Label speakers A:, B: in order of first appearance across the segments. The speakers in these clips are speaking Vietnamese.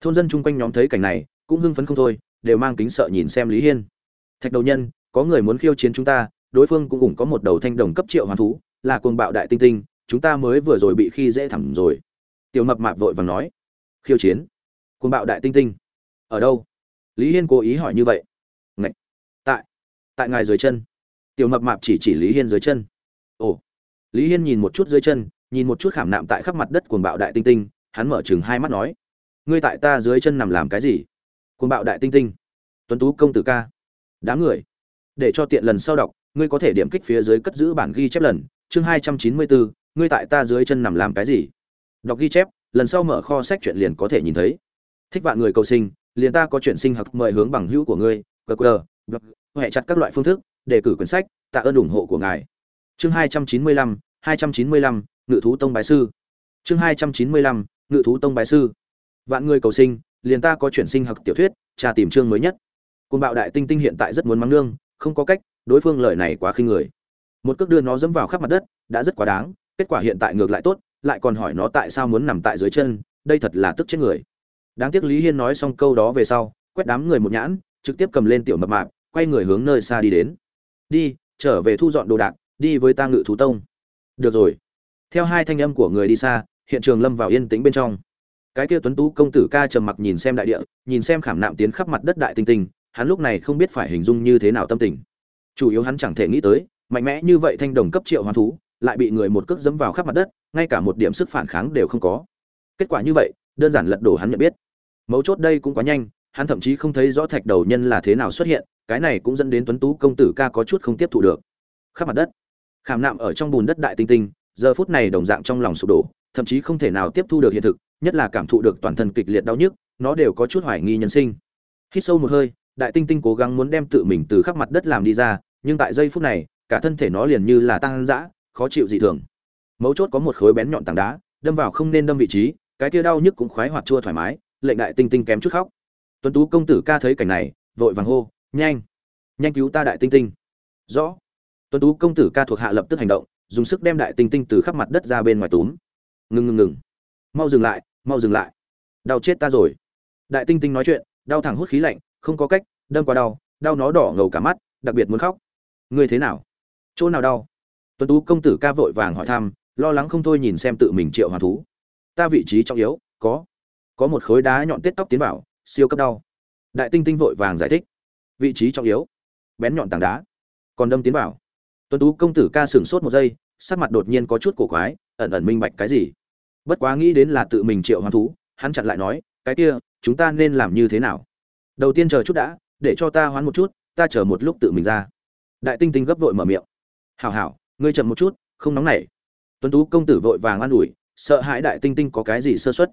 A: thôn dân chung quanh nhóm thấy cảnh này, cũng hưng phấn không thôi, đều mang kính sợ nhìn xem lý hiên. Thạch đầu nhân, có người muốn khiêu chiến chúng ta, đối phương cũng cũng có một đầu thanh đồng cấp triệu hoàn thú, là cuồng bạo đại tinh tinh, chúng ta mới vừa rồi bị khi dễ thẳng rồi. Tiểu mập mạp vội vàng nói, khiêu chiến? Cuồng bạo đại tinh tinh? Ở đâu? Lý hiên cố ý hỏi như vậy. Ngậy! tại tại ngài dưới chân. Tiểu mập mạp chỉ chỉ lý hiên dưới chân. Ồ. Lý hiên nhìn một chút dưới chân, nhìn một chút khảm nạm tại khắp mặt đất cuồng bạo đại tinh tinh, hắn mở chừng hai mắt nói ngươi tại ta dưới chân nằm làm cái gì? Côn bạo đại tinh tinh. Tuấn tú công tử ca. Đám người. Để cho tiện lần sau đọc, ngươi có thể điểm kích phía dưới cất giữ bản ghi chép lần. Chương hai trăm chín mươi bốn, ngươi tại ta dưới chân nằm làm cái gì? Đọc ghi chép, lần sau mở kho sách chuyện liền có thể nhìn thấy. Thích vạn người cầu sinh, liền ta có chuyện sinh học mời hướng bằng hữu của ngươi qr hệ chặt các loại phương thức, đề cử quyển sách, tạ ơn ủng hộ của ngài. Chương hai trăm chín mươi lăm, hai trăm chín mươi lăm, ngự thú tông bái sư. Chương hai trăm chín mươi lăm, ngự thú tông bái sư vạn người cầu sinh, liền ta có chuyển sinh học tiểu thuyết tra tìm chương mới nhất. Côn bạo đại tinh tinh hiện tại rất muốn mắng nương, không có cách, đối phương lời này quá khinh người. Một cước đưa nó dẫm vào khắp mặt đất, đã rất quá đáng, kết quả hiện tại ngược lại tốt, lại còn hỏi nó tại sao muốn nằm tại dưới chân, đây thật là tức chết người. Đáng tiếc lý hiên nói xong câu đó về sau, quét đám người một nhãn, trực tiếp cầm lên tiểu mập mạp, quay người hướng nơi xa đi đến. Đi, trở về thu dọn đồ đạc, đi với ta ngự thú tông. Được rồi. Theo hai thanh âm của người đi xa, hiện trường lâm vào yên tĩnh bên trong cái kia tuấn tú công tử ca trầm mặc nhìn xem đại địa, nhìn xem khảm nạm tiến khắp mặt đất đại tinh tinh, hắn lúc này không biết phải hình dung như thế nào tâm tình. Chủ yếu hắn chẳng thể nghĩ tới, mạnh mẽ như vậy thanh đồng cấp triệu hoán thú, lại bị người một cước dẫm vào khắp mặt đất, ngay cả một điểm sức phản kháng đều không có. Kết quả như vậy, đơn giản lật đổ hắn nhận biết. Mấu chốt đây cũng quá nhanh, hắn thậm chí không thấy rõ thạch đầu nhân là thế nào xuất hiện, cái này cũng dẫn đến tuấn tú công tử ca có chút không tiếp thụ được. Khắp mặt đất, khảm nạm ở trong bùn đất đại tinh tinh, giờ phút này đồng dạng trong lòng sụp đổ, thậm chí không thể nào tiếp thu được hiện thực nhất là cảm thụ được toàn thân kịch liệt đau nhức, nó đều có chút hoài nghi nhân sinh. Hít sâu một hơi, đại tinh tinh cố gắng muốn đem tự mình từ khắp mặt đất làm đi ra, nhưng tại giây phút này, cả thân thể nó liền như là tăng dã, khó chịu dị thường. Mấu chốt có một khối bén nhọn tảng đá, đâm vào không nên đâm vị trí, cái kia đau nhức cũng khoái hoạt chua thoải mái, lệnh đại tinh tinh kém chút khóc. Tuấn tú công tử ca thấy cảnh này, vội vàng hô, nhanh nhanh cứu ta đại tinh tinh. Rõ. Tuấn tú công tử ca thuộc hạ lập tức hành động, dùng sức đem đại tinh tinh từ khắp mặt đất ra bên ngoài túm. Ngừng ngừng ngừng. Mau dừng lại mau dừng lại. Đau chết ta rồi. Đại tinh tinh nói chuyện, đau thẳng hút khí lạnh, không có cách, đâm qua đau đau nó đỏ ngầu cả mắt, đặc biệt muốn khóc. Ngươi thế nào? Chỗ nào đau? Tuấn tú công tử ca vội vàng hỏi thăm, lo lắng không thôi nhìn xem tự mình triệu hoàn thú. Ta vị trí trọng yếu, có. Có một khối đá nhọn tết tóc tiến vào, siêu cấp đau. Đại tinh tinh vội vàng giải thích. Vị trí trọng yếu, bén nhọn tảng đá. Còn đâm tiến vào. Tuấn tú công tử ca sửng sốt một giây, sắc mặt đột nhiên có chút cổ quái, ẩn ẩn minh bạch cái gì? Bất quá nghĩ đến là tự mình triệu hoán thú, hắn chặn lại nói, cái kia, chúng ta nên làm như thế nào? Đầu tiên chờ chút đã, để cho ta hoán một chút, ta chờ một lúc tự mình ra. Đại tinh tinh gấp vội mở miệng. Hảo hảo, ngươi chậm một chút, không nóng nảy. Tuấn tú công tử vội vàng an ủi, sợ hãi đại tinh tinh có cái gì sơ xuất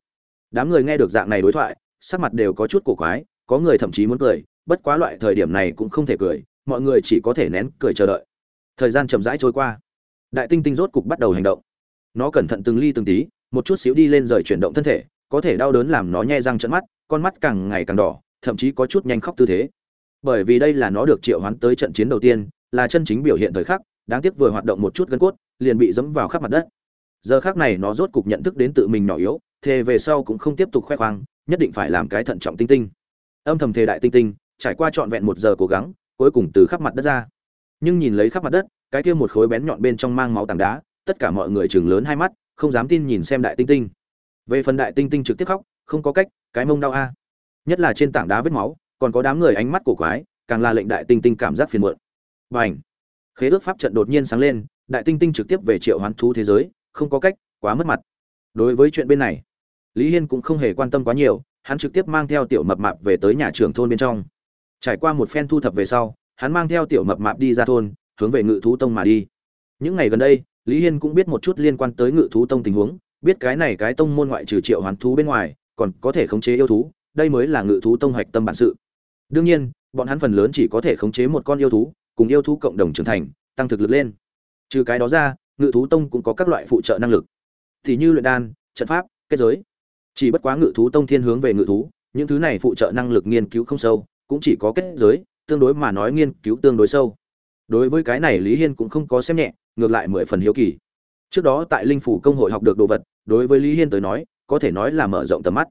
A: đám người nghe được dạng này đối thoại, sắc mặt đều có chút cổ quái, có người thậm chí muốn cười, bất quá loại thời điểm này cũng không thể cười, mọi người chỉ có thể nén cười chờ đợi. Thời gian chậm rãi trôi qua. Đại tinh tinh rốt cục bắt đầu hành động. Nó cẩn thận từng ly từng tí một chút xíu đi lên rời chuyển động thân thể, có thể đau đớn làm nó nhe răng trận mắt, con mắt càng ngày càng đỏ, thậm chí có chút nhanh khóc tư thế. Bởi vì đây là nó được triệu hoán tới trận chiến đầu tiên, là chân chính biểu hiện thời khắc, đáng tiếc vừa hoạt động một chút gân cốt, liền bị dẫm vào khắp mặt đất. Giờ khác này nó rốt cục nhận thức đến tự mình nhỏ yếu, thề về sau cũng không tiếp tục khoe khoang, nhất định phải làm cái thận trọng tinh tinh. Âm thầm thề đại tinh tinh, trải qua trọn vẹn một giờ cố gắng, cuối cùng từ khắp mặt đất ra. Nhưng nhìn lấy khắp mặt đất, cái kia một khối bén nhọn bên trong mang máu tảng đá, tất cả mọi người chừng lớn hai mắt không dám tin nhìn xem đại tinh tinh. Về phần đại tinh tinh trực tiếp khóc, không có cách, cái mông đau a. Nhất là trên tảng đá vết máu, còn có đám người ánh mắt cổ quái, càng là lệnh đại tinh tinh cảm giác phiền muộn. Và ảnh khế ước pháp trận đột nhiên sáng lên, đại tinh tinh trực tiếp về triệu hoán thú thế giới, không có cách, quá mất mặt. Đối với chuyện bên này, lý hiên cũng không hề quan tâm quá nhiều, hắn trực tiếp mang theo tiểu mập mạp về tới nhà trường thôn bên trong. Trải qua một phen thu thập về sau, hắn mang theo tiểu mập mạp đi ra thôn, hướng về ngự thú tông mà đi. Những ngày gần đây lý hiên cũng biết một chút liên quan tới ngự thú tông tình huống, biết cái này cái tông môn ngoại trừ triệu hoán thú bên ngoài, còn có thể khống chế yêu thú, đây mới là ngự thú tông hoạch tâm bản sự. Đương nhiên, bọn hắn phần lớn chỉ có thể khống chế một con yêu thú, cùng yêu thú cộng đồng trưởng thành, tăng thực lực lên. Trừ cái đó ra, ngự thú tông cũng có các loại phụ trợ năng lực. Thì như luyện đan, trận pháp, kết giới. Chỉ bất quá ngự thú tông thiên hướng về ngự thú, những thứ này phụ trợ năng lực nghiên cứu không sâu, cũng chỉ có kết giới, tương đối mà nói nghiên cứu tương đối sâu. Đối với cái này lý hiên cũng không có xem nhẹ ngược lại mười phần hiếu kỳ. Trước đó tại linh phủ công hội học được đồ vật, đối với lý hiên tới nói, có thể nói là mở rộng tầm mắt.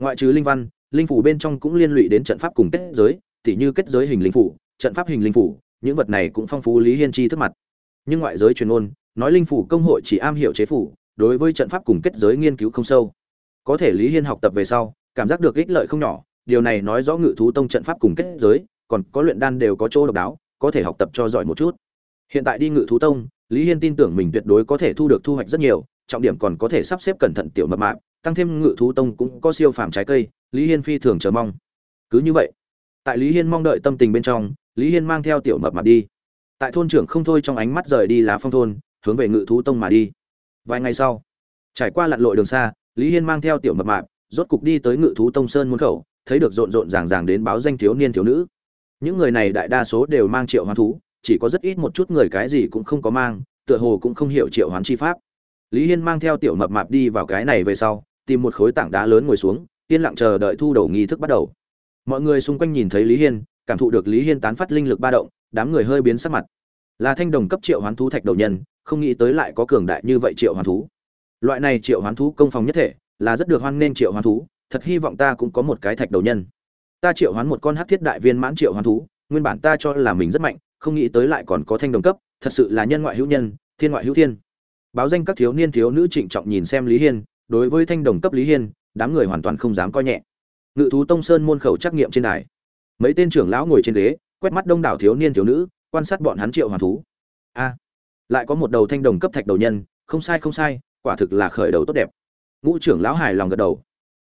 A: Ngoại trừ linh văn, linh phủ bên trong cũng liên lụy đến trận pháp cùng kết giới, tỉ như kết giới hình linh phủ, trận pháp hình linh phủ, những vật này cũng phong phú lý hiên chi thức mặt. Nhưng ngoại giới truyền ôn nói linh phủ công hội chỉ am hiểu chế phủ, đối với trận pháp cùng kết giới nghiên cứu không sâu. Có thể lý hiên học tập về sau, cảm giác được ích lợi không nhỏ, điều này nói rõ ngự thú tông trận pháp cùng kết giới, còn có luyện đan đều có chỗ độc đáo, có thể học tập cho giỏi một chút. Hiện tại đi ngự thú tông lý hiên tin tưởng mình tuyệt đối có thể thu được thu hoạch rất nhiều, trọng điểm còn có thể sắp xếp cẩn thận tiểu mập mạp, tăng thêm ngự thú tông cũng có siêu phàm trái cây, lý hiên phi thường chờ mong. Cứ như vậy, tại lý hiên mong đợi tâm tình bên trong, lý hiên mang theo tiểu mập mạp đi. Tại thôn trưởng không thôi trong ánh mắt rời đi lá phong thôn, hướng về ngự thú tông mà đi. Vài ngày sau, trải qua lặn lội đường xa, lý hiên mang theo tiểu mập mạp, rốt cục đi tới ngự thú tông sơn môn khẩu, thấy được rộn rộn ràng ràng đến báo danh thiếu niên thiếu nữ. Những người này đại đa số đều mang triệu hoán thú chỉ có rất ít một chút người cái gì cũng không có mang, tựa hồ cũng không hiểu triệu hoán chi pháp. Lý hiên mang theo tiểu mập mạp đi vào cái này về sau, tìm một khối tảng đá lớn ngồi xuống, yên lặng chờ đợi thu đầu nghi thức bắt đầu. Mọi người xung quanh nhìn thấy lý hiên, cảm thụ được lý hiên tán phát linh lực ba động, đám người hơi biến sắc mặt. Là thanh đồng cấp triệu hoán thú thạch đầu nhân, không nghĩ tới lại có cường đại như vậy triệu hoán thú. Loại này triệu hoán thú công phòng nhất thể, là rất được hoan nghênh triệu hoán thú, thật hy vọng ta cũng có một cái thạch đầu nhân. Ta triệu hoán một con hắc thiết đại viên mãn triệu hoán thú, nguyên bản ta cho là mình rất mạnh không nghĩ tới lại còn có thanh đồng cấp, thật sự là nhân ngoại hữu nhân, thiên ngoại hữu thiên. Báo danh các thiếu niên thiếu nữ trịnh trọng nhìn xem lý hiên, đối với thanh đồng cấp lý hiên, đám người hoàn toàn không dám coi nhẹ. Ngự thú tông sơn môn khẩu trắc nghiệm trên đài. Mấy tên trưởng lão ngồi trên ghế, quét mắt đông đảo thiếu niên thiếu nữ, quan sát bọn hắn triệu hoàn thú. A, lại có một đầu thanh đồng cấp thạch đầu nhân, không sai không sai, quả thực là khởi đầu tốt đẹp. Ngũ trưởng lão hài lòng gật đầu.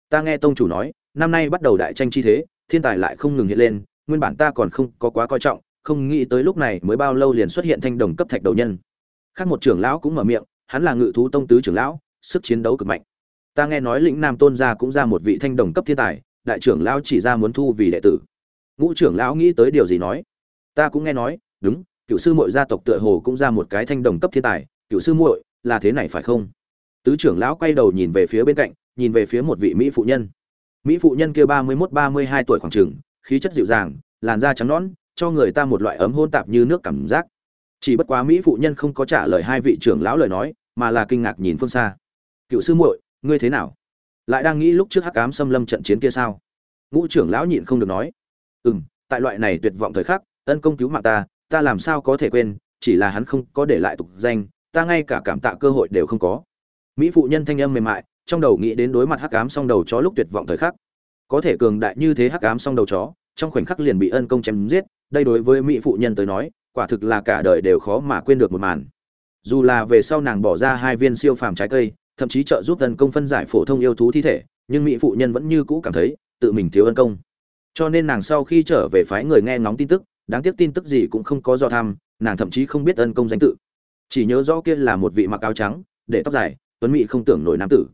A: Ta nghe tông chủ nói, năm nay bắt đầu đại tranh chi thế, thiên tài lại không ngừng hiện lên, nguyên bản ta còn không có quá coi trọng không nghĩ tới lúc này mới bao lâu liền xuất hiện thanh đồng cấp thạch đầu nhân. Khác một trưởng lão cũng mở miệng, hắn là ngự thú tông tứ trưởng lão, sức chiến đấu cực mạnh. Ta nghe nói lĩnh nam tôn gia cũng ra một vị thanh đồng cấp thiên tài, đại trưởng lão chỉ ra muốn thu vì đệ tử. Ngũ trưởng lão nghĩ tới điều gì nói? Ta cũng nghe nói, đúng, cựu sư muội gia tộc tựa hồ cũng ra một cái thanh đồng cấp thiên tài, cựu sư muội, là thế này phải không? Tứ trưởng lão quay đầu nhìn về phía bên cạnh, nhìn về phía một vị mỹ phụ nhân. Mỹ phụ nhân kia ba mươi mốt, ba mươi hai tuổi khoảng trừng khí chất dịu dàng, làn da trắng nõn cho người ta một loại ấm hôn tạp như nước cảm giác. Chỉ bất quá mỹ phụ nhân không có trả lời hai vị trưởng lão lời nói, mà là kinh ngạc nhìn phương xa. Cựu sư muội, ngươi thế nào? Lại đang nghĩ lúc trước hắc cám xâm lâm trận chiến kia sao? Ngũ trưởng lão nhịn không được nói. Ừ m tại loại này tuyệt vọng thời khắc, ân công cứu mạng ta ta làm sao có thể quên, chỉ là hắn không có để lại tục danh, ta ngay cả cảm tạ cơ hội đều không có. Mỹ phụ nhân thanh âm mềm mại, trong đầu nghĩ đến đối mặt hắc ám song đầu chó lúc tuyệt vọng thời khắc. Có thể cường đại như thế hắc ám song đầu chó trong khoảnh khắc liền bị ân công chém giết, đây đối với mỹ phụ nhân tới nói, quả thực là cả đời đều khó mà quên được một màn. Dù là về sau nàng bỏ ra hai viên siêu phàm trái cây, thậm chí trợ giúp ân công phân giải phổ thông yêu thú thi thể, nhưng mỹ phụ nhân vẫn như cũ cảm thấy, tự mình thiếu ân công. Cho nên nàng sau khi trở về phái người nghe ngóng tin tức, đáng tiếc tin tức gì cũng không có do tham, nàng thậm chí không biết ân công danh tự. Chỉ nhớ rõ kia là một vị mặc áo trắng, để tóc dài, tuấn mỹ không tưởng nổi nam tử.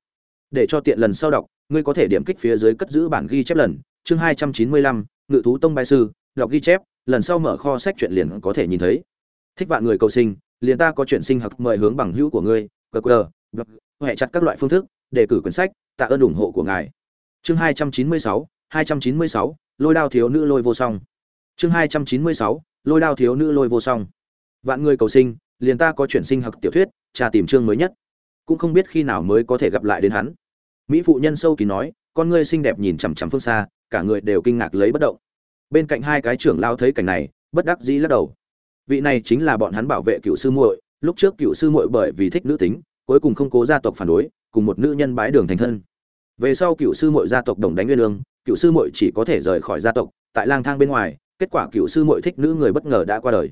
A: Để cho tiện lần sau đọc, ngươi có thể điểm kích phía dưới cất giữ bản ghi chép lần, chương hai trăm chín mươi lăm ngự thú tông bài sư, đọc ghi chép, lần sau mở kho sách chuyện liền có thể nhìn thấy. Thích vạn người cầu sinh, liền ta có chuyện sinh học mời hướng bằng hữu của ngươi qr hệ chặt các loại phương thức, đề cử quyển sách, tạ ơn ủng hộ của ngài. Chương hai trăm chín mươi sáu, hai trăm chín mươi sáu, lôi đao thiếu nữ lôi vô song. Chương hai trăm chín mươi sáu, lôi đao thiếu nữ lôi vô song. Vạn người cầu sinh, liền ta có chuyện sinh học tiểu thuyết, trà tìm chương mới nhất. Cũng không biết khi nào mới có thể gặp lại đến hắn. Mỹ phụ nhân sâu kỳ nói con ngươi xinh đẹp nhìn chằm chằm phương xa, cả người đều kinh ngạc lấy bất động. Bên cạnh hai cái trưởng lao thấy cảnh này, bất đắc dĩ lắc đầu. Vị này chính là bọn hắn bảo vệ cựu sư muội, lúc trước cựu sư muội bởi vì thích nữ tính, cuối cùng không cố gia tộc phản đối, cùng một nữ nhân bái đường thành thân. Về sau cựu sư muội gia tộc đồng đánh nguyên lương, cựu sư muội chỉ có thể rời khỏi gia tộc, tại lang thang bên ngoài, kết quả cựu sư muội thích nữ người bất ngờ đã qua đời.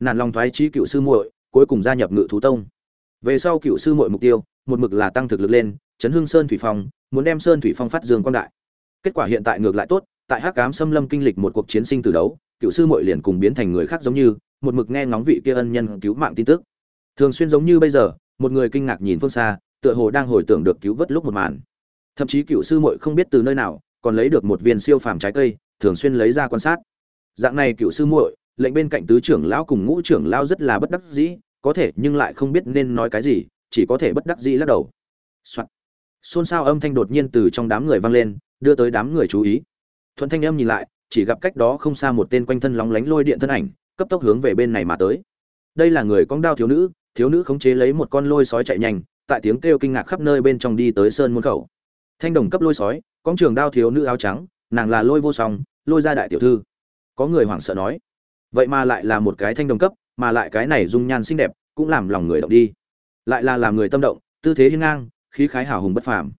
A: Nản lòng thoái trí cựu sư muội, cuối cùng gia nhập ngự thú tông. Về sau cựu sư muội mục tiêu, một mực là tăng thực lực lên chấn hưng sơn thủy phong, muốn đem sơn thủy phong phát dương quang đại. Kết quả hiện tại ngược lại tốt, tại hắc cám xâm lâm kinh lịch một cuộc chiến sinh từ đấu, cựu sư muội liền cùng biến thành người khác giống như, một mực nghe ngóng vị kia ân nhân cứu mạng tin tức. Thường xuyên giống như bây giờ, một người kinh ngạc nhìn phương xa, tựa hồ đang hồi tưởng được cứu vớt lúc một màn. Thậm chí cựu sư muội không biết từ nơi nào, còn lấy được một viên siêu phàm trái cây, thường xuyên lấy ra quan sát. Dạng này cựu sư muội, lệnh bên cạnh tứ trưởng lão cùng ngũ trưởng lão rất là bất đắc dĩ, có thể nhưng lại không biết nên nói cái gì, chỉ có thể bất đắc dĩ lắc đầu. Soạn xôn xao âm thanh đột nhiên từ trong đám người vang lên, đưa tới đám người chú ý. Thuận thanh âm nhìn lại, chỉ gặp cách đó không xa một tên quanh thân lóng lánh lôi điện thân ảnh, cấp tốc hướng về bên này mà tới. Đây là người con đao thiếu nữ thiếu nữ khống chế lấy một con lôi sói chạy nhanh, tại tiếng kêu kinh ngạc khắp nơi bên trong đi tới sơn môn khẩu. Thanh đồng cấp lôi sói, con trường đao thiếu nữ áo trắng, nàng là lôi vô song, lôi ra đại tiểu thư. Có người hoảng sợ nói, vậy mà lại là một cái thanh đồng cấp, mà lại cái này dung nhan xinh đẹp, cũng làm lòng người động đi. Lại là làm người tâm động, tư thế hiên ngang khí khái hào hùng bất phàm.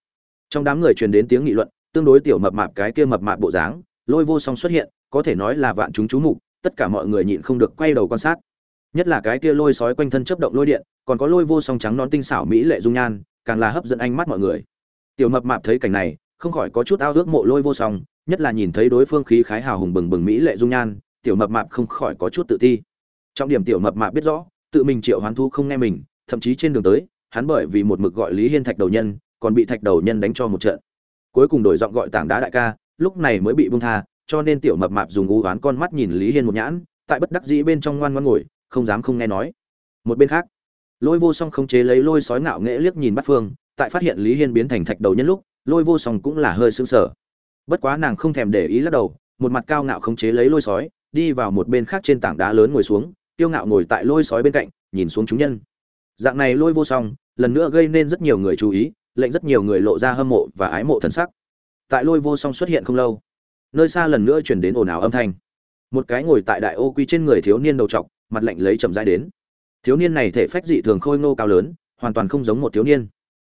A: Trong đám người truyền đến tiếng nghị luận, tương đối tiểu mập mạp cái kia mập mạp bộ dáng, lôi vô song xuất hiện, có thể nói là vạn chúng chú mục, tất cả mọi người nhịn không được quay đầu quan sát. Nhất là cái kia lôi sói quanh thân chớp động lôi điện, còn có lôi vô song trắng non tinh xảo mỹ lệ dung nhan, càng là hấp dẫn ánh mắt mọi người. Tiểu mập mạp thấy cảnh này, không khỏi có chút ao ước mộ lôi vô song, nhất là nhìn thấy đối phương khí khái hào hùng bừng bừng mỹ lệ dung nhan, tiểu mập mạp không khỏi có chút tự ti. Trọng điểm tiểu mập mạp biết rõ, tự mình triệu hoán thu không nghe mình, thậm chí trên đường tới hắn bởi vì một mực gọi lý hiên thạch đầu nhân, còn bị thạch đầu nhân đánh cho một trận. Cuối cùng đổi giọng gọi tảng đá đại ca, lúc này mới bị buông tha, cho nên tiểu mập mạp dùng u oán con mắt nhìn lý hiên một nhãn, tại bất đắc dĩ bên trong ngoan ngoan ngồi, không dám không nghe nói. Một bên khác, lôi vô song không chế lấy lôi sói ngạo nghễ liếc nhìn bắt phương, tại phát hiện lý hiên biến thành thạch đầu nhân lúc, lôi vô song cũng là hơi sững sờ. Bất quá nàng không thèm để ý lắc đầu, một mặt cao ngạo không chế lấy lôi sói, đi vào một bên khác trên tảng đá lớn ngồi xuống tiêu ngạo ngồi tại lôi sói bên cạnh, nhìn xuống chúng nhân. Dạng này lôi vô song lần nữa gây nên rất nhiều người chú ý, lệnh rất nhiều người lộ ra hâm mộ và ái mộ thần sắc. Tại lôi vô song xuất hiện không lâu, nơi xa lần nữa chuyển đến ồn ào âm thanh. Một cái ngồi tại đại ô quy trên người thiếu niên đầu trọc, mặt lạnh lấy chậm rãi đến. Thiếu niên này thể phách dị thường khôi ngô cao lớn, hoàn toàn không giống một thiếu niên.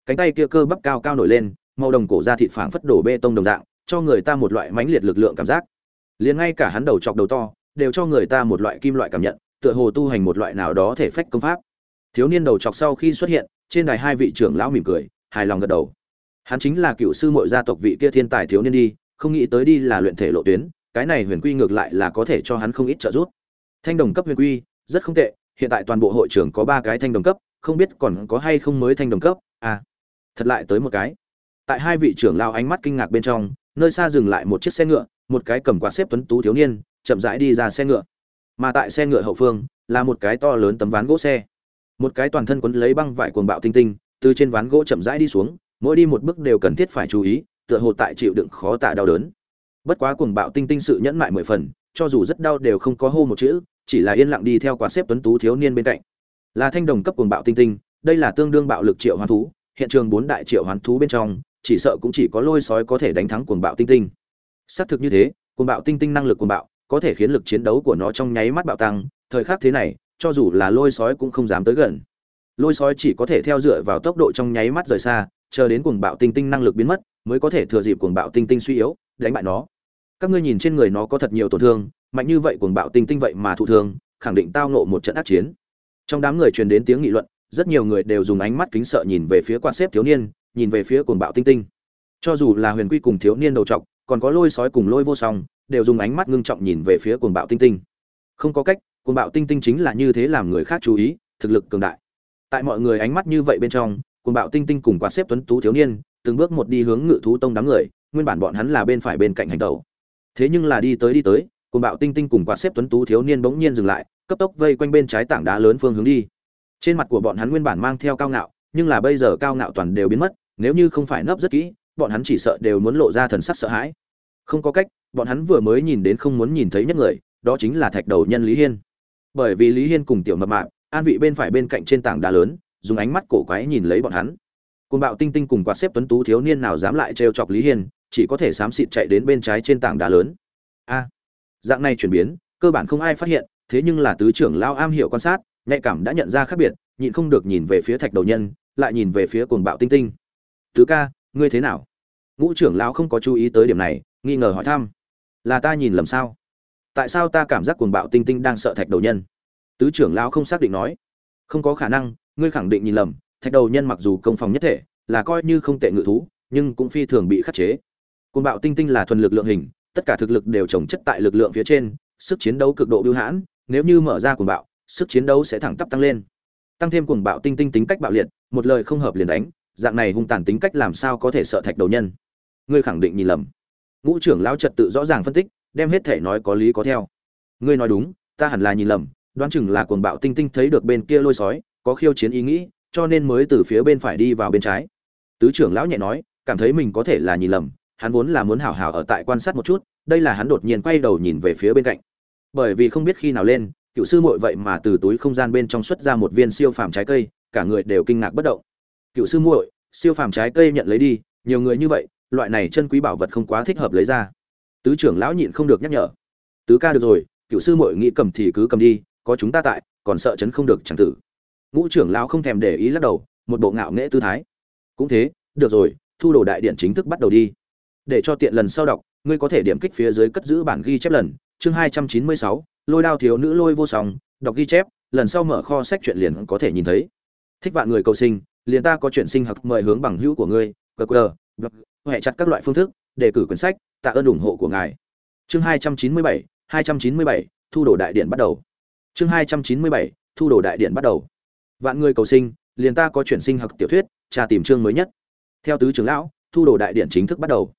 A: Cánh tay kia cơ bắp cao cao nổi lên, màu đồng cổ da thịt phảng phất đổ bê tông đồng dạng, cho người ta một loại mãnh liệt lực lượng cảm giác. Liền ngay cả hắn đầu chọc đầu to, đều cho người ta một loại kim loại cảm nhận, tựa hồ tu hành một loại nào đó thể phách công pháp. Thiếu niên đầu chọc sau khi xuất hiện trên đài hai vị trưởng lão mỉm cười, hài lòng gật đầu. Hắn chính là cựu sư mội gia tộc vị kia thiên tài thiếu niên đi, không nghĩ tới đi là luyện thể lộ tuyến, cái này huyền quy ngược lại là có thể cho hắn không ít trợ giúp. Thanh đồng cấp huyền quy, rất không tệ, hiện tại toàn bộ hội trưởng có ba cái thanh đồng cấp, không biết còn có hay không mới thanh đồng cấp à thật lại tới một cái. Tại hai vị trưởng lao ánh mắt kinh ngạc bên trong, nơi xa dừng lại một chiếc xe ngựa, một cái cầm quạt xếp tuấn tú thiếu niên, chậm rãi đi ra xe ngựa. Mà tại xe ngựa hậu phương, là một cái to lớn tấm ván gỗ xe một cái toàn thân quấn lấy băng vải cuồng bạo tinh tinh, từ trên ván gỗ chậm rãi đi xuống, mỗi đi một bước đều cần thiết phải chú ý, tựa hồ tại chịu đựng khó tả đau đớn. Bất quá cuồng bạo tinh tinh sự nhẫn mại mười phần, cho dù rất đau đều không có hô một chữ, chỉ là yên lặng đi theo quán xếp tuấn tú thiếu niên bên cạnh. Là thanh đồng cấp cuồng bạo tinh tinh, đây là tương đương bạo lực triệu hoán thú, hiện trường bốn đại triệu hoán thú bên trong, chỉ sợ cũng chỉ có lôi sói có thể đánh thắng cuồng bạo tinh tinh. Xác thực như thế, cuồng bạo tinh tinh năng lực cuồng bạo, có thể khiến lực chiến đấu của nó trong nháy mắt bạo tăng, thời khắc thế này cho dù là lôi sói cũng không dám tới gần. Lôi sói chỉ có thể theo dựa vào tốc độ trong nháy mắt rời xa, chờ đến cuồng bạo tinh tinh năng lực biến mất, mới có thể thừa dịp cuồng bạo tinh tinh suy yếu, đánh bại nó. Các ngươi nhìn trên người nó có thật nhiều tổn thương, mạnh như vậy cuồng bạo tinh tinh vậy mà thụ thương, khẳng định tao nộ một trận ác chiến. Trong đám người truyền đến tiếng nghị luận, rất nhiều người đều dùng ánh mắt kính sợ nhìn về phía quan xếp thiếu niên, nhìn về phía cuồng bạo tinh tinh. Cho dù là huyền quy cùng thiếu niên đầu trọc, còn có lôi sói cùng lôi vô song, đều dùng ánh mắt ngưng trọng nhìn về phía cuồng bạo tinh tinh. Không có cách cuồng bạo tinh tinh chính là như thế làm người khác chú ý, thực lực cường đại. Tại mọi người ánh mắt như vậy bên trong, cuồng bạo tinh tinh cùng quạt xếp tuấn tú thiếu niên, từng bước một đi hướng ngự thú tông đám người, nguyên bản bọn hắn là bên phải bên cạnh hành tẩu. Thế nhưng là đi tới đi tới, cuồng bạo tinh tinh cùng quạt xếp tuấn tú thiếu niên bỗng nhiên dừng lại, cấp tốc vây quanh bên trái tảng đá lớn phương hướng đi. Trên mặt của bọn hắn nguyên bản mang theo cao ngạo, nhưng là bây giờ cao ngạo toàn đều biến mất, nếu như không phải nấp rất kỹ, bọn hắn chỉ sợ đều muốn lộ ra thần sắc sợ hãi. Không có cách, bọn hắn vừa mới nhìn đến không muốn nhìn thấy nhất người, đó chính là thạch đầu nhân lý hiên bởi vì lý hiên cùng tiểu mập mạp, an vị bên phải bên cạnh trên tảng đá lớn, dùng ánh mắt cổ quái nhìn lấy bọn hắn. Côn bạo tinh tinh cùng quạt xếp tuấn tú thiếu niên nào dám lại trêu chọc lý hiên, chỉ có thể xám xịt chạy đến bên trái trên tảng đá lớn. A, dạng này chuyển biến, cơ bản không ai phát hiện, thế nhưng là tứ trưởng lao am hiểu quan sát, nhạy cảm đã nhận ra khác biệt, nhịn không được nhìn về phía thạch đầu nhân, lại nhìn về phía cuồng bạo tinh tinh. Tứ ca, ngươi thế nào? Ngũ trưởng lao không có chú ý tới điểm này, nghi ngờ hỏi thăm. Là ta nhìn lầm sao? Tại sao ta cảm giác cuồng bạo tinh tinh đang sợ thạch đầu nhân? Tứ trưởng lão không xác định nói. Không có khả năng, ngươi khẳng định nhìn lầm, thạch đầu nhân mặc dù công phòng nhất thể, là coi như không tệ ngự thú, nhưng cũng phi thường bị khắc chế. Cuồng bạo tinh tinh là thuần lực lượng hình, tất cả thực lực đều trồng chất tại lực lượng phía trên, sức chiến đấu cực độ biêu hãn, nếu như mở ra cuồng bạo, sức chiến đấu sẽ thẳng tắp tăng lên. Tăng thêm cuồng bạo tinh tinh tính cách bạo liệt, một lời không hợp liền đánh, dạng này hung tàn tính cách làm sao có thể sợ thạch đầu nhân? Ngươi khẳng định nhìn lầm. Ngũ trưởng lão trật tự rõ ràng phân tích đem hết thể nói có lý có theo. Ngươi nói đúng, ta hẳn là nhìn lầm, đoán chừng là cuồng bạo tinh tinh thấy được bên kia lôi sói, có khiêu chiến ý nghĩ, cho nên mới từ phía bên phải đi vào bên trái. Tứ trưởng lão nhẹ nói, cảm thấy mình có thể là nhìn lầm, hắn vốn là muốn hảo hảo ở tại quan sát một chút, đây là hắn đột nhiên quay đầu nhìn về phía bên cạnh. Bởi vì không biết khi nào lên, cựu sư muội vậy mà từ túi không gian bên trong xuất ra một viên siêu phàm trái cây, cả người đều kinh ngạc bất động. Cựu sư muội, siêu phàm trái cây nhận lấy đi, nhiều người như vậy, loại này chân quý bảo vật không quá thích hợp lấy ra tứ trưởng lão nhịn không được nhắc nhở. Tứ ca được rồi, cựu sư muội nghĩ cầm thì cứ cầm đi, có chúng ta tại, còn sợ chấn không được chẳng tử. Ngũ trưởng lão không thèm để ý lắc đầu, một bộ ngạo nghễ tư thái. Cũng thế, được rồi, thu đồ đại điện chính thức bắt đầu đi. Để cho tiện lần sau đọc, ngươi có thể điểm kích phía dưới cất giữ bản ghi chép lần. Chương hai trăm chín mươi sáu, lôi đao thiếu nữ lôi vô song, đọc ghi chép, lần sau mở kho sách chuyện liền có thể nhìn thấy. Thích vạn người cầu sinh, liền ta có chuyện sinh học mời hướng bằng hữu của ngươi qr huệ chặt các loại phương thức đề cử quyển sách, tạ ơn ủng hộ của ngài. Chương hai trăm chín mươi bảy, hai trăm chín mươi bảy, thu đồ đại điện bắt đầu. Chương hai trăm chín mươi bảy, thu đồ đại điện bắt đầu. Vạn người cầu sinh, liền ta có chuyển sinh học tiểu thuyết tra tìm chương mới nhất. Theo tứ trưởng lão, thu đồ đại điện chính thức bắt đầu.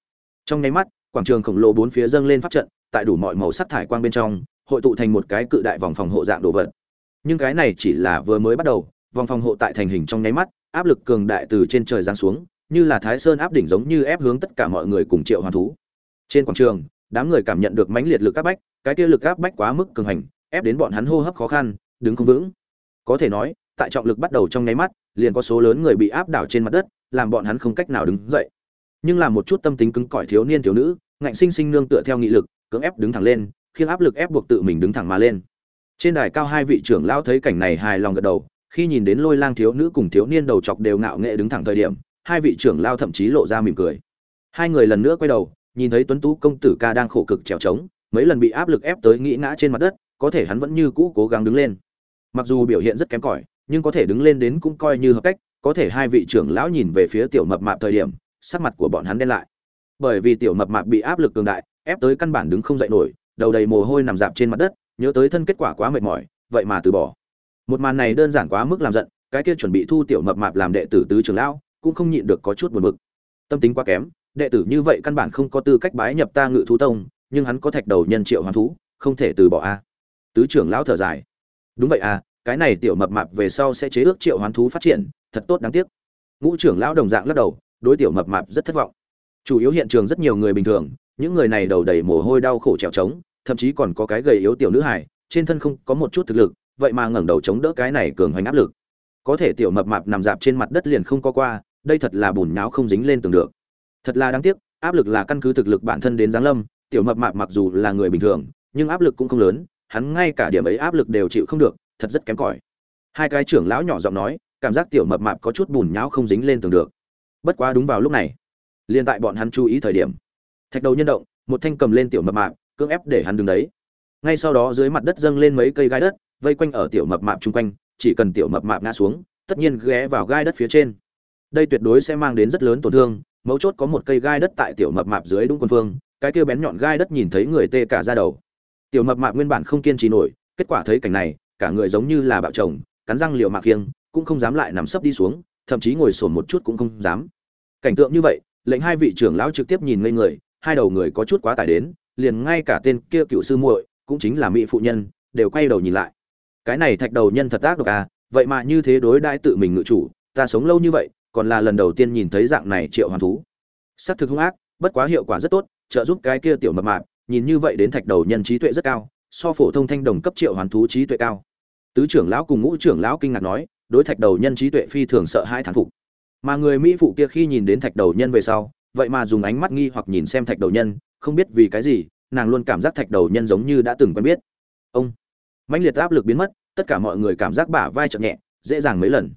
A: Trong nháy mắt, quảng trường khổng lồ bốn phía dâng lên pháp trận, tại đủ mọi màu sắc thải quang bên trong, hội tụ thành một cái cự đại vòng phòng hộ dạng đồ vật. Nhưng cái này chỉ là vừa mới bắt đầu, vòng phòng hộ tại thành hình trong nháy mắt, áp lực cường đại từ trên trời giáng xuống như là thái sơn áp đỉnh giống như ép hướng tất cả mọi người cùng triệu hoàn thú. Trên quảng trường, đám người cảm nhận được mãnh liệt lực áp bách, cái kia lực áp bách quá mức cường hành, ép đến bọn hắn hô hấp khó khăn, đứng không vững. Có thể nói, tại trọng lực bắt đầu trong nháy mắt, liền có số lớn người bị áp đảo trên mặt đất, làm bọn hắn không cách nào đứng dậy. Nhưng làm một chút tâm tính cứng cỏi thiếu niên thiếu nữ, ngạnh sinh sinh nương tựa theo nghị lực, cưỡng ép đứng thẳng lên khiến áp lực ép buộc tự mình đứng thẳng mà lên. Trên đài cao hai vị trưởng lão thấy cảnh này hài lòng gật đầu, khi nhìn đến lôi lang thiếu nữ cùng thiếu niên đầu chọc đều ngạo nghệ đứng thẳng thời điểm hai vị trưởng lao thậm chí lộ ra mỉm cười. Hai người lần nữa quay đầu, nhìn thấy tuấn tú công tử ca đang khổ cực trèo trống, mấy lần bị áp lực ép tới nghĩ ngã trên mặt đất, có thể hắn vẫn như cũ cố gắng đứng lên. Mặc dù biểu hiện rất kém cỏi, nhưng có thể đứng lên đến cũng coi như hợp cách, có thể hai vị trưởng lão nhìn về phía tiểu mập mạp thời điểm, sắc mặt của bọn hắn đen lại. Bởi vì tiểu mập mạp bị áp lực cường đại, ép tới căn bản đứng không dậy nổi, đầu đầy mồ hôi nằm dạp trên mặt đất, nhớ tới thân kết quả quá mệt mỏi, vậy mà từ bỏ. Một màn này đơn giản quá mức làm giận, cái kia chuẩn bị thu tiểu mập mạp làm đệ tử tứ trưởng lão cũng không nhịn được có chút buồn bực. Tâm tính quá kém, đệ tử như vậy căn bản không có tư cách bái nhập ta ngự thú tông, nhưng hắn có thạch đầu nhân triệu hoán thú, không thể từ bỏ a. Tứ trưởng lão thở dài. Đúng vậy à cái này tiểu mập mạp về sau sẽ chế ước triệu hoán thú phát triển, thật tốt đáng tiếc. Ngũ trưởng lão đồng dạng lắc đầu, đối tiểu mập mạp rất thất vọng. Chủ yếu hiện trường rất nhiều người bình thường, những người này đầu đầy mồ hôi đau khổ trèo trống, thậm chí còn có cái gầy yếu tiểu nữ hài, trên thân không có một chút thực lực, vậy mà ngẩng đầu chống đỡ cái này cường hoành áp lực. Có thể tiểu mập mạp nằm dạp trên mặt đất liền không có qua đây thật là bùn nháo không dính lên tường được. Thật là đáng tiếc, áp lực là căn cứ thực lực bản thân đến giáng lâm, tiểu mập mạp mặc dù là người bình thường, nhưng áp lực cũng không lớn, hắn ngay cả điểm ấy áp lực đều chịu không được, thật rất kém cỏi. Hai cái trưởng lão nhỏ giọng nói, cảm giác tiểu mập mạp có chút bùn nhão không dính lên tường được. Bất quá đúng vào lúc này, liền tại bọn hắn chú ý thời điểm, thạch đầu nhân động, một thanh cầm lên tiểu mập mạp, cưỡng ép để hắn đứng đấy. Ngay sau đó dưới mặt đất dâng lên mấy cây gai đất, vây quanh ở tiểu mập mạp chung quanh, chỉ cần tiểu mập mạp ngã xuống, tất nhiên ghé vào gai đất phía trên đây tuyệt đối sẽ mang đến rất lớn tổn thương, mấu chốt có một cây gai đất tại tiểu mập mạp dưới đúng quân phương, cái kia bén nhọn gai đất nhìn thấy người tê cả ra đầu. Tiểu mập mạp nguyên bản không kiên trì nổi, kết quả thấy cảnh này, cả người giống như là bạo chồng, cắn răng liều mạc kiêng, cũng không dám lại nằm sấp đi xuống, thậm chí ngồi sồn một chút cũng không dám. Cảnh tượng như vậy, lệnh hai vị trưởng lão trực tiếp nhìn ngây người, hai đầu người có chút quá tải đến, liền ngay cả tên kia cựu sư muội, cũng chính là mỹ phụ nhân, đều quay đầu nhìn lại. Cái này thạch đầu nhân thật ác độc à vậy mà như thế đối đãi tự mình ngự chủ, ta sống lâu như vậy còn là lần đầu tiên nhìn thấy dạng này triệu hoàn thú. Xác thực hung ác, bất quá hiệu quả rất tốt, trợ giúp cái kia tiểu mập mạp, nhìn như vậy đến thạch đầu nhân trí tuệ rất cao, so phổ thông thanh đồng cấp triệu hoàn thú trí tuệ cao. Tứ trưởng lão cùng ngũ trưởng lão kinh ngạc nói, đối thạch đầu nhân trí tuệ phi thường sợ hai thán phục. Mà người mỹ phụ kia khi nhìn đến thạch đầu nhân về sau, vậy mà dùng ánh mắt nghi hoặc nhìn xem thạch đầu nhân, không biết vì cái gì, nàng luôn cảm giác thạch đầu nhân giống như đã từng quen biết. Ông, mãnh liệt áp lực biến mất, tất cả mọi người cảm giác bả vai chậm nhẹ, dễ dàng mấy lần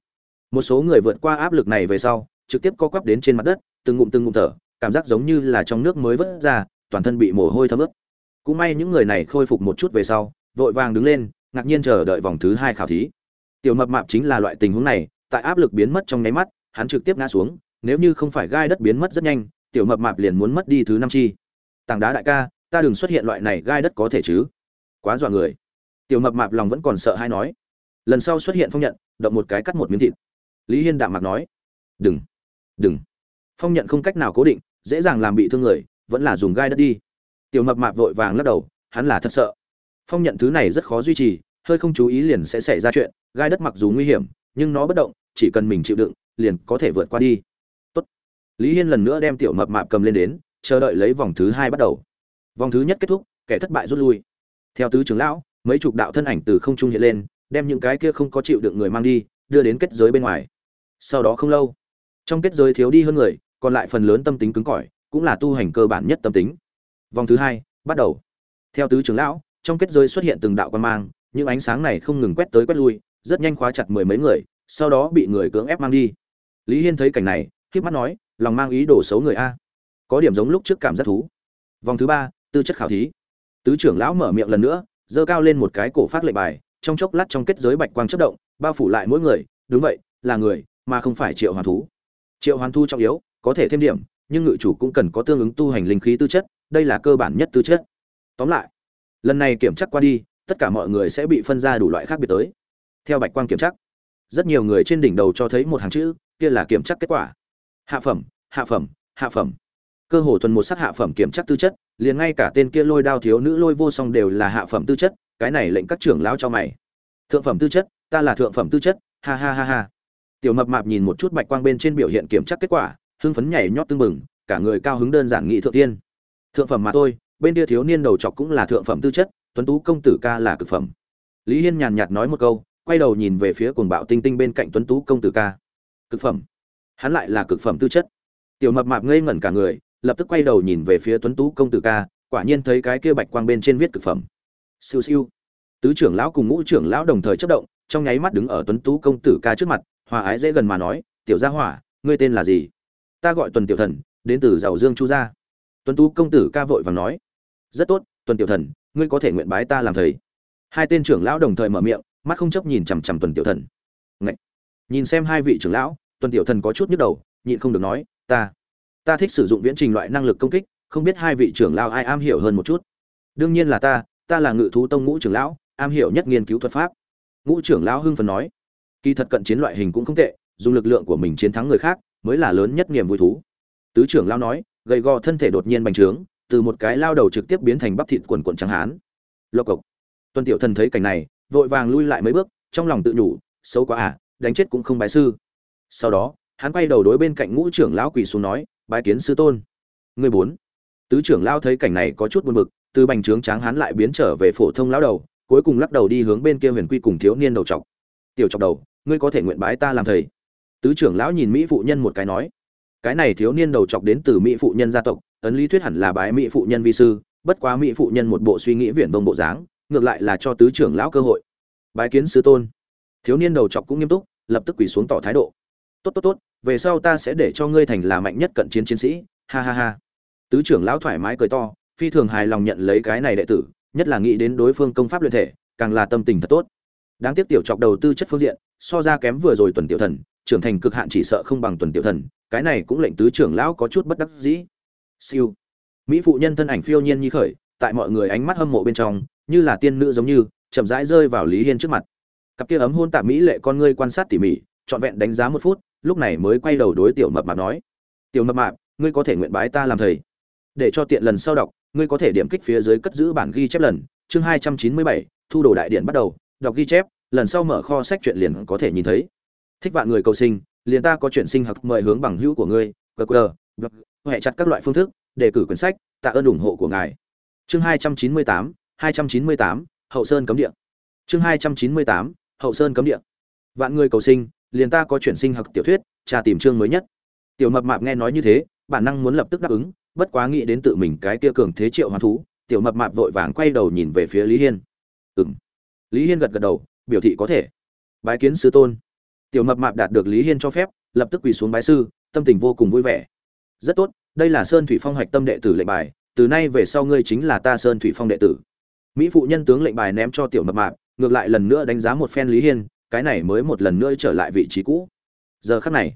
A: một số người vượt qua áp lực này về sau, trực tiếp co quắp đến trên mặt đất, từng ngụm từng ngụm thở, cảm giác giống như là trong nước mới vớt ra, toàn thân bị mồ hôi thấm ướt. Cũng may những người này khôi phục một chút về sau, vội vàng đứng lên, ngạc nhiên chờ đợi vòng thứ hai khảo thí. Tiểu mập mạp chính là loại tình huống này, tại áp lực biến mất trong nháy mắt, hắn trực tiếp ngã xuống, nếu như không phải gai đất biến mất rất nhanh, tiểu mập mạp liền muốn mất đi thứ năm chi. Tảng đá đại ca, ta đừng xuất hiện loại này gai đất có thể chứ. Quá dọa người. Tiểu mập mạp lòng vẫn còn sợ hay nói. Lần sau xuất hiện phong nhận, động một cái cắt một miếng thịt lý hiên đạm mạc nói, đừng đừng. Phong nhận không cách nào cố định, dễ dàng làm bị thương người, vẫn là dùng gai đất đi. Tiểu mập mạp vội vàng lắc đầu, hắn là thật sợ. Phong nhận thứ này rất khó duy trì, hơi không chú ý liền sẽ xảy ra chuyện, gai đất mặc dù nguy hiểm, nhưng nó bất động, chỉ cần mình chịu đựng, liền có thể vượt qua đi. Tốt. lý hiên lần nữa đem tiểu mập mạp cầm lên đến, chờ đợi lấy vòng thứ hai bắt đầu. Vòng thứ nhất kết thúc, kẻ thất bại rút lui. Theo tứ trưởng lão, mấy chục đạo thân ảnh từ không trung hiện lên, đem những cái kia không có chịu đựng người mang đi, đưa đến kết giới bên ngoài sau đó không lâu, trong kết giới thiếu đi hơn người, còn lại phần lớn tâm tính cứng cỏi, cũng là tu hành cơ bản nhất tâm tính. Vòng thứ hai, bắt đầu. Theo tứ trưởng lão, trong kết giới xuất hiện từng đạo quan mang, những ánh sáng này không ngừng quét tới quét lui, rất nhanh khóa chặt mười mấy người, sau đó bị người cưỡng ép mang đi. Lý hiên thấy cảnh này k mắt nói, lòng mang ý đồ xấu người a. Có điểm giống lúc trước cảm giác thú. Vòng thứ ba, tư chất khảo thí. Tứ trưởng lão mở miệng lần nữa, giơ cao lên một cái cổ phát lệnh bài, trong chốc lát trong kết giới bạch quang chất động, bao phủ lại mỗi người, đúng vậy, là người mà không phải triệu hoàn thú. Triệu hoàn thu trọng yếu, có thể thêm điểm, nhưng ngự chủ cũng cần có tương ứng tu hành linh khí tư chất, đây là cơ bản nhất tư chất. Tóm lại, lần này kiểm tra qua đi, tất cả mọi người sẽ bị phân ra đủ loại khác biệt tới. Theo bạch quang kiểm tra, rất nhiều người trên đỉnh đầu cho thấy một hàng chữ, kia là kiểm tra kết quả. Hạ phẩm hạ phẩm hạ phẩm. Cơ hồ thuần một sắc hạ phẩm kiểm tra tư chất, liền ngay cả tên kia lôi đao thiếu nữ lôi vô song đều là hạ phẩm tư chất, cái này lệnh các trưởng lão cho mày. Thượng phẩm tư chất, ta là thượng phẩm tư chất, ha ha ha ha tiểu mập mạp nhìn một chút bạch quang bên trên biểu hiện kiểm tra kết quả, hưng phấn nhảy nhót tưng bừng, cả người cao hứng đơn giản nghị thượng tiên. Thượng phẩm mà thôi, bên kia thiếu niên đầu chọc cũng là thượng phẩm tư chất, tuấn tú công tử ca là cực phẩm. Lý hiên nhàn nhạt nói một câu, quay đầu nhìn về phía cuồng bạo tinh tinh bên cạnh tuấn tú công tử ca. Cực phẩm. Hắn lại là cực phẩm tư chất. Tiểu mập mạp ngây ngẩn cả người, lập tức quay đầu nhìn về phía tuấn tú công tử ca, quả nhiên thấy cái kia bạch quang bên trên viết cực phẩm. Siêu siêu. Tứ trưởng lão cùng ngũ trưởng lão đồng thời chất động, trong nháy mắt đứng ở tuấn tú công tử ca trước mặt hòa ái dễ gần mà nói, tiểu gia hỏa, ngươi tên là gì? Ta gọi tuần tiểu thần, đến từ giàu dương chu gia. Tuấn tú công tử ca vội vàng nói, rất tốt, tuần tiểu thần, ngươi có thể nguyện bái ta làm thầy. Hai tên trưởng lão đồng thời mở miệng, mắt không chấp nhìn chằm chằm tuần tiểu thần. Ngậy! nhìn xem hai vị trưởng lão, tuần tiểu thần có chút nhức đầu, nhịn không được nói, ta ta thích sử dụng viễn trình loại năng lực công kích, không biết hai vị trưởng lão ai am hiểu hơn một chút. Đương nhiên là ta ta là ngự thú tông ngũ trưởng lão, am hiểu nhất nghiên cứu thuật pháp. Ngũ trưởng lão hưng phần nói kỳ thật cận chiến loại hình cũng không tệ, dùng lực lượng của mình chiến thắng người khác mới là lớn nhất niềm vui thú. Tứ trưởng lão nói, gầy gò thân thể đột nhiên bành trướng, từ một cái lao đầu trực tiếp biến thành bắp thịt quần quần trắng hán. Lộc cộc. Tuân tiểu thần thấy cảnh này, vội vàng lui lại mấy bước, trong lòng tự nhủ, xấu quá à đánh chết cũng không bái sư. Sau đó, hắn quay đầu đối bên cạnh ngũ trưởng lão quỳ xuống nói, bái kiến sư tôn. Người bốn. Tứ trưởng lão thấy cảnh này có chút buồn bực, từ bành trướng tráng hắn lại biến trở về phổ thông lão đầu, cuối cùng lắc đầu đi hướng bên kia huyền quy cùng thiếu niên đầu trọc tiểu trọc đầu ngươi có thể nguyện bái ta làm thầy. Tứ trưởng lão nhìn mỹ phụ nhân một cái nói, cái này thiếu niên đầu chọc đến từ mỹ phụ nhân gia tộc, ấn lý thuyết hẳn là bái mỹ phụ nhân vi sư, bất quá mỹ phụ nhân một bộ suy nghĩ viển vông bộ dáng, ngược lại là cho tứ trưởng lão cơ hội. Bái kiến sư tôn. Thiếu niên đầu chọc cũng nghiêm túc, lập tức quỳ xuống tỏ thái độ. Tốt tốt tốt, về sau ta sẽ để cho ngươi thành là mạnh nhất cận chiến chiến sĩ, ha ha ha. Tứ trưởng lão thoải mái cười to, phi thường hài lòng nhận lấy cái này đệ tử, nhất là nghĩ đến đối phương công pháp luyện thể, càng là tâm tình thật tốt đáng tiếc tiểu chọc đầu tư chất phương diện, so ra kém vừa rồi tuần tiểu thần, trưởng thành cực hạn chỉ sợ không bằng tuần tiểu thần, cái này cũng lệnh tứ trưởng lão có chút bất đắc dĩ. Siêu. Mỹ phụ nhân thân ảnh phiêu nhiên như khởi, tại mọi người ánh mắt hâm mộ bên trong, như là tiên nữ giống như, chậm rãi rơi vào lý hiên trước mặt. Cặp kia ấm hôn tạ mỹ lệ con ngươi quan sát tỉ mỉ, trọn vẹn đánh giá một phút, lúc này mới quay đầu đối tiểu mập mạp nói. Tiểu mập mạp, ngươi có thể nguyện bái ta làm thầy. Để cho tiện lần sau đọc, ngươi có thể điểm kích phía dưới cất giữ bản ghi chép lần. Chương hai trăm chín mươi bảy, thu đồ đại điện bắt đầu đọc ghi chép, lần sau mở kho sách truyện liền có thể nhìn thấy. Thích vạn người cầu sinh, liền ta có chuyện sinh học mời hướng bằng hữu của ngươi gq hệ chặt các loại phương thức đề cử quyển sách, tạ ơn ủng hộ của ngài. Chương hai trăm chín mươi tám, hai trăm chín mươi tám, hậu sơn cấm địa. Chương hai trăm chín mươi tám, hậu sơn cấm địa. Vạn người cầu sinh, liền ta có chuyển sinh học tiểu thuyết trà tìm chương mới nhất. Tiểu mập mạp nghe nói như thế, bản năng muốn lập tức đáp ứng, bất quá nghĩ đến tự mình cái kia cường thế triệu hoàn thú, tiểu mập mạp vội vàng quay đầu nhìn về phía lý hiên. Ừng lý hiên gật gật đầu, biểu thị có thể. Bái kiến sư tôn. Tiểu mập mạp đạt được lý hiên cho phép, lập tức quỳ xuống bái sư, tâm tình vô cùng vui vẻ. Rất tốt, đây là sơn thủy phong Hạch tâm đệ tử lệnh bài, từ nay về sau ngươi chính là ta sơn thủy phong đệ tử. Mỹ phụ nhân tướng lệnh bài ném cho tiểu mập mạp, ngược lại lần nữa đánh giá một phen lý hiên, cái này mới một lần nữa trở lại vị trí cũ. Giờ khắc này,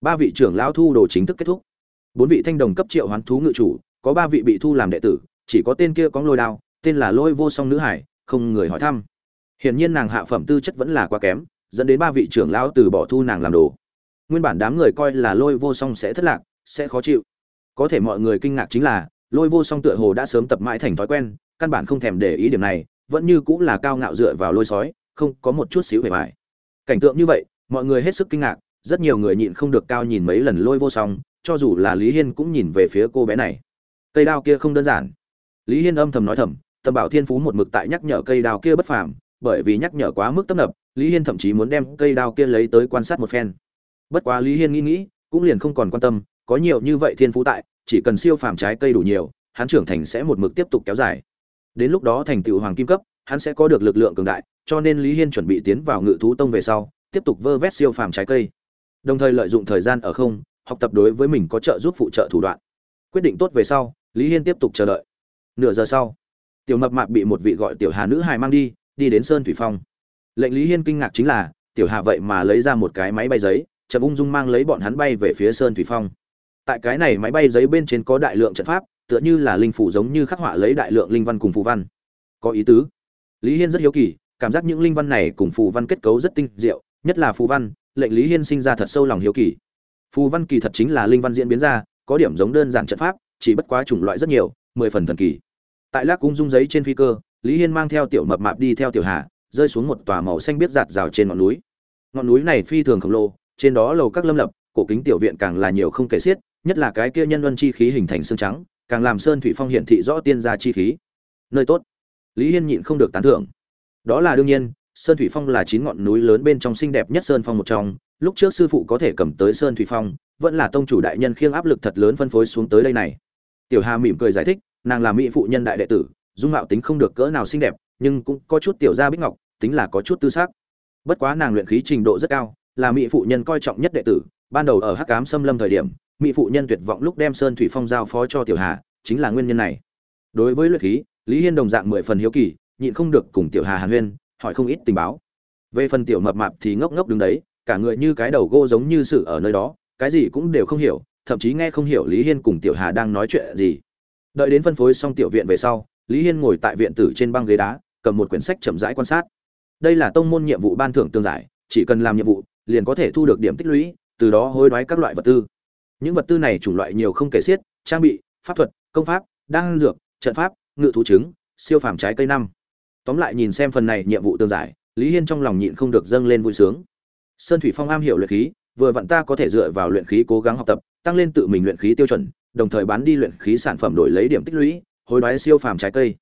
A: ba vị trưởng lão thu đồ chính thức kết thúc. Bốn vị thanh đồng cấp triệu hoán thú ngự chủ, có ba vị bị thu làm đệ tử, chỉ có tên kia có lôi đao, tên là lôi vô song nữ hải, không người hỏi thăm hiển nhiên nàng hạ phẩm tư chất vẫn là quá kém, dẫn đến ba vị trưởng lão từ bỏ thu nàng làm đồ. Nguyên bản đám người coi là lôi vô song sẽ thất lạc, sẽ khó chịu. Có thể mọi người kinh ngạc chính là, lôi vô song tựa hồ đã sớm tập mãi thành thói quen, căn bản không thèm để ý điểm này, vẫn như cũng là cao ngạo dựa vào lôi sói, không có một chút xíu hề mải cảnh tượng như vậy, mọi người hết sức kinh ngạc, rất nhiều người nhịn không được cao nhìn mấy lần lôi vô song, cho dù là lý hiên cũng nhìn về phía cô bé này. Cây đao kia không đơn giản. Lý hiên âm thầm nói thầm, tầm bảo thiên phú một mực tại nhắc nhở cây đao kia bất phàm bởi vì nhắc nhở quá mức tấp nập, lý hiên thậm chí muốn đem cây đao kia lấy tới quan sát một phen. Bất quá lý hiên nghĩ nghĩ, cũng liền không còn quan tâm, có nhiều như vậy thiên phú tại, chỉ cần siêu phàm trái cây đủ nhiều, hắn trưởng thành sẽ một mực tiếp tục kéo dài. Đến lúc đó thành tựu hoàng kim cấp, hắn sẽ có được lực lượng cường đại, cho nên lý hiên chuẩn bị tiến vào ngự thú tông về sau, tiếp tục vơ vét siêu phàm trái cây. Đồng thời lợi dụng thời gian ở không, học tập đối với mình có trợ giúp phụ trợ thủ đoạn. Quyết định tốt về sau, lý hiên tiếp tục chờ đợi. Nửa giờ sau, tiểu mập mạp bị một vị gọi tiểu hà nữ hài mang đi đi đến sơn thủy phong. Lệnh lý hiên kinh ngạc chính là, tiểu hà vậy mà lấy ra một cái máy bay giấy, chậm ung dung mang lấy bọn hắn bay về phía sơn thủy phong. Tại cái này máy bay giấy bên trên có đại lượng trận pháp, tựa như là linh phủ giống như khắc họa lấy đại lượng linh văn cùng phù văn. Có ý tứ. Lý hiên rất hiếu kỳ, cảm giác những linh văn này cùng phù văn kết cấu rất tinh diệu, nhất là phù văn, lệnh lý hiên sinh ra thật sâu lòng hiếu kỳ. Phù văn kỳ thật chính là linh văn diễn biến ra, có điểm giống đơn giản trận pháp, chỉ bất quá chủng loại rất nhiều, mười phần thần kỳ. Tại lác cung dung giấy trên phi cơ lý hiên mang theo tiểu mập mạp đi theo tiểu hà, rơi xuống một tòa màu xanh biết giạt rào trên ngọn núi. Ngọn núi này phi thường khổng lồ, trên đó lầu các lâm lập, cổ kính tiểu viện càng là nhiều không kể xiết, nhất là cái kia nhân luân chi khí hình thành xương trắng, càng làm sơn thủy phong hiển thị rõ tiên gia chi khí. Nơi tốt. Lý hiên nhịn không được tán thưởng. Đó là đương nhiên, sơn thủy phong là chín ngọn núi lớn bên trong xinh đẹp nhất sơn phong một trong. Lúc trước sư phụ có thể cầm tới sơn thủy phong, vẫn là tông chủ đại nhân khiêng áp lực thật lớn phân phối xuống tới đây này. Tiểu hà mỉm cười giải thích, nàng là mỹ phụ nhân đại đệ tử dung mạo tính không được cỡ nào xinh đẹp, nhưng cũng có chút tiểu gia bích ngọc, tính là có chút tư xác bất quá nàng luyện khí trình độ rất cao, là mỹ phụ nhân coi trọng nhất đệ tử. Ban đầu ở hắc cám xâm lâm thời điểm, mỹ phụ nhân tuyệt vọng lúc đem sơn thủy phong giao phó cho tiểu hà, chính là nguyên nhân này. Đối với luyện khí, lý hiên đồng dạng mười phần hiếu kỳ, nhịn không được cùng tiểu hà hàn huyên, hỏi không ít tình báo. Về phần tiểu mập mạp thì ngốc ngốc đứng đấy, cả người như cái đầu gô giống như sự ở nơi đó, cái gì cũng đều không hiểu, thậm chí nghe không hiểu lý hiên cùng tiểu hà đang nói chuyện gì. Đợi đến phân phối xong tiểu viện về sau lý hiên ngồi tại viện tử trên băng ghế đá, cầm một quyển sách chậm rãi quan sát. Đây là tông môn nhiệm vụ ban thưởng tương giải, chỉ cần làm nhiệm vụ, liền có thể thu được điểm tích lũy, từ đó hối đoái các loại vật tư. Những vật tư này chủng loại nhiều không kể xiết, trang bị, pháp thuật, công pháp, đan dược, trận pháp, ngự thú trứng, siêu phàm trái cây năm. Tóm lại nhìn xem phần này nhiệm vụ tương giải, lý hiên trong lòng nhịn không được dâng lên vui sướng. Sơn thủy phong am hiểu luyện khí, vừa vặn ta có thể dựa vào luyện khí cố gắng học tập, tăng lên tự mình luyện khí tiêu chuẩn, đồng thời bán đi luyện khí sản phẩm đổi lấy điểm tích lũy hối đoái siêu phàm trái cây.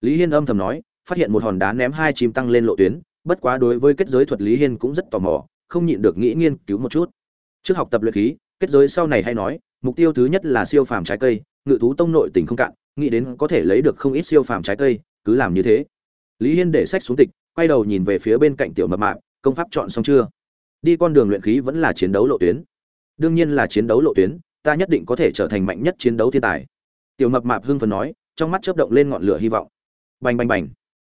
A: Lý hiên âm thầm nói, phát hiện một hòn đá ném hai chim tăng lên lộ tuyến, bất quá đối với kết giới thuật lý hiên cũng rất tò mò, không nhịn được nghĩ nghiên cứu một chút. Trước học tập luyện khí, kết giới sau này hay nói, mục tiêu thứ nhất là siêu phàm trái cây, ngự thú tông nội tỉnh không cạn, nghĩ đến có thể lấy được không ít siêu phàm trái cây, cứ làm như thế. Lý hiên để sách xuống tịch, quay đầu nhìn về phía bên cạnh tiểu mập mạp, công pháp chọn xong chưa? Đi con đường luyện khí vẫn là chiến đấu lộ tuyến. Đương nhiên là chiến đấu lộ tuyến, ta nhất định có thể trở thành mạnh nhất chiến đấu thiên tài. Tiểu mập mạp hưng phấn nói trong mắt chớp động lên ngọn lửa hy vọng. Bành bành bành.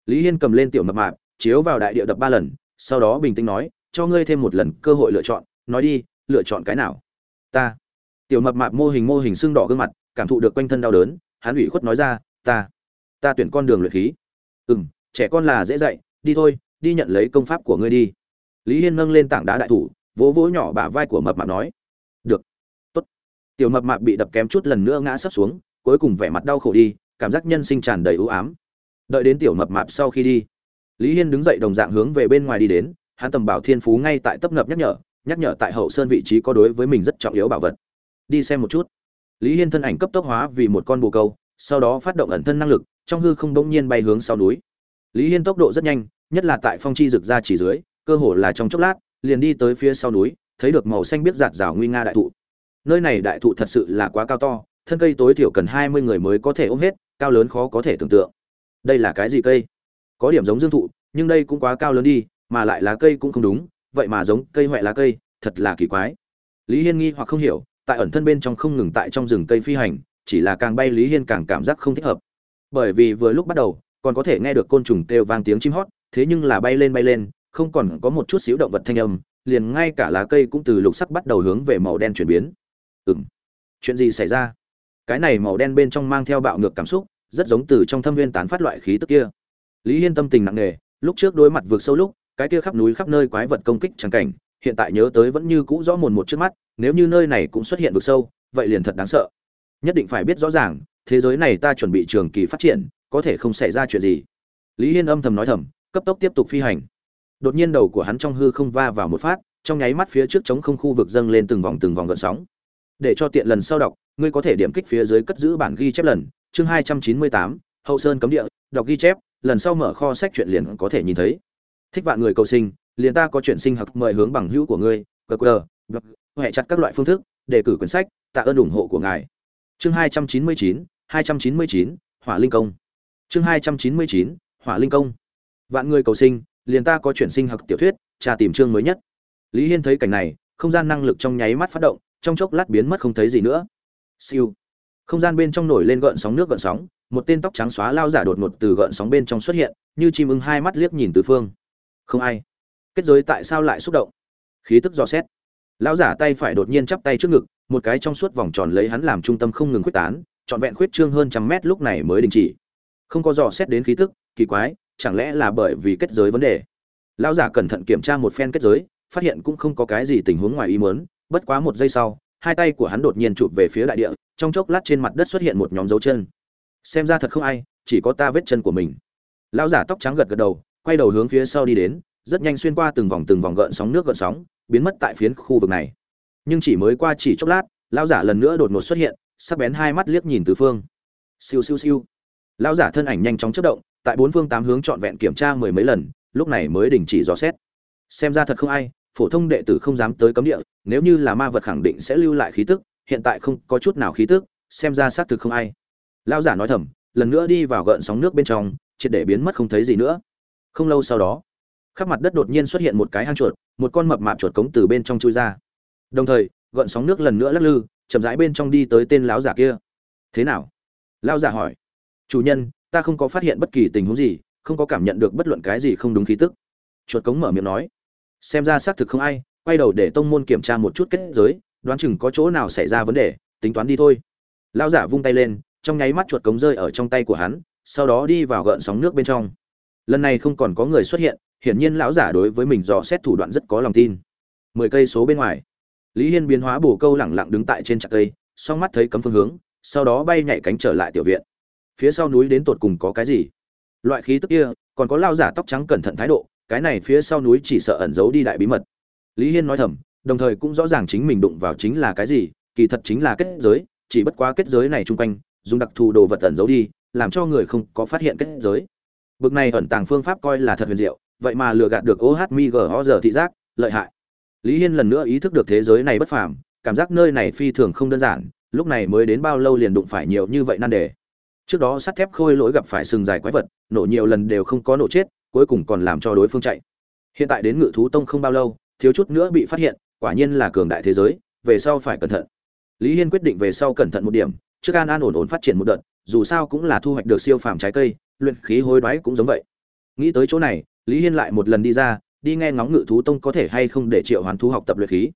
A: Lý hiên cầm lên tiểu mập mạp, chiếu vào đại địa đập ba lần, sau đó bình tĩnh nói, cho ngươi thêm một lần cơ hội lựa chọn, nói đi, lựa chọn cái nào? Ta. Tiểu mập mạp mô hình mô hình xương đỏ gương mặt, cảm thụ được quanh thân đau đớn, hắn ủy khuất nói ra, ta ta tuyển con đường luyện khí. Ừ m trẻ con là dễ dạy, đi thôi, đi nhận lấy công pháp của ngươi đi. Lý hiên nâng lên tảng đá đại thủ, vỗ vỗ nhỏ bả vai của mập mạp nói, được, tốt. Tiểu mập mạp bị đập kém chút lần nữa ngã sấp xuống, cuối cùng vẻ mặt đau khổ đi cảm giác nhân sinh tràn đầy ưu ám. Đợi đến tiểu mập mạp sau khi đi, lý hiên đứng dậy đồng dạng hướng về bên ngoài đi đến, hắn tầm bảo thiên phú ngay tại tấp ngập nhắc nhở nhắc nhở tại hậu sơn vị trí có đối với mình rất trọng yếu bảo vật. Đi xem một chút. Lý hiên thân ảnh cấp tốc hóa vì một con bồ câu, sau đó phát động ẩn thân năng lực, trong hư không bỗng nhiên bay hướng sau núi. Lý hiên tốc độ rất nhanh, nhất là tại phong chi rực ra chỉ dưới, cơ hồ là trong chốc lát, liền đi tới phía sau núi, thấy được màu xanh biết giạt rào nguy nga đại thụ. Nơi này đại thụ thật sự là quá cao to, thân cây tối thiểu cần hai mươi người mới có thể ôm hết cao lớn khó có thể tưởng tượng. Đây là cái gì cây? Có điểm giống dương thụ, nhưng đây cũng quá cao lớn đi, mà lại lá cây cũng không đúng, vậy mà giống cây huệ lá cây, thật là kỳ quái. Lý hiên nghi hoặc không hiểu, tại ẩn thân bên trong không ngừng tại trong rừng cây phi hành, chỉ là càng bay lý hiên càng cảm giác không thích hợp. Bởi vì vừa lúc bắt đầu, còn có thể nghe được côn trùng kêu vang tiếng chim hót, thế nhưng là bay lên bay lên, không còn có một chút xíu động vật thanh âm, liền ngay cả lá cây cũng từ lục sắc bắt đầu hướng về màu đen chuyển biến. Ừ m chuyện gì xảy ra? Cái này màu đen bên trong mang theo bạo ngược cảm xúc rất giống từ trong thâm viên tán phát loại khí tức kia. Lý hiên tâm tình nặng nề, lúc trước đối mặt vượt sâu lúc, cái kia khắp núi khắp nơi quái vật công kích chẳng cảnh, hiện tại nhớ tới vẫn như cũ rõ mồn một trước mắt, nếu như nơi này cũng xuất hiện vực sâu, vậy liền thật đáng sợ. Nhất định phải biết rõ ràng, thế giới này ta chuẩn bị trường kỳ phát triển, có thể không xảy ra chuyện gì. Lý hiên âm thầm nói thầm, cấp tốc tiếp tục phi hành. Đột nhiên đầu của hắn trong hư không va vào một phát, trong nháy mắt phía trước chống không khu vực dâng lên từng vòng từng vòng gợn sóng. Để cho tiện lần sau đọc, ngươi có thể điểm kích phía dưới cất giữ bản ghi chép lần chương hai trăm chín mươi tám, hậu sơn cấm địa, đọc ghi chép, lần sau mở kho sách truyện liền có thể nhìn thấy. Thích vạn người cầu sinh, liền ta có chuyện sinh học, mời hướng bằng hữu của ngươi qr blog hệ chặt các loại phương thức, đề cử quyển sách, tạ ơn ủng hộ của ngài. Chương hai trăm chín mươi chín, hai trăm chín mươi chín, hỏa linh công. Chương hai trăm chín mươi chín, hỏa linh công. Vạn người cầu sinh, liền ta có chuyển sinh học tiểu thuyết trà tìm chương mới nhất. Lý hiên thấy cảnh này, không gian năng lực trong nháy mắt phát động, trong chốc lát biến mất không thấy gì nữa. Siêu không gian bên trong nổi lên gợn sóng nước gợn sóng, một tên tóc trắng xóa lao giả đột ngột từ gợn sóng bên trong xuất hiện, như chim ưng hai mắt liếc nhìn tứ phương. Không ai. Kết giới tại sao lại xúc động? Khí tức dò xét. Lão giả tay phải đột nhiên chắp tay trước ngực, một cái trong suốt vòng tròn lấy hắn làm trung tâm không ngừng quyết tán, trọn vẹn khuyết trương hơn trăm mét lúc này mới đình chỉ. Không có dò xét đến khí tức, kỳ quái, chẳng lẽ là bởi vì kết giới vấn đề? Lão giả cẩn thận kiểm tra một phen kết giới, phát hiện cũng không có cái gì tình huống ngoài ý muốn, bất quá một giây sau, hai tay của hắn đột nhiên chụp về phía đại địa trong chốc lát trên mặt đất xuất hiện một nhóm dấu chân. Xem ra thật không ai, chỉ có ta vết chân của mình. Lão giả tóc trắng gật gật đầu, quay đầu hướng phía sau đi đến, rất nhanh xuyên qua từng vòng từng vòng gợn sóng nước gợn sóng, biến mất tại phiến khu vực này. Nhưng chỉ mới qua chỉ chốc lát, lão giả lần nữa đột ngột xuất hiện, sắc bén hai mắt liếc nhìn từ phương. Siêu siêu siêu. Lão giả thân ảnh nhanh chóng chất động, tại bốn phương tám hướng trọn vẹn kiểm tra mười mấy lần, lúc này mới đình chỉ dò xét. Xem ra thật không ai, phổ thông đệ tử không dám tới cấm địa, nếu như là ma vật khẳng định sẽ lưu lại khí tức hiện tại không có chút nào khí tức, xem ra xác thực không ai. Lão giả nói thầm, lần nữa đi vào gợn sóng nước bên trong, triệt để biến mất không thấy gì nữa. Không lâu sau đó, khắp mặt đất đột nhiên xuất hiện một cái hang chuột, một con mập mạp chuột cống từ bên trong chui ra. Đồng thời, gợn sóng nước lần nữa lắc lư, chậm rãi bên trong đi tới tên lão giả kia. Thế nào? Lão giả hỏi. Chủ nhân, ta không có phát hiện bất kỳ tình huống gì, không có cảm nhận được bất luận cái gì không đúng khí tức. Chuột cống mở miệng nói. Xem ra xác thực không ai, quay đầu để tông môn kiểm tra một chút kết giới đoán chừng có chỗ nào xảy ra vấn đề, tính toán đi thôi. Lão giả vung tay lên, trong nháy mắt chuột cống rơi ở trong tay của hắn, sau đó đi vào gợn sóng nước bên trong. Lần này không còn có người xuất hiện, hiển nhiên lão giả đối với mình dò xét thủ đoạn rất có lòng tin. Mười cây số bên ngoài, lý hiên biến hóa bổ câu lẳng lặng đứng tại trên chặt cây, song mắt thấy cấm phương hướng, sau đó bay nhảy cánh trở lại tiểu viện. Phía sau núi đến tột cùng có cái gì? Loại khí tức kia, còn có lao giả tóc trắng cẩn thận thái độ, cái này phía sau núi chỉ sợ ẩn giấu đi đại bí mật. Lý hiên nói thầm đồng thời cũng rõ ràng chính mình đụng vào chính là cái gì, kỳ thật chính là kết giới, chỉ bất quá kết giới này chung quanh, dùng đặc thù đồ vật ẩn giấu đi, làm cho người không có phát hiện kết giới. Bực này ẩn tàng phương pháp coi là thật huyền diệu, vậy mà lừa gạt được ohmigho giờ thị giác, lợi hại. Lý hiên lần nữa ý thức được thế giới này bất phàm, cảm giác nơi này phi thường không đơn giản, lúc này mới đến bao lâu liền đụng phải nhiều như vậy nan đề. Trước đó sắt thép khôi lỗi gặp phải sừng dài quái vật, nổ nhiều lần đều không có nổ chết, cuối cùng còn làm cho đối phương chạy. Hiện tại đến ngự thú tông không bao lâu, thiếu chút nữa bị phát hiện quả nhiên là cường đại thế giới, về sau phải cẩn thận. Lý hiên quyết định về sau cẩn thận một điểm, trước an an ổn ổn phát triển một đợt, dù sao cũng là thu hoạch được siêu phàm trái cây, luyện khí hối đoái cũng giống vậy. Nghĩ tới chỗ này, lý hiên lại một lần đi ra, đi nghe ngóng ngự thú tông có thể hay không để triệu hoán thú học tập luyện khí.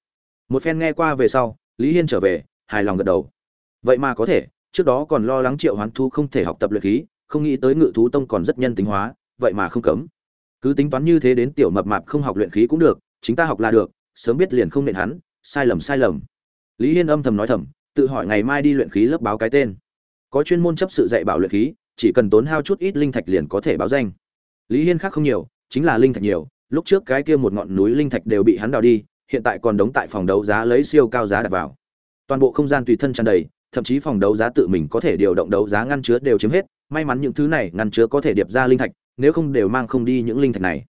A: Một phen nghe qua về sau, lý hiên trở về, hài lòng gật đầu. Vậy mà có thể, trước đó còn lo lắng triệu hoán thú không thể học tập luyện khí, không nghĩ tới ngự thú tông còn rất nhân tính hóa, vậy mà không cấm. Cứ tính toán như thế đến tiểu mập mạp không học luyện khí cũng được, chính ta học là được sớm biết liền không nện hắn, sai lầm sai lầm. Lý hiên âm thầm nói thầm, tự hỏi ngày mai đi luyện khí lớp báo cái tên. Có chuyên môn chấp sự dạy bảo luyện khí, chỉ cần tốn hao chút ít linh thạch liền có thể báo danh. Lý hiên khác không nhiều, chính là linh thạch nhiều, lúc trước cái kia một ngọn núi linh thạch đều bị hắn đào đi, hiện tại còn đóng tại phòng đấu giá lấy siêu cao giá đặt vào. Toàn bộ không gian tùy thân tràn đầy, thậm chí phòng đấu giá tự mình có thể điều động đấu giá ngăn chứa đều chiếm hết, may mắn những thứ này ngăn chứa có thể điệp ra linh thạch, nếu không đều mang không đi những linh thạch này.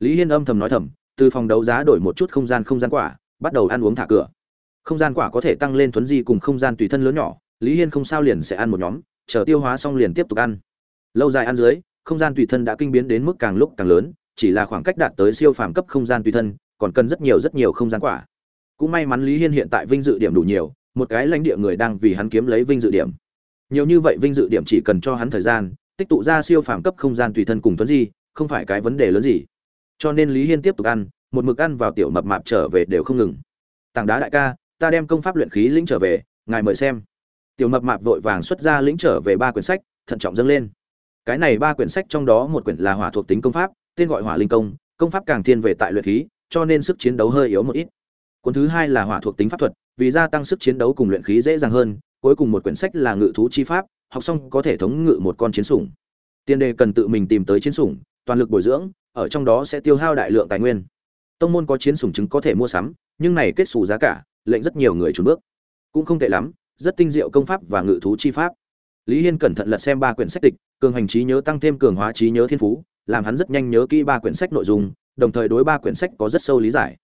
A: Lý hiên âm thầm nói thầm từ phòng đấu giá đổi một chút không gian không gian quả, bắt đầu ăn uống thả cửa. Không gian quả có thể tăng lên thuấn di cùng không gian tùy thân lớn nhỏ, lý hiên không sao liền sẽ ăn một nhóm, chờ tiêu hóa xong liền tiếp tục ăn. Lâu dài ăn dưới, không gian tùy thân đã kinh biến đến mức càng lúc càng lớn, chỉ là khoảng cách đạt tới siêu phàm cấp không gian tùy thân, còn cần rất nhiều rất nhiều không gian quả. Cũng may mắn lý hiên hiện tại vinh dự điểm đủ nhiều, một cái lãnh địa người đang vì hắn kiếm lấy vinh dự điểm. Nhiều như vậy vinh dự điểm chỉ cần cho hắn thời gian, tích tụ ra siêu phàm cấp không gian tùy thân cùng tuấn di, không phải cái vấn đề lớn gì cho nên lý hiên tiếp tục ăn, một mực ăn vào tiểu mập mạp trở về đều không ngừng. Tảng đá đại ca, ta đem công pháp luyện khí lĩnh trở về, ngài mời xem. Tiểu mập mạp vội vàng xuất ra lĩnh trở về ba quyển sách, thận trọng dâng lên. Cái này ba quyển sách trong đó một quyển là hỏa thuộc tính công pháp, tên gọi hỏa linh công công pháp càng thiên về tại luyện khí, cho nên sức chiến đấu hơi yếu một ít. Cuốn thứ hai là hỏa thuộc tính pháp thuật, vì gia tăng sức chiến đấu cùng luyện khí dễ dàng hơn, cuối cùng một quyển sách là ngự thú chi pháp, học xong có thể thống ngự một con chiến sủng. Tiên đề cần tự mình tìm tới chiến sủng, toàn lực bồi dưỡng ở trong đó sẽ tiêu hao đại lượng tài nguyên. Tông môn có chiến sủng chứng có thể mua sắm, nhưng này kết xù giá cả, lệnh rất nhiều người trốn bước. Cũng không tệ lắm, rất tinh diệu công pháp và ngự thú chi pháp. Lý hiên cẩn thận lật xem ba quyển sách tịch, cường hành trí nhớ tăng thêm cường hóa trí nhớ thiên phú, làm hắn rất nhanh nhớ kỹ ba quyển sách nội dung, đồng thời đối ba quyển sách có rất sâu lý giải.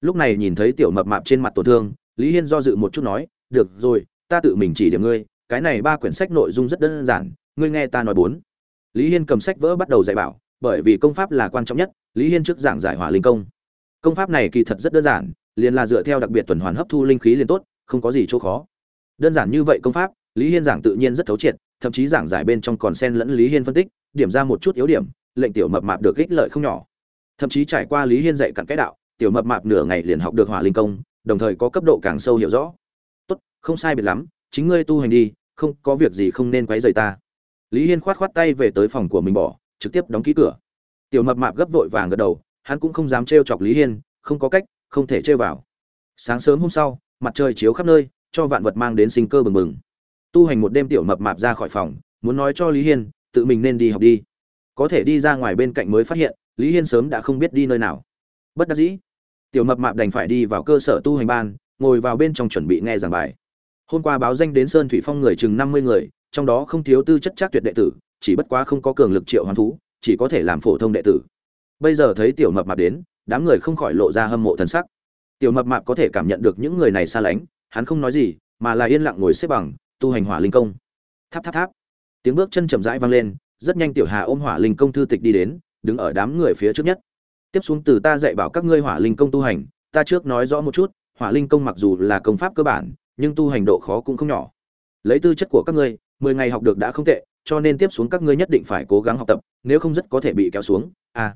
A: Lúc này nhìn thấy tiểu mập mạp trên mặt tổn thương, lý hiên do dự một chút nói, được rồi, ta tự mình chỉ điểm ngươi, cái này ba quyển sách nội dung rất đơn giản, ngươi nghe ta nói bốn. Lý hiên cầm sách vỡ bắt đầu dạy bảo bởi vì công pháp là quan trọng nhất, lý hiên trước giảng giải hỏa linh công. Công pháp này kỳ thật rất đơn giản, liền là dựa theo đặc biệt tuần hoàn hấp thu linh khí liền tốt, không có gì chỗ khó. Đơn giản như vậy công pháp, lý hiên giảng tự nhiên rất thấu triệt, thậm chí giảng giải bên trong còn xen lẫn lý hiên phân tích, điểm ra một chút yếu điểm, lệnh tiểu mập mạp được ích lợi không nhỏ. Thậm chí trải qua lý hiên dạy cặn cái đạo, tiểu mập mạp nửa ngày liền học được hỏa linh công, đồng thời có cấp độ càng sâu hiểu rõ. Tốt, không sai biệt lắm, chính ngươi tu hành đi, không có việc gì không nên quấy rầy ta. Lý hiên khoát khoát tay về tới phòng của mình bỏ trực tiếp đóng ký cửa. Tiểu mập mạp gấp vội vàng gật đầu, hắn cũng không dám trêu chọc lý hiên, không có cách, không thể trêu vào. Sáng sớm hôm sau, mặt trời chiếu khắp nơi, cho vạn vật mang đến sinh cơ bừng bừng. Tu hành một đêm tiểu mập mạp ra khỏi phòng, muốn nói cho lý hiên, tự mình nên đi học đi. Có thể đi ra ngoài bên cạnh mới phát hiện, lý hiên sớm đã không biết đi nơi nào. Bất đắc dĩ, tiểu mập mạp đành phải đi vào cơ sở tu hành ban, ngồi vào bên trong chuẩn bị nghe giảng bài. Hôm qua báo danh đến sơn thủy phong người chừng năm mươi người, trong đó không thiếu tư chất chắc tuyệt đệ tử chỉ bất quá không có cường lực triệu hoàn thú, chỉ có thể làm phổ thông đệ tử. Bây giờ thấy tiểu mập mạp đến, đám người không khỏi lộ ra hâm mộ thần sắc. Tiểu mập mạp có thể cảm nhận được những người này xa lánh, hắn không nói gì, mà là yên lặng ngồi xếp bằng, tu hành hỏa linh công. Tháp tháp tháp. Tiếng bước chân chậm rãi vang lên, rất nhanh tiểu hà ôm hỏa linh công thư tịch đi đến, đứng ở đám người phía trước nhất. Tiếp xuống từ ta dạy bảo các ngươi hỏa linh công tu hành, ta trước nói rõ một chút, hỏa linh công mặc dù là công pháp cơ bản, nhưng tu hành độ khó cũng không nhỏ. Lấy tư chất của các ngươi, mười ngày học được đã không tệ cho nên tiếp xuống các ngươi nhất định phải cố gắng học tập, nếu không rất có thể bị kéo xuống. À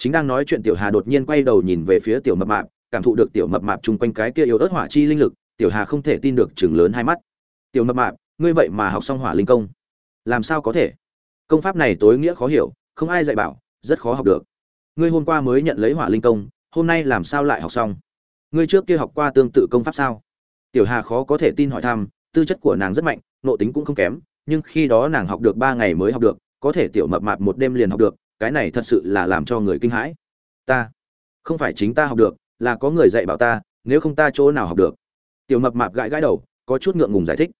A: chính đang nói chuyện tiểu hà đột nhiên quay đầu nhìn về phía tiểu mập mạp, cảm thụ được tiểu mập mạp chung quanh cái kia yếu ớt hỏa chi linh lực, tiểu hà không thể tin được chừng lớn hai mắt. Tiểu mập mạp, ngươi vậy mà học xong hỏa linh công. Làm sao có thể? Công pháp này tối nghĩa khó hiểu, không ai dạy bảo, rất khó học được. Ngươi hôm qua mới nhận lấy hỏa linh công, hôm nay làm sao lại học xong? Ngươi trước kia học qua tương tự công pháp sao? Tiểu hà khó có thể tin hỏi thăm, tư chất của nàng rất mạnh, nội tính cũng không kém nhưng khi đó nàng học được ba ngày mới học được, có thể tiểu mập mạp một đêm liền học được, cái này thật sự là làm cho người kinh hãi. Ta, không phải chính ta học được, là có người dạy bảo ta, nếu không ta chỗ nào học được. Tiểu mập mạp gãi gãi đầu, có chút ngượng ngùng giải thích.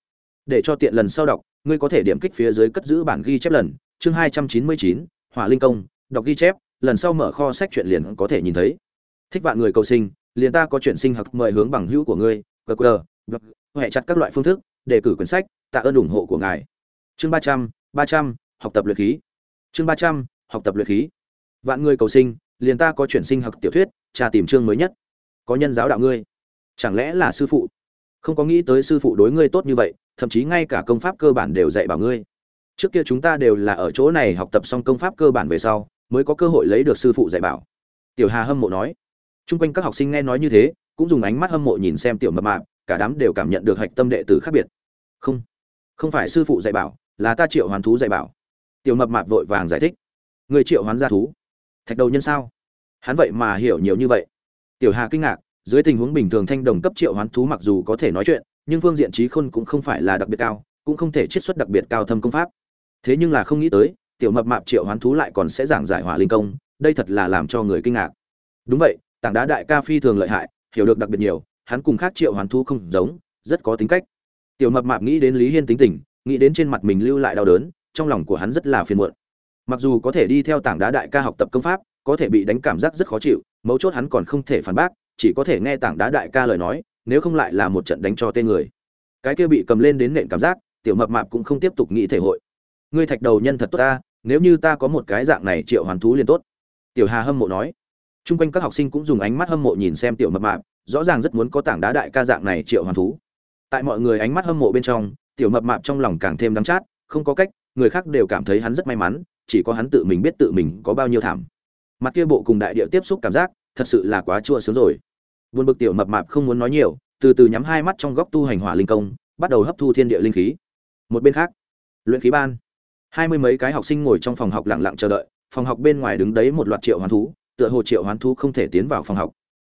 A: Để cho tiện lần sau đọc, ngươi có thể điểm kích phía dưới cất giữ bản ghi chép lần, chương hai trăm chín mươi chín, hỏa linh công, đọc ghi chép, lần sau mở kho sách truyện liền có thể nhìn thấy. Thích vạn người cầu sinh, liền ta có chuyện sinh học, mời hướng bằng hữu của ngươi qr hệ chặt các loại phương thức, đề cử quyển sách, tạ ơn ủng hộ của ngài chương ba trăm ba trăm, học tập luyện khí. Chương ba trăm, học tập luyện khí. Vạn người cầu sinh, liền ta có chuyển sinh học tiểu thuyết, tra tìm chương mới nhất. Có nhân giáo đạo ngươi. Chẳng lẽ là sư phụ? Không có nghĩ tới sư phụ đối ngươi tốt như vậy, thậm chí ngay cả công pháp cơ bản đều dạy bảo ngươi. Trước kia chúng ta đều là ở chỗ này học tập xong công pháp cơ bản về sau, mới có cơ hội lấy được sư phụ dạy bảo. Tiểu hà hâm mộ nói. Trung quanh các học sinh nghe nói như thế, cũng dùng ánh mắt hâm mộ nhìn xem tiểu mập mạp, cả đám đều cảm nhận được hạch tâm đệ tử khác biệt. Không không phải sư phụ dạy bảo là ta triệu hoàn thú dạy bảo. Tiểu mập mạp vội vàng giải thích. Người triệu hoán gia thú. Thạch đầu nhân sao? Hắn vậy mà hiểu nhiều như vậy. Tiểu hà kinh ngạc, dưới tình huống bình thường thanh đồng cấp triệu hoán thú mặc dù có thể nói chuyện, nhưng phương diện trí khôn cũng không phải là đặc biệt cao, cũng không thể chiết xuất đặc biệt cao thâm công pháp. Thế nhưng là không nghĩ tới, tiểu mập mạp triệu hoán thú lại còn sẽ giảng giải hỏa linh công, đây thật là làm cho người kinh ngạc. Đúng vậy, tảng đá đại ca phi thường lợi hại, hiểu được đặc biệt nhiều, hắn cùng khác triệu hoán thú không giống, rất có tính cách. Tiểu mập mạp nghĩ đến lý hiên tính tình nghĩ đến trên mặt mình lưu lại đau đớn, trong lòng của hắn rất là phiền muộn. Mặc dù có thể đi theo tảng đá đại ca học tập công pháp, có thể bị đánh cảm giác rất khó chịu, mấu chốt hắn còn không thể phản bác, chỉ có thể nghe tảng đá đại ca lời nói, nếu không lại là một trận đánh cho tên người. Cái kia bị cầm lên đến nện cảm giác, tiểu mập mạp cũng không tiếp tục nghĩ thể hội. Ngươi thạch đầu nhân thật tốt ta, nếu như ta có một cái dạng này triệu hoàn thú liền tốt. Tiểu hà hâm mộ nói. Chung quanh các học sinh cũng dùng ánh mắt hâm mộ nhìn xem tiểu mập mạp, rõ ràng rất muốn có tảng đá đại ca dạng này triệu hoàn thú. Tại mọi người ánh mắt hâm mộ bên trong tiểu mập mạp trong lòng càng thêm đắng chát, không có cách, người khác đều cảm thấy hắn rất may mắn, chỉ có hắn tự mình biết tự mình có bao nhiêu thảm. Mặt kia bộ cùng đại địa tiếp xúc cảm giác, thật sự là quá chua sướng rồi. Buồn bực tiểu mập mạp không muốn nói nhiều, từ từ nhắm hai mắt trong góc tu hành hỏa linh công, bắt đầu hấp thu thiên địa linh khí. Một bên khác, luyện khí ban. Hai mươi mấy cái học sinh ngồi trong phòng học lặng lặng chờ đợi, phòng học bên ngoài đứng đấy một loạt triệu hoán thú, tựa hồ triệu hoán thú không thể tiến vào phòng học.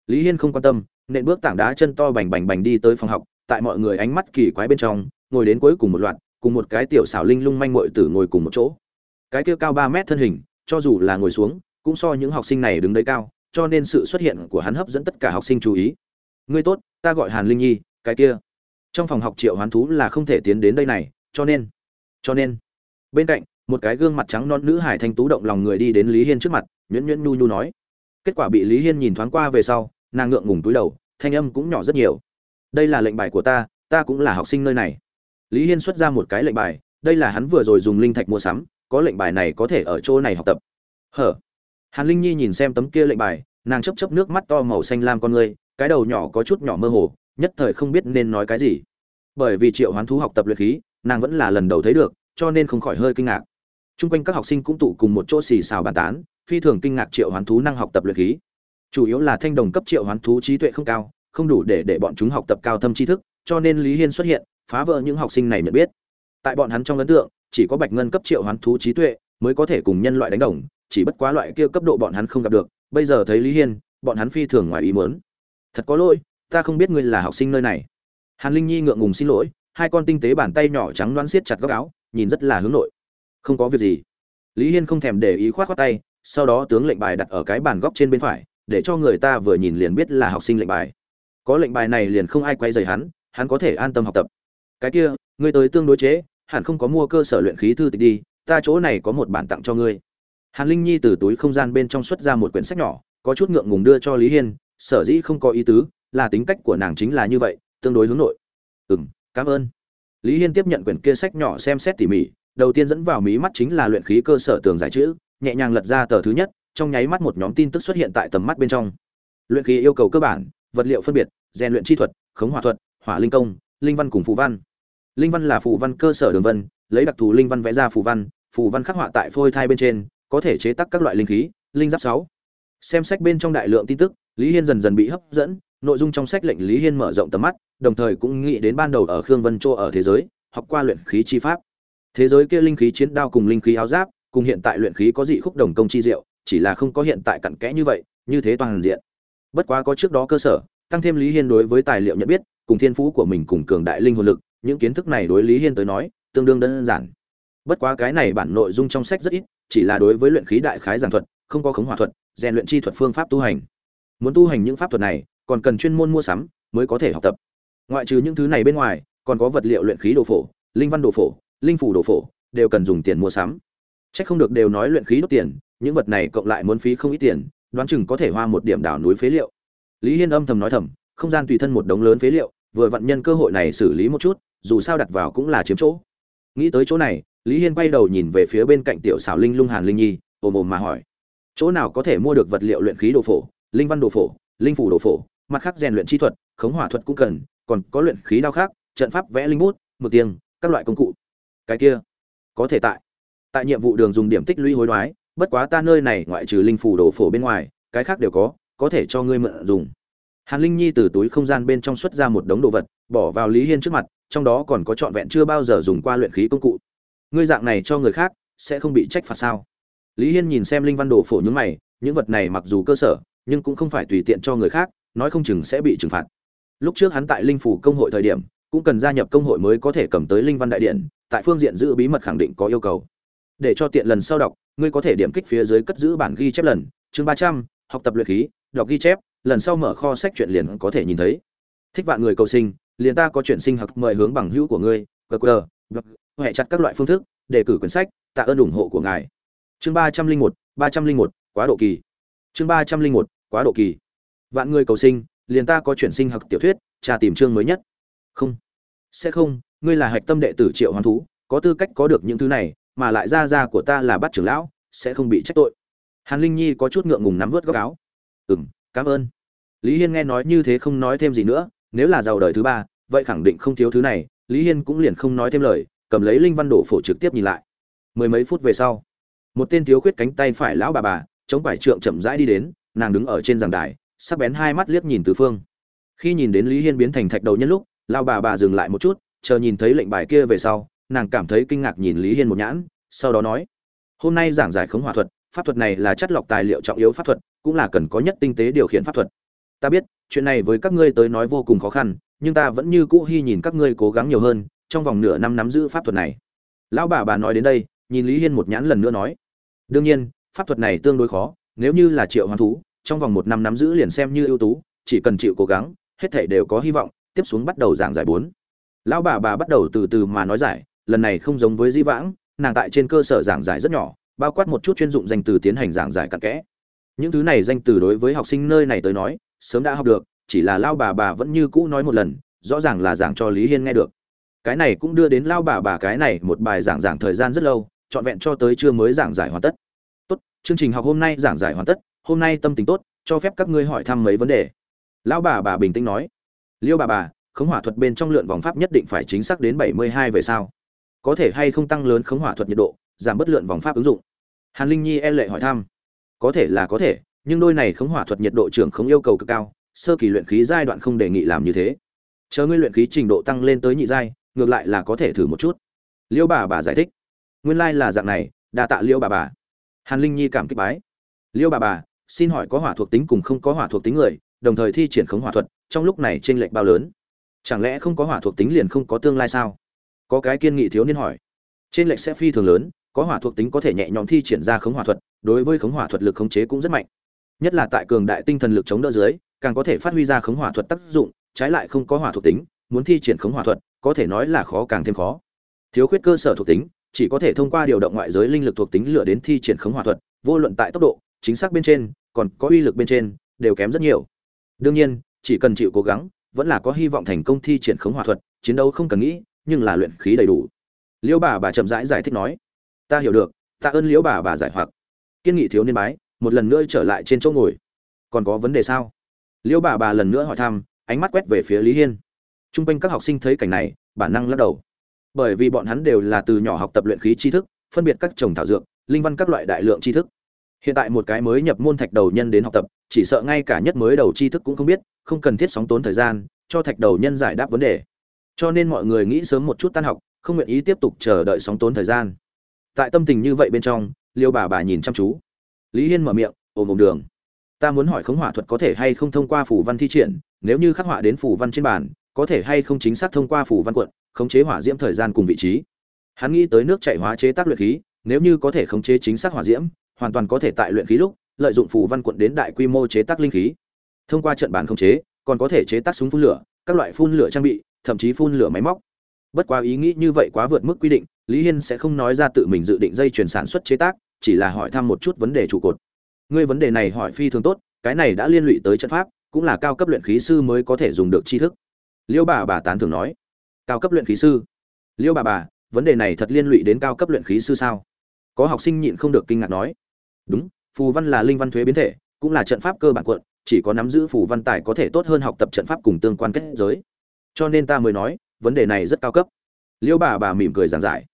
A: Lý hiên không quan tâm, nện bước tảng đá chân to bành bành bành đi tới phòng học, tại mọi người ánh mắt kỳ quái bên trong ngồi đến cuối cùng một loạt, cùng một cái tiểu xảo linh lung manh mội tử ngồi cùng một chỗ. Cái kia cao ba mét thân hình, cho dù là ngồi xuống, cũng so những học sinh này đứng đấy cao, cho nên sự xuất hiện của hắn hấp dẫn tất cả học sinh chú ý. Ngươi tốt, ta gọi hàn linh nhi, cái kia. Trong phòng học triệu hoán thú là không thể tiến đến đây này, cho nên cho nên, bên cạnh, một cái gương mặt trắng non nữ hải thanh tú động lòng người đi đến lý hiên trước mặt, nhuyễn nhuyễn nhu nhu nói. Kết quả bị lý hiên nhìn thoáng qua về sau, nàng ngượng ngùng túi đầu, thanh âm cũng nhỏ rất nhiều. Đây là lệnh bài của ta ta cũng là học sinh nơi này lý hiên xuất ra một cái lệnh bài đây là hắn vừa rồi dùng linh thạch mua sắm có lệnh bài này có thể ở chỗ này học tập. Hở? Hàn linh nhi nhìn xem tấm kia lệnh bài nàng chấp chấp nước mắt to màu xanh lam con người cái đầu nhỏ có chút nhỏ mơ hồ nhất thời không biết nên nói cái gì. Bởi vì triệu hoán thú học tập luyện khí nàng vẫn là lần đầu thấy được cho nên không khỏi hơi kinh ngạc. Trung quanh các học sinh cũng tụ cùng một chỗ xì xào bàn tán, phi thường kinh ngạc triệu hoán thú năng học tập luyện khí. Chủ yếu là thanh đồng cấp triệu hoán thú trí tuệ không cao, không đủ để để bọn chúng học tập cao thâm tri thức, cho nên Lý Hiên xuất hiện, phá vỡ những học sinh này nhận biết. Tại bọn hắn trong ấn tượng, chỉ có bạch ngân cấp triệu hoán thú trí tuệ mới có thể cùng nhân loại đánh đồng, chỉ bất quá loại kia cấp độ bọn hắn không gặp được, bây giờ thấy Lý Hiên, bọn hắn phi thường ngoài ý muốn. Thật có lỗi, ta không biết ngươi là học sinh nơi này. Hàn Linh Nhi ngượng ngùng xin lỗi, hai con tinh tế bàn tay nhỏ trắng đoán siết chặt góc áo, nhìn rất là hướng nội không có việc gì lý hiên không thèm để ý khoát khoát tay sau đó tướng lệnh bài đặt ở cái bàn góc trên bên phải để cho người ta vừa nhìn liền biết là học sinh lệnh bài có lệnh bài này liền không ai quay dày hắn hắn có thể an tâm học tập cái kia, ngươi tới tương đối chế, hẳn không có mua cơ sở luyện khí thư tịch đi, ta chỗ này có một bản tặng cho ngươi. Hàn linh nhi từ túi không gian bên trong xuất ra một quyển sách nhỏ, có chút ngượng ngùng đưa cho lý hiên, sở dĩ không có ý tứ, là tính cách của nàng chính là như vậy, tương đối hướng nội. Ừ m cảm ơn. Lý hiên tiếp nhận quyển kia sách nhỏ xem xét tỉ mỉ, đầu tiên dẫn vào mí mắt chính là luyện khí cơ sở tường giải chữ, nhẹ nhàng lật ra tờ thứ nhất, trong nháy mắt một nhóm tin tức xuất hiện tại tầm mắt bên trong. Luyện khí yêu cầu cơ bản, vật liệu phân biệt, rèn luyện chi thuật, khống hỏa thuật, hỏa linh công, linh văn cùng phù văn linh văn là phù văn cơ sở đường vân, lấy đặc thù linh văn vẽ ra phù văn phù văn khắc họa tại phôi thai bên trên, có thể chế tác các loại linh khí, linh giáp sáu. Xem sách bên trong đại lượng tin tức, lý hiên dần dần bị hấp dẫn, nội dung trong sách lệnh lý hiên mở rộng tầm mắt, đồng thời cũng nghĩ đến ban đầu ở khương vân châu ở thế giới, học qua luyện khí chi pháp. Thế giới kia linh khí chiến đao cùng linh khí áo giáp, cùng hiện tại luyện khí có dị khúc đồng công chi diệu, chỉ là không có hiện tại cặn kẽ như vậy, như thế toàn diện. Bất quá có trước đó cơ sở, tăng thêm lý hiên đối với tài liệu nhận biết, cùng thiên phú của mình cùng cường đại linh hồn lực những kiến thức này đối lý hiên tới nói tương đương đơn giản. Bất quá cái này bản nội dung trong sách rất ít chỉ là đối với luyện khí đại khái giảng thuật không có khống hỏa thuật rèn luyện chi thuật phương pháp tu hành. Muốn tu hành những pháp thuật này còn cần chuyên môn mua sắm mới có thể học tập. Ngoại trừ những thứ này bên ngoài còn có vật liệu luyện khí đồ phổ linh văn đồ phổ linh phủ đồ phổ đều cần dùng tiền mua sắm. Chắc không được đều nói luyện khí đốt tiền, những vật này cộng lại muốn phí không ít tiền, đoán chừng có thể hoa một điểm đảo núi phế liệu. Lý Hiên âm thầm nói thầm, không gian tùy thân một đống lớn phế liệu, vừa vận nhân cơ hội này xử lý một chút, dù sao đặt vào cũng là chiếm chỗ. Nghĩ tới chỗ này, Lý Hiên quay đầu nhìn về phía bên cạnh tiểu xảo linh lung Hàn Linh Nhi, ồm ồm mà hỏi: "Chỗ nào có thể mua được vật liệu luyện khí đồ phổ, linh văn đồ phổ, linh phủ đồ phổ, mặt khác rèn luyện chi thuật, khống hỏa thuật cũng cần, còn có luyện khí đao khác, trận pháp vẽ linh bút, mực tiền, các loại công cụ." cái kia có thể tại tại nhiệm vụ đường dùng điểm tích lũy hối đoái bất quá ta nơi này ngoại trừ linh phủ đồ phổ bên ngoài cái khác đều có có thể cho ngươi mượn dùng hàn linh nhi từ túi không gian bên trong xuất ra một đống đồ vật bỏ vào lý hiên trước mặt trong đó còn có trọn vẹn chưa bao giờ dùng qua luyện khí công cụ. Ngươi dạng này cho người khác, sẽ không bị trách phạt sao? Lý hiên nhìn xem linh văn đồ phổ nhúng mày, những vật này mặc dù cơ sở, nhưng cũng không phải tùy tiện cho người khác, nói không chừng sẽ bị trừng phạt. Lúc trước hắn tại linh phủ công hội thời điểm, cũng cần gia nhập công hội mới có thể cầm tới linh văn đại điện, tại phương diện giữ bí mật khẳng định có yêu cầu. Để cho tiện lần sau đọc, ngươi có thể điểm kích phía dưới cất giữ bản ghi chép lần, chương ba trăm, học tập luyện khí, đọc ghi chép, lần sau mở kho sách truyện liền có thể nhìn thấy. Thích vạn người cầu sinh liền ta có chuyện sinh học mời hướng bằng hữu của ngươi qr hệ chặt các loại phương thức đề cử quyển sách, tạ ơn ủng hộ của ngài. Chương ba trăm linh một, ba trăm linh một, quá độ kỳ. Chương ba trăm linh một, quá độ kỳ. Vạn người cầu sinh, liền ta có chuyện sinh học tiểu thuyết trà tìm chương mới nhất. Không. Sẽ không, ngươi là hạch tâm đệ tử triệu hoán thú, có tư cách có được những thứ này, mà lại ra ra của ta là bắt trưởng lão, sẽ không bị trách tội. Hàn linh nhi có chút ngượng ngùng nắm vớt góc áo. Ừ m cảm ơn. Lý hiên nghe nói như thế không nói thêm gì nữa, nếu là giàu đời thứ ba vậy khẳng định không thiếu thứ này, lý hiên cũng liền không nói thêm lời, cầm lấy linh văn đổ phổ trực tiếp nhìn lại. Mười mấy phút về sau, một tên thiếu khuyết cánh tay phải lão bà bà, chống quải trượng chậm rãi đi đến, nàng đứng ở trên giảng đài, sắc bén hai mắt liếc nhìn từ phương. Khi nhìn đến lý hiên biến thành thạch đầu nhân lúc lao bà bà dừng lại một chút, chờ nhìn thấy lệnh bài kia về sau, nàng cảm thấy kinh ngạc nhìn lý hiên một nhãn, sau đó nói, hôm nay giảng giải khống hỏa thuật, pháp thuật này là chất lọc tài liệu trọng yếu pháp thuật, cũng là cần có nhất tinh tế điều khiển pháp thuật. Ta biết, chuyện này với các ngươi tới nói vô cùng khó khăn nhưng ta vẫn như cũ hy nhìn các ngươi cố gắng nhiều hơn, trong vòng nửa năm nắm giữ pháp thuật này. Lão bà bà nói đến đây, nhìn lý hiên một nhãn lần nữa nói, đương nhiên, pháp thuật này tương đối khó, nếu như là triệu hoán thú, trong vòng một năm nắm giữ liền xem như ưu tú, chỉ cần chịu cố gắng, hết thể đều có hy vọng, tiếp xuống bắt đầu giảng giải bốn. Lão bà bà bắt đầu từ từ mà nói giải, lần này không giống với di vãng, nàng tại trên cơ sở giảng giải rất nhỏ, bao quát một chút chuyên dụng danh từ tiến hành giảng giải cặn kẽ. Những thứ này danh từ đối với học sinh nơi này tới nói, sớm đã học được chỉ là lao bà bà vẫn như cũ nói một lần, rõ ràng là giảng cho lý hiên nghe được. Cái này cũng đưa đến lao bà bà cái này một bài giảng giảng thời gian rất lâu, trọn vẹn cho tới trưa mới giảng giải hoàn tất. Tốt, chương trình học hôm nay giảng giải hoàn tất, hôm nay tâm tình tốt, cho phép các ngươi hỏi thăm mấy vấn đề. Lão bà bà bình tĩnh nói. Liêu bà bà, khống hỏa thuật bên trong lượn vòng pháp nhất định phải chính xác đến 72 về sao có thể hay không tăng lớn khống hỏa thuật nhiệt độ, giảm bất lượn vòng pháp ứng dụng. Hàn linh nhi e lệ hỏi thăm. Có thể là có thể, nhưng đôi này khống hỏa thuật nhiệt độ trưởng không yêu cầu cực cao sơ kỳ luyện khí giai đoạn không đề nghị làm như thế. Chờ ngươi luyện khí trình độ tăng lên tới nhị giai, ngược lại là có thể thử một chút. Liêu bà bà giải thích. Nguyên lai là dạng này, đa tạ liêu bà bà. Hàn linh nhi cảm kích bái. Liêu bà bà, xin hỏi có hỏa thuộc tính cùng không có hỏa thuộc tính người, đồng thời thi triển khống hỏa thuật, trong lúc này trên lệch bao lớn? Chẳng lẽ không có hỏa thuộc tính liền không có tương lai sao? Có cái kiên nghị thiếu niên hỏi. Trên lệch sẽ phi thường lớn, có hỏa thuộc tính có thể nhẹ nhõm thi triển ra khống hỏa thuật, đối với khống hỏa thuật lực khống chế cũng rất mạnh. Nhất là tại cường đại tinh thần lực chống đỡ dưới càng có thể phát huy ra khống hỏa thuật tác dụng trái lại không có hỏa thuộc tính muốn thi triển khống hỏa thuật có thể nói là khó càng thêm khó. Thiếu khuyết cơ sở thuộc tính chỉ có thể thông qua điều động ngoại giới linh lực thuộc tính lựa đến thi triển khống hỏa thuật vô luận tại tốc độ chính xác bên trên còn có uy lực bên trên đều kém rất nhiều. Đương nhiên chỉ cần chịu cố gắng vẫn là có hy vọng thành công thi triển khống hỏa thuật chiến đấu không cần nghĩ nhưng là luyện khí đầy đủ. Liễu bà bà chậm rãi giải, giải thích nói ta hiểu được ta ơn liễu bà bà giải hoặc. Kiên nghị thiếu niên bái một lần nữa trở lại trên chỗ ngồi. Còn có vấn đề sao? Liễu bà bà lần nữa hỏi thăm, ánh mắt quét về phía lý hiên. T r u n g quanh các học sinh thấy cảnh này, bản năng lắc đầu. Bởi vì bọn hắn đều là từ nhỏ học tập luyện khí tri thức, phân biệt các trồng thảo dược, linh văn các loại đại lượng tri thức. Hiện tại một cái mới nhập môn thạch đầu nhân đến học tập, chỉ sợ ngay cả nhất mới đầu tri thức cũng không biết, không cần thiết sóng tốn thời gian, cho thạch đầu nhân giải đáp vấn đề. Cho nên mọi người nghĩ sớm một chút tan học, không nguyện ý tiếp tục chờ đợi sóng tốn thời gian. Tại tâm tình như vậy bên trong liêu bà bà nhìn chăm chú. Lý hiên mở miệng ồm ồm đường ta muốn hỏi khống hỏa thuật có thể hay không thông qua phủ văn thi triển, nếu như khắc họa đến phủ văn trên bàn, có thể hay không chính xác thông qua phủ văn quận, khống chế hỏa diễm thời gian cùng vị trí. Hắn nghĩ tới nước chảy hóa chế tác luyện khí, nếu như có thể khống chế chính xác hỏa diễm, hoàn toàn có thể tại luyện khí lúc, lợi dụng phủ văn quận đến đại quy mô chế tác linh khí. Thông qua trận bàn khống chế, còn có thể chế tác súng phun lửa, các loại phun lửa trang bị, thậm chí phun lửa máy móc. Bất quá ý nghĩ như vậy quá vượt mức quy định, lý hiên sẽ không nói ra tự mình dự định dây chuyển sản xuất chế tác, chỉ là hỏi thăm một chút vấn đề trụ cột ngươi vấn đề này hỏi phi thường tốt, cái này đã liên lụy tới trận pháp, cũng là cao cấp luyện khí sư mới có thể dùng được tri thức. Liêu bà bà tán thường nói. Cao cấp luyện khí sư? Liêu bà bà, vấn đề này thật liên lụy đến cao cấp luyện khí sư sao? Có học sinh nhịn không được kinh ngạc nói. Đúng, phù văn là linh văn thuế biến thể, cũng là trận pháp cơ bản quận chỉ có nắm giữ phù văn tài có thể tốt hơn học tập trận pháp cùng tương quan kết giới. Cho nên ta mới nói, vấn đề này rất cao cấp. Liêu bà bà mỉm cười giảng giải.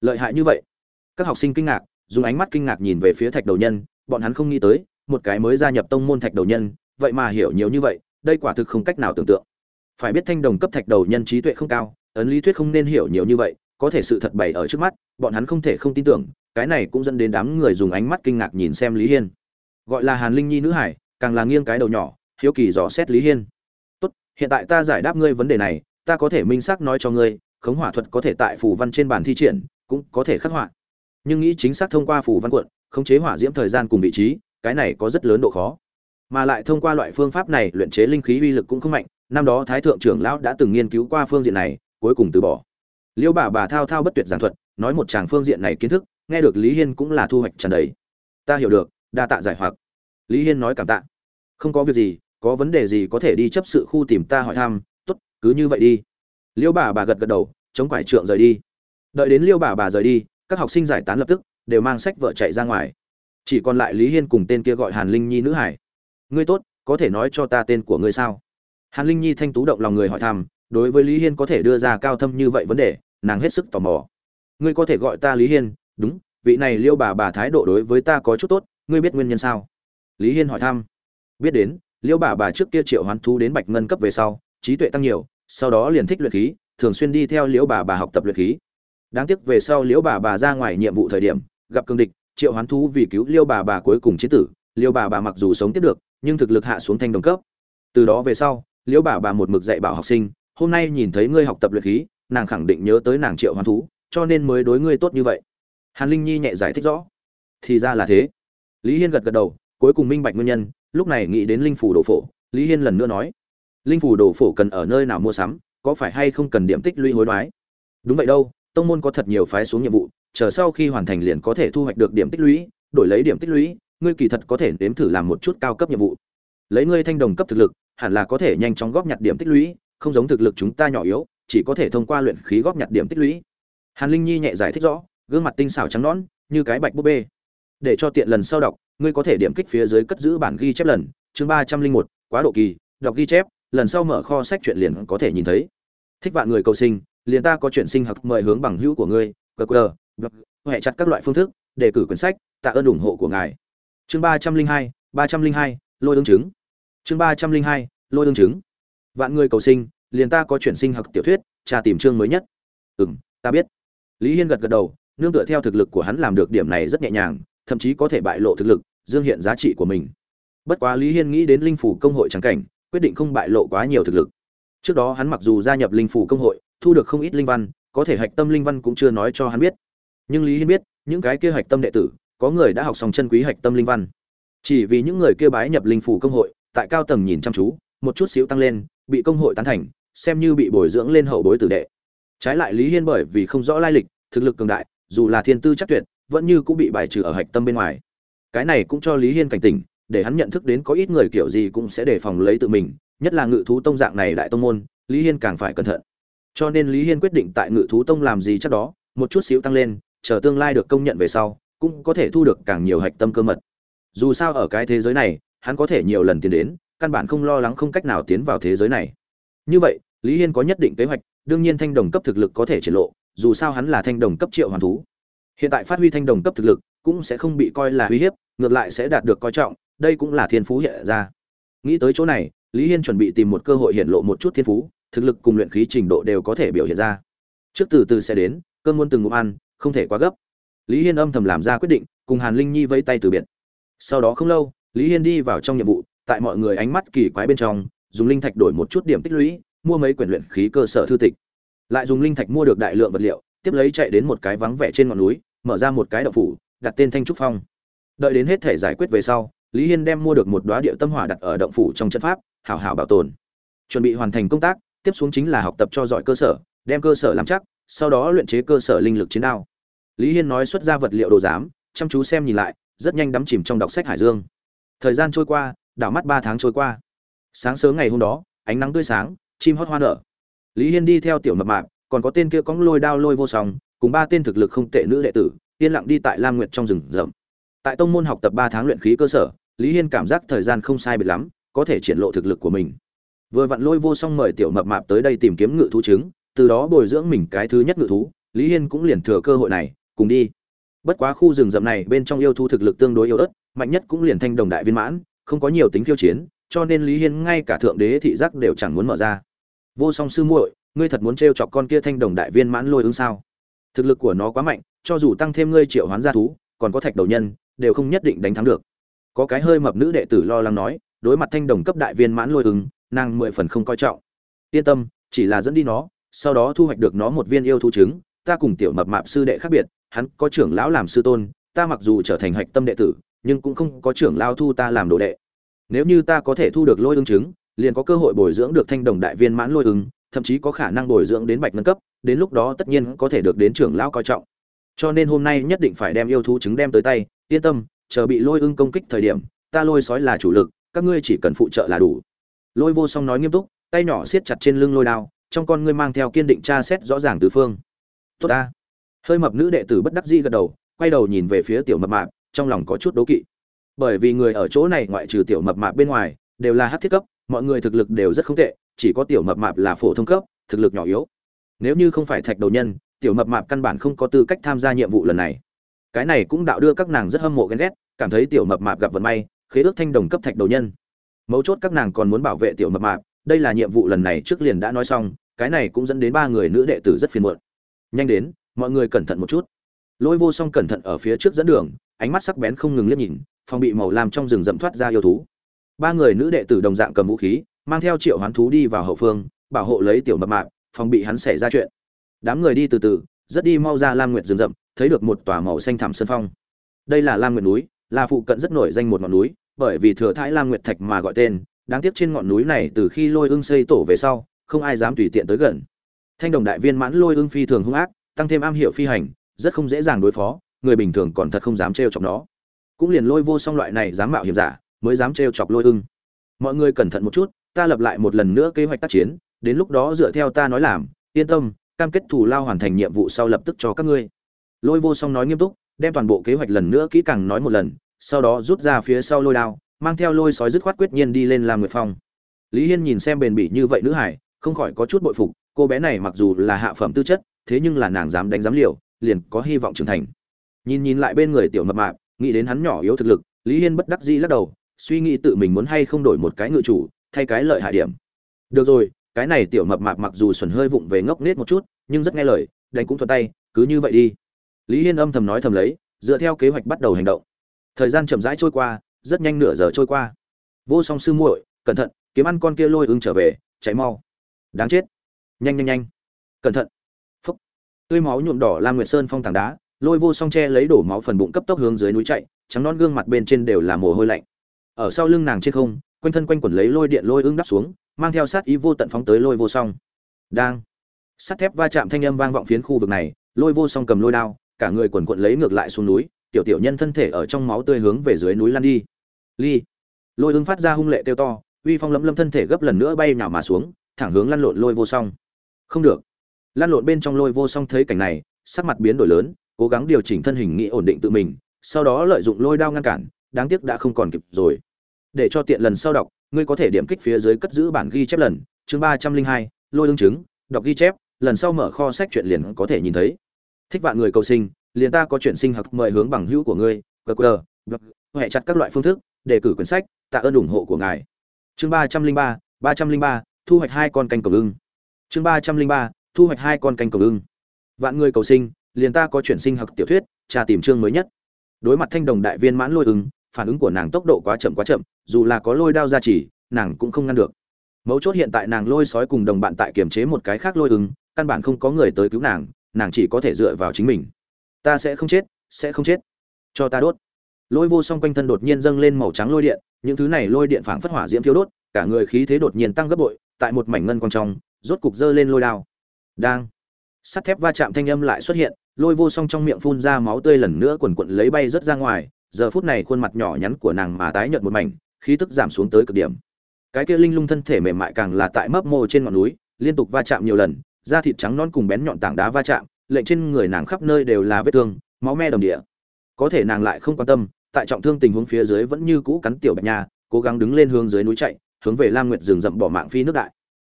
A: Lợi hại như vậy. Các học sinh kinh ngạc, dùng ánh mắt kinh ngạc nhìn về phía thạch đầu nhân bọn hắn không nghĩ tới, một cái mới gia nhập tông môn thạch đầu nhân, vậy mà hiểu nhiều như vậy, đây quả thực không cách nào tưởng tượng. Phải biết thanh đồng cấp thạch đầu nhân trí tuệ không cao, ấn lý thuyết không nên hiểu nhiều như vậy, có thể sự thật bày ở trước mắt, bọn hắn không thể không tin tưởng, cái này cũng dẫn đến đám người dùng ánh mắt kinh ngạc nhìn xem lý hiên. Gọi là hàn linh nhi nữ hải, càng là nghiêng cái đầu nhỏ, hiếu kỳ dò xét lý hiên. Tốt, hiện tại ta giải đáp ngươi vấn đề này, ta có thể minh xác nói cho ngươi, khống hỏa thuật có thể tại phù văn trên bản thi triển, cũng có thể khắc họa. Nhưng nghĩ chính xác thông qua phù văn cuộn khống chế hỏa diễm thời gian cùng vị trí cái này có rất lớn độ khó. Mà lại thông qua loại phương pháp này luyện chế linh khí uy lực cũng không mạnh năm đó thái thượng trưởng lão đã từng nghiên cứu qua phương diện này cuối cùng từ bỏ. Liêu bà bà thao thao bất tuyệt giảng thuật nói một chàng phương diện này kiến thức nghe được lý hiên cũng là thu hoạch tràn đầy. Ta hiểu được đa tạ giải hoặc. Lý hiên nói cảm tạ. Không có việc gì có vấn đề gì có thể đi chấp sự khu tìm ta hỏi thăm tốt, cứ như vậy đi. Liêu bà bà gật gật đầu chống quải trượng rời đi. Đợi đến liêu bà bà rời đi các học sinh giải tán lập tức đều mang sách vợ chạy ra ngoài. Chỉ còn lại lý hiên cùng tên kia gọi hàn linh nhi nữ hải. Ngươi tốt, có thể nói cho ta tên của ngươi sao? Hàn linh nhi thanh tú động lòng người hỏi thăm, đối với lý hiên có thể đưa ra cao thâm như vậy vấn đề, nàng hết sức tò mò. Ngươi có thể gọi ta lý hiên, đúng, vị này liêu bà bà thái độ đối với ta có chút tốt, ngươi biết nguyên nhân sao? Lý hiên hỏi thăm. Biết đến, liêu bà bà trước kia triệu hoán thú đến bạch ngân cấp về sau, trí tuệ tăng nhiều, sau đó liền thích luyện khí, thường xuyên đi theo liễu bà bà học tập luyện khí. Đáng tiếc về sau liễu bà bà ra ngoài nhiệm vụ thời điểm gặp cương địch, triệu hoán thú vì cứu liêu bà bà cuối cùng chết tử, liêu bà bà mặc dù sống tiếp được, nhưng thực lực hạ xuống thanh đồng cấp. Từ đó về sau, liêu bà bà một mực dạy bảo học sinh, hôm nay nhìn thấy ngươi học tập luyện khí, nàng khẳng định nhớ tới nàng triệu hoán thú, cho nên mới đối ngươi tốt như vậy. Hàn linh nhi nhẹ giải thích rõ. Thì ra là thế. Lý hiên gật gật đầu, cuối cùng minh bạch nguyên nhân, lúc này nghĩ đến linh phủ đồ phổ, lý hiên lần nữa nói, linh phủ đồ phổ cần ở nơi nào mua sắm, có phải hay không cần điểm tích lũy hối đoái? Đúng vậy đâu, tông môn có thật nhiều phái xuống nhiệm vụ chờ sau khi hoàn thành liền có thể thu hoạch được điểm tích lũy, đổi lấy điểm tích lũy, ngươi kỳ thật có thể nếm thử làm một chút cao cấp nhiệm vụ. Lấy ngươi thanh đồng cấp thực lực, hẳn là có thể nhanh chóng góp nhặt điểm tích lũy, không giống thực lực chúng ta nhỏ yếu, chỉ có thể thông qua luyện khí góp nhặt điểm tích lũy. Hàn linh nhi nhẹ giải thích rõ, gương mặt tinh xảo trắng nõn, như cái bạch búp bê. Để cho tiện lần sau đọc, ngươi có thể điểm kích phía dưới cất giữ bản ghi chép lần, chương ba trăm linh một, quá độ kỳ, đọc ghi chép, lần sau mở kho sách truyện liền có thể nhìn thấy. Thích vạn người cầu sinh, liền ta có chuyện sinh học mời hướng bằng hữu của ngươi Vâng, blog, hệ chặt các loại phương thức đề cử quyển sách tạ ơn ủng hộ của ngài. Chương ba trăm linh hai ba trăm linh hai lôi ứng chứng. Chương ba trăm linh hai lôi ứng chứng. Vạn người cầu sinh liền ta có chuyển sinh học tiểu thuyết tra tìm chương mới nhất. Ừm, ta biết. Lý hiên gật gật đầu nương tựa theo thực lực của hắn làm được điểm này rất nhẹ nhàng thậm chí có thể bại lộ thực lực dương hiện giá trị của mình. Bất quá lý hiên nghĩ đến linh phủ công hội chẳng cảnh quyết định không bại lộ quá nhiều thực lực. Trước đó hắn mặc dù gia nhập linh phủ công hội thu được không ít linh văn có thể hạch tâm linh văn cũng chưa nói cho hắn biết nhưng lý hiên biết, những cái kia hạch tâm đệ tử, có người đã học xong chân quý hạch tâm linh văn. Chỉ vì những người kia bái nhập linh phủ công hội, tại cao tầng nhìn chăm chú, một chút xíu tăng lên, bị công hội tán thành, xem như bị bồi dưỡng lên hậu bối tử đệ. Trái lại lý hiên bởi vì không rõ lai lịch, thực lực cường đại, dù là thiên tư chắc tuyệt, vẫn như cũng bị bài trừ ở hạch tâm bên ngoài. Cái này cũng cho lý hiên cảnh tỉnh, để hắn nhận thức đến có ít người kiểu gì cũng sẽ đề phòng lấy tự mình, nhất là ngự thú tông dạng này đại tông môn, lý hiên càng phải cẩn thận. Cho nên lý hiên quyết định tại ngự thú tông làm gì chắc đó, một chút xíu tăng lên chờ tương lai được công nhận về sau, cũng có thể thu được càng nhiều hạch tâm cơ mật. Dù sao ở cái thế giới này, hắn có thể nhiều lần tiến đến, căn bản không lo lắng không cách nào tiến vào thế giới này. Như vậy, lý hiên có nhất định kế hoạch, đương nhiên thanh đồng cấp thực lực có thể triển lộ, dù sao hắn là thanh đồng cấp triệu hoàn thú. Hiện tại phát huy thanh đồng cấp thực lực, cũng sẽ không bị coi là uy hiếp, ngược lại sẽ đạt được coi trọng, đây cũng là thiên phú hiện ra. Nghĩ tới chỗ này, lý hiên chuẩn bị tìm một cơ hội hiện lộ một chút thiên phú, thực lực cùng luyện khí trình độ đều có thể biểu hiện ra. Trước từ từ sẽ đến cơn muốn từng ngụm ăn không thể quá gấp. Lý hiên âm thầm làm ra quyết định, cùng hàn linh nhi vẫy tay từ biệt. Sau đó không lâu, lý hiên đi vào trong nhiệm vụ, tại mọi người ánh mắt kỳ quái bên trong, dùng linh thạch đổi một chút điểm tích lũy, mua mấy quyển luyện khí cơ sở thư tịch. Lại dùng linh thạch mua được đại lượng vật liệu, tiếp lấy chạy đến một cái vắng vẻ trên ngọn núi, mở ra một cái đậu phủ, đặt tên thanh trúc phong. Đợi đến hết thể giải quyết về sau, lý hiên đem mua được một đoá địa tâm hỏa đặt ở động phủ trong trận pháp, hảo hảo bảo tồn. Chuẩn bị hoàn thành công tác, tiếp xuống chính là học tập cho giỏi cơ sở, đem cơ sở làm chắc sau đó luyện chế cơ sở linh lực chiến đao. Lý hiên nói xuất ra vật liệu đồ giám, chăm chú xem nhìn lại, rất nhanh đắm chìm trong đọc sách hải dương. Thời gian trôi qua, đảo mắt ba tháng trôi qua. Sáng sớm ngày hôm đó, ánh nắng tươi sáng, chim hót hoa nở. Lý hiên đi theo tiểu mập mạp, còn có tên kia cóng lôi đao lôi vô song, cùng ba tên thực lực không tệ nữ đệ tử, yên lặng đi tại lam nguyệt trong rừng rậm. Tại tông môn học tập ba tháng luyện khí cơ sở, lý hiên cảm giác thời gian không sai biệt lắm, có thể triển lộ thực lực của mình. Vừa vặn lôi vô song mời tiểu mập mạp tới đây tìm kiếm ngự thú trứng từ đó bồi dưỡng mình cái thứ nhất ngự thú, lý hiên cũng liền thừa cơ hội này, cùng đi. Bất quá khu rừng rậm này bên trong yêu thú thực lực tương đối yếu ớt, mạnh nhất cũng liền thanh đồng đại viên mãn, không có nhiều tính khiêu chiến, cho nên lý hiên ngay cả thượng đế thị giác đều chẳng muốn mở ra. Vô song sư muội, ngươi thật muốn t chọc con kia thanh đồng đại viên mãn lôi ứng sao? Thực lực của nó quá mạnh, cho dù tăng thêm ngươi triệu hoán gia thú, còn có thạch đầu nhân, đều không nhất định đánh thắng được. Có cái hơi mập nữ đệ tử lo lắng nói, đối mặt thanh đồng cấp đại viên mãn lôi ứng, nàng mười phần không coi trọng. Yên tâm, chỉ là dẫn đi nó sau đó thu hoạch được nó một viên yêu thú trứng, ta cùng tiểu mập mạp sư đệ khác biệt, hắn có trưởng lão làm sư tôn, ta mặc dù trở thành hạch tâm đệ tử, nhưng cũng không có trưởng lao thu ta làm đồ đệ. Nếu như ta có thể thu được lôi ứng trứng, liền có cơ hội bồi dưỡng được thanh đồng đại viên mãn lôi ứng, thậm chí có khả năng bồi dưỡng đến bạch nâng cấp, đến lúc đó tất nhiên có thể được đến trưởng lão coi trọng. Cho nên hôm nay nhất định phải đem yêu thú trứng đem tới tay, yên tâm, chờ bị lôi ưng công kích thời điểm, ta lôi sói là chủ lực, các ngươi chỉ cần phụ trợ là đủ. Lôi vô song nói nghiêm túc, tay nhỏ siết chặt trên lưng lôi đao trong con ngươi mang theo kiên định tra xét rõ ràng từ phương. Tốt ta. Hơi mập nữ đệ tử bất đắc dĩ gật đầu, quay đầu nhìn về phía tiểu mập mạp, trong lòng có chút đố kỵ. Bởi vì người ở chỗ này ngoại trừ tiểu mập mạp bên ngoài, đều là hát thiết cấp, mọi người thực lực đều rất không tệ, chỉ có tiểu mập mạp là phổ thông cấp, thực lực nhỏ yếu. Nếu như không phải thạch đầu nhân, tiểu mập mạp căn bản không có tư cách tham gia nhiệm vụ lần này. Cái này cũng đạo đưa các nàng rất hâm mộ ghen ghét, cảm thấy tiểu mập mạp gặp vận may, khế ước thanh đồng cấp thạch đầu nhân. Mấu chốt các nàng còn muốn bảo vệ tiểu mập mạp đây là nhiệm vụ lần này trước liền đã nói xong, cái này cũng dẫn đến ba người nữ đệ tử rất phiền muộn. Nhanh đến, mọi người cẩn thận một chút. Lôi vô song cẩn thận ở phía trước dẫn đường, ánh mắt sắc bén không ngừng liếc nhìn, phòng bị màu làm trong rừng rậm thoát ra yêu thú. Ba người nữ đệ tử đồng dạng cầm vũ khí, mang theo triệu hoán thú đi vào hậu phương, bảo hộ lấy tiểu mập mạp, phòng bị hắn xảy ra chuyện. Đám người đi từ từ, rất đi mau ra lam nguyệt rừng rậm, thấy được một tòa màu xanh thẳm sơn phong. Đây là lam nguyệt núi, là phụ cận rất nổi danh một ngọn núi, bởi vì thừa thãi lam nguyệt thạch mà gọi tên đáng tiếc trên ngọn núi này từ khi lôi ưng xây tổ về sau, không ai dám tùy tiện tới gần. Thanh đồng đại viên mãn lôi ưng phi thường hung ác, tăng thêm am hiểu phi hành, rất không dễ dàng đối phó, người bình thường còn thật không dám trêu chọc nó. Cũng liền lôi vô song loại này dám mạo hiểm giả, mới dám trêu chọc lôi ưng. Mọi người cẩn thận một chút, ta lập lại một lần nữa kế hoạch tác chiến, đến lúc đó dựa theo ta nói làm, yên tâm, cam kết thù lao hoàn thành nhiệm vụ sau lập tức cho các ngươi. Lôi vô song nói nghiêm túc, đem toàn bộ kế hoạch lần nữa kỹ càng nói một lần, sau đó rút ra phía sau lôi đao mang theo lôi sói dứt khoát quyết nhiên đi lên làm người phong. Lý hiên nhìn xem bền bỉ như vậy nữ hải, không khỏi có chút bội phục, cô bé này mặc dù là hạ phẩm tư chất, thế nhưng là nàng dám đánh dám liều, liền có hy vọng trưởng thành. Nhìn nhìn lại bên người tiểu mập mạp, nghĩ đến hắn nhỏ yếu thực lực, lý hiên bất đắc dĩ lắc đầu, suy nghĩ tự mình muốn hay không đổi một cái ngự chủ, thay cái lợi hại điểm. Được rồi, cái này tiểu mập mạp mặc dù xuẩn hơi vụng về ngốc nghếch một chút, nhưng rất nghe lời, đánh cũng thuận tay, cứ như vậy đi. Lý hiên âm thầm nói thầm lấy, dựa theo kế hoạch bắt đầu hành động. Thời gian chậm rãi trôi qua rất nhanh nửa giờ trôi qua. Vô song sư muội, cẩn thận, kiếm ăn con kia lôi ưng trở về cháy mau. Đáng chết. Nhanh nhanh nhanh. Cẩn thận. Phúc. Tươi máu nhuộm đỏ la nguyệt sơn phong tảng đá, lôi vô song che lấy đổ máu phần bụng cấp tốc hướng dưới núi chạy, trắng non gương mặt bên trên đều là mồ hôi lạnh. Ở sau lưng nàng trên không, quanh thân quanh quẩn lấy lôi điện lôi ưng đắp xuống, mang theo sát ý vô tận phóng tới lôi vô song. Đang. Sắt thép va chạm thanh âm vang vọng phiến khu vực này, lôi vô song cầm lôi đao, cả người quần quận lấy ngược lại xuống núi, tiểu tiểu nhân thân thể ở trong máu tươi hướng về dưới núi lăn đi ly. Lôi ưng phát ra hung lệ kêu to, uy phong lấm lâm thân thể gấp lần nữa bay nhào mà xuống, thẳng hướng lăn lộn lôi vô song. Không được. Lăn lộn bên trong lôi vô song thấy cảnh này, sắc mặt biến đổi lớn, cố gắng điều chỉnh thân hình nghĩ ổn định tự mình, sau đó lợi dụng lôi đao ngăn cản, đáng tiếc đã không còn kịp rồi. Để cho tiện lần sau đọc, ngươi có thể điểm kích phía dưới cất giữ bản ghi chép lần, chương ba trăm linh hai, lôi ương chứng, đọc ghi chép, lần sau mở kho sách chuyện liền có thể nhìn thấy. Thích vạn người cầu sinh, liền ta có chuyện sinh học mời hướng bằng hữu của ngươi gq hệ chặt các loại phương thức đề cử quyển sách tạ ơn ủng hộ của ngài. Chương ba trăm linh ba ba trăm linh ba thu hoạch hai con canh cầu lưng. chương ba trăm linh ba thu hoạch hai con canh cầu lưng. vạn người cầu sinh liền ta có chuyển sinh học tiểu thuyết trà tìm chương mới nhất. Đối mặt thanh đồng đại viên mãn lôi ứng, phản ứng của nàng tốc độ quá chậm quá chậm dù là có lôi đao ra chỉ nàng cũng không ngăn được. Mấu chốt hiện tại nàng lôi sói cùng đồng bạn tại kiềm chế một cái khác lôi ứng, căn bản không có người tới cứu nàng nàng chỉ có thể dựa vào chính mình. Ta sẽ không chết sẽ không chết. Cho ta đốt lôi vô song quanh thân đột nhiên dâng lên màu trắng lôi điện, những thứ này lôi điện phảng phất hỏa diễm thiếu đốt, cả người khí thế đột nhiên tăng gấp bội, tại một mảnh ngân quang trong, rốt cục dơ lên lôi đao. Đang. Sắt thép va chạm thanh âm lại xuất hiện, lôi vô song trong miệng phun ra máu tươi lần nữa quần quận lấy bay rất ra ngoài, giờ phút này khuôn mặt nhỏ nhắn của nàng mà tái nhợt một mảnh, khí tức giảm xuống tới cực điểm. Cái kia linh lung thân thể mềm mại càng là tại mấp mô trên ngọn núi, liên tục va chạm nhiều lần, da thịt trắng non cùng bén nhọn tảng đá va chạm, lệnh trên người nàng khắp nơi đều là vết thương, máu me đồng địa. Có thể nàng lại không quan tâm tại trọng thương tình huống phía dưới vẫn như cũ cắn tiểu bạch nha, cố gắng đứng lên hướng dưới núi chạy, hướng về lam nguyệt rừng rậm bỏ mạng phi nước đại.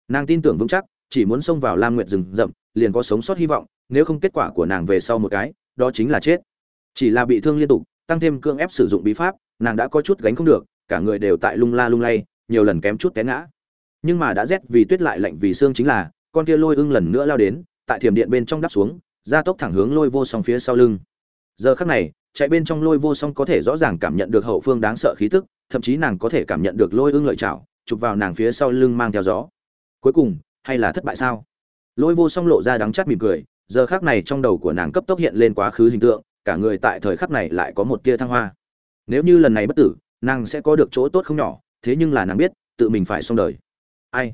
A: Nàng tin tưởng vững chắc, chỉ muốn xông vào lam nguyệt rừng rậm, liền có sống sót hy vọng, nếu không kết quả của nàng về sau một cái, đó chính là chết. Chỉ là bị thương liên tục, tăng thêm cưỡng ép sử dụng bí pháp, nàng đã có chút gánh không được, cả người đều tại lung la lung lay, nhiều lần kém chút té ngã. Nhưng mà đã rét vì tuyết lại lạnh vì xương chính là, con kia lôi ưng lần nữa lao đến, tại thiểm điện bên trong đắp xuống ra tốc thẳng hướng lôi vô song phía sau lưng. Giờ khắc này chạy bên trong lôi vô song có thể rõ ràng cảm nhận được hậu phương đáng sợ khí tức, thậm chí nàng có thể cảm nhận được lôi ưng lợi chảo chụp vào nàng phía sau lưng mang theo gió. Cuối cùng, hay là thất bại sao? Lôi vô song lộ ra đắng chát mỉm cười, giờ khắc này trong đầu của nàng cấp tốc hiện lên quá khứ hình tượng, cả người tại thời khắc này lại có một tia thăng hoa. Nếu như lần này bất tử, nàng sẽ có được chỗ tốt không nhỏ, thế nhưng là nàng biết, tự mình phải xong đời. Ai?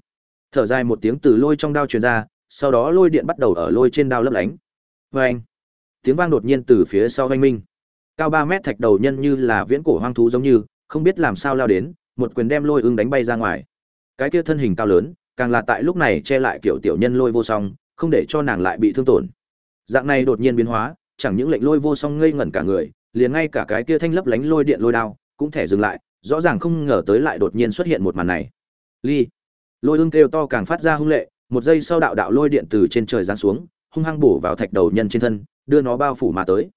A: Thở dài một tiếng từ lôi trong đao truyền ra, sau đó lôi điện bắt đầu ở lôi trên đao lấp lánh. Vê anh tiếng vang đột nhiên từ phía sau oanh minh cao ba mét thạch đầu nhân như là viễn cổ hoang thú giống như, không biết làm sao lao đến, một quyền đem lôi ưng đánh bay ra ngoài. Cái kia thân hình cao lớn, càng là tại lúc này che lại kiểu tiểu nhân lôi vô song, không để cho nàng lại bị thương tổn. Dạng này đột nhiên biến hóa, chẳng những lệnh lôi vô song ngây ngẩn cả người, liền ngay cả cái kia thanh lấp lánh lôi điện lôi đao cũng thể dừng lại, rõ ràng không ngờ tới lại đột nhiên xuất hiện một màn này. Ly. Lôi ưng kêu to càng phát ra hung lệ, một giây sau đạo đạo lôi điện từ trên trời giáng xuống, hung hăng bổ vào thạch đầu nhân trên thân, đưa nó bao phủ mà tới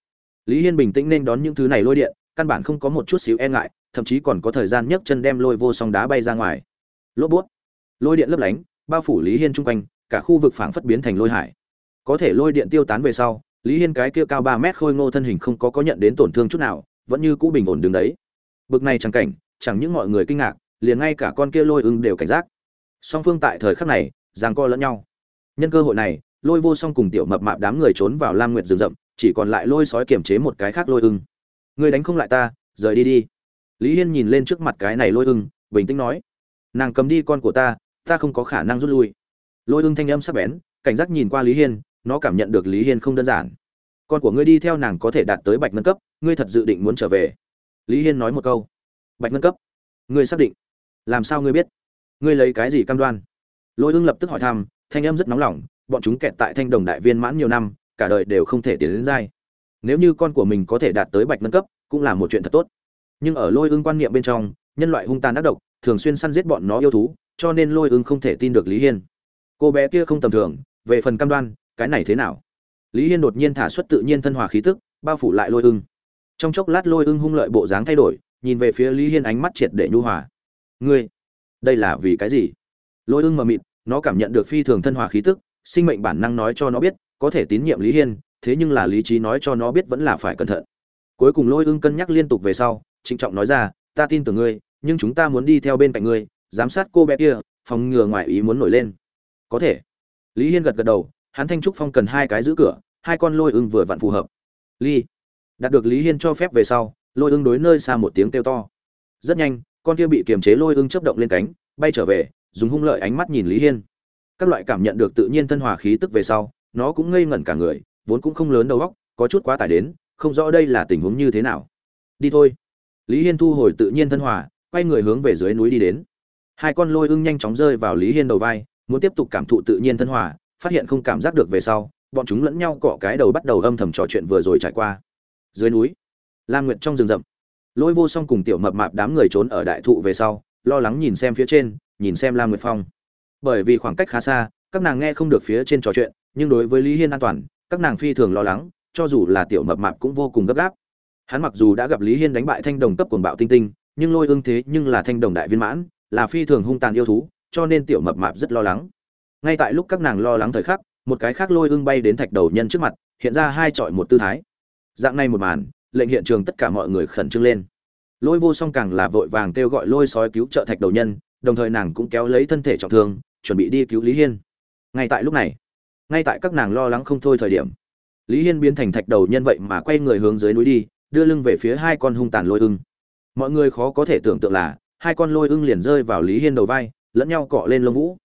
A: lý hiên bình tĩnh nên đón những thứ này lôi điện, căn bản không có một chút xíu e ngại, thậm chí còn có thời gian nhấc chân đem lôi vô song đá bay ra ngoài. Lốp bút. Lôi điện lấp lánh, bao phủ lý hiên chung quanh, cả khu vực phảng phất biến thành lôi hải. Có thể lôi điện tiêu tán về sau, lý hiên cái kia cao ba mét khôi ngô thân hình không có có nhận đến tổn thương chút nào, vẫn như cũ bình ổn đứng đấy. Bực này chẳng cảnh, chẳng những mọi người kinh ngạc, liền ngay cả con kia lôi ưng đều cảnh giác. Song phương tại thời khắc này, giằng co lẫn nhau. Nhân cơ hội này, lôi vô song cùng tiểu mập mạp đám người trốn vào lam nguyệt rừng rậm chỉ còn lại lôi sói kiềm chế một cái khác lôi ưng. Ngươi đánh không lại ta, rời đi đi. Lý hiên nhìn lên trước mặt cái này lôi ưng, bình tĩnh nói. Nàng cầm đi con của ta ta không có khả năng rút lui. Lôi ưng thanh âm sắc bén, cảnh giác nhìn qua lý hiên, nó cảm nhận được lý hiên không đơn giản. Con của ngươi đi theo nàng có thể đạt tới bạch ngân cấp, ngươi thật dự định muốn trở về. Lý hiên nói một câu. Bạch ngân cấp? Ngươi xác định. Làm sao ngươi biết? Ngươi lấy cái gì cam đoan? Lôi ưng lập tức hỏi thăm, thanh âm rất nóng lòng, bọn chúng kẹt tại thanh đồng đại viên mãn nhiều năm cả đời đều không thể tiến đến giai. Nếu như con của mình có thể đạt tới bạch nâng cấp, cũng là một chuyện thật tốt. Nhưng ở lôi ương quan niệm bên trong, nhân loại hung tàn ác độc, thường xuyên săn giết bọn nó yêu thú, cho nên lôi ương không thể tin được lý hiên. Cô bé kia không tầm thường, về phần cam đoan, cái này thế nào? Lý hiên đột nhiên thả xuất tự nhiên thân hòa khí tức, bao phủ lại lôi ưng. Trong chốc lát lôi ưng hung lợi bộ dáng thay đổi, nhìn về phía lý hiên ánh mắt triệt để nhu hòa. Ngươi, đây là vì cái gì? Lôi ưng mờ mịt, nó cảm nhận được phi thường thân hòa khí tức, sinh mệnh bản năng nói cho nó biết có thể tín nhiệm lý hiên, thế nhưng là lý trí nói cho nó biết vẫn là phải cẩn thận. Cuối cùng lôi ưng cân nhắc liên tục về sau, trịnh trọng nói ra, ta tin tưởng ngươi, nhưng chúng ta muốn đi theo bên cạnh ngươi, giám sát cô bé kia, phòng ngừa ngoài ý muốn nổi lên. Có thể. Lý hiên gật gật đầu, hắn thanh trúc phong cần hai cái giữ cửa, hai con lôi ưng vừa vặn phù hợp. Ly. Đạt được lý hiên cho phép về sau, lôi ưng đối nơi xa một tiếng kêu to. Rất nhanh, con kia bị kiềm chế lôi ưng chấp động lên cánh, bay trở về, dùng hung lợi ánh mắt nhìn lý hiên. Các loại cảm nhận được tự nhiên thân hòa khí tức về sau nó cũng ngây ngẩn cả người, vốn cũng không lớn đầu óc, có chút quá tải đến, không rõ đây là tình huống như thế nào. Đi thôi. Lý hiên thu hồi tự nhiên thân hòa, quay người hướng về dưới núi đi đến. Hai con lôi ưng nhanh chóng rơi vào lý hiên đầu vai, muốn tiếp tục cảm thụ tự nhiên thân hòa, phát hiện không cảm giác được về sau, bọn chúng lẫn nhau cọ cái đầu bắt đầu âm thầm trò chuyện vừa rồi trải qua. Dưới núi, lam nguyệt trong rừng rậm. Lôi vô song cùng tiểu mập mạp đám người trốn ở đại thụ về sau, lo lắng nhìn xem phía trên, nhìn xem lam nguyệt phong. Bởi vì khoảng cách khá xa, các nàng nghe không được phía trên trò chuyện nhưng đối với lý hiên an toàn, các nàng phi thường lo lắng, cho dù là tiểu mập mạp cũng vô cùng gấp gáp. Hắn mặc dù đã gặp lý hiên đánh bại thanh đồng cấp quần bạo tinh tinh, nhưng lôi ương thế nhưng là thanh đồng đại viên mãn, là phi thường hung tàn yêu thú, cho nên tiểu mập mạp rất lo lắng. Ngay tại lúc các nàng lo lắng thời khắc, một cái khác lôi ương bay đến thạch đầu nhân trước mặt, hiện ra hai trọi một tư thái. Dạng này một màn, lệnh hiện trường tất cả mọi người khẩn trương lên. Lôi vô song càng là vội vàng kêu gọi lôi sói cứu trợ thạch đầu nhân, đồng thời nàng cũng kéo lấy thân thể trọng thương, chuẩn bị đi cứu lý hiên. Ngay tại lúc này ngay tại các nàng lo lắng không thôi thời điểm. Lý hiên biến thành thạch đầu nhân vậy mà quay người hướng dưới núi đi, đưa lưng về phía hai con hung tàn lôi ưng. Mọi người khó có thể tưởng tượng là, hai con lôi ưng liền rơi vào lý hiên đầu vai, lẫn nhau cọ lên lông vũ.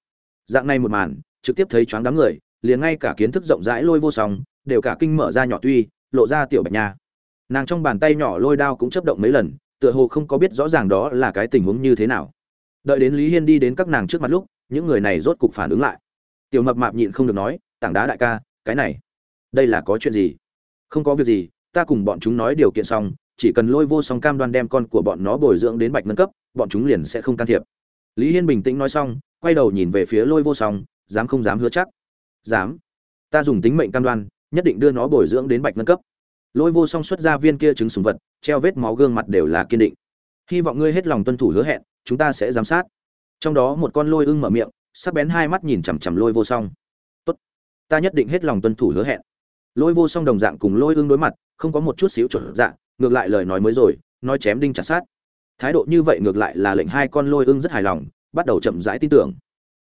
A: Dạng này một màn, trực tiếp thấy choáng đám người, liền ngay cả kiến thức rộng rãi lôi vô song, đều cả kinh mở ra nhỏ tuy, lộ ra tiểu bạch nha. Nàng trong bàn tay nhỏ lôi đao cũng chấp động mấy lần, tựa hồ không có biết rõ ràng đó là cái tình huống như thế nào. Đợi đến lý hiên đi đến các nàng trước mặt lúc, những người này rốt cục phản ứng lại. Tiểu mập mạp nhịn không được nói tảng đá đại ca, cái này. Đây là có chuyện gì? Không có việc gì, ta cùng bọn chúng nói điều kiện xong, chỉ cần lôi vô song cam đoan đem con của bọn nó bồi dưỡng đến bạch nâng cấp, bọn chúng liền sẽ không can thiệp. Lý hiên bình tĩnh nói xong, quay đầu nhìn về phía lôi vô song, dám không dám hứa chắc? Dám. Ta dùng tính mệnh cam đoan, nhất định đưa nó bồi dưỡng đến bạch nâng cấp. Lôi vô song xuất ra viên kia trứng sùng vật, treo vết máu gương mặt đều là kiên định. Hy vọng ngươi hết lòng tuân thủ hứa hẹn, chúng ta sẽ giám sát. Trong đó một con lôi ưng mở miệng, sắc bén hai mắt nhìn chằm chằm lôi vô song ta nhất định hết lòng tuân thủ hứa hẹn. Lôi vô song đồng dạng cùng lôi ương đối mặt, không có một chút xíu chuẩn dạng ngược lại lời nói mới rồi, nói chém đinh chặt sát. Thái độ như vậy ngược lại là lệnh hai con lôi ương rất hài lòng, bắt đầu chậm rãi tin tưởng.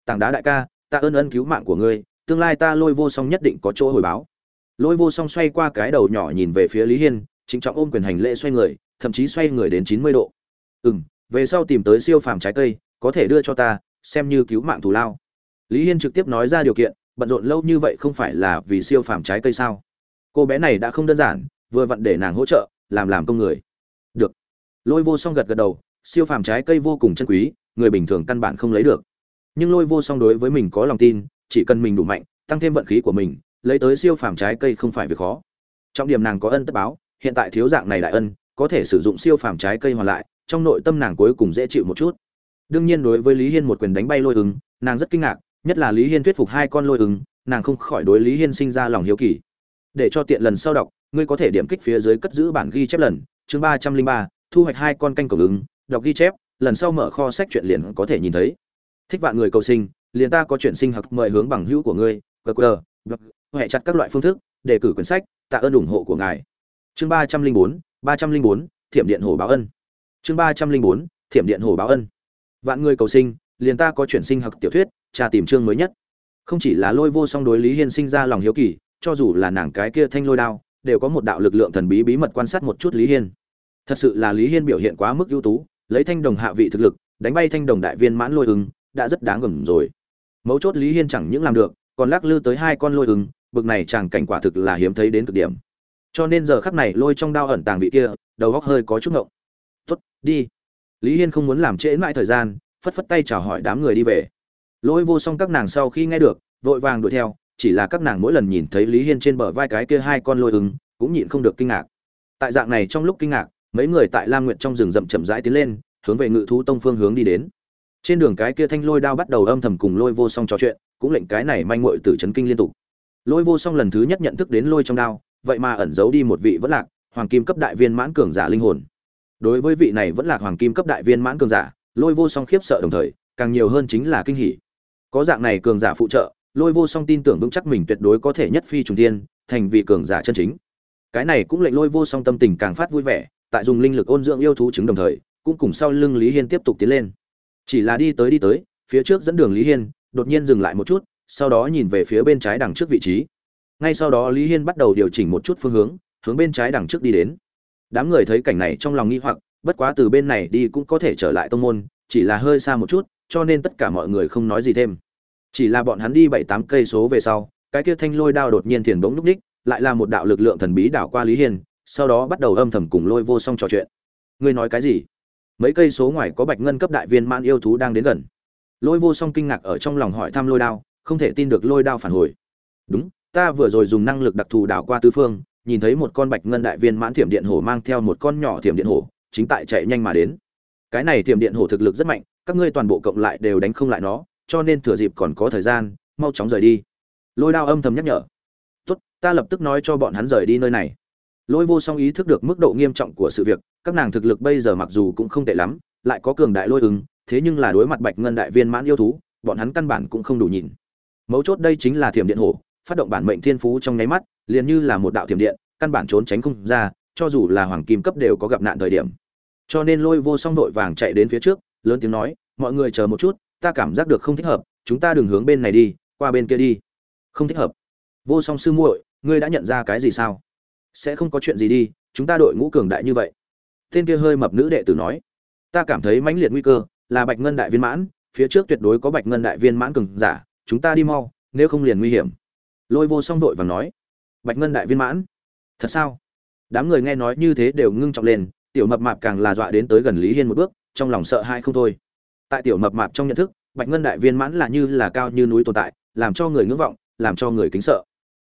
A: Tảng đá đại ca, ta ơn ân cứu mạng của ngươi, tương lai ta lôi vô song nhất định có chỗ hồi báo. Lôi vô song xoay qua cái đầu nhỏ nhìn về phía lý hiên, chính trọng ôm quyền hành lễ xoay người, thậm chí xoay người đến chín mươi độ. Ừ m về sau tìm tới siêu phàm trái cây, có thể đưa cho ta, xem như cứu mạng thù lao. Lý hiên trực tiếp nói ra điều kiện bận rộn lâu như vậy không phải là vì siêu phàm trái cây sao? Cô bé này đã không đơn giản, vừa vặn để nàng hỗ trợ, làm làm công người. Được. Lôi vô song gật gật đầu, siêu phàm trái cây vô cùng chân quý, người bình thường căn bản không lấy được. Nhưng lôi vô song đối với mình có lòng tin, chỉ cần mình đủ mạnh, tăng thêm vận khí của mình, lấy tới siêu phàm trái cây không phải việc khó. Trọng điểm nàng có ân tất báo, hiện tại thiếu dạng này đại ân, có thể sử dụng siêu phàm trái cây hoàn lại, trong nội tâm nàng cuối cùng dễ chịu một chút. Đương nhiên đối với lý hiên một quyền đánh bay lôi ứng, nàng rất kinh ngạc nhất là lý hiên thuyết phục hai con lôi ứng, nàng không khỏi đối lý hiên sinh ra lòng hiếu kỳ. Để cho tiện lần sau đọc, ngươi có thể điểm kích phía dưới cất giữ bản ghi chép lần, chương ba trăm linh ba, thu hoạch hai con canh cầu ứng, đọc ghi chép, lần sau mở kho sách truyện liền có thể nhìn thấy. Thích vạn người cầu sinh, liền ta có chuyện sinh học mời hướng bằng hữu của ngươi gờ hệ chặt các loại phương thức, đề cử quyển sách, tạ ơn ủng hộ của ngài. Chương ba trăm linh bốn, ba trăm linh bốn, thiểm điện hồ báo ân. Chương ba trăm linh bốn, thiểm điện hồ báo ân. Vạn người cầu sinh, liền ta có chuyển sinh học tiểu thuyết tra tìm chương mới nhất. Không chỉ là lôi vô song đối lý hiên sinh ra lòng hiếu kỳ, cho dù là nàng cái kia thanh lôi đao, đều có một đạo lực lượng thần bí bí mật quan sát một chút lý hiên. Thật sự là lý hiên biểu hiện quá mức ưu tú, lấy thanh đồng hạ vị thực lực, đánh bay thanh đồng đại viên mãn lôi ứng, đã rất đáng gầm rồi. Mấu chốt lý hiên chẳng những làm được, còn lắc lư tới hai con lôi ứng, bực này chàng cảnh quả thực là hiếm thấy đến cực điểm. Cho nên giờ khắc này lôi trong đao ẩn tàng vị kia, đầu góc hơi có chút ngộng. Tuất đi. Lý hiên không muốn làm trễ mãi thời gian, phất phất tay chào hỏi đám người đi về lôi vô song các nàng sau khi nghe được, vội vàng đuổi theo, chỉ là các nàng mỗi lần nhìn thấy lý hiên trên bờ vai cái kia hai con lôi ứng, cũng nhịn không được kinh ngạc. Tại dạng này trong lúc kinh ngạc, mấy người tại lam nguyện trong rừng rậm chậm rãi tiến lên, hướng về ngự thú tông phương hướng đi đến. Trên đường cái kia thanh lôi đao bắt đầu âm thầm cùng lôi vô song trò chuyện, cũng lệnh cái này manh muội từ chấn kinh liên tục. Lôi vô song lần thứ nhất nhận thức đến lôi trong đao, vậy mà ẩn giấu đi một vị vẫn lạc, hoàng kim cấp đại viên mãn cường giả linh hồn. Đối với vị này vẫn lạc hoàng kim cấp đại viên mãn cường giả, lôi vô song khiếp sợ đồng thời, càng nhiều hơn chính là kinh hỉ có dạng này cường giả phụ trợ, lôi vô song tin tưởng vững chắc mình tuyệt đối có thể nhất phi trùng thiên, thành vị cường giả chân chính. Cái này cũng lệnh lôi vô song tâm tình càng phát vui vẻ, tại dùng linh lực ôn dưỡng yêu thú chứng đồng thời, cũng cùng sau lưng lý hiên tiếp tục tiến lên. Chỉ là đi tới đi tới, phía trước dẫn đường lý hiên, đột nhiên dừng lại một chút, sau đó nhìn về phía bên trái đằng trước vị trí. Ngay sau đó lý hiên bắt đầu điều chỉnh một chút phương hướng hướng bên trái đằng trước đi đến. Đám người thấy cảnh này trong lòng nghi hoặc, bất quá từ bên này đi cũng có thể trở lại tông môn, chỉ là hơi xa một chút cho nên tất cả mọi người không nói gì thêm. Chỉ là bọn hắn đi bảy tám cây số về sau, cái kia thanh lôi đao đột nhiên thiền bỗng núp ních, lại là một đạo lực lượng thần bí đảo qua lý hiên, sau đó bắt đầu âm thầm cùng lôi vô song trò chuyện. Ngươi nói cái gì? Mấy cây số ngoài có bạch ngân cấp đại viên mãn yêu thú đang đến gần. Lôi vô song kinh ngạc ở trong lòng hỏi thăm lôi đao, không thể tin được lôi đao phản hồi. Đúng, ta vừa rồi dùng năng lực đặc thù đảo qua tứ phương, nhìn thấy một con bạch ngân đại viên mãn thiểm điện hổ mang theo một con nhỏ thiểm điện hổ, chính tại chạy nhanh mà đến. Cái này thiểm điện hổ thực lực rất mạnh các ngươi toàn bộ cộng lại đều đánh không lại nó, cho nên thừa dịp còn có thời gian, mau chóng rời đi. Lôi đao âm thầm nhắc nhở. Tốt, ta lập tức nói cho bọn hắn rời đi nơi này. Lôi vô song ý thức được mức độ nghiêm trọng của sự việc, các nàng thực lực bây giờ mặc dù cũng không tệ lắm, lại có cường đại lôi ứng, thế nhưng là đối mặt bạch ngân đại viên mãn yêu thú, bọn hắn căn bản cũng không đủ nhìn. Mấu chốt đây chính là thiểm điện hổ, phát động bản mệnh thiên phú trong nháy mắt, liền như là một đạo thiểm điện, căn bản trốn tránh không ra, cho dù là hoàng kim cấp đều có gặp nạn thời điểm. Cho nên lôi vô song đội vàng chạy đến phía trước lớn tiếng nói, mọi người chờ một chút, ta cảm giác được không thích hợp, chúng ta đừng hướng bên này đi, qua bên kia đi. Không thích hợp. Vô song sư muội, ngươi đã nhận ra cái gì sao? Sẽ không có chuyện gì đi, chúng ta đội ngũ cường đại như vậy. Tên kia hơi mập nữ đệ tử nói, ta cảm thấy mãnh liệt nguy cơ, là bạch ngân đại viên mãn, phía trước tuyệt đối có bạch ngân đại viên mãn cường giả, chúng ta đi mau, nếu không liền nguy hiểm. Lôi vô song vội và nói, bạch ngân đại viên mãn, thật sao? Đám người nghe nói như thế đều ngưng trọng lên, tiểu mập mạp càng là dọa đến tới gần lý hiên một bước trong lòng sợ hãi không thôi. Tại tiểu mập mạp trong nhận thức, bạch ngân đại viên mãn là như là cao như núi tồn tại, làm cho người ngưỡng vọng, làm cho người kính sợ.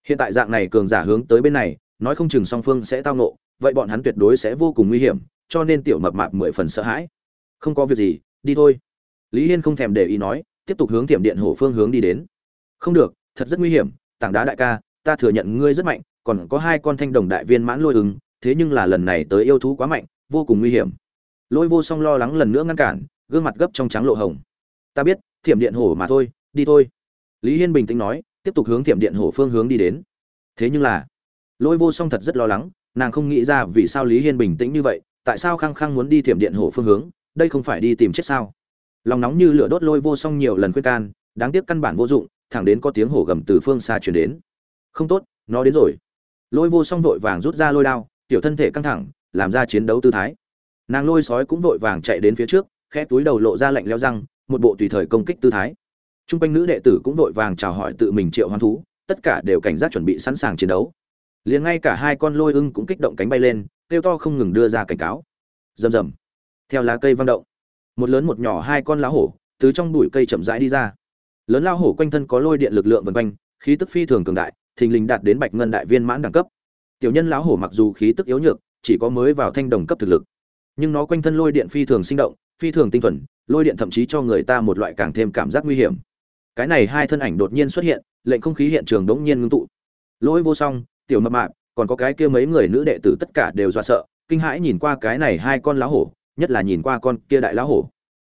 A: Hiện tại dạng này cường giả hướng tới bên này, nói không chừng song phương sẽ tao nộ vậy bọn hắn tuyệt đối sẽ vô cùng nguy hiểm, cho nên tiểu mập mạp mười phần sợ hãi. Không có việc gì, đi thôi. Lý hiên không thèm để ý nói, tiếp tục hướng tiệm điện hổ phương hướng đi đến. Không được, thật rất nguy hiểm, tảng đá đại ca, ta thừa nhận ngươi rất mạnh, còn có hai con thanh đồng đại viên mãn lôi ứng, thế nhưng là lần này tới yêu thú quá mạnh, vô cùng nguy hiểm lôi vô song lo lắng lần nữa ngăn cản, gương mặt gấp trong trắng lộ hồng. Ta biết, thiểm điện hổ mà thôi, đi thôi. Lý hiên bình tĩnh nói, tiếp tục hướng thiểm điện hổ phương hướng đi đến. Thế nhưng là, lôi vô song thật rất lo lắng, nàng không nghĩ ra vì sao lý hiên bình tĩnh như vậy, tại sao khăng khăng muốn đi thiểm điện hổ phương hướng, đây không phải đi tìm chết sao? Lòng nóng như lửa đốt lôi vô song nhiều lần khuyên can, đáng tiếc căn bản vô dụng, thẳng đến có tiếng hổ gầm từ phương xa chuyển đến. Không tốt, nó đến rồi. Lôi vô song vội vàng rút ra lôi đao, tiểu thân thể căng thẳng, làm ra chiến đấu tư thái nàng lôi sói cũng vội vàng chạy đến phía trước, khẽ túi đầu lộ ra lạnh leo răng, một bộ tùy thời công kích tư thái. T r u n g quanh nữ đệ tử cũng vội vàng chào hỏi tự mình triệu hoán thú, tất cả đều cảnh giác chuẩn bị sẵn sàng chiến đấu. Liền ngay cả hai con lôi ưng cũng kích động cánh bay lên, kêu to không ngừng đưa ra cảnh cáo. Rầm rầm. Theo lá cây văng động, một lớn một nhỏ hai con lá hổ từ trong bụi cây chậm rãi đi ra. Lớn lao hổ quanh thân có lôi điện lực lượng vân quanh, khí tức phi thường cường đại, thình lình đạt đến bạch ngân đại viên mãn đẳng cấp. Tiểu nhân lão hổ mặc dù khí tức yếu nhược, chỉ có mới vào thanh đồng cấp thực lực nhưng nó quanh thân lôi điện phi thường sinh động, phi thường tinh thuần, lôi điện thậm chí cho người ta một loại càng thêm cảm giác nguy hiểm. Cái này hai thân ảnh đột nhiên xuất hiện, lệnh không khí hiện trường đống nhiên ngưng tụ. Lôi vô song, tiểu mập mạp, còn có cái kia mấy người nữ đệ tử tất cả đều dọa sợ, kinh hãi nhìn qua cái này hai con lá hổ, nhất là nhìn qua con kia đại lá hổ.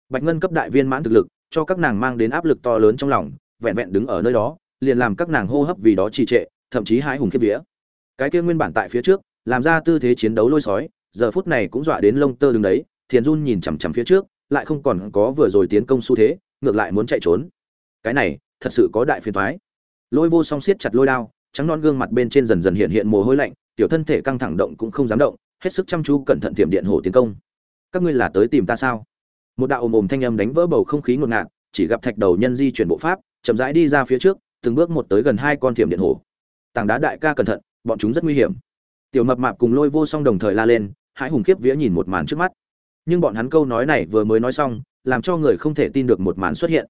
A: Bạch ngân cấp đại viên mãn thực lực, cho các nàng mang đến áp lực to lớn trong lòng, vẹn vẹn đứng ở nơi đó, liền làm các nàng hô hấp vì đó trì trệ, thậm chí hãi hùng kiếp vía. Cái kia nguyên bản tại phía trước, làm ra tư thế chiến đấu lôi sói giờ phút này cũng dọa đến lông tơ đứng đấy, thiền run nhìn chằm chằm phía trước, lại không còn có vừa rồi tiến công xu thế, ngược lại muốn chạy trốn. Cái này, thật sự có đại phiền thoái lôi vô song siết chặt lôi đao, trắng non gương mặt bên trên dần dần hiện hiện mồ hôi lạnh, tiểu thân thể căng thẳng động cũng không dám động, hết sức chăm chú cẩn thận tiệm điện hổ tiến công. Các ngươi là tới tìm ta sao? Một đạo ồm ồm thanh âm đánh vỡ bầu không khí ngột ngạt, chỉ gặp thạch đầu nhân di chuyển bộ pháp, chậm rãi đi ra phía trước, từng bước một tới gần hai con thiểm điện hổ. Tảng đá đại ca cẩn thận, bọn chúng rất nguy hiểm. Tiểu mập mạp cùng lôi vô song đồng thời la lên hãi hùng khiếp vía nhìn một màn trước mắt. Nhưng bọn hắn câu nói này vừa mới nói xong, làm cho người không thể tin được một màn xuất hiện.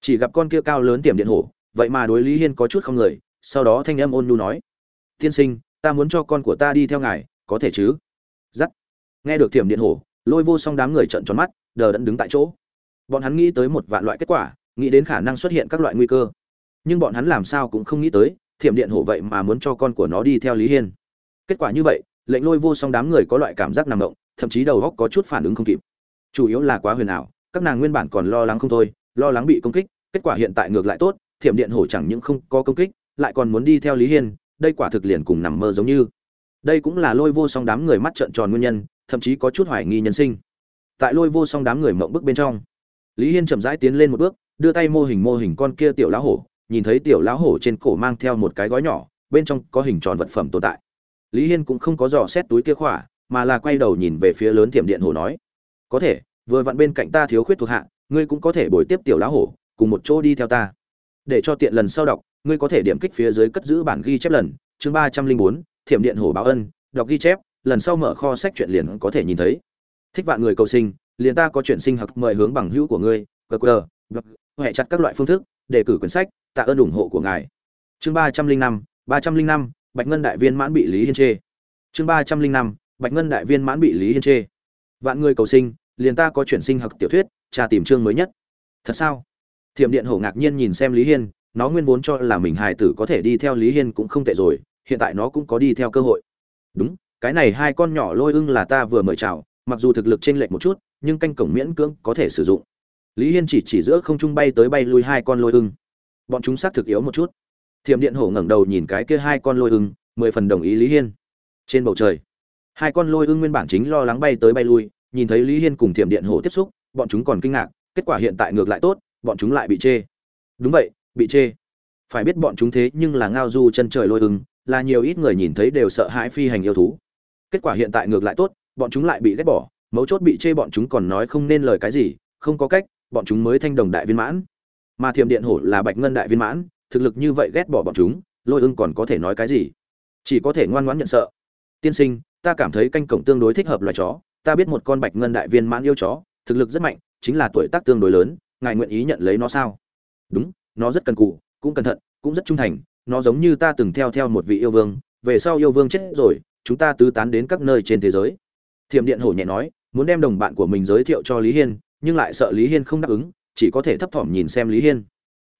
A: Chỉ gặp con kia cao lớn tiềm điện hổ, vậy mà đối lý hiên có chút không người, sau đó thanh âm ôn nhu nói, tiên sinh, ta muốn cho con của ta đi theo ngài, có thể chứ? Giắt. Nghe được tiềm điện hổ, lôi vô song đám người trợn tròn mắt, đờ đẫn đứng tại chỗ. Bọn hắn nghĩ tới một vạn loại kết quả, nghĩ đến khả năng xuất hiện các loại nguy cơ. Nhưng bọn hắn làm sao cũng không nghĩ tới thiểm điện hổ vậy mà muốn cho con của nó đi theo lý hiên. Kết quả như vậy lệnh lôi vô song đám người có loại cảm giác nằm động, thậm chí đầu góc có chút phản ứng không kịp. Chủ yếu là quá huyền ảo, các nàng nguyên bản còn lo lắng không thôi, lo lắng bị công kích, kết quả hiện tại ngược lại tốt, thiểm điện hổ chẳng những không có công kích, lại còn muốn đi theo lý hiên, đây quả thực liền cùng nằm mơ giống như. Đây cũng là lôi vô song đám người mắt trợn tròn nguyên nhân, thậm chí có chút hoài nghi nhân sinh. Tại lôi vô song đám người mộng bức bên trong, lý hiên chậm rãi tiến lên một bước, đưa tay mô hình mô hình con kia tiểu lá hổ, nhìn thấy tiểu lá hổ trên cổ mang theo một cái gói nhỏ, bên trong có hình tròn vật phẩm tồn tại lý hiên cũng không có dò xét túi kia khỏa, mà là quay đầu nhìn về phía lớn thiểm điện hổ nói, có thể, vừa vặn bên cạnh ta thiếu khuyết thuộc hạ, ngươi cũng có thể bồi tiếp tiểu lá hổ, cùng một chỗ đi theo ta. Để cho tiện lần sau đọc, ngươi có thể điểm kích phía dưới cất giữ bản ghi chép lần, chương ba trăm linh bốn, thiểm điện hổ báo ân, đọc ghi chép, lần sau mở kho sách chuyện liền có thể nhìn thấy. Thích vạn người cầu sinh, liền ta có chuyện sinh học mời hướng bằng hữu của ngươi qr hệ chặt các loại phương thức, đề cử quyển sách, tạ ơn ủng hộ của ngài. Chương ba trăm linh năm, ba trăm linh năm bạch ngân đại viên mãn bị lý hiên chê. Chương ba trăm linh năm, bạch ngân đại viên mãn bị lý hiên chê. Vạn người cầu sinh, liền ta có chuyển sinh học tiểu thuyết tra tìm chương mới nhất. Thật sao? Thiểm điện hổ ngạc nhiên nhìn xem lý hiên, nó nguyên vốn cho là mình hài tử có thể đi theo lý hiên cũng không tệ rồi, hiện tại nó cũng có đi theo cơ hội. Đúng, cái này hai con nhỏ lôi ưng là ta vừa mời chào, mặc dù thực lực t r ê n lệch một chút, nhưng canh cổng miễn cưỡng có thể sử dụng. Lý hiên chỉ chỉ giữa không trung bay tới bay lui hai con lôi ưng. Bọn chúng xác thực yếu một chút thiểm điện hổ ngẩng đầu nhìn cái kia hai con lôi ưng, mười phần đồng ý lý hiên. Trên bầu trời, hai con lôi ưng nguyên bản chính lo lắng bay tới bay lui, nhìn thấy lý hiên cùng thiểm điện hổ tiếp xúc, bọn chúng còn kinh ngạc, kết quả hiện tại ngược lại tốt, bọn chúng lại bị chê. Đúng vậy, bị chê. Phải biết bọn chúng thế nhưng là ngao du chân trời lôi ưng, là nhiều ít người nhìn thấy đều sợ hãi phi hành yêu thú. Kết quả hiện tại ngược lại tốt, bọn chúng lại bị ghét bỏ, mấu chốt bị chê bọn chúng còn nói không nên lời cái gì, không có cách, bọn chúng mới thanh đồng đại viên mãn. Mà thiềm điện hổ là bạch ngân đại viên mãn thực lực như vậy ghét bỏ bọn chúng, lôi ưng còn có thể nói cái gì? Chỉ có thể ngoan ngoãn nhận sợ. Tiên sinh, ta cảm thấy canh cổng tương đối thích hợp loài chó. Ta biết một con bạch ngân đại viên mãn yêu chó, thực lực rất mạnh, chính là tuổi tác tương đối lớn, ngài nguyện ý nhận lấy nó sao? Đúng, nó rất cần cù, cũng cẩn thận, cũng rất trung thành. Nó giống như ta từng theo theo một vị yêu vương, về sau yêu vương chết rồi, chúng ta tứ tán đến các nơi trên thế giới. Thiểm điện hổ nhẹ nói, muốn đem đồng bạn của mình giới thiệu cho lý hiên, nhưng lại sợ lý hiên không đáp ứng, chỉ có thể thấp thỏm nhìn xem lý hiên.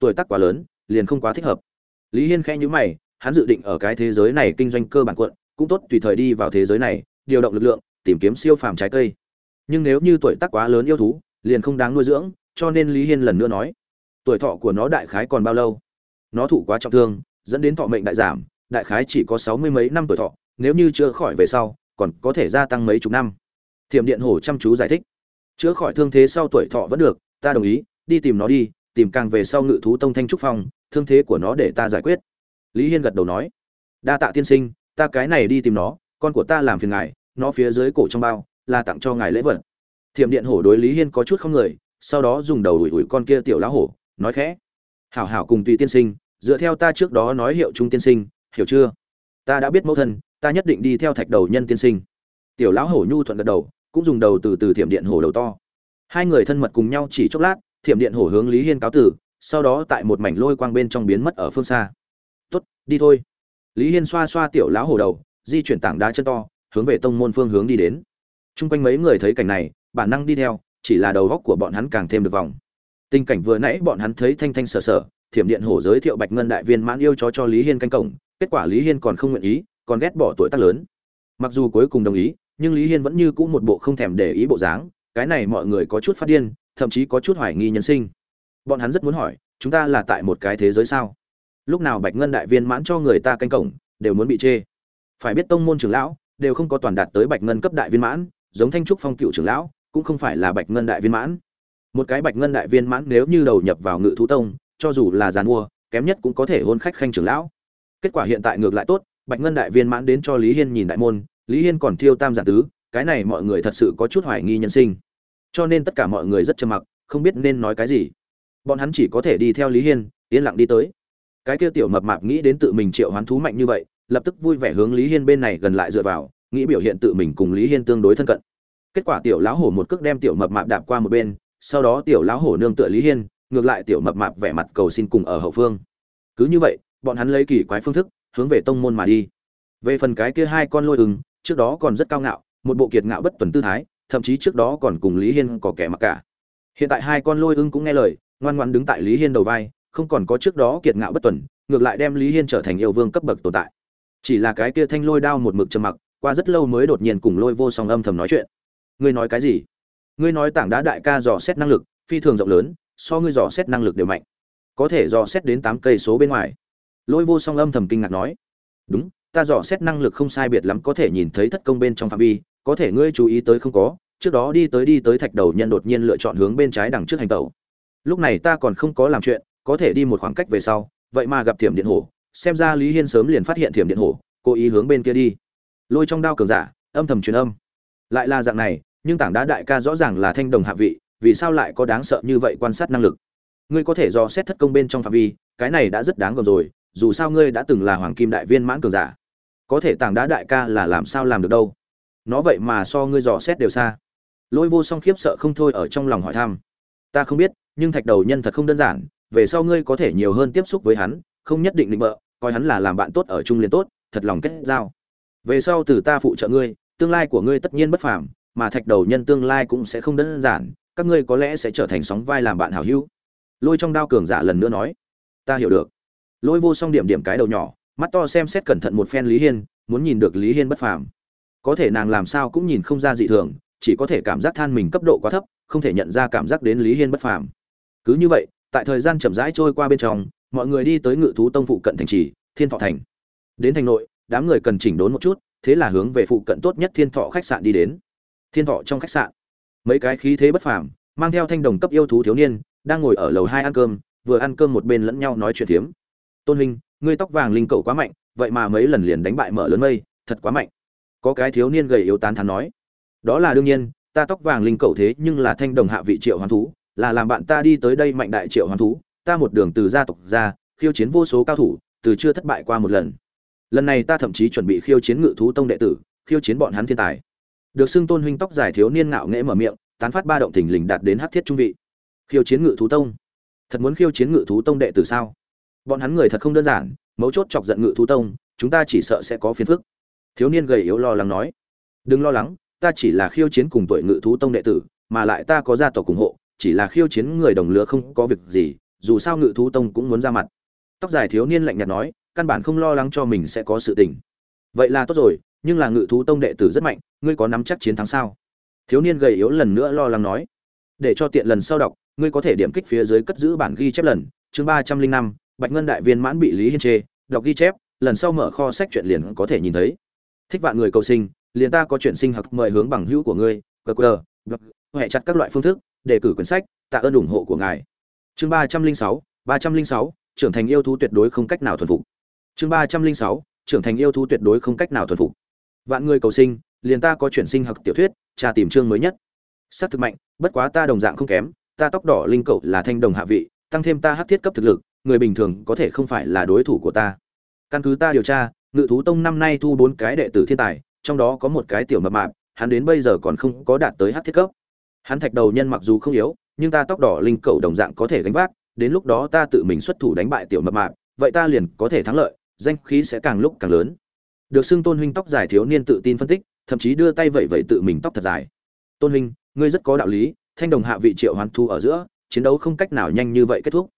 A: Tuổi tác quá lớn liền không quá thích hợp. Lý hiên khẽ nhữ mày, hắn dự định ở cái thế giới này kinh doanh cơ bản quận cũng tốt tùy thời đi vào thế giới này, điều động lực lượng, tìm kiếm siêu phàm trái cây. Nhưng nếu như tuổi tác quá lớn yêu thú, liền không đáng nuôi dưỡng, cho nên lý hiên lần nữa nói, tuổi thọ của nó đại khái còn bao lâu? Nó thụ quá trọng thương, dẫn đến thọ mệnh đại giảm, đại khái chỉ có sáu mươi mấy năm tuổi thọ, nếu như chữa khỏi về sau, còn có thể gia tăng mấy chục năm. Thiểm điện hổ chăm chú giải thích, chữa khỏi thương thế sau tuổi thọ vẫn được, ta đồng ý, đi tìm nó đi, tìm càng về sau ngự thú tông thanh trúc phong thương thế của nó để ta giải quyết. Lý hiên gật đầu nói, đa tạ tiên sinh, ta cái này đi tìm nó, con của ta làm phiền ngài, nó phía dưới cổ trong bao, là tặng cho ngài lễ vật. Thiểm điện hổ đối lý hiên có chút không người, sau đó dùng đầu ủi ủi con kia tiểu lá hổ, nói khẽ, hảo hảo cùng tùy tiên sinh, dựa theo ta trước đó nói hiệu trung tiên sinh, hiểu chưa? Ta đã biết mẫu thân, ta nhất định đi theo thạch đầu nhân tiên sinh. Tiểu lão hổ nhu thuận gật đầu, cũng dùng đầu từ từ thiểm điện hổ đầu to. Hai người thân mật cùng nhau chỉ chốc lát, thiểm điện hổ hướng lý hiên cáo tử sau đó tại một mảnh lôi quang bên trong biến mất ở phương xa. Tốt, đi thôi. Lý hiên xoa xoa tiểu lão hổ đầu, di chuyển tảng đá chân to, hướng về tông môn phương hướng đi đến. T r u n g quanh mấy người thấy cảnh này, bản năng đi theo, chỉ là đầu góc của bọn hắn càng thêm được vòng. Tình cảnh vừa nãy bọn hắn thấy thanh thanh sở sở, thiểm điện hổ giới thiệu bạch ngân đại viên mãn yêu chó cho lý hiên canh cổng, kết quả lý hiên còn không nguyện ý, còn ghét bỏ tuổi tác lớn. Mặc dù cuối cùng đồng ý, nhưng lý hiên vẫn như cũ một bộ không thèm để ý bộ dáng, cái này mọi người có chút phát điên, thậm chí có chút hoài nghi nhân sinh bọn hắn rất muốn hỏi, chúng ta là tại một cái thế giới sao? Lúc nào bạch ngân đại viên mãn cho người ta canh cổng, đều muốn bị chê. Phải biết tông môn trưởng lão, đều không có toàn đạt tới bạch ngân cấp đại viên mãn, giống thanh trúc phong cựu trưởng lão, cũng không phải là bạch ngân đại viên mãn. Một cái bạch ngân đại viên mãn nếu như đầu nhập vào ngự thú tông, cho dù là giàn mua, kém nhất cũng có thể hôn khách khanh trưởng lão. Kết quả hiện tại ngược lại tốt, bạch ngân đại viên mãn đến cho lý hiên nhìn đại môn, lý hiên còn thiêu tam giả tứ, cái này mọi người thật sự có chút hoài nghi nhân sinh. Cho nên tất cả mọi người rất trầm mặc, không biết nên nói cái gì bọn hắn chỉ có thể đi theo lý hiên, yên lặng đi tới. Cái kia tiểu mập mạp nghĩ đến tự mình triệu hoán thú mạnh như vậy, lập tức vui vẻ hướng lý hiên bên này gần lại dựa vào, nghĩ biểu hiện tự mình cùng lý hiên tương đối thân cận. Kết quả tiểu lão hổ một cước đem tiểu mập mạp đạp qua một bên, sau đó tiểu lão hổ nương tựa lý hiên, ngược lại tiểu mập mạp vẻ mặt cầu xin cùng ở hậu phương. Cứ như vậy, bọn hắn lấy kỳ quái phương thức, hướng về tông môn mà đi. Về phần cái kia hai con lôi ưng, trước đó còn rất cao ngạo, một bộ kiệt ngạo bất tuần tư thái, thậm chí trước đó còn cùng lý hiên có kẻ mặc cả. Hiện tại hai con lôi ưng cũng nghe lời ngoan ngoan đứng tại lý hiên đầu vai, không còn có trước đó kiệt ngạo bất tuần, ngược lại đem lý hiên trở thành yêu vương cấp bậc tồn tại. Chỉ là cái kia thanh lôi đao một mực trầm mặc, qua rất lâu mới đột nhiên cùng lôi vô song âm thầm nói chuyện. Ngươi nói cái gì? Ngươi nói tảng đá đại ca dò xét năng lực, phi thường rộng lớn, so ngươi dò xét năng lực đều mạnh. Có thể dò xét đến tám cây số bên ngoài. Lôi vô song âm thầm kinh ngạc nói. Đúng, ta dò xét năng lực không sai biệt lắm có thể nhìn thấy thất công bên trong phạm vi, có thể ngươi chú ý tới không có, trước đó đi tới đi tới thạch đầu nhân đột nhiên lựa chọn hướng bên trái đằng trước hành tẩu lúc này ta còn không có làm chuyện, có thể đi một khoảng cách về sau, vậy mà gặp thiểm điện hổ, xem ra lý hiên sớm liền phát hiện thiểm điện hổ, cố ý hướng bên kia đi. Lôi trong đao cường giả, âm thầm truyền âm. Lại là dạng này, nhưng tảng đá đại ca rõ ràng là thanh đồng hạ vị, vì sao lại có đáng sợ như vậy quan sát năng lực? Ngươi có thể do xét thất công bên trong phạm vi, cái này đã rất đáng gờm rồi, dù sao ngươi đã từng là hoàng kim đại viên mãn cường giả. Có thể tảng đá đại ca là làm sao làm được đâu? Nó vậy mà so ngươi dò xét đều xa. Lôi vô song khiếp sợ không thôi ở trong lòng hỏi thăm ta không biết, nhưng thạch đầu nhân thật không đơn giản, về sau ngươi có thể nhiều hơn tiếp xúc với hắn, không nhất định định bợ, coi hắn là làm bạn tốt ở chung liền tốt, thật lòng kết giao. Về sau từ ta phụ trợ ngươi, tương lai của ngươi tất nhiên bất phàm, mà thạch đầu nhân tương lai cũng sẽ không đơn giản, các ngươi có lẽ sẽ trở thành sóng vai làm bạn hảo hữu. Lôi trong đao cường giả lần nữa nói, ta hiểu được. Lôi vô song điểm điểm cái đầu nhỏ, mắt to xem xét cẩn thận một phen lý hiên, muốn nhìn được lý hiên bất phàm. Có thể nàng làm sao cũng nhìn không ra dị thường, chỉ có thể cảm giác than mình cấp độ quá thấp không thể nhận ra cảm giác đến lý hiên bất phàm. Cứ như vậy, tại thời gian chậm rãi trôi qua bên trong, mọi người đi tới ngự thú tông phụ cận thành trì, thiên thọ thành. Đến thành nội, đám người cần chỉnh đốn một chút, thế là hướng về phụ cận tốt nhất thiên thọ khách sạn đi đến. Thiên thọ trong khách sạn. Mấy cái khí thế bất phàm, mang theo thanh đồng cấp yêu thú thiếu niên, đang ngồi ở lầu hai ăn cơm, vừa ăn cơm một bên lẫn nhau nói chuyện phiếm tôn huynh, ngươi tóc vàng linh cậu quá mạnh, vậy mà mấy lần liền đánh bại mở lớn mây, thật quá mạnh. Có cái thiếu niên gầy yếu tán thán nói. Đó là đương nhiên ta tóc vàng linh cậu thế nhưng là thanh đồng hạ vị triệu hoán thú, là làm bạn ta đi tới đây mạnh đại triệu hoán thú, ta một đường từ gia tộc ra, khiêu chiến vô số cao thủ, từ chưa thất bại qua một lần. Lần này ta thậm chí chuẩn bị khiêu chiến ngự thú tông đệ tử, khiêu chiến bọn hắn thiên tài. Được xưng tôn huynh tóc dài thiếu niên ngạo nghễ mở miệng, tán phát ba động thình lình đạt đến hắc thiết trung vị. Khiêu chiến ngự thú tông? Thật muốn khiêu chiến ngự thú tông đệ tử sao? Bọn hắn người thật không đơn giản, mấu chốt chọc giận ngự thú tông, chúng ta chỉ sợ sẽ có phiền phức. Thiếu niên gầy yếu lo lắng nói. Đừng lo lắng ta chỉ là khiêu chiến cùng tuổi ngự thú tông đệ tử, mà lại ta có gia tộc ủng hộ, chỉ là khiêu chiến người đồng lứa không có việc gì, dù sao ngự thú tông cũng muốn ra mặt. Tóc dài thiếu niên lạnh nhạt nói, căn bản không lo lắng cho mình sẽ có sự tình. Vậy là tốt rồi, nhưng là ngự thú tông đệ tử rất mạnh, ngươi có nắm chắc chiến thắng sao? Thiếu niên gầy yếu lần nữa lo lắng nói, để cho tiện lần sau đọc, ngươi có thể điểm kích phía dưới cất giữ bản ghi chép lần, chương ba trăm linh năm, bạch ngân đại viên mãn bị lý hiên chê, đọc ghi chép, lần sau mở kho sách chuyện liền có thể nhìn thấy. Thích vạn người cầu sinh liền ta có chuyện sinh học mời hướng bằng hữu của ngươi qr hệ chặt các loại phương thức đề cử quyển sách, tạ ơn ủng hộ của ngài. Chương ba trăm linh sáu, ba trăm linh sáu, trưởng thành yêu thú tuyệt đối không cách nào thuần phục. Chương ba trăm linh sáu, trưởng thành yêu thú tuyệt đối không cách nào thuần phục. Vạn người cầu sinh, liền ta có chuyển sinh học tiểu thuyết trà tìm chương mới nhất. Xác thực mạnh, bất quá ta đồng dạng không kém, ta tóc đỏ linh cậu là thanh đồng hạ vị, tăng thêm ta hát thiết cấp thực lực, người bình thường có thể không phải là đối thủ của ta. Căn cứ ta điều tra, ngự thú tông năm nay thu bốn cái đệ tử thiên tài trong đó có một cái tiểu mập mạp, hắn đến bây giờ còn không có đạt tới hắc thiết cấp. Hắn thạch đầu nhân mặc dù không yếu, nhưng ta tóc đỏ linh cầu đồng dạng có thể gánh vác, đến lúc đó ta tự mình xuất thủ đánh bại tiểu mập mạp, vậy ta liền có thể thắng lợi, danh khí sẽ càng lúc càng lớn. Được xưng tôn huynh tóc dài thiếu niên tự tin phân tích, thậm chí đưa tay vậy vậy tự mình tóc thật dài. Tôn huynh, ngươi rất có đạo lý, thanh đồng hạ vị triệu hoàn thu ở giữa, chiến đấu không cách nào nhanh như vậy kết thúc.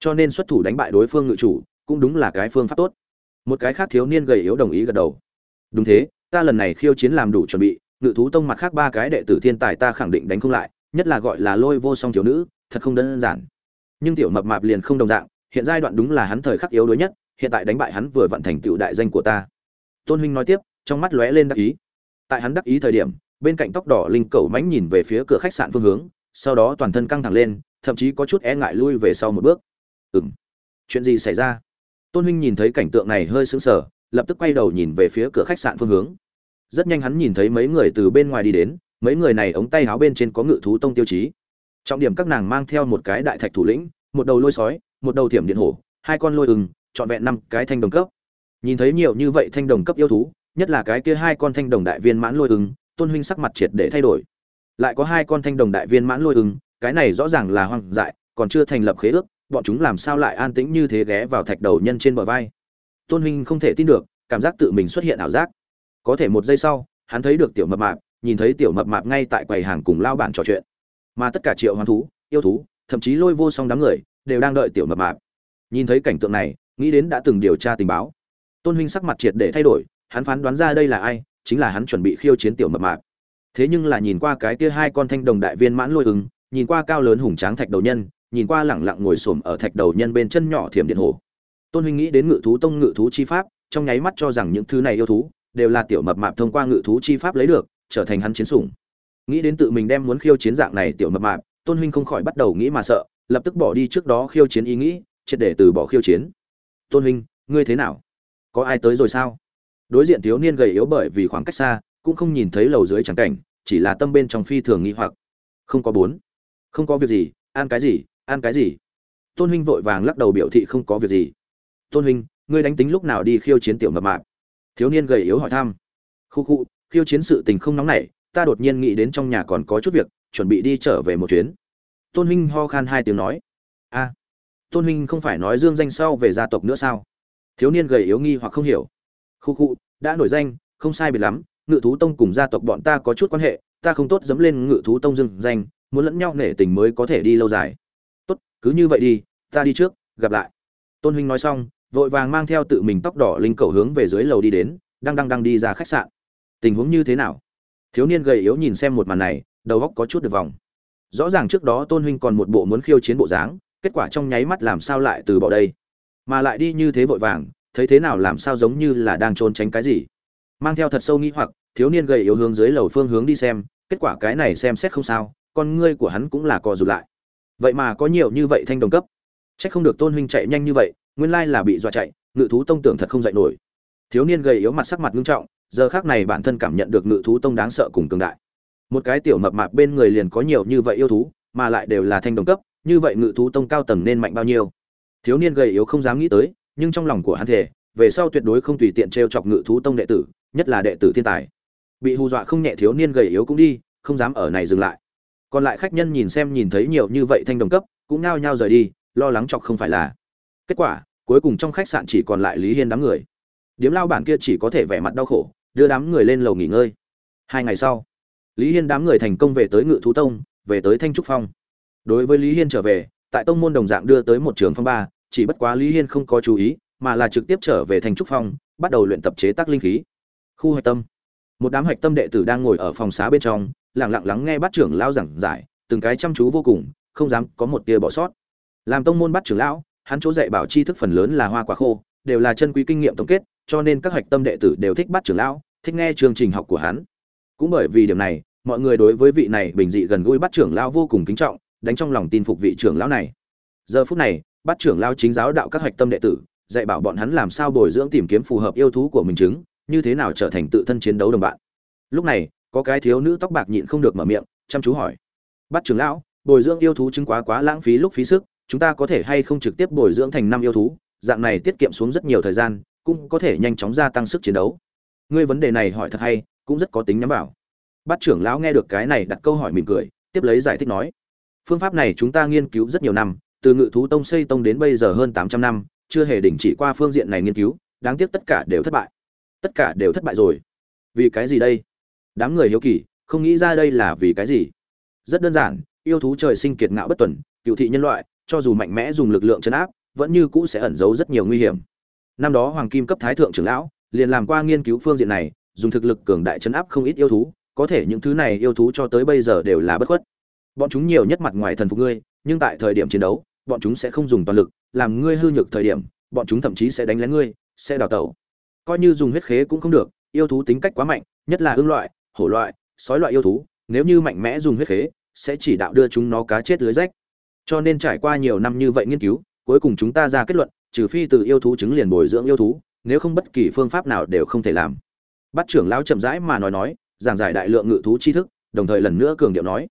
A: Cho nên xuất thủ đánh bại đối phương ngự chủ, cũng đúng là cái phương pháp tốt. Một cái khác thiếu niên gầy yếu đồng ý gật đầu. Đúng thế ta lần này khiêu chiến làm đủ chuẩn bị, ngự thú tông mặt khác ba cái đệ tử thiên tài ta khẳng định đánh không lại, nhất là gọi là lôi vô song thiếu nữ, thật không đơn giản. Nhưng tiểu mập mạp liền không đồng dạng, hiện giai đoạn đúng là hắn thời khắc yếu đuối nhất, hiện tại đánh bại hắn vừa vận thành tựu đại danh của ta. Tôn huynh nói tiếp, trong mắt lóe lên đắc ý. Tại hắn đắc ý thời điểm, bên cạnh tóc đỏ linh cầu mánh nhìn về phía cửa khách sạn phương hướng, sau đó toàn thân căng thẳng lên, thậm chí có chút e ngại lui về sau một bước. Ừng chuyện gì xảy ra? Tôn huynh nhìn thấy cảnh tượng này hơi sững sờ, lập tức quay đầu nhìn về phía cửa khách sạn phương hướng rất nhanh hắn nhìn thấy mấy người từ bên ngoài đi đến, mấy người này ống tay áo bên trên có ngự thú tông tiêu chí. Trọng điểm các nàng mang theo một cái đại thạch thủ lĩnh, một đầu lôi sói, một đầu thiểm điện hổ, hai con lôi ừng trọn vẹn năm cái thanh đồng cấp. Nhìn thấy nhiều như vậy thanh đồng cấp yêu thú, nhất là cái kia hai con thanh đồng đại viên mãn lôi ưng, tôn huynh sắc mặt triệt để thay đổi. Lại có hai con thanh đồng đại viên mãn lôi ưng, cái này rõ ràng là hoang dại, còn chưa thành lập khế ước, bọn chúng làm sao lại an tĩnh như thế ghé vào thạch đầu nhân trên bờ vai. Tôn huynh không thể tin được, cảm giác tự mình xuất hiện ảo giác có thể một giây sau, hắn thấy được tiểu mập mạp, nhìn thấy tiểu mập mạp ngay tại quầy hàng cùng lao bản trò chuyện. Mà tất cả triệu hoán thú, yêu thú, thậm chí lôi vô song đám người, đều đang đợi tiểu mập mạp. Nhìn thấy cảnh tượng này, nghĩ đến đã từng điều tra tình báo. Tôn huynh sắc mặt triệt để thay đổi, hắn phán đoán ra đây là ai, chính là hắn chuẩn bị khiêu chiến tiểu mập mạp. Thế nhưng là nhìn qua cái kia hai con thanh đồng đại viên mãn lôi ứng nhìn qua cao lớn hùng tráng thạch đầu nhân, nhìn qua lẳng lặng ngồi xổm ở thạch đầu nhân bên chân nhỏ thiểm điện hồ. Tôn huynh nghĩ đến ngự thú tông ngự thú chi pháp, trong nháy mắt cho rằng những thứ này yêu thú đều là tiểu mập mạp thông qua ngự thú chi pháp lấy được, trở thành hắn chiến sủng. Nghĩ đến tự mình đem muốn khiêu chiến dạng này tiểu mập mạp, tôn huynh không khỏi bắt đầu nghĩ mà sợ, lập tức bỏ đi trước đó khiêu chiến ý nghĩ, triệt để từ bỏ khiêu chiến. Tôn huynh, ngươi thế nào? Có ai tới rồi sao? Đối diện thiếu niên gầy yếu bởi vì khoảng cách xa, cũng không nhìn thấy lầu dưới trắng cảnh, chỉ là tâm bên trong phi thường nghĩ hoặc. Không có bốn. Không có việc gì, ăn cái gì, ăn cái gì? Tôn huynh vội vàng lắc đầu biểu thị không có việc gì. Tôn huynh, ngươi đánh tính lúc nào đi khiêu chiến tiểu mập mạp? Thiếu niên gầy yếu hỏi thăm. Khu khu, khiêu chiến sự tình không nóng nảy, ta đột nhiên nghĩ đến trong nhà còn có chút việc, chuẩn bị đi trở về một chuyến. Tôn huynh ho khan hai tiếng nói. A tôn huynh không phải nói dương danh sau về gia tộc nữa sao? Thiếu niên gầy yếu nghi hoặc không hiểu. Khu khu, đã nổi danh, không sai biệt lắm, ngự thú tông cùng gia tộc bọn ta có chút quan hệ, ta không tốt dẫm lên ngự thú tông dương danh, muốn lẫn nhau nể tình mới có thể đi lâu dài. Tốt, cứ như vậy đi, ta đi trước, gặp lại. Tôn huynh nói xong vội vàng mang theo tự mình tóc đỏ linh cầu hướng về dưới lầu đi đến đang đang đang đi ra khách sạn. Tình huống như thế nào? Thiếu niên gầy yếu nhìn xem một màn này đầu góc có chút được vòng. Rõ ràng trước đó tôn huynh còn một bộ muốn khiêu chiến bộ dáng kết quả trong nháy mắt làm sao lại từ bỏ đây? Mà lại đi như thế vội vàng thấy thế nào làm sao giống như là đang trốn tránh cái gì? Mang theo thật sâu nghĩ hoặc thiếu niên gầy yếu hướng dưới lầu phương hướng đi xem kết quả cái này xem xét không sao con ngươi của hắn cũng là co rụt lại. Vậy mà có nhiều như vậy thanh đồng cấp. Chắc không được Tôn huynh chạy nhanh như vậy, nguyên lai là bị dọa chạy, Ngự thú tông tưởng thật không dậy nổi. Thiếu niên gầy yếu mặt sắc mặt nghiêm trọng, giờ khác này bản thân cảm nhận được Ngự thú tông đáng sợ cùng cường đại. Một cái tiểu mập mạp bên người liền có nhiều như vậy yêu thú, mà lại đều là thanh đồng cấp, như vậy Ngự thú tông cao tầng nên mạnh bao nhiêu? Thiếu niên gầy yếu không dám nghĩ tới, nhưng trong lòng của hắn thể, về sau tuyệt đối không tùy tiện trêu chọc Ngự thú tông đệ tử, nhất là đệ tử thiên tài. Bị hù dọa không nhẹ thiếu niên gầy yếu cũng đi, không dám ở này dừng lại. Còn lại khách nhân nhìn xem nhìn thấy nhiều như vậy thanh đồng cấp, cũng nao nhao rời đi, lo lắng chọc không phải là kết quả, cuối cùng trong khách sạn chỉ còn lại lý hiên đám người. Điếm lao bản kia chỉ có thể vẻ mặt đau khổ, đưa đám người lên lầu nghỉ ngơi. Hai ngày sau, lý hiên đám người thành công về tới ngự thú tông, về tới thanh trúc phong. Đối với lý hiên trở về, tại tông môn đồng dạng đưa tới một trường phong ba, chỉ bất quá lý hiên không có chú ý, mà là trực tiếp trở về thanh trúc phong, bắt đầu luyện tập chế tác linh khí. Khu hạch tâm. Một đám hạch tâm đệ tử đang ngồi ở phòng xá bên trong lẳng lặng lắng nghe bát trưởng lao giảng giải, từng cái chăm chú vô cùng, không dám có một tia bỏ sót. Làm tông môn bắt trưởng lão hắn chỗ dạy bảo tri thức phần lớn là hoa quả khô, đều là chân quý kinh nghiệm tổng kết, cho nên các hạch tâm đệ tử đều thích bắt trưởng lão, thích nghe chương trình học của hắn. Cũng bởi vì điểm này, mọi người đối với vị này bình dị gần gũi bắt trưởng lão vô cùng kính trọng, đánh trong lòng tin phục vị trưởng lão này. Giờ phút này, bắt trưởng lão chính giáo đạo các hạch tâm đệ tử, dạy bảo bọn hắn làm sao bồi dưỡng tìm kiếm phù hợp yêu thú của mình chứng, như thế nào trở thành tự thân chiến đấu đồng bạn. Lúc này, có cái thiếu nữ tóc bạc nhịn không được mở miệng, chăm chú hỏi. Bắt trưởng lão, bồi dưỡng yêu thú chứng quá quá lãng phí lúc phí sức chúng ta có thể hay không trực tiếp bồi dưỡng thành năm yêu thú, dạng này tiết kiệm xuống rất nhiều thời gian, cũng có thể nhanh chóng gia tăng sức chiến đấu. Ngươi vấn đề này hỏi thật hay, cũng rất có tính nhắm vào. Bát trưởng lão nghe được cái này đặt câu hỏi mỉm cười, tiếp lấy giải thích nói, phương pháp này chúng ta nghiên cứu rất nhiều năm, từ ngự thú tông xây tông đến bây giờ hơn tám trăm năm, chưa hề đình chỉ qua phương diện này nghiên cứu, đáng tiếc tất cả đều thất bại. Tất cả đều thất bại rồi. Vì cái gì đây? Đám người hiếu kỳ, không nghĩ ra đây là vì cái gì. Rất đơn giản, yêu thú trời sinh kiệt ngạo bất tuần, cựu thị nhân loại cho dù mạnh mẽ dùng lực lượng chấn áp, vẫn như cũ sẽ ẩn giấu rất nhiều nguy hiểm. Năm đó Hoàng Kim cấp thái thượng trưởng lão liền làm qua nghiên cứu phương diện này, dùng thực lực cường đại chấn áp không ít yêu thú, có thể những thứ này yêu thú cho tới bây giờ đều là bất khuất. Bọn chúng nhiều nhất mặt ngoài thần phục ngươi, nhưng tại thời điểm chiến đấu, bọn chúng sẽ không dùng toàn lực, làm ngươi hư nhược thời điểm, bọn chúng thậm chí sẽ đánh lén ngươi, sẽ đào tẩu. Coi như dùng huyết khế cũng không được, yêu thú tính cách quá mạnh, nhất là hương loại, hổ loại, sói loại yêu thú, nếu như mạnh mẽ dùng huyết khế, sẽ chỉ đạo đưa chúng nó cá chết lưới rách. Cho nên trải qua nhiều năm như vậy nghiên cứu, cuối cùng chúng ta ra kết luận, trừ phi từ yêu thú chứng liền bồi dưỡng yêu thú, nếu không bất kỳ phương pháp nào đều không thể làm. bắt trưởng lão chậm rãi mà nói nói, giảng giải đại lượng ngự thú tri thức, đồng thời lần nữa cường điệu nói,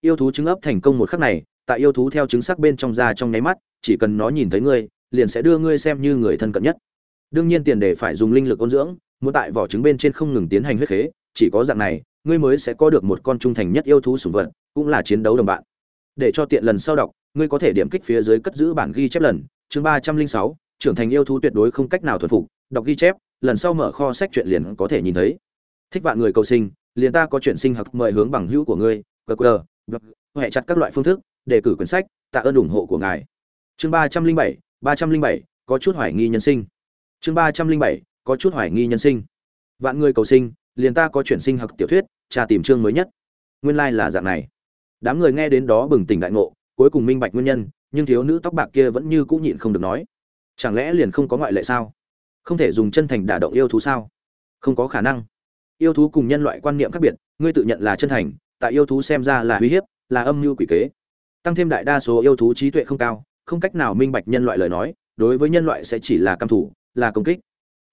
A: yêu thú chứng ấp thành công một khắc này, tại yêu thú theo chứng sắc bên trong ra trong nháy mắt, chỉ cần nó nhìn thấy ngươi, liền sẽ đưa ngươi xem như người thân cận nhất. Đương nhiên tiền đề phải dùng linh lực ôn dưỡng, muốn tại vỏ trứng bên trên không ngừng tiến hành huyết khế, chỉ có dạng này, ngươi mới sẽ có được một con trung thành nhất yêu thú sủng vật, cũng là chiến đấu đồng bạn để cho tiện lần sau đọc, ngươi có thể điểm kích phía dưới cất giữ bản ghi chép lần, chương ba trăm linh sáu, trưởng thành yêu thú tuyệt đối không cách nào thuần phục, đọc ghi chép, lần sau mở kho sách truyện liền có thể nhìn thấy. Thích vạn người cầu sinh, liền ta có chuyện sinh học mời hướng bằng hữu của ngươi gq hệ chặt các loại phương thức đề cử quyển sách, tạ ơn ủng hộ của ngài. Chương ba trăm linh bảy, ba trăm linh bảy, có chút hoài nghi nhân sinh. Chương ba trăm linh bảy, có chút hoài nghi nhân sinh. Vạn người cầu sinh, liền ta có chuyện sinh học tiểu thuyết, tra tìm chương mới nhất. Nguyên lai là dạng này đám người nghe đến đó bừng tỉnh đại ngộ, cuối cùng minh bạch nguyên nhân, nhưng thiếu nữ tóc bạc kia vẫn như cũng nhịn không được nói, chẳng lẽ liền không có ngoại lệ sao? Không thể dùng chân thành đả động yêu thú sao? Không có khả năng. Yêu thú cùng nhân loại quan niệm khác biệt, ngươi tự nhận là chân thành, tại yêu thú xem ra là uy hiếp, là âm mưu quỷ kế. Tăng thêm đại đa số yêu thú trí tuệ không cao, không cách nào minh bạch nhân loại lời nói, đối với nhân loại sẽ chỉ là căm thủ, là công kích.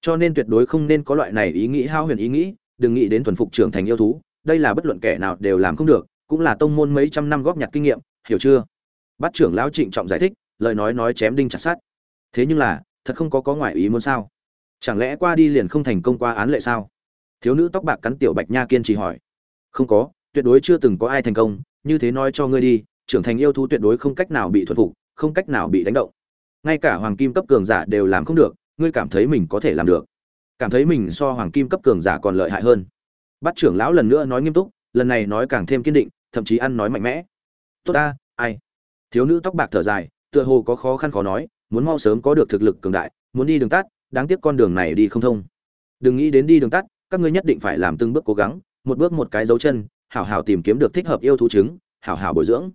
A: Cho nên tuyệt đối không nên có loại này ý nghĩ hao huyền ý nghĩ, đừng nghĩ đến thuần phục trưởng thành yêu thú, đây là bất luận kẻ nào đều làm không được cũng là tông môn mấy trăm năm góp nhặt kinh nghiệm, hiểu chưa? Bắt trưởng lão trịnh trọng giải thích, lời nói nói chém đinh chặt sát thế nhưng là, thật không có có ngoại ý muốn sao? Chẳng lẽ qua đi liền không thành công qua án lệ sao? Thiếu nữ tóc bạc cắn tiểu bạch nha kiên trì hỏi. Không có, tuyệt đối chưa từng có ai thành công, như thế nói cho ngươi đi, trưởng thành yêu thú tuyệt đối không cách nào bị thuần phục, không cách nào bị đánh động. Ngay cả hoàng kim cấp cường giả đều làm không được, ngươi cảm thấy mình có thể làm được. Cảm thấy mình so hoàng kim cấp cường giả còn lợi hại hơn. Bắt trưởng lão lần nữa nói nghiêm túc lần này nói càng thêm kiên định, thậm chí ăn nói mạnh mẽ. Tốt ta, ai? Thiếu nữ tóc bạc thở dài, tựa hồ có khó khăn khó nói, muốn mau sớm có được thực lực cường đại, muốn đi đường tắt, đáng tiếc con đường này đi không thông. Đừng nghĩ đến đi đường tắt, các ngươi nhất định phải làm từng bước cố gắng, một bước một cái dấu chân, hảo hảo tìm kiếm được thích hợp yêu thú trứng, hảo hảo bồi dưỡng.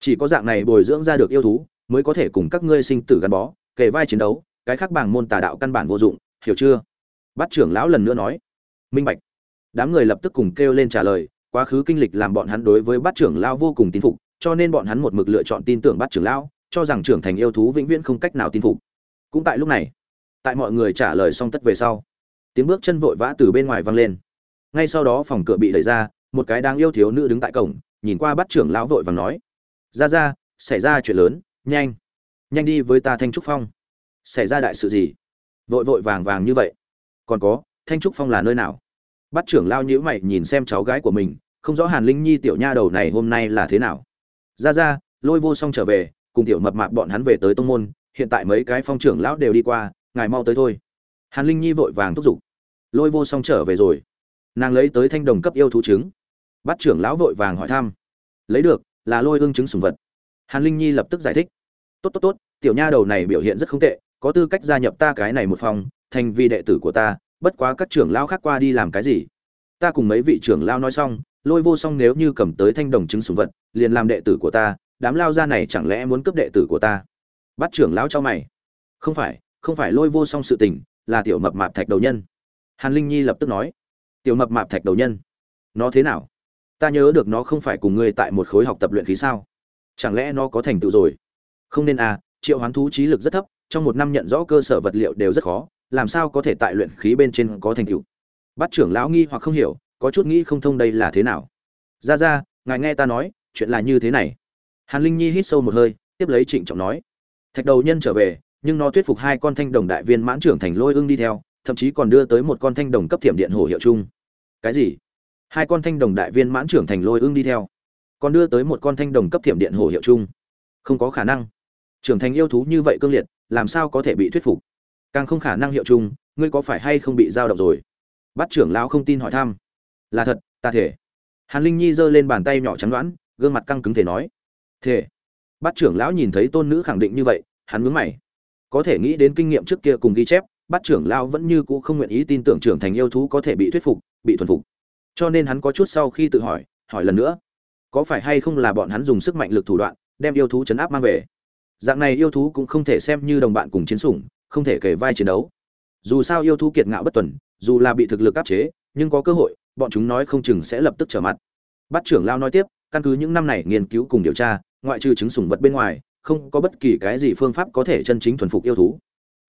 A: Chỉ có dạng này bồi dưỡng ra được yêu thú, mới có thể cùng các ngươi sinh tử gắn bó, kề vai chiến đấu, cái khác bảng môn tà đạo căn bản vô dụng, hiểu chưa? Bắt trưởng lão lần nữa nói. Minh bạch. Đám người lập tức cùng kêu lên trả lời quá khứ kinh lịch làm bọn hắn đối với bát trưởng lão vô cùng tin phục, cho nên bọn hắn một mực lựa chọn tin tưởng bát trưởng lão, cho rằng trưởng thành yêu thú vĩnh viễn không cách nào tin phục. Cũng tại lúc này, tại mọi người trả lời xong tất về sau, tiếng bước chân vội vã từ bên ngoài vang lên. Ngay sau đó phòng cửa bị đẩy ra, một cái đang yêu thiếu nữ đứng tại cổng, nhìn qua bát trưởng lão vội vàng nói, ra ra, xảy ra chuyện lớn, nhanh nhanh đi với ta thanh trúc phong. Xảy ra đại sự gì? Vội vội vàng vàng như vậy. Còn có, thanh trúc phong là nơi nào? Bắt trưởng lao nhữ mày nhìn xem cháu gái của mình, không rõ hàn linh nhi tiểu nha đầu này hôm nay là thế nào. Ra ra, lôi vô song trở về, cùng tiểu mập mạp bọn hắn về tới tông môn, hiện tại mấy cái phong trưởng lão đều đi qua, ngài mau tới thôi. Hàn linh nhi vội vàng thúc giục. Lôi vô song trở về rồi. Nàng lấy tới thanh đồng cấp yêu thú trứng. Bắt trưởng lão vội vàng hỏi thăm. Lấy được, là lôi ương trứng sùng vật. Hàn linh nhi lập tức giải thích. Tốt tốt tốt, tiểu nha đầu này biểu hiện rất không tệ, có tư cách gia nhập ta cái này một phòng, thành vi đệ tử của ta bất quá các trưởng lão khác qua đi làm cái gì? Ta cùng mấy vị trưởng lão nói xong, lôi vô song nếu như cầm tới thanh đồng chứng sùng vật, liền làm đệ tử của ta, đám lao ra này chẳng lẽ muốn cướp đệ tử của ta? Bắt trưởng lão cho mày. Không phải không phải lôi vô song sự tình, là tiểu mập mạp thạch đầu nhân. Hàn linh nhi lập tức nói. Tiểu mập mạp thạch đầu nhân, nó thế nào? Ta nhớ được nó không phải cùng ngươi tại một khối học tập luyện khí sao? Chẳng lẽ nó có thành tựu rồi? Không nên à triệu hoán thú trí lực rất thấp, trong một năm nhận rõ cơ sở vật liệu đều rất khó làm sao có thể tại luyện khí bên trên có thành tựu? Bắt trưởng lão nghi hoặc không hiểu, có chút nghĩ không thông đây là thế nào. Ra ra, ngài nghe ta nói, chuyện là như thế này. Hàn linh nhi hít sâu một hơi, tiếp lấy trịnh trọng nói. Thạch đầu nhân trở về, nhưng nó thuyết phục hai con thanh đồng đại viên mãn trưởng thành lôi ưng đi theo, thậm chí còn đưa tới một con thanh đồng cấp thiểm điện hổ hiệu chung. Cái gì? Hai con thanh đồng đại viên mãn trưởng thành lôi ưng đi theo, còn đưa tới một con thanh đồng cấp thiểm điện hổ hiệu chung. Không có khả năng. Trưởng thành yêu thú như vậy cương liệt, làm sao có thể bị thuyết phục? Càng không khả năng hiệu chung, ngươi có phải hay không bị giao động rồi? Bắt trưởng lão không tin hỏi thăm. Là thật, ta thể. Hàn linh nhi giơ lên bàn tay nhỏ trắng đoán, gương mặt căng cứng thể nói. Thể. Bắt trưởng lão nhìn thấy tôn nữ khẳng định như vậy, hắn mướn mày. Có thể nghĩ đến kinh nghiệm trước kia cùng ghi chép bắt trưởng lão vẫn như cũ không nguyện ý tin tưởng trưởng thành yêu thú có thể bị thuyết phục, bị thuần phục. Cho nên hắn có chút sau khi tự hỏi hỏi lần nữa. Có phải hay không là bọn hắn dùng sức mạnh lực thủ đoạn, đem yêu thú chấn áp mang về? Dạng này yêu thú cũng không thể xem như đồng bạn cùng chiến sủng không thể kể vai chiến đấu. Dù sao yêu thú kiệt ngạo bất tuần, dù là bị thực lực áp chế, nhưng có cơ hội, bọn chúng nói không chừng sẽ lập tức trở mặt. Bắt trưởng lao nói tiếp, căn cứ những năm này nghiên cứu cùng điều tra, ngoại trừ chứng sủng vật bên ngoài, không có bất kỳ cái gì phương pháp có thể chân chính thuần phục yêu thú.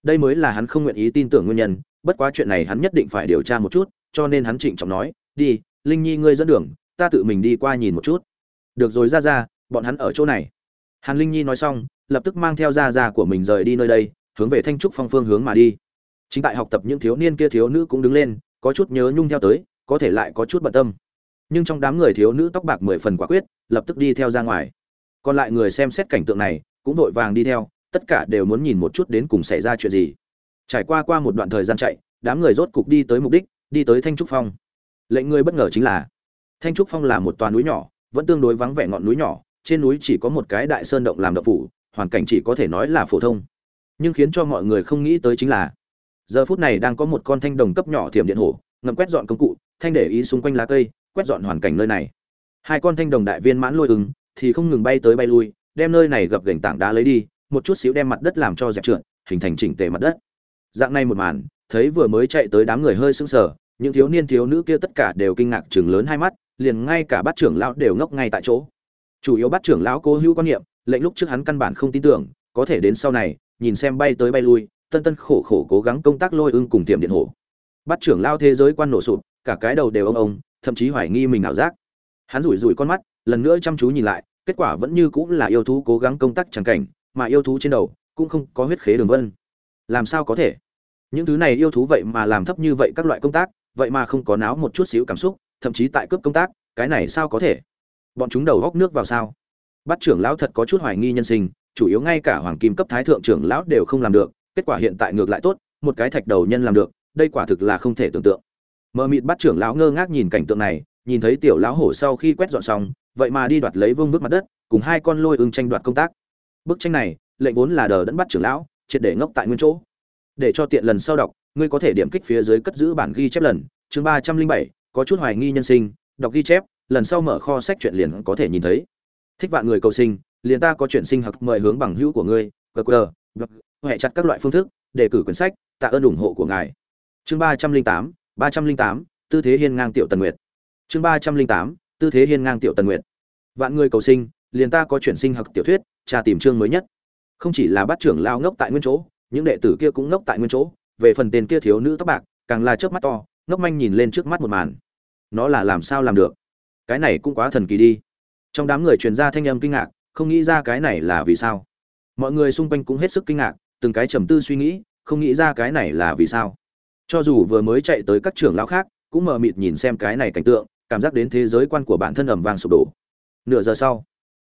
A: Đây mới là hắn không nguyện ý tin tưởng nguyên nhân, bất quá chuyện này hắn nhất định phải điều tra một chút, cho nên hắn trịnh trọng nói, đi, linh nhi ngươi dẫn đường, ta tự mình đi qua nhìn một chút. Được rồi ra ra bọn hắn ở chỗ này. Hàn linh nhi nói xong, lập tức mang theo gia gia của mình rời đi nơi đây hướng về thanh trúc phong phương hướng mà đi. Chính tại học tập những thiếu niên kia thiếu nữ cũng đứng lên, có chút nhớ nhung theo tới, có thể lại có chút bận tâm. Nhưng trong đám người thiếu nữ tóc bạc mười phần quả quyết, lập tức đi theo ra ngoài. Còn lại người xem xét cảnh tượng này, cũng vội vàng đi theo, tất cả đều muốn nhìn một chút đến cùng xảy ra chuyện gì. Trải qua qua một đoạn thời gian chạy, đám người rốt cục đi tới mục đích, đi tới thanh trúc phong. Lệnh người bất ngờ chính là, thanh trúc phong là một toà núi nhỏ, vẫn tương đối vắng vẻ ngọn núi nhỏ, trên núi chỉ có một cái đại sơn động làm đậu phủ, hoàn cảnh chỉ có thể nói là phổ thông nhưng khiến cho mọi người không nghĩ tới chính là, giờ phút này đang có một con thanh đồng cấp nhỏ thiểm điện hổ, ngậm quét dọn công cụ, thanh để ý xung quanh lá cây, quét dọn hoàn cảnh nơi này. Hai con thanh đồng đại viên mãn lôi ứng, thì không ngừng bay tới bay lui, đem nơi này gập gành tảng đá lấy đi, một chút xíu đem mặt đất làm cho dẹp trượt, hình thành chỉnh tề mặt đất. Dạng này một màn, thấy vừa mới chạy tới đám người hơi sững sờ, những thiếu niên thiếu nữ kia tất cả đều kinh ngạc chừng lớn hai mắt, liền ngay cả bát trưởng lão đều ngốc ngay tại chỗ. Chủ yếu bát trưởng lão cố hữu quan niệm, lệnh lúc trước hắn căn bản không tin tưởng, có thể đến sau này nhìn xem bay tới bay lui, tân tân khổ khổ cố gắng công tác lôi ưng cùng tiệm điện hổ. Bắt trưởng lão thế giới quan nổ sụp, cả cái đầu đều ông ông, thậm chí hoài nghi mình ảo giác. Hắn rủi rủi con mắt, lần nữa chăm chú nhìn lại, kết quả vẫn như cũng là yêu thú cố gắng công tác chẳng cảnh, mà yêu thú trên đầu cũng không có huyết khế đường vân. Làm sao có thể? Những thứ này yêu thú vậy mà làm thấp như vậy các loại công tác, vậy mà không có náo một chút xíu cảm xúc, thậm chí tại cướp công tác, cái này sao có thể? Bọn chúng đầu góc nước vào sao? Bắt trưởng lão thật có chút hoài nghi nhân sinh chủ yếu ngay cả hoàng kim cấp thái thượng trưởng lão đều không làm được, kết quả hiện tại ngược lại tốt, một cái thạch đầu nhân làm được, đây quả thực là không thể tưởng tượng. Mờ mịt bắt trưởng lão ngơ ngác nhìn cảnh tượng này, nhìn thấy tiểu lão hổ sau khi quét dọn xong, vậy mà đi đoạt lấy vương vức mặt đất, cùng hai con lôi ưng tranh đoạt công tác. Bức tranh này, lệnh vốn là đờ đẫn bắt trưởng lão, triệt để ngốc tại nguyên chỗ. Để cho tiện lần sau đọc, ngươi có thể điểm kích phía dưới cất giữ bản ghi chép lần, chương ba trăm linh bảy, có chút hoài nghi nhân sinh, đọc ghi chép, lần sau mở kho sách truyện liền có thể nhìn thấy. Thích vạn người cầu sinh liền ta có chuyện sinh học mời hướng bằng hữu của ngươi gq hệ chặt các loại phương thức, đề cử quyển sách, tạ ơn ủng hộ của ngài. Chương ba trăm linh tám, ba trăm linh tám, tư thế hiên ngang tiểu tần nguyệt. Chương ba trăm linh tám, tư thế hiên ngang tiểu tần nguyệt. Vạn người cầu sinh, liền ta có chuyển sinh học tiểu thuyết tra tìm chương mới nhất. Không chỉ là bắt trưởng lao ngốc tại nguyên chỗ, những đệ tử kia cũng ngốc tại nguyên chỗ, về phần tên kia thiếu nữ tóc bạc, càng là trước mắt to, ngốc manh nhìn lên trước mắt một màn. Nó là làm sao làm được? Cái này cũng quá thần kỳ đi. Trong đám người truyền ra thanh âm kinh ngạc không nghĩ ra cái này là vì sao. Mọi người xung quanh cũng hết sức kinh ngạc, từng cái trầm tư suy nghĩ, không nghĩ ra cái này là vì sao. Cho dù vừa mới chạy tới các trưởng lão khác, cũng mờ mịt nhìn xem cái này cảnh tượng, cảm giác đến thế giới quan của bản thân ẩm vang sụp đổ. Nửa giờ sau,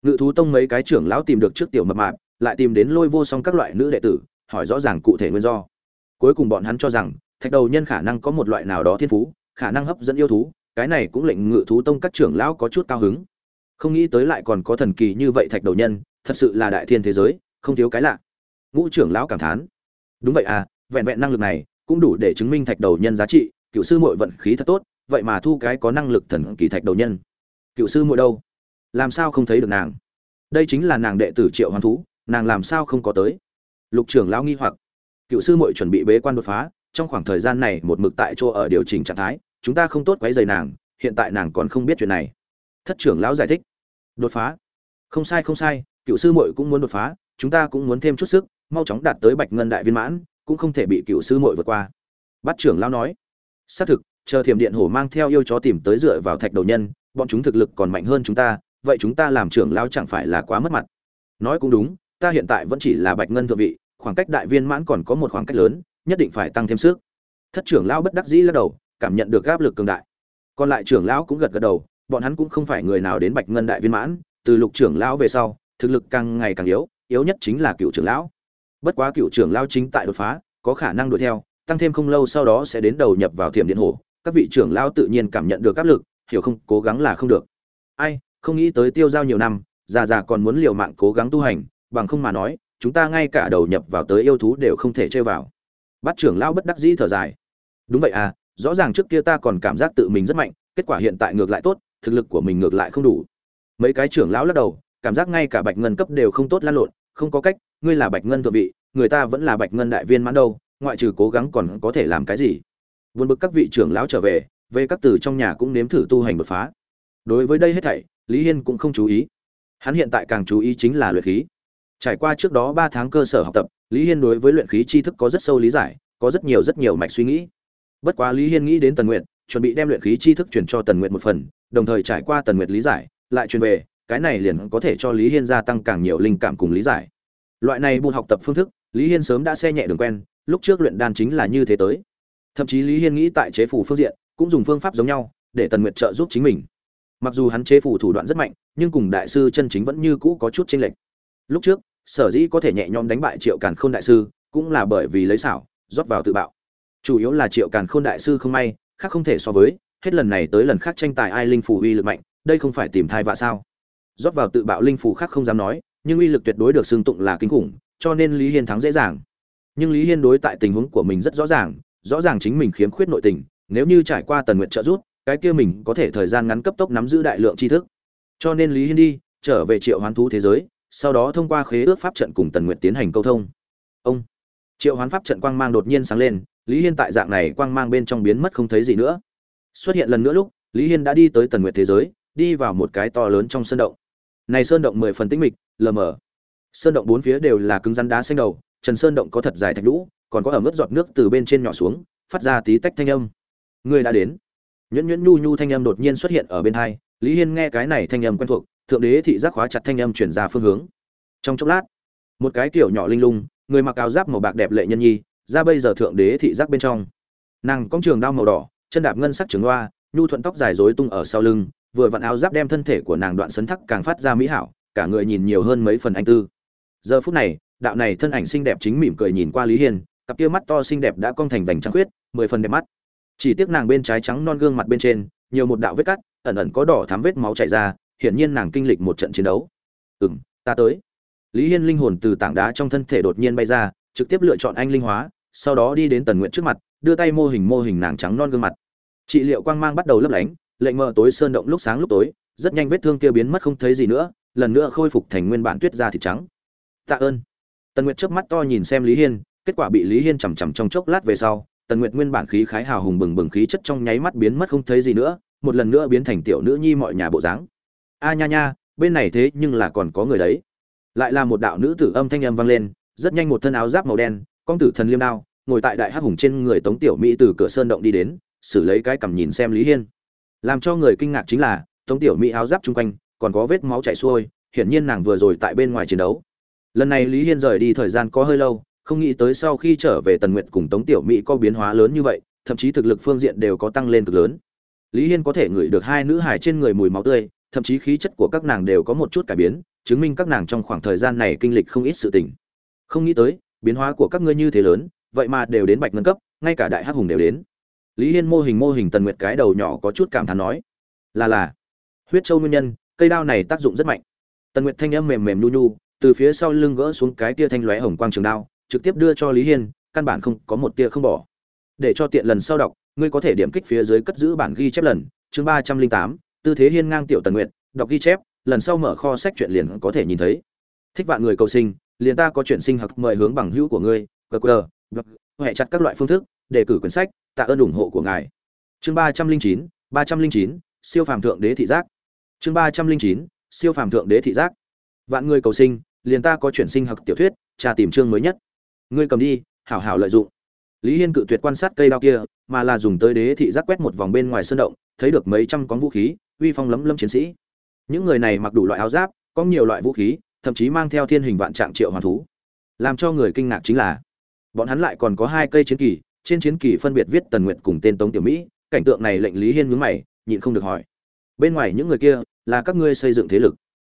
A: ngự thú tông mấy cái trưởng lão tìm được trước tiểu mập mạp, lại tìm đến lôi vô song các loại nữ đệ tử, hỏi rõ ràng cụ thể nguyên do. Cuối cùng bọn hắn cho rằng, thạch đầu nhân khả năng có một loại nào đó thiên phú, khả năng hấp dẫn yêu thú, cái này cũng lệnh ngự thú tông các trưởng lão có chút cao hứng không nghĩ tới lại còn có thần kỳ như vậy thạch đầu nhân, thật sự là đại thiên thế giới, không thiếu cái lạ. Ngũ trưởng lão cảm thán. Đúng vậy à vẹn vẹn năng lực này cũng đủ để chứng minh thạch đầu nhân giá trị, cựu sư muội vận khí thật tốt, vậy mà thu cái có năng lực thần kỳ thạch đầu nhân. Cựu sư muội đâu? Làm sao không thấy được nàng? Đây chính là nàng đệ tử triệu hoàn thú, nàng làm sao không có tới? Lục trưởng lão nghi hoặc. Cựu sư muội chuẩn bị bế quan đột phá, trong khoảng thời gian này một mực tại chỗ ở điều chỉnh trạng thái, chúng ta không tốt quấy dày nàng, hiện tại nàng còn không biết chuyện này thất trưởng lão giải thích. Đột phá. Không sai không sai, cựu sư muội cũng muốn đột phá, chúng ta cũng muốn thêm chút sức, mau chóng đạt tới bạch ngân đại viên mãn, cũng không thể bị cựu sư muội vượt qua. Bát trưởng lão nói. Xác thực, chờ thiểm điện hổ mang theo yêu chó tìm tới dựa vào thạch đầu nhân, bọn chúng thực lực còn mạnh hơn chúng ta, vậy chúng ta làm trưởng lão chẳng phải là quá mất mặt? Nói cũng đúng, ta hiện tại vẫn chỉ là bạch ngân thượng vị, khoảng cách đại viên mãn còn có một khoảng cách lớn, nhất định phải tăng thêm sức. Thất trưởng lão bất đắc dĩ lắc đầu, cảm nhận được áp lực cường đại. Còn lại trưởng lão cũng gật gật đầu bọn hắn cũng không phải người nào đến bạch ngân đại viên mãn, từ lục trưởng lão về sau, thực lực càng ngày càng yếu yếu nhất chính là cựu trưởng lão. Bất quá cựu trưởng lão chính tại đột phá, có khả năng đuổi theo, tăng thêm không lâu sau đó sẽ đến đầu nhập vào thiểm điện hồ, các vị trưởng lão tự nhiên cảm nhận được áp lực, hiểu không, cố gắng là không được. Ai, không nghĩ tới tiêu giao nhiều năm, già già còn muốn liều mạng cố gắng tu hành, bằng không mà nói, chúng ta ngay cả đầu nhập vào tới yêu thú đều không thể chơi vào. Bắt trưởng lão bất đắc dĩ thở dài. Đúng vậy à rõ ràng trước kia ta còn cảm giác tự mình rất mạnh, kết quả hiện tại ngược lại tốt thực lực của mình ngược lại không đủ. Mấy cái trưởng lão lắc đầu, cảm giác ngay cả bạch ngân cấp đều không tốt lan lộn, không có cách, ngươi là bạch ngân thượng vị, người ta vẫn là bạch ngân đại viên mãn đâu, ngoại trừ cố gắng còn có thể làm cái gì? Vốn bực các vị trưởng lão trở về về các từ trong nhà cũng nếm thử tu hành đột phá. Đối với đây hết thảy, lý hiên cũng không chú ý. Hắn hiện tại càng chú ý chính là luyện khí. Trải qua trước đó ba tháng cơ sở học tập, lý hiên đối với luyện khí tri thức có rất sâu lý giải, có rất nhiều rất nhiều mạch suy nghĩ. Bất quá lý hiên nghĩ đến tần nguyện chuẩn bị đem luyện khí tri thức truyền cho tần nguyện một phần đồng thời trải qua tần nguyệt lý giải, lại truyền về, cái này liền có thể cho lý hiên gia tăng càng nhiều linh cảm cùng lý giải. Loại này buôn học tập phương thức, lý hiên sớm đã xe nhẹ đường quen, lúc trước luyện đan chính là như thế tới. Thậm chí lý hiên nghĩ tại chế phủ phương diện, cũng dùng phương pháp giống nhau, để tần nguyệt trợ giúp chính mình. Mặc dù hắn chế phủ thủ đoạn rất mạnh, nhưng cùng đại sư chân chính vẫn như cũ có chút chênh lệch. Lúc trước, sở dĩ có thể nhẹ nhõm đánh bại triệu càn khôn đại sư, cũng là bởi vì lấy xảo, rót vào tự bạo. Chủ yếu là triệu càn khôn đại sư không may, khác không thể so với hết lần này tới lần khác tranh tài ai linh phủ uy lực mạnh, đây không phải tìm thai vạ sao? Rót vào tự bạo linh phủ khác không dám nói, nhưng uy lực tuyệt đối được xưng tụng là kinh khủng, cho nên lý hiên thắng dễ dàng. Nhưng lý hiên đối tại tình huống của mình rất rõ ràng rõ ràng chính mình khiếm khuyết nội tình, nếu như trải qua tần nguyện trợ giúp, cái kia mình có thể thời gian ngắn cấp tốc nắm giữ đại lượng tri thức. Cho nên lý hiên đi, trở về triệu hoán thú thế giới, sau đó thông qua khế ước pháp trận cùng tần nguyện tiến hành câu thông. Ông, triệu hoán pháp trận quang mang đột nhiên sáng lên, lý hiên tại dạng này quang mang bên trong biến mất không thấy gì nữa xuất hiện lần nữa lúc, lý hiên đã đi tới tần nguyện thế giới, đi vào một cái to lớn trong sơn động. Này sơn động mười phần tĩnh mịch, lờ mờ. Sơn động bốn phía đều là cứng rắn đá xanh đầu, trần sơn động có thật dài thạch lũ, còn có ở mức giọt nước từ bên trên nhỏ xuống, phát ra tí tách thanh âm. Người đã đến. Nhuyễn nhuyễn nhu nhu thanh âm đột nhiên xuất hiện ở bên hai, lý hiên nghe cái này thanh âm quen thuộc, thượng đế thị giác khóa chặt thanh âm chuyển ra phương hướng. Trong chốc lát, một cái kiểu nhỏ linh lung, người mặc áo giáp màu bạc đẹp lệ nhân nhi, ra bây giờ thượng đế thị giác bên trong. Nàng cong trường đao màu đỏ chân đạp ngân sắc trường loa, nhu thuận tóc dài rối tung ở sau lưng, vừa vặn áo giáp đem thân thể của nàng đoạn sấn thắc càng phát ra mỹ hảo, cả người nhìn nhiều hơn mấy phần anh tư. Giờ phút này, đạo này thân ảnh xinh đẹp chính mỉm cười nhìn qua lý hiên cặp kia mắt to xinh đẹp đã cong thành vành trắng khuyết, mười phần đẹp mắt. Chỉ tiếc nàng bên trái trắng non gương mặt bên trên, nhiều một đạo vết cắt, ẩn ẩn có đỏ thám vết máu chảy ra, hiển nhiên nàng kinh lịch một trận chiến đấu. Ừ m ta tới. Lý hiên linh hồn từ tảng đá trong thân thể đột nhiên bay ra, trực tiếp lựa chọn anh linh hóa, sau đó đi đến tần nguyện trước mặt đưa tay mô hình mô hình nàng trắng non gương mặt. Trị liệu quang mang bắt đầu lấp lánh, lệnh mờ tối sơn động lúc sáng lúc tối, rất nhanh vết thương kia biến mất không thấy gì nữa, lần nữa khôi phục thành nguyên bản tuyết da thịt trắng. Tạ ơn. Tần nguyệt chớp mắt to nhìn xem lý hiên, kết quả bị lý hiên chằm chằm trong chốc lát về sau, tần nguyệt nguyên bản khí khái hào hùng bừng bừng khí chất trong nháy mắt biến mất không thấy gì nữa, một lần nữa biến thành tiểu nữ nhi mọi nhà bộ dáng. A nha nha, bên này thế nhưng là còn có người đấy. Lại là một đạo nữ tử âm thanh âm vang lên, rất nhanh một thân áo giáp màu đen, con tử thần liêm đao ngồi tại đại hắc hùng trên người tống tiểu mỹ từ cửa sơn động đi đến, xử lấy cái cằm nhìn xem lý hiên. Làm cho người kinh ngạc chính là, tống tiểu mỹ áo giáp chung quanh, còn có vết máu chảy xuôi, hiển nhiên nàng vừa rồi tại bên ngoài chiến đấu. Lần này lý hiên rời đi thời gian có hơi lâu, không nghĩ tới sau khi trở về tần nguyện cùng tống tiểu mỹ có biến hóa lớn như vậy, thậm chí thực lực phương diện đều có tăng lên cực lớn. Lý hiên có thể ngửi được hai nữ hải trên người mùi máu tươi, thậm chí khí chất của các nàng đều có một chút cải biến, chứng minh các nàng trong khoảng thời gian này kinh lịch không ít sự tình. Không nghĩ tới, biến hóa của các ngươi như thế lớn vậy mà đều đến bạch ngân cấp, ngay cả đại hắc hùng đều đến. Lý hiên mô hình mô hình tần nguyệt cái đầu nhỏ có chút cảm thán nói, là là, huyết châu nguyên nhân, cây đao này tác dụng rất mạnh. Tần nguyệt thanh âm mềm mềm nu nu từ phía sau lưng gỡ xuống cái tia thanh lóe hồng quang trường đao, trực tiếp đưa cho lý hiên, căn bản không có một tia không bỏ. Để cho tiện lần sau đọc, ngươi có thể điểm kích phía dưới cất giữ bản ghi chép lần, chương ba trăm linh tám, tư thế hiên ngang tiểu tần nguyện đọc ghi chép, lần sau mở kho sách chuyện liền có thể nhìn thấy. Thích vạn người cầu sinh, liền ta có chuyện sinh học mời hướng bằng hữu của ngươi Vâng, gq huệ chặt các loại phương thức, đề cử quyển sách, tạ ơn ủng hộ của ngài. Chương ba trăm linh chín, ba trăm linh chín, siêu phàm thượng đế thị giác. Chương ba trăm linh chín, siêu phàm thượng đế thị giác. Vạn người cầu sinh, liền ta có chuyển sinh học tiểu thuyết trà tìm chương mới nhất. Ngươi cầm đi, hảo hảo lợi dụng. Lý hiên cự tuyệt quan sát cây đao kia, mà là dùng tới đế thị giác quét một vòng bên ngoài sơn động, thấy được mấy trăm con vũ khí, uy phong lấm lấm chiến sĩ. Những người này mặc đủ loại áo giáp, có nhiều loại vũ khí, thậm chí mang theo thiên hình vạn trạng triệu hoàn thú. Làm cho người kinh ngạc chính là bọn hắn lại còn có hai cây chiến kỳ, trên chiến kỳ phân biệt viết tần nguyện cùng tên tống tiểu mỹ, cảnh tượng này lệnh lý hiên nhướng mày, nhịn không được hỏi. Bên ngoài những người kia, là các ngươi xây dựng thế lực?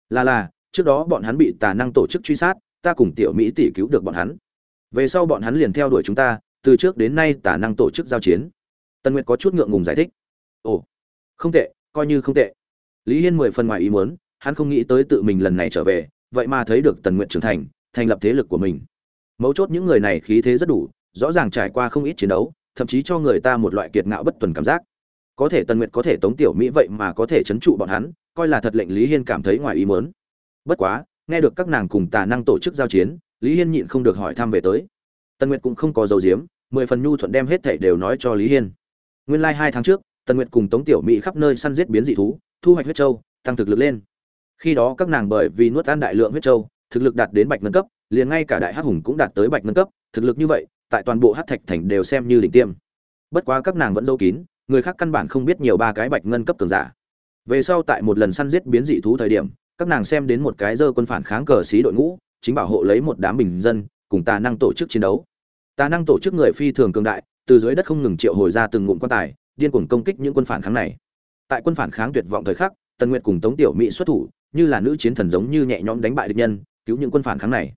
A: Là là, trước đó bọn hắn bị tà năng tổ chức truy sát, ta cùng tiểu mỹ tỷ cứu được bọn hắn. Về sau bọn hắn liền theo đuổi chúng ta, từ trước đến nay tà năng tổ chức giao chiến. Tần nguyệt có chút ngượng ngùng giải thích. Ồ, không tệ, coi như không tệ. Lý hiên mười phần ngoài ý muốn, hắn không nghĩ tới tự mình lần này trở về, vậy mà thấy được tần nguyện trưởng thành thành lập thế lực của mình mấu chốt những người này khí thế rất đủ, rõ ràng trải qua không ít chiến đấu, thậm chí cho người ta một loại kiệt ngạo bất tuần cảm giác. Có thể tần nguyệt có thể tống tiểu mỹ vậy mà có thể chấn trụ bọn hắn, coi là thật lệnh lý hiên cảm thấy ngoài ý mớn bất quá, nghe được các nàng cùng tà năng tổ chức giao chiến, lý hiên nhịn không được hỏi thăm về tới. Tần nguyệt cũng không có dấu diếm mười phần nhu thuận đem hết thảy đều nói cho lý hiên. Nguyên lai、like、hai tháng trước, tần nguyệt cùng tống tiểu mỹ khắp nơi săn giết biến dị thú, thu hoạch huyết châu, tăng thực lực lên. Khi đó các nàng bởi vì nuốt ăn đại lượng huyết châu, thực lực đạt đến bạch ngân cấp liền ngay cả đại hắc hùng cũng đạt tới bạch ngân cấp, thực lực như vậy, tại toàn bộ hát thạch thành đều xem như đỉnh tiêm. Bất quá các nàng vẫn giấu kín, người khác căn bản không biết nhiều ba cái bạch ngân cấp cường giả. Về sau tại một lần săn giết biến dị thú thời điểm, các nàng xem đến một cái dơ quân phản kháng cờ xí đội ngũ, chính bảo hộ lấy một đám bình dân, cùng tà năng tổ chức chiến đấu. Tà năng tổ chức người phi thường cường đại, từ dưới đất không ngừng triệu hồi ra từng ngụm quan tài, điên cuồng công kích những quân phản kháng này. Tại quân phản kháng tuyệt vọng thời khắc, tần nguyệt cùng tống tiểu mỹ xuất thủ, như là nữ chiến thần giống như nhẹ nhõm đánh bại địch nhân, cứu những quân phản kháng này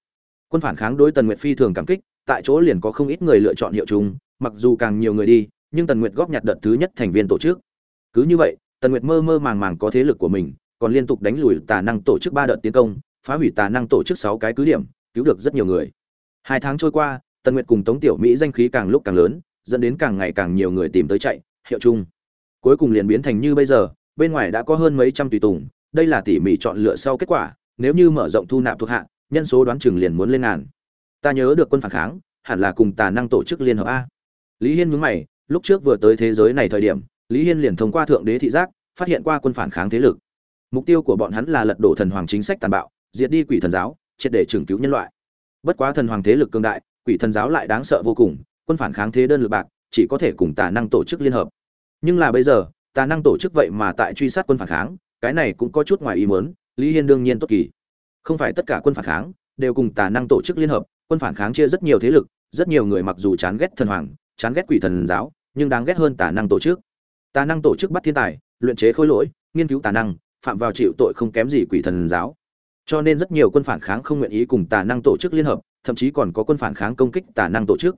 A: quân phản kháng đối tần nguyệt phi thường cảm kích, tại chỗ liền có không ít người lựa chọn hiệu chúng, mặc dù càng nhiều người đi, nhưng tần nguyệt góp nhặt đợt thứ nhất thành viên tổ chức. Cứ như vậy, tần nguyệt mơ mơ màng màng có thế lực của mình, còn liên tục đánh lùi tà năng tổ chức ba đợt tiến công, phá hủy tà năng tổ chức sáu cái cứ điểm, cứu được rất nhiều người. Hai tháng trôi qua, tần nguyệt cùng tống tiểu mỹ danh khí càng lúc càng lớn, dẫn đến càng ngày càng nhiều người tìm tới chạy, hiệu chung. Cuối cùng liền biến thành như bây giờ, bên ngoài đã có hơn mấy trăm tùy tùng, đây là tỉ mỉ chọn lựa sau kết quả, nếu như mở rộng thu nạp thuộc hạ nhân số đoán chừng liền muốn lên ngàn. Ta nhớ được quân phản kháng, hẳn là cùng tà năng tổ chức liên hợp a. Lý hiên nhướng mày, lúc trước vừa tới thế giới này thời điểm, lý hiên liền thông qua thượng đế thị giác, phát hiện qua quân phản kháng thế lực. Mục tiêu của bọn hắn là lật đổ thần hoàng chính sách tàn bạo, diệt đi quỷ thần giáo, triệt để trừng cứu nhân loại. Bất quá thần hoàng thế lực cường đại, quỷ thần giáo lại đáng sợ vô cùng, quân phản kháng thế đơn lực bạc, chỉ có thể cùng tà năng tổ chức liên hợp. Nhưng là bây giờ, tà năng tổ chức vậy mà tại truy sát quân phản kháng, cái này cũng có chút ngoài ý muốn, lý hiên đương nhiên tốt kỳ không phải tất cả quân phản kháng đều cùng tà năng tổ chức liên hợp, quân phản kháng chia rất nhiều thế lực, rất nhiều người mặc dù chán ghét thần hoàng, chán ghét quỷ thần giáo, nhưng đáng ghét hơn tà năng tổ chức. Tà năng tổ chức bắt thiên tài, luyện chế khối lỗi, nghiên cứu tà năng, phạm vào chịu tội không kém gì quỷ thần giáo. Cho nên rất nhiều quân phản kháng không nguyện ý cùng tà năng tổ chức liên hợp, thậm chí còn có quân phản kháng công kích tà năng tổ chức.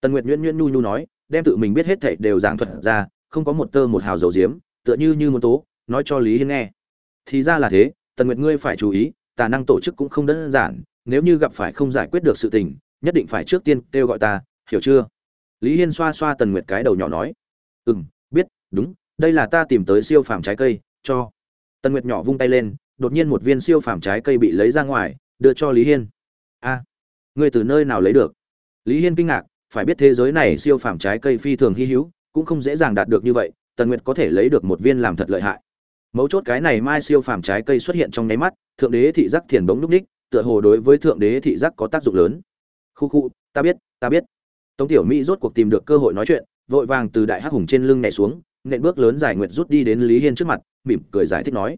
A: Tần nguyệt nhuyễn nhuyễn nhu nhu nói, đem tự mình biết hết thảy đều giảng thuật ra, không có một tơ một hào dầu diếm, tựa như như muốn tố, nói cho lý hiên nghe. Thì ra là thế, tần nguyệt ngươi phải chú ý tà năng tổ chức cũng không đơn giản nếu như gặp phải không giải quyết được sự tình nhất định phải trước tiên kêu gọi ta hiểu chưa? Lý hiên xoa xoa tần nguyệt cái đầu nhỏ nói. Ừ m biết đúng đây là ta tìm tới siêu phàm trái cây cho. Tần nguyệt nhỏ vung tay lên đột nhiên một viên siêu phàm trái cây bị lấy ra ngoài đưa cho lý hiên. A à, ngươi từ nơi nào lấy được? Lý hiên kinh ngạc phải biết thế giới này siêu phàm trái cây phi thường hy hữu cũng không dễ dàng đạt được như vậy tần nguyệt có thể lấy được một viên làm thật lợi hại. Mấu chốt cái này mai siêu phàm trái cây xuất hiện trong nháy mắt thượng đế thị giác thiền bóng núp ních, tựa hồ đối với thượng đế thị giác có tác dụng lớn. Khu khu, ta biết ta biết. Tống tiểu mỹ rốt cuộc tìm được cơ hội nói chuyện, vội vàng từ đại hắc hùng trên lưng nhảy xuống, nện bước lớn giải nguyệt rút đi đến lý hiên trước mặt, mỉm cười giải thích nói.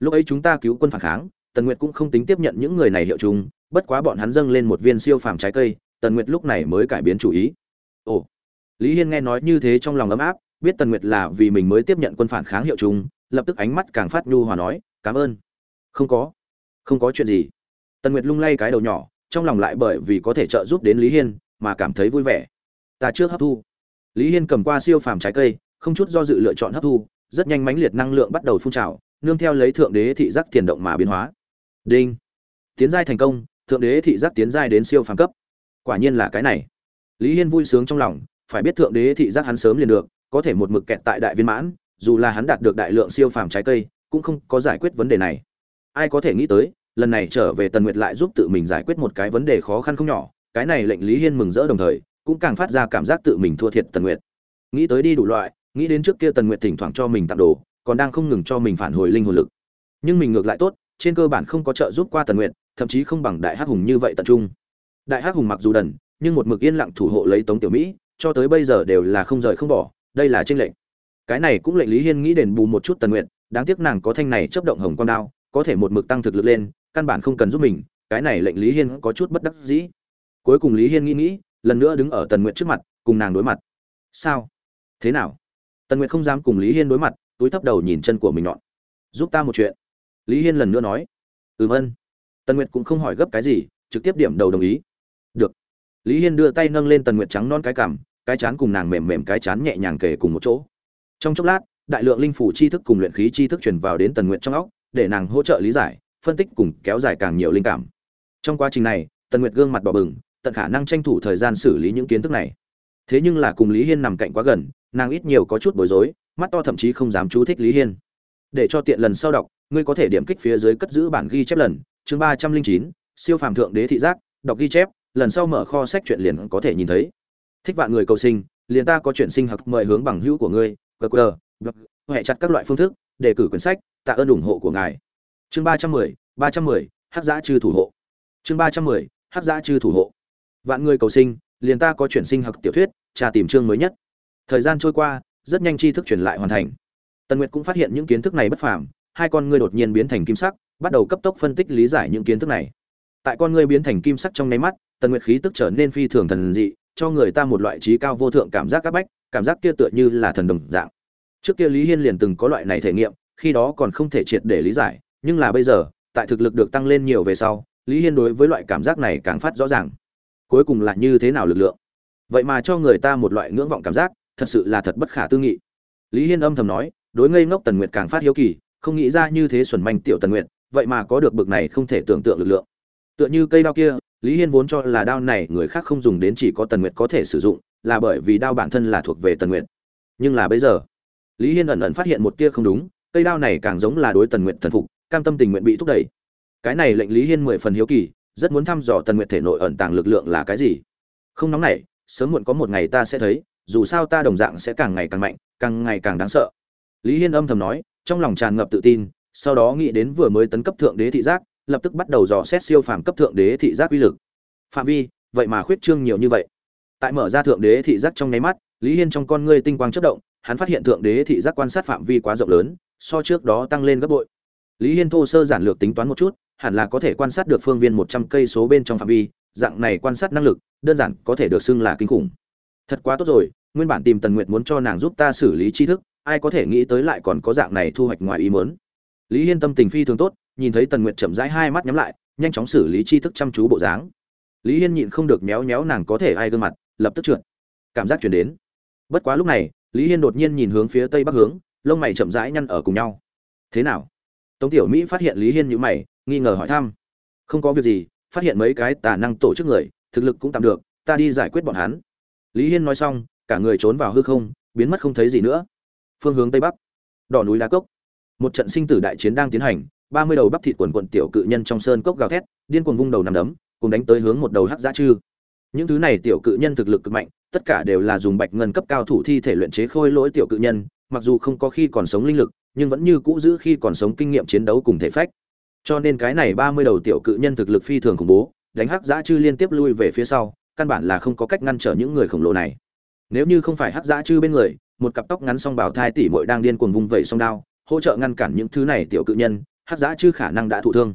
A: Lúc ấy chúng ta cứu quân phản kháng, tần nguyệt cũng không tính tiếp nhận những người này hiệu chung bất quá bọn hắn dâng lên một viên siêu phàm trái cây, tần nguyệt lúc này mới cải biến chủ ý. Ồ. Lý hiên nghe nói như thế trong lòng ấm áp, biết tần nguyệt là vì mình mới tiếp nhận quân phản kháng hiệu chung lập tức ánh mắt càng phát nhu hòa nói, cảm ơn không có. Không có chuyện gì. Tần nguyệt lung lay cái đầu nhỏ, trong lòng lại bởi vì có thể trợ giúp đến lý hiên, mà cảm thấy vui vẻ. Ta trước hấp thu. Lý hiên cầm qua siêu phàm trái cây, không chút do dự lựa chọn hấp thu, rất nhanh mãnh liệt năng lượng bắt đầu phun trào, nương theo lấy thượng đế thị giác tiền động mà biến hóa. Đinh. Tiến giai thành công, thượng đế thị giác tiến giai đến siêu phàm cấp. Quả nhiên là cái này. Lý hiên vui sướng trong lòng, phải biết thượng đế thị giác hắn sớm liền được, có thể một mực kẹt tại đại viên mãn, dù là hắn đạt được đại lượng siêu phàm trái cây, cũng không có giải quyết vấn đề này ai có thể nghĩ tới, lần này trở về tần nguyệt lại giúp tự mình giải quyết một cái vấn đề khó khăn không nhỏ, cái này lệnh lý hiên mừng rỡ đồng thời, cũng càng phát ra cảm giác tự mình thua thiệt tần nguyệt. Nghĩ tới đi đủ loại, nghĩ đến trước kia tần nguyệt thỉnh thoảng cho mình tặng đồ, còn đang không ngừng cho mình phản hồi linh hồn lực. Nhưng mình ngược lại tốt, trên cơ bản không có trợ giúp qua tần nguyệt, thậm chí không bằng đại hắc hùng như vậy tận trung. Đại hắc hùng mặc dù đần, nhưng một mực yên lặng thủ hộ lấy tống tiểu mỹ, cho tới bây giờ đều là không rời không bỏ, đây là tranh lệnh. Cái này cũng lệnh lý hiên nghĩ đền bù một chút tần nguyện đáng tiếc nàng có thanh này chấp động hồng quang đao có thể một mực tăng thực lực lên, căn bản không cần giúp mình, cái này lệnh lý hiên có chút bất đắc dĩ. Cuối cùng lý hiên nghĩ nghĩ, lần nữa đứng ở tần nguyện trước mặt, cùng nàng đối mặt. Sao? Thế nào? Tần nguyện không dám cùng lý hiên đối mặt, túi thấp đầu nhìn chân của mình nhọn. Giúp ta một chuyện. Lý hiên lần nữa nói. Ừm ân tần nguyệt cũng không hỏi gấp cái gì, trực tiếp điểm đầu đồng ý. Được. Lý hiên đưa tay nâng lên tần nguyệt trắng non cái cằm, cái chán cùng nàng mềm mềm cái chán nhẹ nhàng kề cùng một chỗ. Trong chốc lát, đại lượng linh phủ chi thức cùng luyện khí chi thức truyền vào đến tần nguyệt trong óc để nàng hỗ trợ lý giải phân tích cùng kéo dài càng nhiều linh cảm trong quá trình này tần nguyệt gương mặt bỏ bừng tận khả năng tranh thủ thời gian xử lý những kiến thức này thế nhưng là cùng lý hiên nằm cạnh quá gần nàng ít nhiều có chút bối rối mắt to thậm chí không dám chú thích lý hiên để cho tiện lần sau đọc ngươi có thể điểm kích phía dưới cất giữ bản ghi chép lần chương ba trăm linh chín siêu phàm thượng đế thị giác đọc ghi chép lần sau mở kho sách truyện liền có thể nhìn thấy thích vạn người cầu sinh liền ta có chuyện sinh học mời hướng bằng hữu của ngươi qr hệ chặt các loại phương thức đề cử quyển sách, tạ ơn ủng hộ của ngài. Chương ba trăm mười, ba trăm mười hát giã chư thủ hộ. Chương ba trăm mười hát giã chư thủ hộ. Vạn người cầu sinh, liền ta có chuyển sinh học tiểu thuyết trà tìm chương mới nhất. Thời gian trôi qua, rất nhanh tri thức truyền lại hoàn thành. Tần nguyệt cũng phát hiện những kiến thức này bất phàm, hai con ngươi đột nhiên biến thành kim sắc, bắt đầu cấp tốc phân tích lý giải những kiến thức này. Tại con ngươi biến thành kim sắc trong nháy mắt, tần nguyệt khí tức trở nên phi thường thần dị, cho người ta một loại trí cao vô thượng cảm giác áp bách, cảm giác kia tựa như là thần đồng dạng trước kia lý hiên liền từng có loại này thể nghiệm, khi đó còn không thể triệt để lý giải, nhưng là bây giờ, tại thực lực được tăng lên nhiều về sau, lý hiên đối với loại cảm giác này càng phát rõ ràng. Cuối cùng là như thế nào lực lượng? Vậy mà cho người ta một loại ngưỡng vọng cảm giác, thật sự là thật bất khả tư nghị. Lý hiên âm thầm nói, đối ngây ngốc tần nguyệt càng phát hiếu kỳ, không nghĩ ra như thế xuẩn manh tiểu tần nguyệt, vậy mà có được bực này không thể tưởng tượng lực lượng. Tựa như cây đao kia, lý hiên vốn cho là đao này người khác không dùng đến chỉ có tần nguyệt có thể sử dụng, là bởi vì đao bản thân là thuộc về tần nguyệt. Nhưng là bây giờ lý hiên ẩn ẩn phát hiện một tia không đúng cây đao này càng giống là đối tần nguyện thần phục cam tâm tình nguyện bị thúc đẩy. Cái này lệnh lý hiên mười phần hiếu kỳ rất muốn thăm dò tần nguyện thể nội ẩn tàng lực lượng là cái gì. Không nóng này, sớm muộn có một ngày ta sẽ thấy dù sao ta đồng dạng sẽ càng ngày càng mạnh càng ngày càng đáng sợ. Lý hiên âm thầm nói trong lòng tràn ngập tự tin sau đó nghĩ đến vừa mới tấn cấp thượng đế thị giác lập tức bắt đầu dò xét siêu phàm cấp thượng đế thị giác uy lực. Phạm vi vậy mà khuyết trương nhiều như vậy. Tại mở ra thượng đế thị giác trong nháy mắt lý hiên trong con ngươi tinh quang chất động hắn phát hiện thượng đế thị giác quan sát phạm vi quá rộng lớn, so trước đó tăng lên gấp bội. Lý hiên thô sơ giản lược tính toán một chút, hẳn là có thể quan sát được phương viên một trăm cây số bên trong phạm vi, dạng này quan sát năng lực, đơn giản có thể được xưng là kinh khủng. Thật quá tốt rồi, nguyên bản tìm tần nguyệt muốn cho nàng giúp ta xử lý tri thức, ai có thể nghĩ tới lại còn có dạng này thu hoạch ngoài ý mớn lý hiên tâm tình phi thường tốt, nhìn thấy tần nguyệt chậm rãi hai mắt nhắm lại, nhanh chóng xử lý tri thức chăm chú bộ dáng. Lý hiên nhịn không được méo méo nàng có thể ai gương mặt, lập tức trượt. Cảm giác chuyển đến. Bất quá lúc này lý hiên đột nhiên nhìn hướng phía tây bắc hướng, lông mày chậm rãi nhăn ở cùng nhau. Thế nào? Tống tiểu mỹ phát hiện lý hiên nhữ mày, nghi ngờ hỏi thăm. Không có việc gì, phát hiện mấy cái tà năng tổ chức người, thực lực cũng tạm được, ta đi giải quyết bọn hắn. Lý hiên nói xong, cả người trốn vào hư không, biến mất không thấy gì nữa. Phương hướng tây bắc. Đỏ núi đá cốc. Một trận sinh tử đại chiến đang tiến hành, ba mươi đầu bắp thịt quần quận tiểu cự nhân trong sơn cốc gào thét, điên cuồng vung đầu nằm đấm, cùng đánh tới hướng một đầu hắc dã chư. Những thứ này tiểu cự nhân thực lực cực mạnh tất cả đều là dùng bạch ngân cấp cao thủ thi thể luyện chế khôi lỗi tiểu cự nhân, mặc dù không có khi còn sống linh lực, nhưng vẫn như cũ giữ khi còn sống kinh nghiệm chiến đấu cùng thể phách. Cho nên cái này ba mươi đầu tiểu cự nhân thực lực phi thường khủng bố, đánh hắc giã chư liên tiếp lui về phía sau, căn bản là không có cách ngăn trở những người khổng lồ này. Nếu như không phải hắc giã chư bên người, một cặp tóc ngắn song bảo thai tỷ muội đang điên cuồng vung vẩy song đao, hỗ trợ ngăn cản những thứ này tiểu cự nhân, hắc giã chư khả năng đã thụ thương.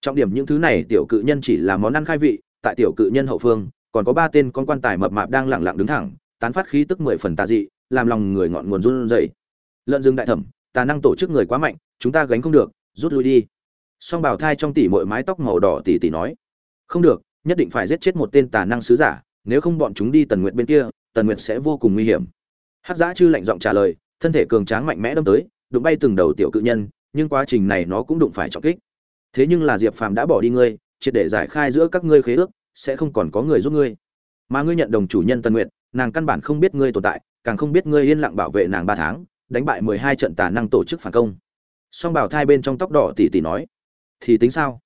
A: Trọng điểm những thứ này tiểu cự nhân chỉ là món ăn khai vị, tại tiểu cự nhân hậu phương còn có ba tên con quan tài mập mạp đang lẳng lặng đứng thẳng, tán phát khí tức mười phần tà dị, làm lòng người ngọn nguồn run rẩy. Lợn rừng đại thẩm, tà năng tổ chức người quá mạnh, chúng ta gánh không được, rút lui đi. Song bảo thai trong tỉ muội mái tóc màu đỏ tỉ tỉ nói, không được, nhất định phải giết chết một tên tà năng sứ giả, nếu không bọn chúng đi tần nguyệt bên kia, tần nguyệt sẽ vô cùng nguy hiểm. Hắc giã chư lạnh giọng trả lời, thân thể cường tráng mạnh mẽ đâm tới, đụng bay từng đầu tiểu cự nhân, nhưng quá trình này nó cũng đụng phải trọng kích. Thế nhưng là diệp phàm đã bỏ đi ngươi, triệt để giải khai giữa các ngươi khế ước sẽ không còn có người giúp ngươi. Mà ngươi nhận đồng chủ nhân tân nguyệt, nàng căn bản không biết ngươi tồn tại, càng không biết ngươi yên lặng bảo vệ nàng ba tháng, đánh bại mười hai trận tà năng tổ chức phản công. Song bảo thai bên trong tóc đỏ tỉ tỉ nói, thì tính sao?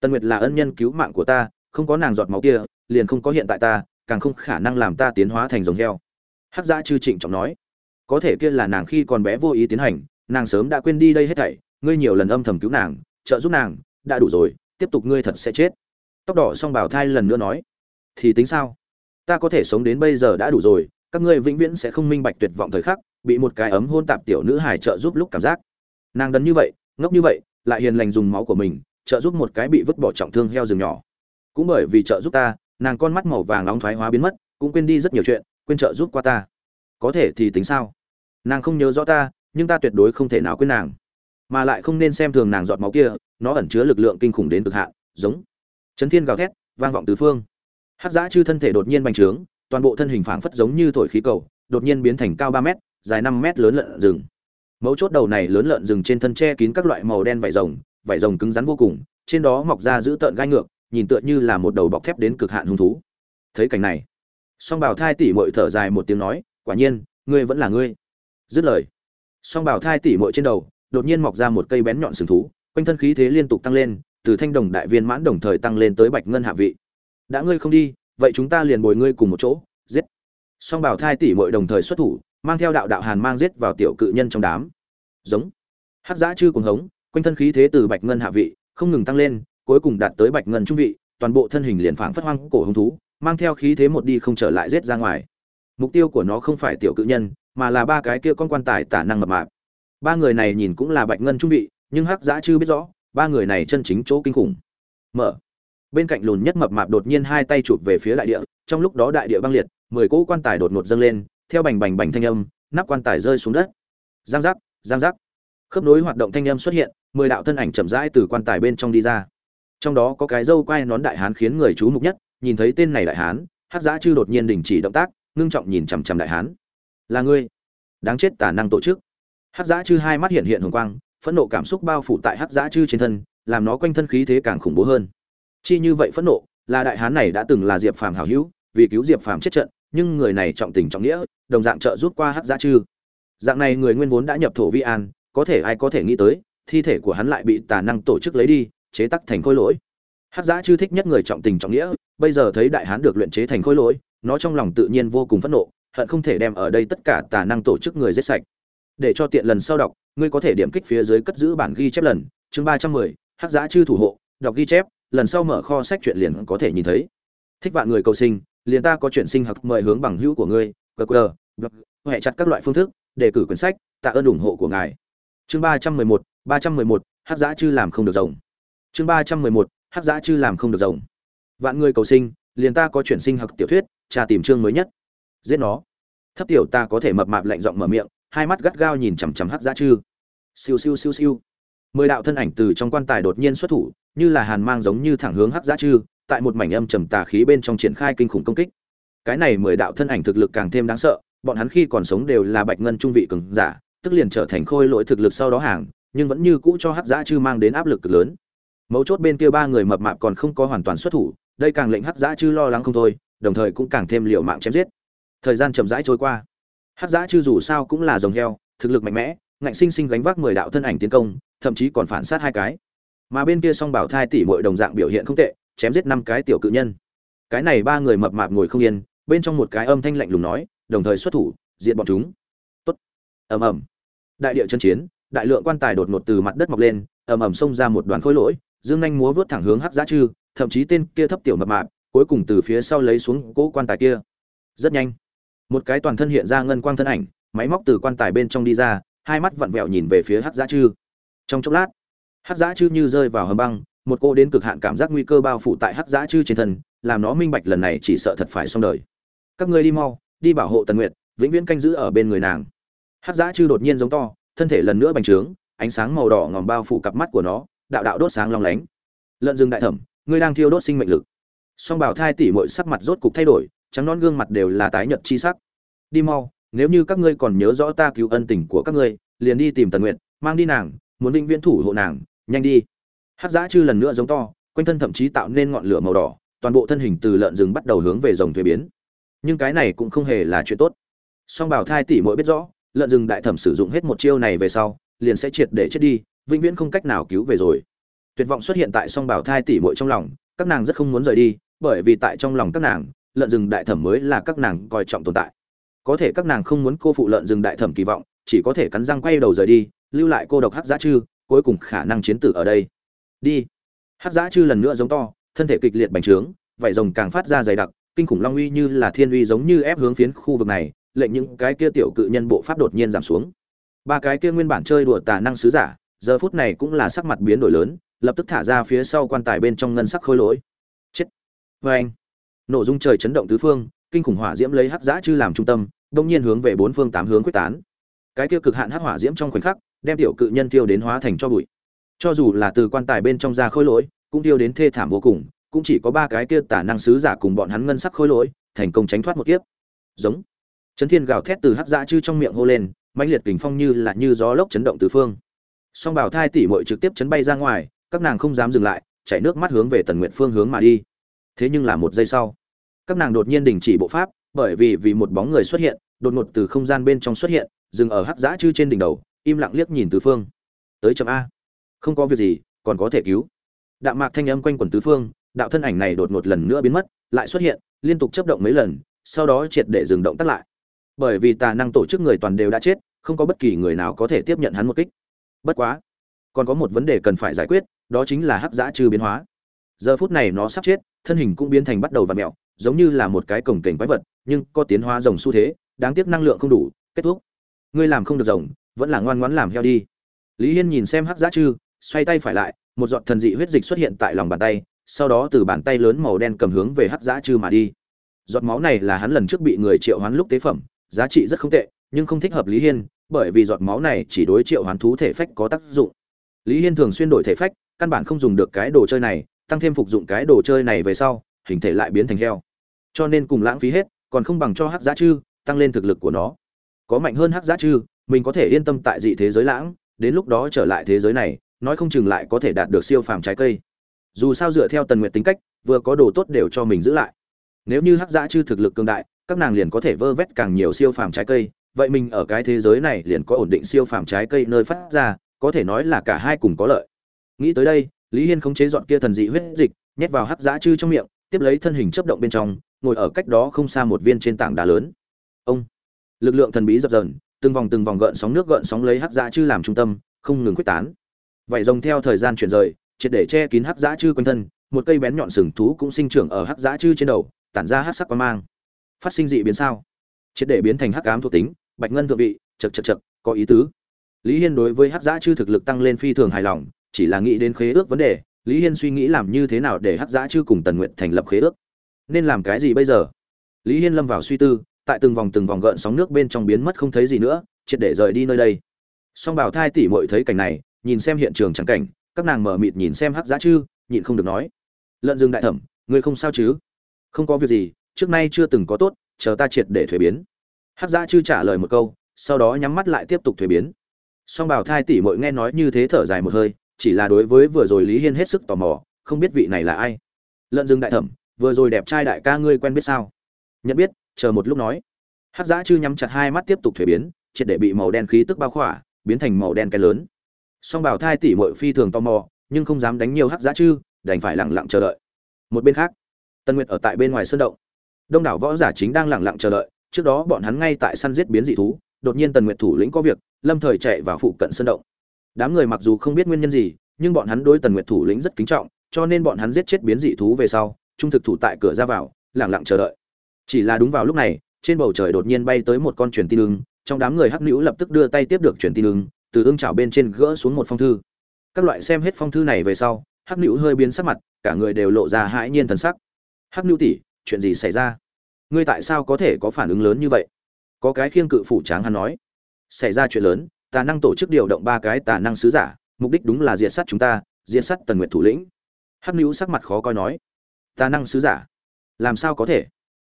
A: Tân nguyệt là ân nhân cứu mạng của ta, không có nàng giọt máu kia, liền không có hiện tại ta, càng không khả năng làm ta tiến hóa thành giống heo. Hắc giã chư trịnh trọng nói, có thể kia là nàng khi còn bé vô ý tiến hành, nàng sớm đã quên đi đây hết thảy, ngươi nhiều lần âm thầm cứu nàng, trợ giúp nàng, đã đủ rồi, tiếp tục ngươi thật sẽ chết tóc đỏ song bảo thai lần nữa nói, thì tính sao? Ta có thể sống đến bây giờ đã đủ rồi, các ngươi vĩnh viễn sẽ không minh bạch tuyệt vọng thời khắc, bị một cái ấm hôn tạp tiểu nữ hài trợ giúp lúc cảm giác. Nàng đần như vậy, ngốc như vậy, lại hiền lành dùng máu của mình, trợ giúp một cái bị vứt bỏ trọng thương heo rừng nhỏ. Cũng bởi vì trợ giúp ta, nàng con mắt màu vàng nóng thoái hóa biến mất, cũng quên đi rất nhiều chuyện, quên trợ giúp qua ta. Có thể thì tính sao? Nàng không nhớ rõ ta, nhưng ta tuyệt đối không thể nào quên nàng. Mà lại không nên xem thường nàng giọt máu kia, nó ẩn chứa lực lượng kinh khủng đến cực hạn, giống chấn thiên gào thét, vang vọng tứ phương. Hắc giã chư thân thể đột nhiên bành trướng, toàn bộ thân hình phảng phất giống như thổi khí cầu, đột nhiên biến thành cao ba mét, dài năm mét lớn lợn rừng. Mấu chốt đầu này lớn lợn rừng trên thân che kín các loại màu đen vảy rồng vảy rồng cứng rắn vô cùng, trên đó mọc ra giữ tợn gai ngược, nhìn tựa như là một đầu bọc thép đến cực hạn hung thú. Thấy cảnh này, song bảo thai tỷ mội thở dài một tiếng nói, quả nhiên, ngươi vẫn là ngươi. Dứt lời, song bảo thai tỷ mội trên đầu đột nhiên mọc ra một cây bén nhọn sừng thú, quanh thân khí thế liên tục tăng lên từ thanh đồng đại viên mãn đồng thời tăng lên tới bạch ngân hạ vị. Đã ngươi không đi, vậy chúng ta liền bồi ngươi cùng một chỗ, giết. Song bảo thai tỷ mội đồng thời xuất thủ, mang theo đạo đạo hàn mang giết vào tiểu cự nhân trong đám. Giống. Hát giã chư cùng hống, quanh thân khí thế từ bạch ngân hạ vị, không ngừng tăng lên, cuối cùng đạt tới bạch ngân trung vị, toàn bộ thân hình liền phảng phất hoang cổ hung thú, mang theo khí thế một đi không trở lại giết ra ngoài. Mục tiêu của nó không phải tiểu cự nhân, mà là ba cái kia con quan tài tả năng mập mạp. Ba người này nhìn cũng là bạch ngân trung vị, nhưng hắc giã chưa biết rõ ba người này chân chính chỗ kinh khủng. Mở. Bên cạnh lùn nhất mập mạp đột nhiên hai tay chụp về phía đại địa, trong lúc đó đại địa băng liệt, mười cỗ quan tài đột ngột dâng lên, theo bành bành bành thanh âm, nắp quan tài rơi xuống đất. Giang giác giang giác. Khớp nối hoạt động thanh âm xuất hiện, mười đạo thân ảnh chậm rãi từ quan tài bên trong đi ra. Trong đó có cái dâu quai nón đại hán khiến người chú mục nhất, nhìn thấy tên này đại hán hát giã chư đột nhiên đình chỉ động tác, ngưng trọng nhìn chằm chằm đại hán. Là ngươi. Đáng chết tả năng tổ chức. Hát giã chư hai mắt hiện hiện hồng quang phẫn nộ cảm xúc bao phủ tại Hắc giã chư trên thân, làm nó quanh thân khí thế càng khủng bố hơn. Chi như vậy phẫn nộ, là đại hán này đã từng là diệp phàm hảo hữu, vì cứu diệp phàm chết trận, nhưng người này trọng tình trọng nghĩa, đồng dạng trợ rút qua Hắc giã chư. Dạng này người nguyên vốn đã nhập thổ vi an, có thể ai có thể nghĩ tới, thi thể của hắn lại bị tà năng tổ chức lấy đi, chế tắc thành khôi lỗi. Hắc giã chư thích nhất người trọng tình trọng nghĩa, bây giờ thấy đại hán được luyện chế thành khôi lỗi, nó trong lòng tự nhiên vô cùng phẫn nộ, hận không thể đem ở đây tất cả tà năng tổ chức người giết sạch để cho tiện lần sau đọc, ngươi có thể điểm kích phía dưới cất giữ bản ghi chép lần, chương ba trăm mười, hắc giã chư thủ hộ, đọc ghi chép, lần sau mở kho sách chuyện liền có thể nhìn thấy. Thích vạn người cầu sinh, liền ta có chuyện sinh học, mời hướng bằng hữu của ngươi gq huệ chặt các loại phương thức, đề cử quyển sách, tạ ơn ủng hộ của ngài. Chương ba trăm mười một, ba trăm mười một, hắc giã chư làm không được rồng. Chương ba trăm mười một, hắc giã chư làm không được rồng. Vạn người cầu sinh, liền ta có chuyện sinh học tiểu thuyết trà tìm chương mới nhất. Giết nó. Thấp tiểu ta có thể mập mạp lạnh giọng mở miệng hai mắt gắt gao nhìn chằm chằm hắc dã chư. Siêu siêu siêu siêu. Mười đạo thân ảnh từ trong quan tài đột nhiên xuất thủ, như là hàn mang giống như thẳng hướng hắc dã chư, tại một mảnh âm trầm tà khí bên trong triển khai kinh khủng công kích. Cái này mười đạo thân ảnh thực lực càng thêm đáng sợ, bọn hắn khi còn sống đều là bạch ngân trung vị cường giả, tức liền trở thành khôi lỗi thực lực sau đó hàng, nhưng vẫn như cũ cho hắc dã chư mang đến áp lực cực lớn. Mấu chốt bên kia ba người mập mạp còn không có hoàn toàn xuất thủ, đây càng lệnh hắc dã chư lo lắng không thôi, đồng thời cũng càng thêm liều mạng chém giết. Thời gian chậm rãi trôi qua hắc giã chư dù sao cũng là dòng heo, thực lực mạnh mẽ, ngạnh sinh sinh gánh vác mười đạo thân ảnh tiến công, thậm chí còn phản sát hai cái. Mà bên kia song bảo thai tỷ muội đồng dạng biểu hiện không tệ, chém giết năm cái tiểu cự nhân. Cái này ba người mập mạp ngồi không yên, bên trong một cái âm thanh lạnh lùng nói, đồng thời xuất thủ diện bọn chúng. Tốt. Ầm ầm. Đại địa chân chiến, đại lượng quan tài đột ngột từ mặt đất mọc lên, ầm ầm xông ra một đoàn khối lỗi, dương nhanh múa vớt thẳng hướng hắc giá chư, thậm chí tên kia thấp tiểu mập mạp, cuối cùng từ phía sau lấy xuống cỗ quan tài kia. Rất nhanh một cái toàn thân hiện ra ngân quang thân ảnh, máy móc từ quan tài bên trong đi ra, hai mắt vặn vẹo nhìn về phía hắc giá chư. Trong chốc lát, hắc giá chư như rơi vào hầm băng, một cô đến cực hạn cảm giác nguy cơ bao phủ tại hắc giá chư trên thân, làm nó minh bạch lần này chỉ sợ thật phải xong đời. Các ngươi đi mau, đi bảo hộ tần nguyệt, vĩnh viễn canh giữ ở bên người nàng. Hắc giã chư đột nhiên giống to, thân thể lần nữa bành trướng, ánh sáng màu đỏ ngòm bao phủ cặp mắt của nó, đạo đạo đốt sáng long lánh. Lợn rừng đại thẩm, ngươi đang thiêu đốt sinh mệnh lực. Song bảo thai tỉ mội sắc mặt rốt cục thay đổi trắng non gương mặt đều là tái nhợt chi sắc. Đi mau, nếu như các ngươi còn nhớ rõ ta cứu ân tình của các ngươi, liền đi tìm tần nguyện mang đi nàng, muốn vĩnh viễn thủ hộ nàng, nhanh đi. Hắc giã chư lần nữa giống to, quanh thân thậm chí tạo nên ngọn lửa màu đỏ, toàn bộ thân hình từ lợn rừng bắt đầu hướng về rồng thuế biến. Nhưng cái này cũng không hề là chuyện tốt. Song bảo thai tỷ muội biết rõ, lợn rừng đại thẩm sử dụng hết một chiêu này về sau, liền sẽ triệt để chết đi, vĩnh viễn không cách nào cứu về rồi. Tuyệt vọng xuất hiện tại song bảo thai tỷ muội trong lòng, các nàng rất không muốn rời đi, bởi vì tại trong lòng các nàng lợn rừng đại thẩm mới là các nàng coi trọng tồn tại. Có thể các nàng không muốn cô phụ lợn rừng đại thẩm kỳ vọng, chỉ có thể cắn răng quay đầu rời đi, lưu lại cô độc hắc giã chư, cuối cùng khả năng chiến tử ở đây. Đi. Hắc giã chư lần nữa giống to, thân thể kịch liệt bành trướng, vảy rồng càng phát ra dày đặc, kinh khủng long uy như là thiên uy giống như ép hướng phiến khu vực này, lệnh những cái kia tiểu cự nhân bộ pháp đột nhiên giảm xuống. Ba cái kia nguyên bản chơi đùa tà năng sứ giả, giờ phút này cũng là sắc mặt biến đổi lớn, lập tức thả ra phía sau quan tài bên trong ngân sắc khôi lỗi. Chết. Vê anh nổ dung trời chấn động tứ phương, kinh khủng hỏa diễm lấy hắc giã chư làm trung tâm đông nhiên hướng về bốn phương tám hướng quyết tán. Cái kia cực hạn hắc hỏa diễm trong khoảnh khắc, đem tiểu cự nhân tiêu đến hóa thành cho bụi. Cho dù là từ quan tài bên trong ra khôi lỗi, cũng tiêu đến thê thảm vô cùng, cũng chỉ có ba cái kia tả năng sứ giả cùng bọn hắn ngân sắc khôi lỗi, thành công tránh thoát một kiếp. Giống. Chấn thiên gào thét từ hắc giã chư trong miệng hô lên, mãnh liệt kình phong như là như gió lốc chấn động tứ phương. Song bảo thai tỷ muội trực tiếp chấn bay ra ngoài, các nàng không dám dừng lại, chảy nước mắt hướng về tần nguyện phương hướng mà đi. Thế nhưng là một giây sau các nàng đột nhiên đình chỉ bộ pháp, bởi vì vì một bóng người xuất hiện, đột ngột từ không gian bên trong xuất hiện, dừng ở hắc giã chư trên đỉnh đầu, im lặng liếc nhìn tứ phương. Tới chấm a. Không có việc gì, còn có thể cứu. Đạo mạc thanh âm quanh quẩn tứ phương, đạo thân ảnh này đột ngột lần nữa biến mất, lại xuất hiện, liên tục chấp động mấy lần, sau đó triệt để dừng động tắt lại. Bởi vì tà năng tổ chức người toàn đều đã chết, không có bất kỳ người nào có thể tiếp nhận hắn một kích. Bất quá, còn có một vấn đề cần phải giải quyết, đó chính là hắc giã trừ biến hóa. Giờ phút này nó sắp chết, thân hình cũng biến thành bắt đầu và mẹo giống như là một cái cổng kềnh quái vật, nhưng có tiến hóa rồng xu thế, đáng tiếc năng lượng không đủ, kết thúc. Ngươi làm không được rồng, vẫn là ngoan ngoãn làm heo đi. Lý hiên nhìn xem hắc giá chư, xoay tay phải lại, một giọt thần dị huyết dịch xuất hiện tại lòng bàn tay, sau đó từ bàn tay lớn màu đen cầm hướng về hắc giá chư mà đi. Giọt máu này là hắn lần trước bị người triệu hoán lúc tế phẩm, giá trị rất không tệ, nhưng không thích hợp lý hiên, bởi vì giọt máu này chỉ đối triệu hoán thú thể phách có tác dụng. Lý hiên thường xuyên đổi thể phách, căn bản không dùng được cái đồ chơi này, tăng thêm phục dụng cái đồ chơi này về sau, hình thể lại biến thành heo cho nên cùng lãng phí hết, còn không bằng cho hắc giá chư tăng lên thực lực của nó. Có mạnh hơn hắc giá chư, mình có thể yên tâm tại dị thế giới lãng, đến lúc đó trở lại thế giới này, nói không chừng lại có thể đạt được siêu phàm trái cây. Dù sao dựa theo tần nguyện tính cách, vừa có đồ tốt đều cho mình giữ lại. Nếu như hắc Giá chư thực lực cường đại, các nàng liền có thể vơ vét càng nhiều siêu phàm trái cây. Vậy mình ở cái thế giới này liền có ổn định siêu phàm trái cây nơi phát ra, có thể nói là cả hai cùng có lợi. Nghĩ tới đây, lý hiên khống chế dọn kia thần dị huyết dịch, nhét vào hắc Giá chư trong miệng, tiếp lấy thân hình chấp động bên trong ngồi ở cách đó không xa một viên trên tảng đá lớn. Ông, lực lượng thần bí dập dờn, từng vòng từng vòng gợn sóng nước gợn sóng lấy hắc giã chư làm trung tâm, không ngừng quyết tán. Vậy rồng theo thời gian chuyển rời, triệt để che kín hắc giã chư quanh thân, một cây bén nhọn sừng thú cũng sinh trưởng ở hắc giã chư trên đầu, tản ra hắc sắc quang mang. Phát sinh dị biến sao? Triệt để biến thành hắc ám thuộc tính, bạch ngân thượng vị, chật chật chật, có ý tứ. Lý hiên đối với hắc giã chư thực lực tăng lên phi thường hài lòng, chỉ là nghĩ đến khế ước vấn đề, lý hiên suy nghĩ làm như thế nào để hắc giã chư cùng tần nguyện thành lập khế ước nên làm cái gì bây giờ? Lý hiên lâm vào suy tư, tại từng vòng từng vòng gợn sóng nước bên trong biến mất không thấy gì nữa, triệt để rời đi nơi đây. Song bảo thai tỷ Mội thấy cảnh này, nhìn xem hiện trường chẳng cảnh, các nàng mở mịt nhìn xem hắc giá chư, nhịn không được nói. Lợn rừng đại thẩm, ngươi không sao chứ? Không có việc gì, trước nay chưa từng có tốt, chờ ta triệt để thuế biến. Hắc giá chư trả lời một câu, sau đó nhắm mắt lại tiếp tục thuế biến. Song bảo thai tỷ Mội nghe nói như thế thở dài một hơi, chỉ là đối với vừa rồi lý hiên hết sức tò mò, không biết vị này là ai. Lợn rừng đại thẩm vừa rồi đẹp trai đại ca ngươi quen biết sao? Nhận biết, chờ một lúc nói. Hắc giã chư nhắm chặt hai mắt tiếp tục thuế biến, triệt để bị màu đen khí tức bao khỏa, biến thành màu đen cái lớn. Song bảo thai tỷ muội phi thường tò mò, nhưng không dám đánh nhiều hắc giã chư, đành phải lặng lặng chờ đợi. Một bên khác tân nguyệt ở tại bên ngoài sơn động. Đông đảo võ giả chính đang lặng lặng chờ đợi, trước đó bọn hắn ngay tại săn giết biến dị thú, đột nhiên tần nguyệt thủ lĩnh có việc, lâm thời chạy vào phụ cận sơn động. Đám người mặc dù không biết nguyên nhân gì, nhưng bọn hắn đối tần nguyệt thủ lĩnh rất kính trọng, cho nên bọn hắn giết chết biến dị thú về sau trung thực thủ tại cửa ra vào lẳng lặng chờ đợi. Chỉ là đúng vào lúc này, trên bầu trời đột nhiên bay tới một con truyền tin ưng, trong đám người hắc nữ lập tức đưa tay tiếp được truyền tin ưng, từ ưng chảo bên trên gỡ xuống một phong thư. Các loại xem hết phong thư này về sau, hắc nữ hơi biến sắc mặt, cả người đều lộ ra hãi nhiên thần sắc. Hắc nữ tỷ, chuyện gì xảy ra? Ngươi tại sao có thể có phản ứng lớn như vậy? Có cái khiêng cự phủ tráng hắn nói. Xảy ra chuyện lớn, tà năng tổ chức điều động ba cái tà năng sứ giả, mục đích đúng là diệt sát chúng ta, diệt sát tần nguyệt thủ lĩnh. Hắc nữ sắc mặt khó coi nói tà năng sứ giả. Làm sao có thể?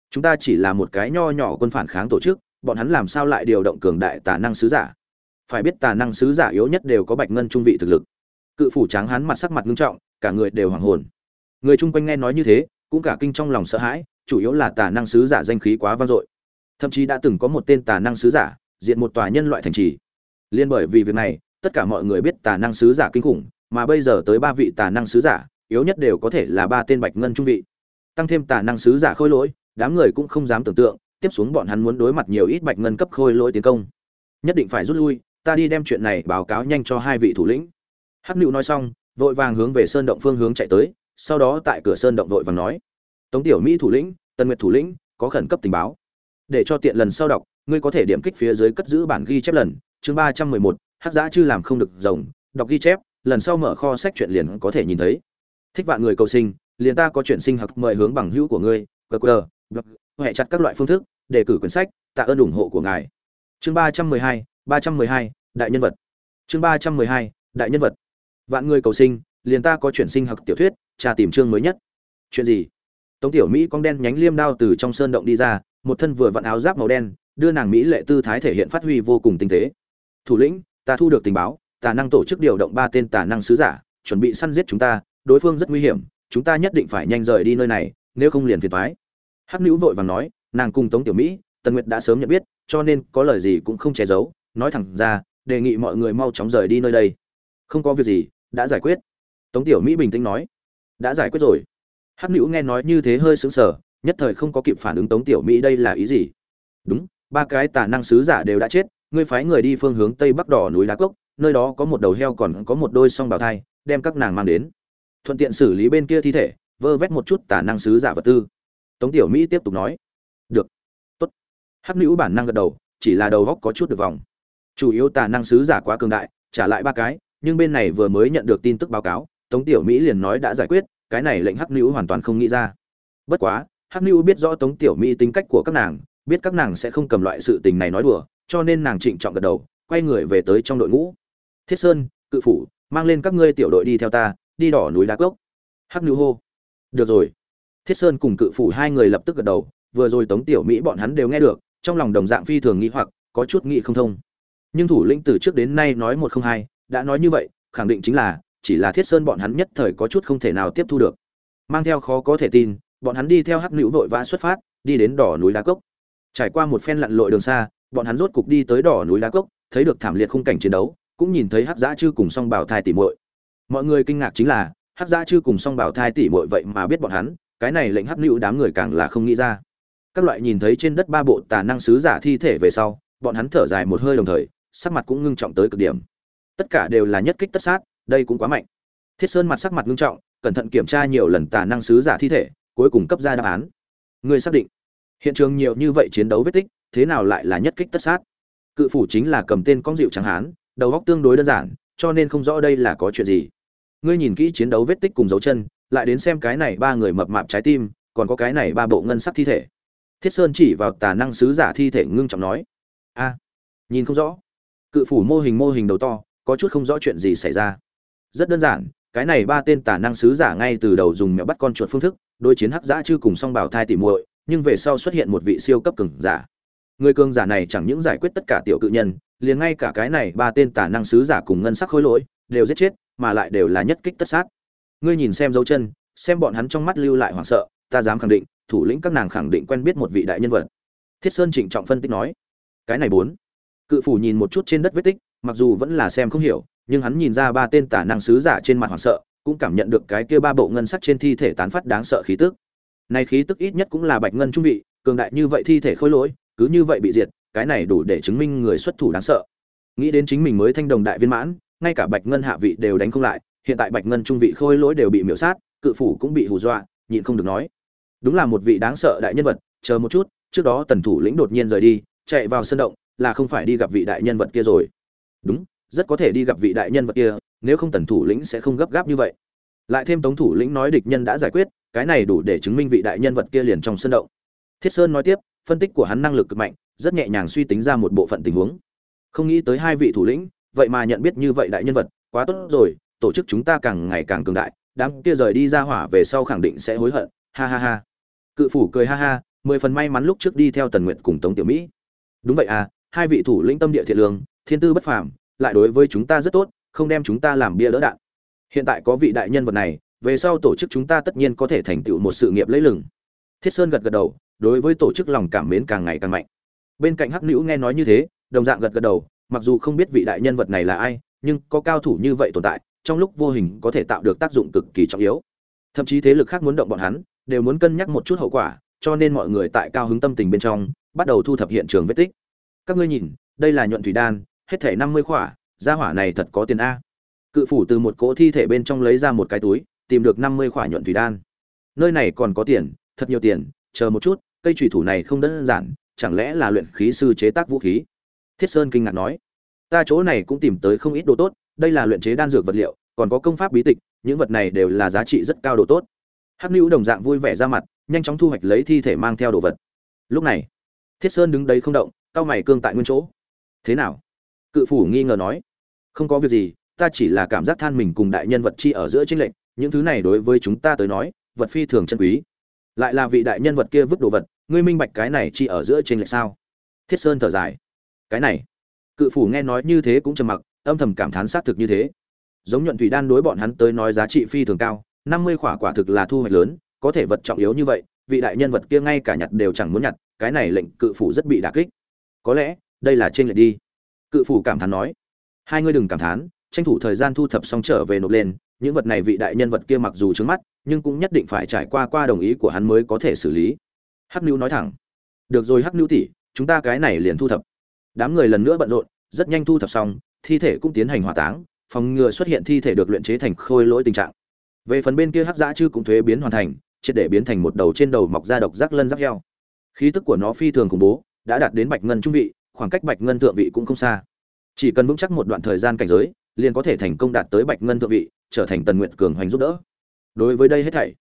A: Chúng ta chỉ là một cái nho nhỏ quân phản kháng tổ chức, bọn hắn làm sao lại điều động cường đại tà năng sứ giả? Phải biết tà năng sứ giả yếu nhất đều có bạch ngân trung vị thực lực. Cự phủ tráng hắn mặt sắc mặt ngưng trọng, cả người đều hoàng hồn. Người chung quanh nghe nói như thế, cũng cả kinh trong lòng sợ hãi, chủ yếu là tà năng sứ giả danh khí quá vang dội. Thậm chí đã từng có một tên tà năng sứ giả, diện một tòa nhân loại thành trì. Liên bởi vì việc này, tất cả mọi người biết tà năng sứ giả kinh khủng, mà bây giờ tới ba vị tà năng sứ giả yếu nhất đều có thể là ba tên bạch ngân trung vị. Tăng thêm tà năng sứ giả khôi lỗi, đám người cũng không dám tưởng tượng, tiếp xuống bọn hắn muốn đối mặt nhiều ít bạch ngân cấp khôi lỗi tiến công. Nhất định phải rút lui, ta đi đem chuyện này báo cáo nhanh cho hai vị thủ lĩnh. Hắc nữu nói xong, vội vàng hướng về sơn động phương hướng chạy tới, sau đó tại cửa sơn động vội vàng nói, tống tiểu mỹ thủ lĩnh tân nguyệt thủ lĩnh, có khẩn cấp tình báo. Để cho tiện lần sau đọc, ngươi có thể điểm kích phía dưới cất giữ bản ghi chép lần, chương ba trăm mười một, hắc giã chư làm không được rồng, đọc ghi chép, lần sau mở kho sách chuyện liền có thể nhìn thấy thích vạn người cầu sinh, liền ta có chuyện sinh học mời hướng bằng hữu của ngươi qr hệ chặt các loại phương thức, đề cử quyển sách, tạ ơn ủng hộ của ngài. Chương ba trăm mười hai, ba trăm mười hai, đại nhân vật. Chương ba trăm mười hai, đại nhân vật. Vạn người cầu sinh, liền ta có chuyển sinh học tiểu thuyết trà tìm chương mới nhất. Chuyện gì? Tống tiểu mỹ con đen nhánh liêm đao từ trong sơn động đi ra, một thân vừa vặn áo giáp màu đen, đưa nàng mỹ lệ tư thái thể hiện phát huy vô cùng tinh tế. Thủ lĩnh, ta thu được tình báo, tà năng tổ chức điều động ba tên tà năng sứ giả, chuẩn bị săn giết chúng ta đối phương rất nguy hiểm, chúng ta nhất định phải nhanh rời đi nơi này, nếu không liền phiền thoái hắc nữ vội vàng nói, nàng cùng tống tiểu mỹ, tần nguyệt đã sớm nhận biết, cho nên có lời gì cũng không che giấu, nói thẳng ra, đề nghị mọi người mau chóng rời đi nơi đây. Không có việc gì, đã giải quyết. Tống tiểu mỹ bình tĩnh nói, đã giải quyết rồi. Hắc nữ nghe nói như thế hơi sững sờ, nhất thời không có kịp phản ứng tống tiểu mỹ đây là ý gì. Đúng, ba cái tà năng sứ giả đều đã chết, ngươi phái người đi phương hướng tây bắc đỏ núi đá cốc, nơi đó có một đầu heo còn có một đôi song bào thai, đem các nàng mang đến thuận tiện xử lý bên kia thi thể, vơ vét một chút tà năng sứ giả vật tư. Tống tiểu mỹ tiếp tục nói. Được. Tốt. Hắc nữ bản năng gật đầu, chỉ là đầu góc có chút được vòng. Chủ yếu tà năng sứ giả quá cường đại, trả lại ba cái, nhưng bên này vừa mới nhận được tin tức báo cáo, tống tiểu mỹ liền nói đã giải quyết, cái này lệnh hắc nữ hoàn toàn không nghĩ ra. Bất quá, hắc nữ biết rõ tống tiểu mỹ tính cách của các nàng, biết các nàng sẽ không cầm loại sự tình này nói đùa, cho nên nàng trịnh trọng gật đầu, quay người về tới trong đội ngũ. Thiết sơn, cự phủ, mang lên các ngươi tiểu đội đi theo ta đi đỏ núi đá cốc. Hắc nữ hô. Được rồi. Thiết sơn cùng cự phủ hai người lập tức gật đầu, vừa rồi tống tiểu mỹ bọn hắn đều nghe được, trong lòng đồng dạng phi thường nghĩ hoặc, có chút nghĩ không thông. Nhưng thủ lĩnh từ trước đến nay nói một không hai, đã nói như vậy, khẳng định chính là, chỉ là thiết sơn bọn hắn nhất thời có chút không thể nào tiếp thu được. Mang theo khó có thể tin, bọn hắn đi theo hắc nữ vội vã xuất phát, đi đến đỏ núi đá cốc. Trải qua một phen lặn lội đường xa, bọn hắn rốt cục đi tới đỏ núi đá cốc, thấy được thảm liệt khung cảnh chiến đấu, cũng nhìn thấy hắc giã chư cùng song bảo thai tỉ muội mọi người kinh ngạc chính là, hắc giã chư cùng song bảo thai tỉ muội vậy mà biết bọn hắn, cái này lệnh hắc nữ đám người càng là không nghĩ ra. Các loại nhìn thấy trên đất ba bộ tà năng sứ giả thi thể về sau, bọn hắn thở dài một hơi đồng thời, sắc mặt cũng ngưng trọng tới cực điểm. Tất cả đều là nhất kích tất sát, đây cũng quá mạnh. Thiết sơn mặt sắc mặt ngưng trọng, cẩn thận kiểm tra nhiều lần tà năng sứ giả thi thể, cuối cùng cấp ra đáp án. Người xác định. Hiện trường nhiều như vậy chiến đấu vết tích, thế nào lại là nhất kích tất sát? Cự phủ chính là cầm tên con dịu trắng hán, đầu góc tương đối đơn giản, cho nên không rõ đây là có chuyện gì ngươi nhìn kỹ chiến đấu vết tích cùng dấu chân, lại đến xem cái này ba người mập mạp trái tim, còn có cái này ba bộ ngân sắc thi thể. Thiết sơn chỉ vào tà năng sứ giả thi thể ngưng trọng nói. A, nhìn không rõ. Cự phủ mô hình mô hình đầu to, có chút không rõ chuyện gì xảy ra. Rất đơn giản, cái này ba tên tà năng sứ giả ngay từ đầu dùng mẹo bắt con chuột phương thức, đối chiến hắc giã chư cùng song bảo thai tỉ muội, nhưng về sau xuất hiện một vị siêu cấp cường giả. Người cường giả này chẳng những giải quyết tất cả tiểu cự nhân, liền ngay cả cái này ba tên tà năng sứ giả cùng ngân sắc khối lỗi, đều giết chết mà lại đều là nhất kích tất sát. Ngươi nhìn xem dấu chân, xem bọn hắn trong mắt lưu lại hoảng sợ, ta dám khẳng định, thủ lĩnh các nàng khẳng định quen biết một vị đại nhân vật. Thiết sơn trịnh trọng phân tích nói, cái này bốn. Cự phủ nhìn một chút trên đất vết tích, mặc dù vẫn là xem không hiểu, nhưng hắn nhìn ra ba tên tả năng sứ giả trên mặt hoảng sợ, cũng cảm nhận được cái kia ba bộ ngân sắc trên thi thể tán phát đáng sợ khí tức. Này khí tức ít nhất cũng là bạch ngân trung vị, cường đại như vậy thi thể khôi lỗi, cứ như vậy bị diệt, cái này đủ để chứng minh người xuất thủ đáng sợ. Nghĩ đến chính mình mới thanh đồng đại viên mãn ngay cả bạch ngân hạ vị đều đánh không lại, hiện tại bạch ngân trung vị khôi lỗi đều bị miễu sát, cự phủ cũng bị hù dọa, nhịn không được nói. Đúng là một vị đáng sợ đại nhân vật, chờ một chút, trước đó tần thủ lĩnh đột nhiên rời đi, chạy vào sân động, là không phải đi gặp vị đại nhân vật kia rồi. Đúng, rất có thể đi gặp vị đại nhân vật kia, nếu không tần thủ lĩnh sẽ không gấp gáp như vậy. Lại thêm tống thủ lĩnh nói địch nhân đã giải quyết, cái này đủ để chứng minh vị đại nhân vật kia liền trong sân động. Thiết sơn nói tiếp, phân tích của hắn năng lực cực mạnh, rất nhẹ nhàng suy tính ra một bộ phận tình huống. Không nghĩ tới hai vị thủ lĩnh vậy mà nhận biết như vậy đại nhân vật, quá tốt rồi, tổ chức chúng ta càng ngày càng cường đại, đám kia rời đi ra hỏa về sau khẳng định sẽ hối hận, ha ha ha. Cự phủ cười ha ha, mười phần may mắn lúc trước đi theo tần nguyệt cùng tống tiểu mỹ. Đúng vậy à hai vị thủ lĩnh tâm địa thiện lương, thiên tư bất phàm, lại đối với chúng ta rất tốt, không đem chúng ta làm bia đỡ đạn. Hiện tại có vị đại nhân vật này, về sau tổ chức chúng ta tất nhiên có thể thành tựu một sự nghiệp lấy lừng. Thiết sơn gật gật đầu, đối với tổ chức lòng cảm mến càng ngày càng mạnh. Bên cạnh hắc nữ nghe nói như thế, đồng dạng gật gật đầu mặc dù không biết vị đại nhân vật này là ai, nhưng có cao thủ như vậy tồn tại, trong lúc vô hình có thể tạo được tác dụng cực kỳ trọng yếu. Thậm chí thế lực khác muốn động bọn hắn, đều muốn cân nhắc một chút hậu quả, cho nên mọi người tại cao hứng tâm tình bên trong, bắt đầu thu thập hiện trường vết tích. Các ngươi nhìn, đây là nhuận thủy đan, hết thể năm mươi khỏa, gia hỏa này thật có tiền a. Cự phủ từ một cỗ thi thể bên trong lấy ra một cái túi, tìm được năm mươi khỏa nhuận thủy đan. Nơi này còn có tiền, thật nhiều tiền, chờ một chút, cây thủy thủ này không đơn giản, chẳng lẽ là luyện khí sư chế tác vũ khí? Thiết sơn kinh ngạc nói, ta chỗ này cũng tìm tới không ít đồ tốt, đây là luyện chế đan dược vật liệu, còn có công pháp bí tịch, những vật này đều là giá trị rất cao đồ tốt. Hắc nữu đồng dạng vui vẻ ra mặt, nhanh chóng thu hoạch lấy thi thể mang theo đồ vật. Lúc này, thiết sơn đứng đấy không động, cao mày cương tại nguyên chỗ. Thế nào? Cự phủ nghi ngờ nói, không có việc gì, ta chỉ là cảm giác than mình cùng đại nhân vật chi ở giữa tranh lệch, những thứ này đối với chúng ta tới nói, vật phi thường chân quý. Lại là vị đại nhân vật kia vứt đồ vật, ngươi minh bạch cái này chi ở giữa tranh lệch sao? Thiết sơn thở dài cái này. Cự phủ nghe nói như thế cũng trầm mặc, âm thầm cảm thán xác thực như thế. Giống nhuận thủy đan đối bọn hắn tới nói giá trị phi thường cao, năm mươi khỏa quả thực là thu hoạch lớn, có thể vật trọng yếu như vậy, vị đại nhân vật kia ngay cả nhặt đều chẳng muốn nhặt, cái này lệnh cự phủ rất bị đả kích. Có lẽ, đây là trên lệch đi. Cự phủ cảm thán nói. Hai ngươi đừng cảm thán, tranh thủ thời gian thu thập xong trở về nộp lên, những vật này vị đại nhân vật kia mặc dù trứng mắt, nhưng cũng nhất định phải trải qua qua đồng ý của hắn mới có thể xử lý. Hắc nữu nói thẳng. Được rồi hắc nữu tỷ, chúng ta cái này liền thu thập đám người lần nữa bận rộn, rất nhanh thu thập xong, thi thể cũng tiến hành hỏa táng, phòng ngừa xuất hiện thi thể được luyện chế thành khôi lỗi tình trạng. Về phần bên kia hắc dã chư cũng thuế biến hoàn thành, triệt để biến thành một đầu trên đầu mọc ra độc giác lân giáp heo. Khí tức của nó phi thường khủng bố, đã đạt đến bạch ngân trung vị, khoảng cách bạch ngân thượng vị cũng không xa. Chỉ cần vững chắc một đoạn thời gian cảnh giới, liền có thể thành công đạt tới bạch ngân thượng vị, trở thành tần nguyện cường hoành giúp đỡ. Đối với đây hết thảy,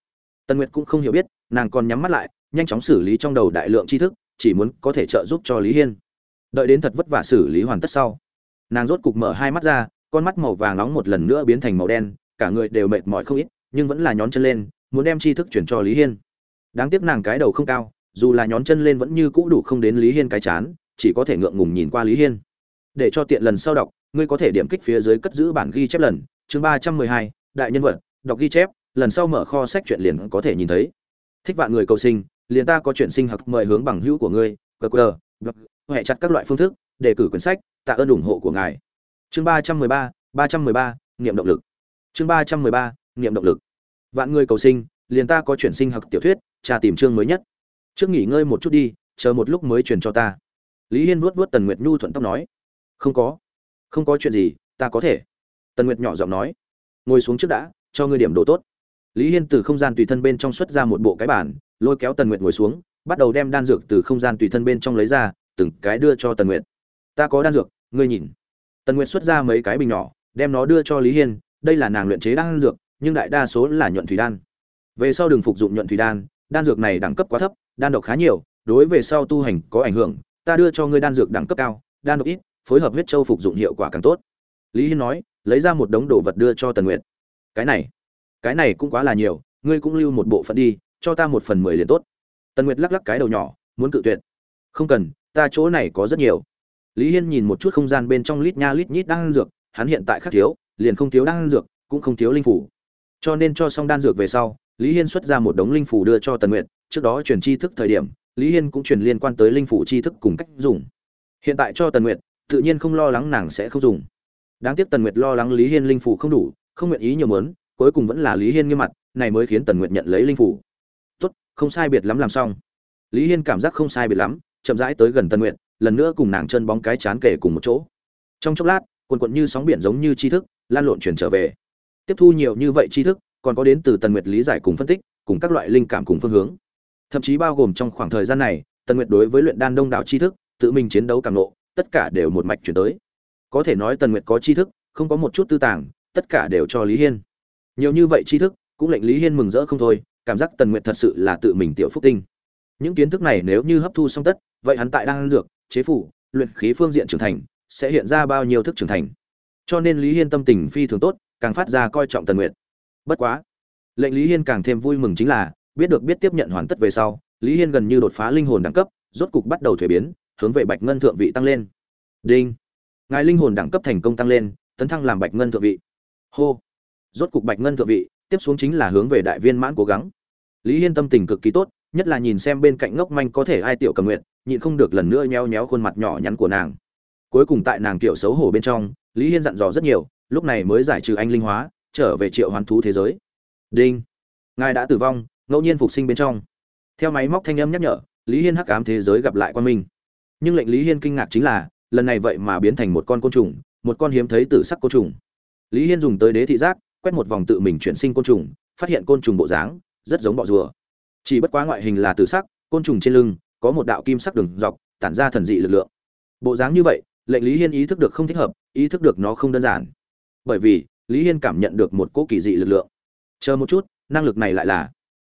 A: tần nguyệt cũng không hiểu biết, nàng còn nhắm mắt lại, nhanh chóng xử lý trong đầu đại lượng tri thức, chỉ muốn có thể trợ giúp cho lý hiên đợi đến thật vất vả xử lý hoàn tất sau. Nàng rốt cục mở hai mắt ra, con mắt màu vàng nóng một lần nữa biến thành màu đen, cả người đều mệt mỏi không ít, nhưng vẫn là nhón chân lên, muốn đem tri thức chuyển cho lý hiên. Đáng tiếc nàng cái đầu không cao, dù là nhón chân lên vẫn như cũ đủ không đến lý hiên cái chán, chỉ có thể ngượng ngùng nhìn qua lý hiên. Để cho tiện lần sau đọc, ngươi có thể điểm kích phía dưới cất giữ bản ghi chép lần, chương ba trăm mười hai, đại nhân vật, đọc ghi chép, lần sau mở kho sách chuyện liền có thể nhìn thấy. Thích vạn người cầu sinh, liền ta có chuyện sinh học mời hướng bằng hữu của ngươi hệ chặt các loại phương thức đề cử quyển sách, tạ ơn ủng hộ của ngài. Chương ba trăm mười ba ba trăm mười ba, niệm động lực. Chương ba trăm mười ba, niệm động lực. Vạn người cầu sinh, liền ta có chuyển sinh học tiểu thuyết tra tìm chương mới nhất. Trước nghỉ ngơi một chút đi, chờ một lúc mới truyền cho ta. Lý hiên vuốt vuốt tần nguyệt nhu thuận tóc nói. Không có. Không có chuyện gì, ta có thể. Tần nguyệt nhỏ giọng nói. Ngồi xuống trước đã, cho ngươi điểm đồ tốt. Lý hiên từ không gian tùy thân bên trong xuất ra một bộ cái bản lôi kéo tần nguyệt ngồi xuống bắt đầu đem đan dược từ không gian tùy thân bên trong lấy ra, từng cái đưa cho tần nguyệt. Ta có đan dược, ngươi nhìn. Tần nguyệt xuất ra mấy cái bình nhỏ, đem nó đưa cho lý hiên. Đây là nàng luyện chế đan dược, nhưng đại đa số là nhuận thủy đan. Về sau đừng phục dụng nhuận thủy đan đan dược này đẳng cấp quá thấp, đan độc khá nhiều, đối về sau tu hành có ảnh hưởng. Ta đưa cho ngươi đan dược đẳng cấp cao, đan độc ít, phối hợp huyết châu phục dụng hiệu quả càng tốt. Lý hiên nói, lấy ra một đống đồ vật đưa cho tần nguyệt. Cái này cái này cũng quá là nhiều, ngươi cũng lưu một bộ phận đi, cho ta một phần mười liền tốt tần nguyệt lắc lắc cái đầu nhỏ, muốn cự tuyệt. Không cần, ta chỗ này có rất nhiều. Lý hiên nhìn một chút không gian bên trong lít nha lít nhít đan dược, hắn hiện tại khắc thiếu, liền không thiếu đan dược, cũng không thiếu linh phủ. Cho nên cho xong đan dược về sau, lý hiên xuất ra một đống linh phủ đưa cho tần nguyệt, trước đó truyền tri thức thời điểm, lý hiên cũng truyền liên quan tới linh phủ tri thức cùng cách dùng. Hiện tại cho tần nguyệt, tự nhiên không lo lắng nàng sẽ không dùng. Đáng tiếc tần nguyệt lo lắng lý hiên linh phủ không đủ, không nguyện ý nhiều mớn, cuối cùng vẫn là lý hiên nghiêm mặt, này mới khiến tần nguyệt nhận lấy linh phủ không sai biệt lắm làm xong. Lý hiên cảm giác không sai biệt lắm, chậm rãi tới gần tần nguyệt, lần nữa cùng nàng chân bóng cái chán kể cùng một chỗ. Trong chốc lát, quần quận như sóng biển giống như tri thức, lan lộn chuyển trở về. Tiếp thu nhiều như vậy tri thức, còn có đến từ tần nguyệt lý giải cùng phân tích, cùng các loại linh cảm cùng phương hướng. Thậm chí bao gồm trong khoảng thời gian này tần nguyệt đối với luyện đan đông đảo tri thức, tự mình chiến đấu càng lộ, tất cả đều một mạch chuyển tới. Có thể nói tần nguyệt có tri thức, không có một chút tư tàng, tất cả đều cho lý hiên. Nhiều như vậy tri thức, cũng lệnh lý hiên mừng rỡ không thôi cảm giác tần nguyệt thật sự là tự mình tiểu phúc tinh. Những kiến thức này nếu như hấp thu xong tất, vậy hắn tại đang ăn dược, chế phủ, luyện khí phương diện trưởng thành, sẽ hiện ra bao nhiêu thức trưởng thành? Cho nên lý hiên tâm tình phi thường tốt, càng phát ra coi trọng tần nguyệt. Bất quá, lệnh lý hiên càng thêm vui mừng chính là, biết được biết tiếp nhận hoàn tất về sau, lý hiên gần như đột phá linh hồn đẳng cấp, rốt cục bắt đầu thuế biến, hướng về bạch ngân thượng vị tăng lên. Đinh. Ngài linh hồn đẳng cấp thành công tăng lên, tấn thăng làm bạch ngân thượng vị. Hô. Rốt cục bạch ngân thượng vị tiếp xuống chính là hướng về đại viên mãn cố gắng. Lý hiên tâm tình cực kỳ tốt, nhất là nhìn xem bên cạnh ngốc manh có thể ai tiểu cầm nguyện, nhịn không được lần nữa nheo nhéo khuôn mặt nhỏ nhắn của nàng. Cuối cùng tại nàng tiểu xấu hổ bên trong, lý hiên dặn dò rất nhiều, lúc này mới giải trừ anh linh hóa, trở về triệu hoán thú thế giới. Đinh. Ngài đã tử vong, ngẫu nhiên phục sinh bên trong. Theo máy móc thanh âm nhắc nhở, lý hiên hắc ám thế giới gặp lại quan minh. Nhưng lệnh lý hiên kinh ngạc chính là, lần này vậy mà biến thành một con côn trùng, một con hiếm thấy tự sắc côn trùng. Lý hiên dùng tới đế thị giác quét một vòng tự mình chuyển sinh côn trùng, phát hiện côn trùng bộ dáng, rất giống bọ rùa. Chỉ bất quá ngoại hình là tử sắc, côn trùng trên lưng, có một đạo kim sắc đường dọc, tản ra thần dị lực lượng. Bộ dáng như vậy, lệnh lý hiên ý thức được không thích hợp, ý thức được nó không đơn giản. Bởi vì, lý hiên cảm nhận được một cỗ kỳ dị lực lượng. Chờ một chút, năng lực này lại là.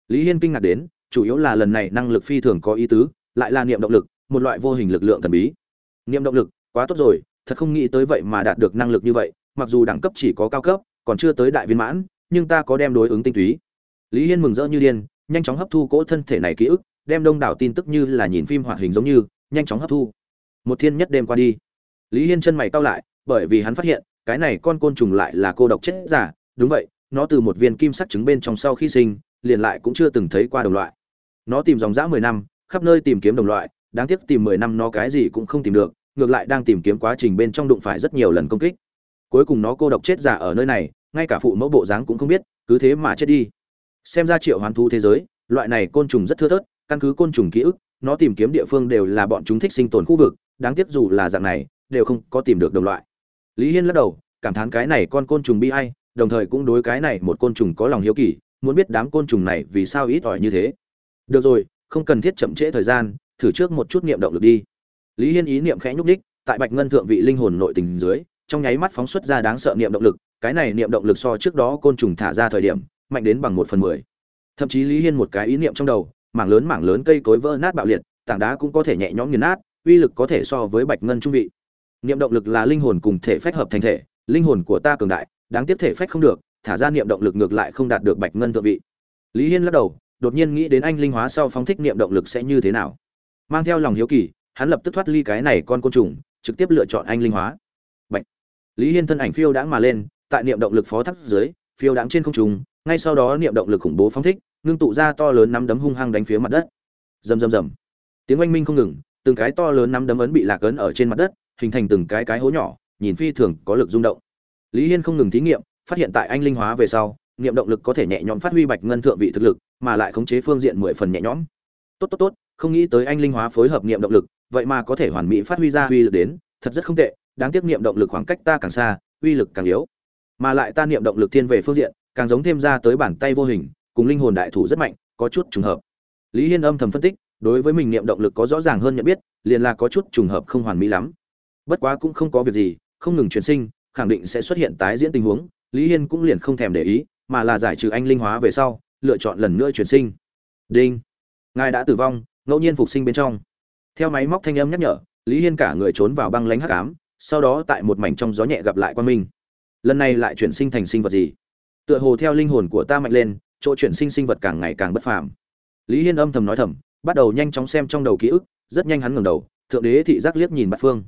A: Lý hiên kinh ngạc đến, chủ yếu là lần này năng lực phi thường có ý tứ, lại là niệm động lực, một loại vô hình lực lượng thần bí. Niệm động lực, quá tốt rồi, thật không nghĩ tới vậy mà đạt được năng lực như vậy, mặc dù đẳng cấp chỉ có cao cấp còn chưa tới đại viên mãn, nhưng ta có đem đối ứng tinh túy. Lý hiên mừng rỡ như điên, nhanh chóng hấp thu cỗ thân thể này ký ức, đem đông đảo tin tức như là nhìn phim hoạt hình giống như, nhanh chóng hấp thu. Một thiên nhất đêm qua đi. Lý hiên chân mày cau lại, bởi vì hắn phát hiện, cái này con côn trùng lại là cô độc chết giả. Đúng vậy, nó từ một viên kim sắc trứng bên trong sau khi sinh, liền lại cũng chưa từng thấy qua đồng loại. Nó tìm dòng dã mười năm, khắp nơi tìm kiếm đồng loại, đáng tiếc tìm mười năm nó cái gì cũng không tìm được, ngược lại đang tìm kiếm quá trình bên trong đụng phải rất nhiều lần công kích cuối cùng nó cô độc chết giả ở nơi này, ngay cả phụ mẫu bộ dáng cũng không biết, cứ thế mà chết đi. Xem ra triệu hoán thú thế giới, loại này côn trùng rất thưa thớt, căn cứ côn trùng ký ức, nó tìm kiếm địa phương đều là bọn chúng thích sinh tồn khu vực, đáng tiếc dù là dạng này, đều không có tìm được đồng loại. Lý hiên lắc đầu, cảm thán cái này con côn trùng bi ai, đồng thời cũng đối cái này một côn trùng có lòng hiếu kỳ, muốn biết đám côn trùng này vì sao ít ỏi như thế. Được rồi, không cần thiết chậm trễ thời gian, thử trước một chút niệm động lực đi. Lý hiên ý niệm khẽ nhúc ních tại bạch ngân thượng vị linh hồn nội tình dưới trong nháy mắt phóng xuất ra đáng sợ niệm động lực, cái này niệm động lực so trước đó côn trùng thả ra thời điểm, mạnh đến bằng một phần mười. Thậm chí lý hiên một cái ý niệm trong đầu, mảng lớn mảng lớn cây cối vỡ nát bạo liệt, tảng đá cũng có thể nhẹ nhõm nghiền nát, uy lực có thể so với bạch ngân trung vị. Niệm động lực là linh hồn cùng thể phách hợp thành thể, linh hồn của ta cường đại, đáng tiếc thể phách không được, thả ra niệm động lực ngược lại không đạt được bạch ngân thượng vị. Lý hiên lắc đầu, đột nhiên nghĩ đến anh linh hóa sau phóng thích niệm động lực sẽ như thế nào. Mang theo lòng hiếu kỳ, hắn lập tức thoát ly cái này con côn trùng, trực tiếp lựa chọn anh linh hóa lý hiên thân ảnh phiêu đãng mà lên, tại niệm động lực phó thác dưới, phiêu đãng trên không trung, ngay sau đó niệm động lực khủng bố phóng thích, ngưng tụ ra to lớn nắm đấm hung hăng đánh phía mặt đất. Rầm rầm rầm. Tiếng oanh minh không ngừng, từng cái to lớn nắm đấm ấn bị lạc ấn ở trên mặt đất, hình thành từng cái cái hố nhỏ, nhìn phi thường có lực rung động. Lý hiên không ngừng thí nghiệm, phát hiện tại anh linh hóa về sau, niệm động lực có thể nhẹ nhõm phát huy bạch ngân thượng vị thực lực, mà lại khống chế phương diện mười phần nhẹ nhõm. Tốt tốt tốt, không nghĩ tới anh linh hóa phối hợp niệm động lực, vậy mà có thể hoàn mỹ phát huy ra uy lực đến, thật rất không tệ đáng tiếc niệm động lực khoảng cách ta càng xa, uy lực càng yếu. Mà lại ta niệm động lực thiên về phương diện, càng giống thêm ra tới bàn tay vô hình, cùng linh hồn đại thủ rất mạnh, có chút trùng hợp. Lý hiên âm thầm phân tích, đối với mình niệm động lực có rõ ràng hơn nhận biết, liền là có chút trùng hợp không hoàn mỹ lắm. Bất quá cũng không có việc gì, không ngừng chuyển sinh, khẳng định sẽ xuất hiện tái diễn tình huống, lý hiên cũng liền không thèm để ý, mà là giải trừ anh linh hóa về sau, lựa chọn lần nữa chuyển sinh. Đinh. Ngài đã tử vong, ngẫu nhiên phục sinh bên trong. Theo máy móc thanh âm nhắc nhở, lý hiên cả người trốn vào băng lánh hắc ám sau đó tại một mảnh trong gió nhẹ gặp lại quan minh. Lần này lại chuyển sinh thành sinh vật gì? Tựa hồ theo linh hồn của ta mạnh lên, chỗ chuyển sinh sinh vật càng ngày càng bất phàm. Lý hiên âm thầm nói thầm, bắt đầu nhanh chóng xem trong đầu ký ức, rất nhanh hắn ngẩng đầu, thượng đế thị giác liếc nhìn bát phương.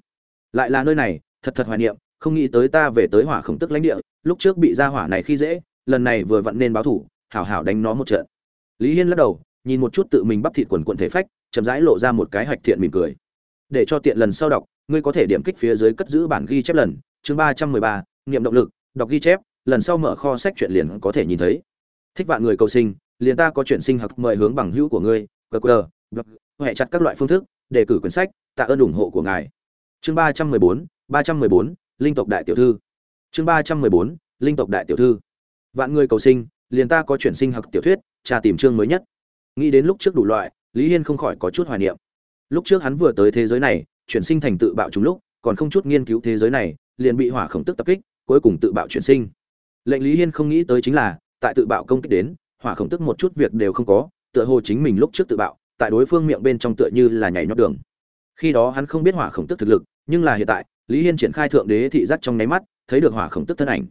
A: Lại là nơi này, thật thật hoài niệm, không nghĩ tới ta về tới hỏa khổng tức lãnh địa, lúc trước bị ra hỏa này khi dễ, lần này vừa vặn nên báo thủ, hảo hảo đánh nó một trận. Lý hiên lắc đầu, nhìn một chút tự mình bắp thịt quần quận thể phách, chậm rãi lộ ra một cái hạch thiện mỉm cười để cho tiện lần sau đọc, ngươi có thể điểm kích phía dưới cất giữ bản ghi chép lần, chương ba trăm mười ba nghiệm động lực, đọc ghi chép, lần sau mở kho sách chuyện liền có thể nhìn thấy. Thích vạn người cầu sinh, liền ta có chuyện sinh học mời hướng bằng hữu của ngươi gq blog hệ chặt các loại phương thức, đề cử quyển sách, tạ ơn ủng hộ của ngài. Chương ba trăm mười bốn, ba trăm mười bốn, linh tộc đại tiểu thư. Chương ba trăm mười bốn, linh tộc đại tiểu thư. Vạn người cầu sinh, liền ta có chuyển sinh học tiểu thuyết tra tìm chương mới nhất. Nghĩ đến lúc trước đủ loại, lý hiên không khỏi có chút hoài niệm lúc trước hắn vừa tới thế giới này, chuyển sinh thành tự bạo chúng lúc, còn không chút nghiên cứu thế giới này, liền bị hỏa khổng tức tập kích, cuối cùng tự bạo chuyển sinh. Lệnh lý hiên không nghĩ tới chính là, tại tự bạo công kích đến, hỏa khổng tức một chút việc đều không có, tựa hồ chính mình lúc trước tự bạo, tại đối phương miệng bên trong tựa như là nhảy nhót đường. Khi đó hắn không biết hỏa khổng tức thực lực, nhưng là hiện tại, lý hiên triển khai thượng đế thị giác trong nháy mắt, thấy được hỏa khổng tức thân ảnh.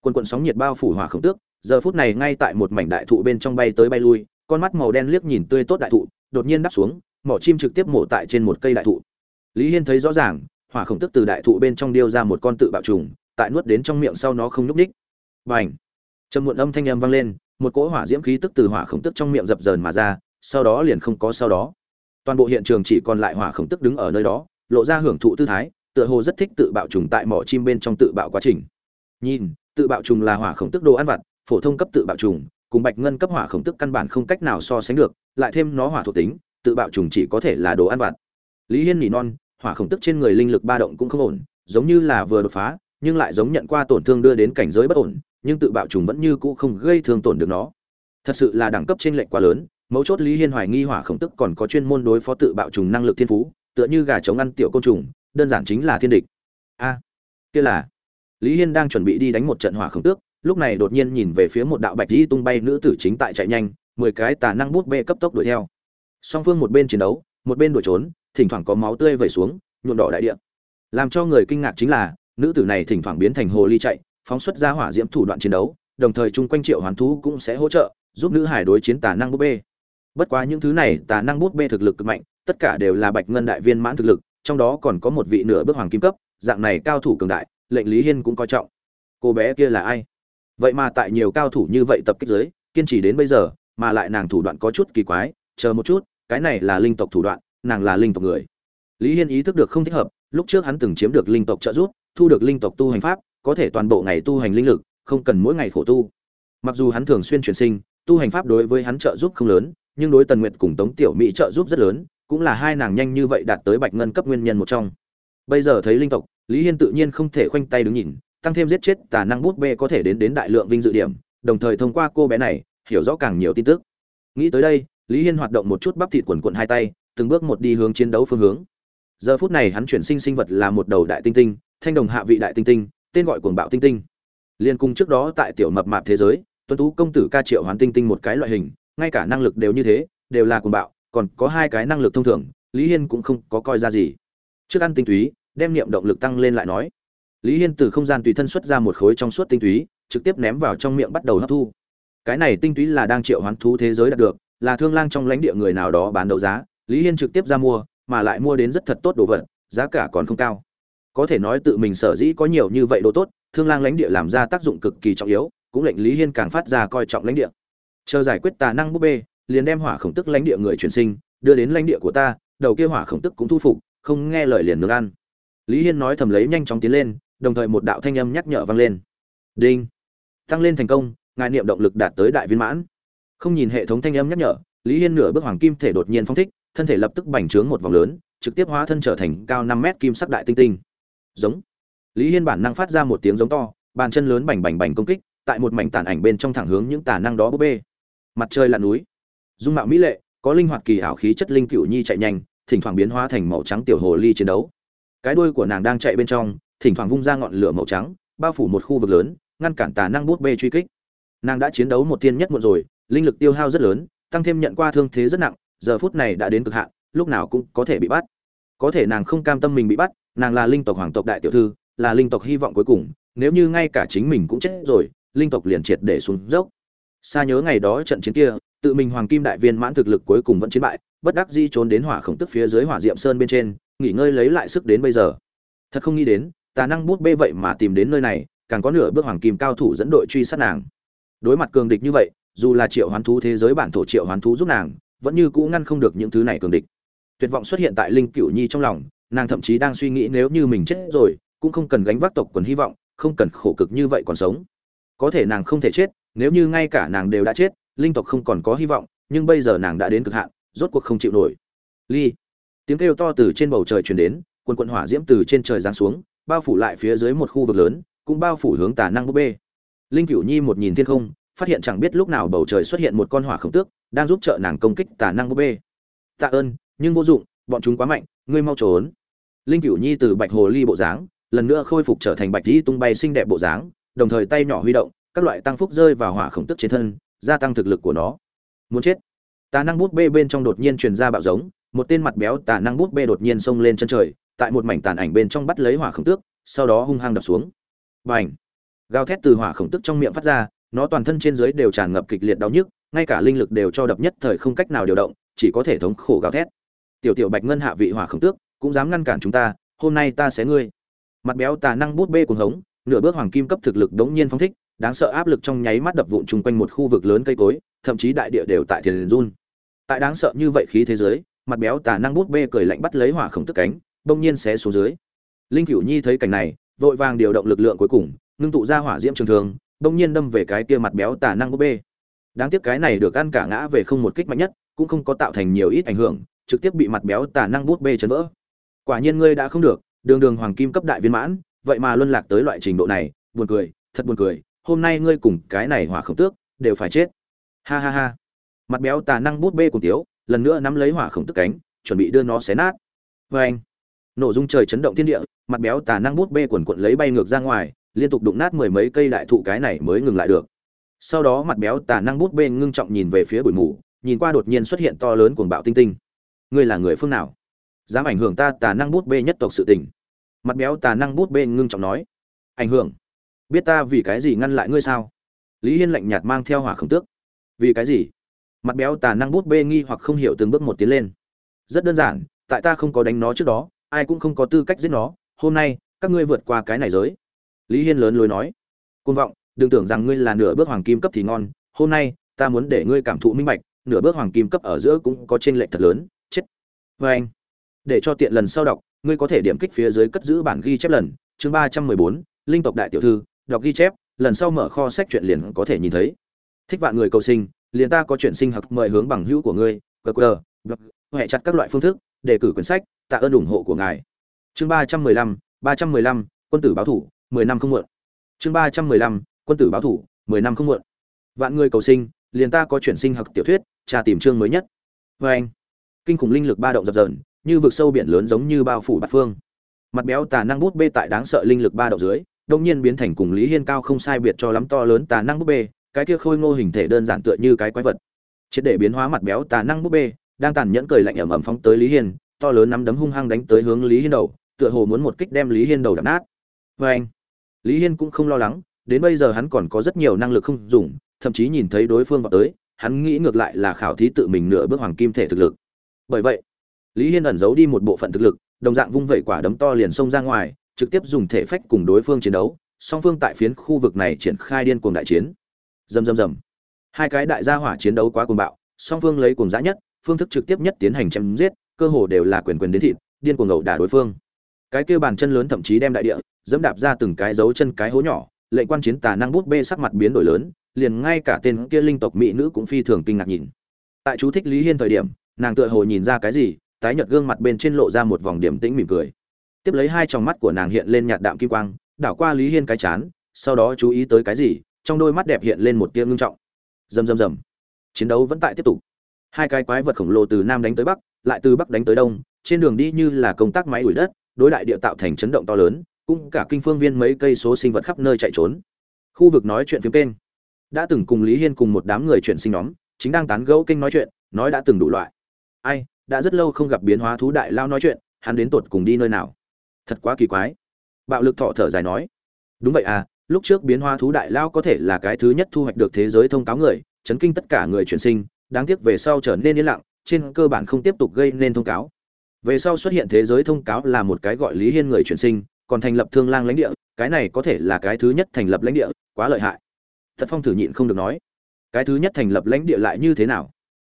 A: Quần quần sóng nhiệt bao phủ hỏa khổng tước giờ phút này ngay tại một mảnh đại thụ bên trong bay tới bay lui, con mắt màu đen liếc nhìn tươi tốt đại thụ, đột nhiên đáp xuống mỏ chim trực tiếp mổ tại trên một cây đại thụ. Lý hiên thấy rõ ràng, hỏa khổng tức từ đại thụ bên trong điêu ra một con tự bạo trùng, tại nuốt đến trong miệng sau nó không nhúc ních và trầm muộn âm thanh em vang lên, một cỗ hỏa diễm khí tức từ hỏa khổng tức trong miệng dập dờn mà ra, sau đó liền không có sau đó. Toàn bộ hiện trường chỉ còn lại hỏa khổng tức đứng ở nơi đó, lộ ra hưởng thụ tư thái, tựa hồ rất thích tự bạo trùng tại mỏ chim bên trong tự bạo quá trình. Nhìn, tự bạo trùng là hỏa khổng tức đồ ăn vặt, phổ thông cấp tự bạo trùng, cùng bạch ngân cấp hỏa khổng tức căn bản không cách nào so sánh được, lại thêm nó hỏa thuộc tính tự bạo trùng chỉ có thể là đồ ăn vặt. Lý hiên nỉ non, hỏa khổng tức trên người linh lực ba động cũng không ổn, giống như là vừa đột phá, nhưng lại giống nhận qua tổn thương đưa đến cảnh giới bất ổn, nhưng tự bạo trùng vẫn như cũ không gây thương tổn được nó. Thật sự là đẳng cấp trên lệnh quá lớn, mấu chốt lý hiên hoài nghi hỏa khổng tức còn có chuyên môn đối phó tự bạo trùng năng lực thiên phú, tựa như gà chống ăn tiểu côn trùng, đơn giản chính là thiên địch. A, kia là. Lý hiên đang chuẩn bị đi đánh một trận hỏa khổng tước, lúc này đột nhiên nhìn về phía một đạo bạch dĩ tung bay nữ tử chính tại chạy nhanh, mười cái tà năng bút bê cấp tốc đuổi theo song phương một bên chiến đấu, một bên đuổi trốn, thỉnh thoảng có máu tươi vẩy xuống, nhuộm đỏ đại địa. Làm cho người kinh ngạc chính là, nữ tử này thỉnh thoảng biến thành hồ ly chạy, phóng xuất ra hỏa diễm thủ đoạn chiến đấu, đồng thời chung quanh triệu hoàn thú cũng sẽ hỗ trợ, giúp nữ hải đối chiến tà năng bút bê. Bất quá những thứ này, tà năng bút bê thực lực cực mạnh, tất cả đều là bạch ngân đại viên mãn thực lực, trong đó còn có một vị nửa bước hoàng kim cấp, dạng này cao thủ cường đại, lệnh lý hiên cũng coi trọng. Cô bé kia là ai? Vậy mà tại nhiều cao thủ như vậy tập kích giới, kiên trì đến bây giờ, mà lại nàng thủ đoạn có chút kỳ quái, chờ một chút cái này là linh tộc thủ đoạn, nàng là linh tộc người. Lý hiên ý thức được không thích hợp, lúc trước hắn từng chiếm được linh tộc trợ giúp, thu được linh tộc tu hành pháp, có thể toàn bộ ngày tu hành linh lực, không cần mỗi ngày khổ tu. Mặc dù hắn thường xuyên chuyển sinh, tu hành pháp đối với hắn trợ giúp không lớn, nhưng đối tần nguyệt cùng tống tiểu mỹ trợ giúp rất lớn, cũng là hai nàng nhanh như vậy đạt tới bạch ngân cấp nguyên nhân một trong. Bây giờ thấy linh tộc, lý hiên tự nhiên không thể khoanh tay đứng nhìn, tăng thêm giết chết tà năng bút bê có thể đến đến đại lượng vinh dự điểm, đồng thời thông qua cô bé này, hiểu rõ càng nhiều tin tức. Nghĩ tới đây lý hiên hoạt động một chút bắp thịt quần quận hai tay, từng bước một đi hướng chiến đấu phương hướng. Giờ phút này hắn chuyển sinh sinh vật là một đầu đại tinh tinh, thanh đồng hạ vị đại tinh tinh, tên gọi cuồng bạo tinh tinh. Liên cung trước đó tại tiểu mập mạp thế giới tuân tú công tử ca triệu hoán tinh tinh một cái loại hình, ngay cả năng lực đều như thế, đều là cuồng bạo, còn có hai cái năng lực thông thường, lý hiên cũng không có coi ra gì. Trước ăn tinh túy, đem niệm động lực tăng lên lại nói. Lý hiên từ không gian tùy thân xuất ra một khối trong suốt tinh túy, trực tiếp ném vào trong miệng bắt đầu hấp thu. Cái này tinh túy là đang triệu hoán thú thế giới đạt được là thương lang trong lãnh địa người nào đó bán đấu giá, lý hiên trực tiếp ra mua, mà lại mua đến rất thật tốt đồ vật, giá cả còn không cao. Có thể nói tự mình sở dĩ có nhiều như vậy đồ tốt, thương lang lãnh địa làm ra tác dụng cực kỳ trọng yếu, cũng lệnh lý hiên càng phát ra coi trọng lãnh địa. Chờ giải quyết tà năng búp bê, liền đem hỏa khổng tức lãnh địa người truyền sinh, đưa đến lãnh địa của ta, đầu kia hỏa khổng tức cũng thu phục, không nghe lời liền nướng ăn. Lý hiên nói thầm lấy nhanh chóng tiến lên, đồng thời một đạo thanh âm nhắc nhở vang lên. Đinh! Tăng lên thành công, ngài niệm động lực đạt tới đại viên mãn không nhìn hệ thống thanh âm nhắc nhở, lý hiên nửa bước hoàng kim thể đột nhiên phong thích, thân thể lập tức bành trướng một vòng lớn, trực tiếp hóa thân trở thành cao năm mét kim sắc đại tinh tinh. Giống. Lý hiên bản năng phát ra một tiếng giống to, bàn chân lớn bành bành bành công kích, tại một mảnh tàn ảnh bên trong thẳng hướng những tà năng đó búp bê. Mặt trời lặn núi. Dung mạo mỹ lệ, có linh hoạt kỳ ảo khí chất linh cựu nhi chạy nhanh, thỉnh thoảng biến hóa thành màu trắng tiểu hồ ly chiến đấu. Cái đuôi của nàng đang chạy bên trong, thỉnh thoảng vung ra ngọn lửa màu trắng, bao phủ một khu vực lớn, ngăn cản tà năng bút bê truy kích. Nàng đã chiến đấu một tiên nhất một rồi linh lực tiêu hao rất lớn, tăng thêm nhận qua thương thế rất nặng, giờ phút này đã đến cực hạn, lúc nào cũng có thể bị bắt. Có thể nàng không cam tâm mình bị bắt, nàng là linh tộc hoàng tộc đại tiểu thư, là linh tộc hy vọng cuối cùng, nếu như ngay cả chính mình cũng chết rồi, linh tộc liền triệt để xuống dốc. Xa nhớ ngày đó trận chiến kia, tự mình hoàng kim đại viên mãn thực lực cuối cùng vẫn chiến bại, bất đắc di trốn đến hỏa khổng tức phía dưới hỏa diệm sơn bên trên, nghỉ ngơi lấy lại sức đến bây giờ. Thật không nghĩ đến, tà năng bút bê vậy mà tìm đến nơi này, càng có nửa bước hoàng kim cao thủ dẫn đội truy sát nàng. Đối mặt cường địch như vậy dù là triệu hoán thú thế giới bản thổ triệu hoán thú giúp nàng, vẫn như cũ ngăn không được những thứ này cường địch. Tuyệt vọng xuất hiện tại linh cửu nhi trong lòng, nàng thậm chí đang suy nghĩ nếu như mình chết rồi, cũng không cần gánh vác tộc quần hy vọng, không cần khổ cực như vậy còn sống. Có thể nàng không thể chết, nếu như ngay cả nàng đều đã chết, linh tộc không còn có hy vọng, nhưng bây giờ nàng đã đến cực hạn, rốt cuộc không chịu nổi. Ly, tiếng kêu to từ trên bầu trời truyền đến, quần quận hỏa diễm từ trên trời giáng xuống, bao phủ lại phía dưới một khu vực lớn, cũng bao phủ hướng tà năng búp bê. Linh cửu nhi một nhìn thiên không phát hiện chẳng biết lúc nào bầu trời xuất hiện một con hỏa khổng tước, đang giúp trợ nàng công kích tà năng búp bê. Tạ ơn, nhưng vô dụng, bọn chúng quá mạnh, ngươi mau trốn. Linh cửu nhi từ bạch hồ ly bộ dáng, lần nữa khôi phục trở thành bạch di tung bay xinh đẹp bộ dáng, đồng thời tay nhỏ huy động, các loại tăng phúc rơi vào hỏa khổng tức trên thân, gia tăng thực lực của nó. Muốn chết. Tà năng bút bê bên trong đột nhiên truyền ra bạo giống, một tên mặt béo tà năng bút bê đột nhiên xông lên chân trời, tại một mảnh tàn ảnh bên trong bắt lấy hỏa khổng tước, sau đó hung hăng đập xuống. Bành! Gào thét từ hỏa khổng tức trong miệng phát ra nó toàn thân trên dưới đều tràn ngập kịch liệt đau nhức, ngay cả linh lực đều cho đập nhất thời không cách nào điều động, chỉ có thể thống khổ gào thét. Tiểu tiểu bạch ngân hạ vị hỏa khổng tước, cũng dám ngăn cản chúng ta, hôm nay ta sẽ ngươi. Mặt béo tà năng bút bê cuồng hống, nửa bước hoàng kim cấp thực lực đống nhiên phong thích, đáng sợ áp lực trong nháy mắt đập vụn chung quanh một khu vực lớn cây cối, thậm chí đại địa đều tại thiền run. Tại đáng sợ như vậy khí thế giới, mặt béo tà năng bút bê cười lạnh bắt lấy hỏa khổng tức cánh, bỗng nhiên xé xuống dưới. Linh cửu nhi thấy cảnh này, vội vàng điều động lực lượng cuối cùng, ngưng tụ ra hỏa diễm trường thường bỗng nhiên đâm về cái kia mặt béo tà năng bút bê. Đáng tiếc cái này được ăn cả ngã về không một kích mạnh nhất, cũng không có tạo thành nhiều ít ảnh hưởng, trực tiếp bị mặt béo tà năng bút bê chấn vỡ. Quả nhiên ngươi đã không được, đường đường hoàng kim cấp đại viên mãn, vậy mà luân lạc tới loại trình độ này, buồn cười, thật buồn cười, hôm nay ngươi cùng cái này hỏa khổng tước, đều phải chết. Ha ha ha. Mặt béo tà năng bút bê cùng tiếu, lần nữa nắm lấy hỏa khổng tức cánh, chuẩn bị đưa nó xé nát. Vê anh nổ dung trời chấn động thiên địa, mặt béo tà năng bút bê quần quận lấy bay ngược ra ngoài liên tục đụng nát mười mấy cây đại thụ cái này mới ngừng lại được. Sau đó mặt béo tà năng bút bê ngưng trọng nhìn về phía bụi mù, nhìn qua đột nhiên xuất hiện to lớn cuồng bạo tinh tinh. Ngươi là người phương nào? Dám ảnh hưởng ta tà năng bút bê nhất tộc sự tình. Mặt béo tà năng bút bê ngưng trọng nói. Ảnh hưởng? Biết ta vì cái gì ngăn lại ngươi sao? Lý hiên lạnh nhạt mang theo hỏa khổng tước. Vì cái gì? Mặt béo tà năng bút bê nghi hoặc không hiểu từng bước một tiến lên. Rất đơn giản, tại ta không có đánh nó trước đó, ai cũng không có tư cách giết nó. Hôm nay, các ngươi vượt qua cái này giới lý hiên lớn lối nói, côn vọng, đừng tưởng rằng ngươi là nửa bước hoàng kim cấp thì ngon, hôm nay ta muốn để ngươi cảm thụ minh bạch, nửa bước hoàng kim cấp ở giữa cũng có t r ê n lệch thật lớn, chết. Vê anh, để cho tiện lần sau đọc, ngươi có thể điểm kích phía dưới cất giữ bản ghi chép lần, chương ba trăm mười bốn, linh tộc đại tiểu thư, đọc ghi chép, lần sau mở kho sách truyện liền có thể nhìn thấy. Thích vạn người cầu sinh, liền ta có chuyện sinh học mời hướng bằng hữu của ngươi qr hệ chặt các loại phương thức, đề cử quyển sách, tạ ơn ủng hộ của ngài. Chương ba trăm mười lăm, ba trăm mười lăm, quân tử báo thủ mười năm không muộn. Chương ba trăm mười lăm quân tử báo thủ mười năm không muộn. Vạn người cầu sinh liền ta có chuyện sinh học tiểu thuyết trà tìm chương mới nhất. Và anh kinh khủng linh lực ba động dập dờn như vực sâu biển lớn giống như bao phủ bát phương. Mặt béo tà năng bút bê tại đáng sợ linh lực ba động dưới đột nhiên biến thành cùng Lý Hiên cao không sai biệt cho lắm to lớn tà năng bút bê, cái kia khôi ngô hình thể đơn giản tựa như cái quái vật. Triệt để biến hóa mặt béo tà năng bút bê, đang tàn nhẫn cười lạnh ầm ầm phóng tới Lý Hiên, to lớn nắm đấm hung hăng đánh tới hướng Lý Hiên đầu, tựa hồ muốn một kích đem lý hiên đầu đập nát. Vê anh lý hiên cũng không lo lắng, đến bây giờ hắn còn có rất nhiều năng lực không dùng, thậm chí nhìn thấy đối phương vào tới, hắn nghĩ ngược lại là khảo thí tự mình nửa bước hoàng kim thể thực lực. Bởi vậy, lý hiên ẩn giấu đi một bộ phận thực lực, đồng dạng vung vẩy quả đấm to liền xông ra ngoài, trực tiếp dùng thể phách cùng đối phương chiến đấu, song phương tại phiến khu vực này triển khai điên cuồng đại chiến. Rầm rầm rầm. Hai cái đại gia hỏa chiến đấu quá cuồng bạo, song phương lấy cuồng dã nhất, phương thức trực tiếp nhất tiến hành chém giết, cơ hồ đều là quyền quyền đến thịt, điên cuồng ngẩu đả đối phương. Cái kia bàn chân lớn thậm chí đem đại địa dẫm đạp ra từng cái dấu chân cái hố nhỏ lệnh quan chiến tà năng bút bê sắc mặt biến đổi lớn, liền ngay cả tên kia linh tộc mỹ nữ cũng phi thường kinh ngạc nhìn. Tại chú thích lý hiên thời điểm, nàng tựa hồ nhìn ra cái gì, tái nhợt gương mặt bên trên lộ ra một vòng điểm tĩnh mỉm cười. Tiếp lấy hai tròng mắt của nàng hiện lên nhạt đạm kim quang, đảo qua lý hiên cái chán, sau đó chú ý tới cái gì, trong đôi mắt đẹp hiện lên một tia ngưng trọng. Rầm rầm rầm. Chiến đấu vẫn tại tiếp tục. Hai cái quái vật khổng lồ từ nam đánh tới bắc, lại từ bắc đánh tới đông, trên đường đi như là công tác máy ủi đất, đối đại địa tạo thành chấn động to lớn cũng cả kinh phương viên mấy cây số sinh vật khắp nơi chạy trốn. Khu vực nói chuyện phía kênh. Đã từng cùng lý hiên cùng một đám người chuyển sinh nhóm, chính đang tán gẫu kênh nói chuyện, nói đã từng đủ loại. Ai, đã rất lâu không gặp biến hóa thú đại lao nói chuyện, hắn đến tột cùng đi nơi nào? Thật quá kỳ quái. Bạo lực thọ thở dài nói. Đúng vậy à lúc trước biến hóa thú đại lao có thể là cái thứ nhất thu hoạch được thế giới thông cáo người, chấn kinh tất cả người chuyển sinh, đáng tiếc về sau trở nên yên lặng, trên cơ bản không tiếp tục gây nên thông cáo. Về sau xuất hiện thế giới thông cáo là một cái gọi lý hiên người chuyển sinh còn thành lập thương lang lãnh địa, cái này có thể là cái thứ nhất thành lập lãnh địa, quá lợi hại. Thật phong thử nhịn không được nói, cái thứ nhất thành lập lãnh địa lại như thế nào?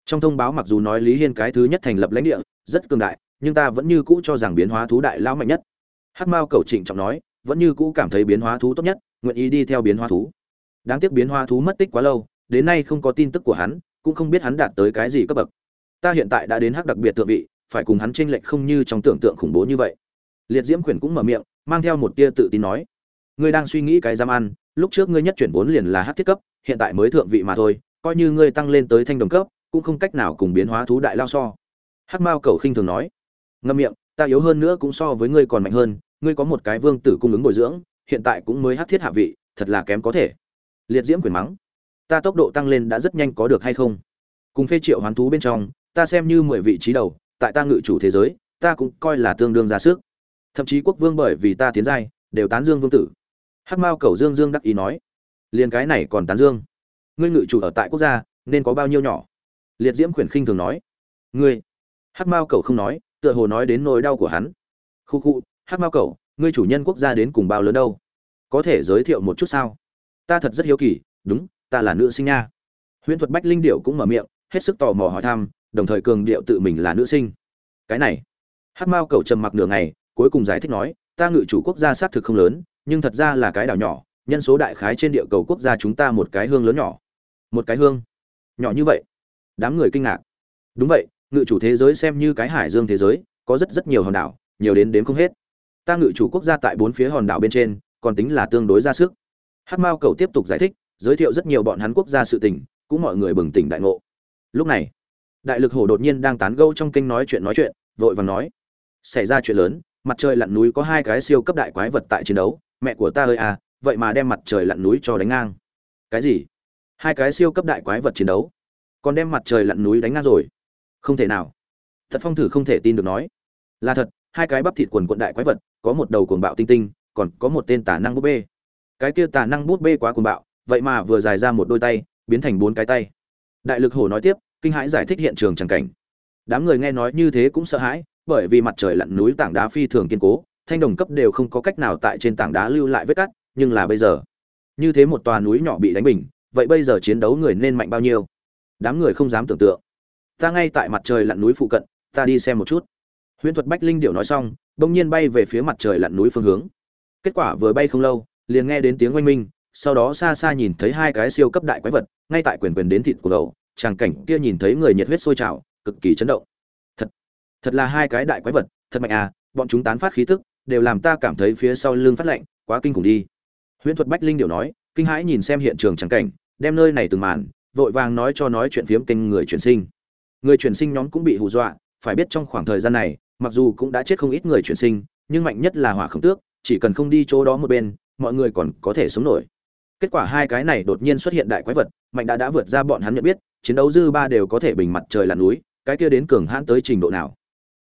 A: Trong thông báo mặc dù nói lý hiên cái thứ nhất thành lập lãnh địa rất cường đại, nhưng ta vẫn như cũ cho rằng biến hóa thú đại lao mạnh nhất. Hắc mao cầu trịnh trọng nói, vẫn như cũ cảm thấy biến hóa thú tốt nhất, nguyện ý đi theo biến hóa thú. Đáng tiếc biến hóa thú mất tích quá lâu, đến nay không có tin tức của hắn, cũng không biết hắn đạt tới cái gì cấp bậc. Ta hiện tại đã đến hắc đặc biệt thượng vị, phải cùng hắn tranh lệch không như trong tưởng tượng khủng bố như vậy. Liệt diễm quyển cũng mở miệng mang theo một tia tự tin nói, ngươi đang suy nghĩ cái giam ăn, lúc trước ngươi nhất chuyển vốn liền là hắc thiết cấp, hiện tại mới thượng vị mà thôi, coi như ngươi tăng lên tới thanh đồng cấp, cũng không cách nào cùng biến hóa thú đại lao so. Hắc mao cầu khinh thường nói, ngâm miệng, ta yếu hơn nữa cũng so với ngươi còn mạnh hơn, ngươi có một cái vương tử cung ứng bồi dưỡng, hiện tại cũng mới hắc thiết hạ vị, thật là kém có thể. Liệt diễm quyền mắng, ta tốc độ tăng lên đã rất nhanh có được hay không? Cùng phê triệu hoán thú bên trong, ta xem như mười vị trí đầu, tại ta ngự chủ thế giới, ta cũng coi là tương đương ra sức thậm chí quốc vương bởi vì ta tiến giai, đều tán dương vương tử. Hắc mao cầu dương dương đắc ý nói, liền cái này còn tán dương? Ngươi ngự chủ ở tại quốc gia, nên có bao nhiêu nhỏ? Liệt diễm khuyển khinh thường nói, ngươi. Hắc mao cầu không nói, tựa hồ nói đến nỗi đau của hắn. Khu khu, hắc mao cầu, ngươi chủ nhân quốc gia đến cùng bao lớn đâu? Có thể giới thiệu một chút sao? Ta thật rất hiếu kỳ, đúng, ta là nữ sinh nha. Huyễn thuật bách linh điệu cũng mở miệng, hết sức tò mò hỏi thăm, đồng thời cường điệu tự mình là nữ sinh. Cái này. Hắc mao cầu trầm mặc nửa ngày cuối cùng giải thích nói, ta ngự chủ quốc gia xác thực không lớn, nhưng thật ra là cái đảo nhỏ, nhân số đại khái trên địa cầu quốc gia chúng ta một cái hương lớn nhỏ. Một cái hương nhỏ như vậy? Đám người kinh ngạc. Đúng vậy, ngự chủ thế giới xem như cái hải dương thế giới, có rất rất nhiều hòn đảo, nhiều đến đếm không hết. Ta ngự chủ quốc gia tại bốn phía hòn đảo bên trên, còn tính là tương đối ra sức. Hát mao cầu tiếp tục giải thích, giới thiệu rất nhiều bọn hắn quốc gia sự tình, cũng mọi người bừng tỉnh đại ngộ. Lúc này, đại lực hổ đột nhiên đang tán gẫu trong kinh nói chuyện nói chuyện, vội vàng nói, xảy ra chuyện lớn mặt trời lặn núi có hai cái siêu cấp đại quái vật tại chiến đấu, mẹ của ta ơi à vậy mà đem mặt trời lặn núi cho đánh ngang. Cái gì? Hai cái siêu cấp đại quái vật chiến đấu? Còn đem mặt trời lặn núi đánh ngang rồi? Không thể nào. Thật phong thử không thể tin được nói. Là thật, hai cái bắp thịt quần quận đại quái vật, có một đầu cuồng bạo tinh tinh, còn có một tên tả năng bút bê. Cái kia tả năng bút bê quá cuồng bạo, vậy mà vừa dài ra một đôi tay, biến thành bốn cái tay. Đại lực hổ nói tiếp, kinh hãi giải thích hiện trường chẳng cảnh. Đám người nghe nói như thế cũng sợ hãi bởi vì mặt trời lặn núi tảng đá phi thường kiên cố, thanh đồng cấp đều không có cách nào tại trên tảng đá lưu lại vết cắt, nhưng là bây giờ, như thế một tòa núi nhỏ bị đánh bình, vậy bây giờ chiến đấu người nên mạnh bao nhiêu? Đám người không dám tưởng tượng. Ta ngay tại mặt trời lặn núi phụ cận, ta đi xem một chút. Huyễn thuật bách linh điệu nói xong, bỗng nhiên bay về phía mặt trời lặn núi phương hướng. Kết quả vừa bay không lâu, liền nghe đến tiếng oanh minh, sau đó xa xa nhìn thấy hai cái siêu cấp đại quái vật, ngay tại quyền quyền đến thịt của cậu tràng cảnh kia nhìn thấy người nhiệt huyết sôi trào, cực kỳ chấn động thật là hai cái đại quái vật, thật mạnh à bọn chúng tán phát khí tức, đều làm ta cảm thấy phía sau lưng phát lạnh, quá kinh khủng đi. Huyễn thuật bách linh điệu nói, kinh hãi nhìn xem hiện trường trắng cảnh, đem nơi này từng màn, vội vàng nói cho nói chuyện phiếm kênh người chuyển sinh. Người chuyển sinh nhóm cũng bị hù dọa, phải biết trong khoảng thời gian này, mặc dù cũng đã chết không ít người chuyển sinh, nhưng mạnh nhất là hỏa khổng tước, chỉ cần không đi chỗ đó một bên, mọi người còn có thể sống nổi. Kết quả hai cái này đột nhiên xuất hiện đại quái vật, mạnh đã đã vượt ra bọn hắn nhận biết, chiến đấu dư ba đều có thể bình mặt trời là núi, cái kia đến cường hãn tới trình độ nào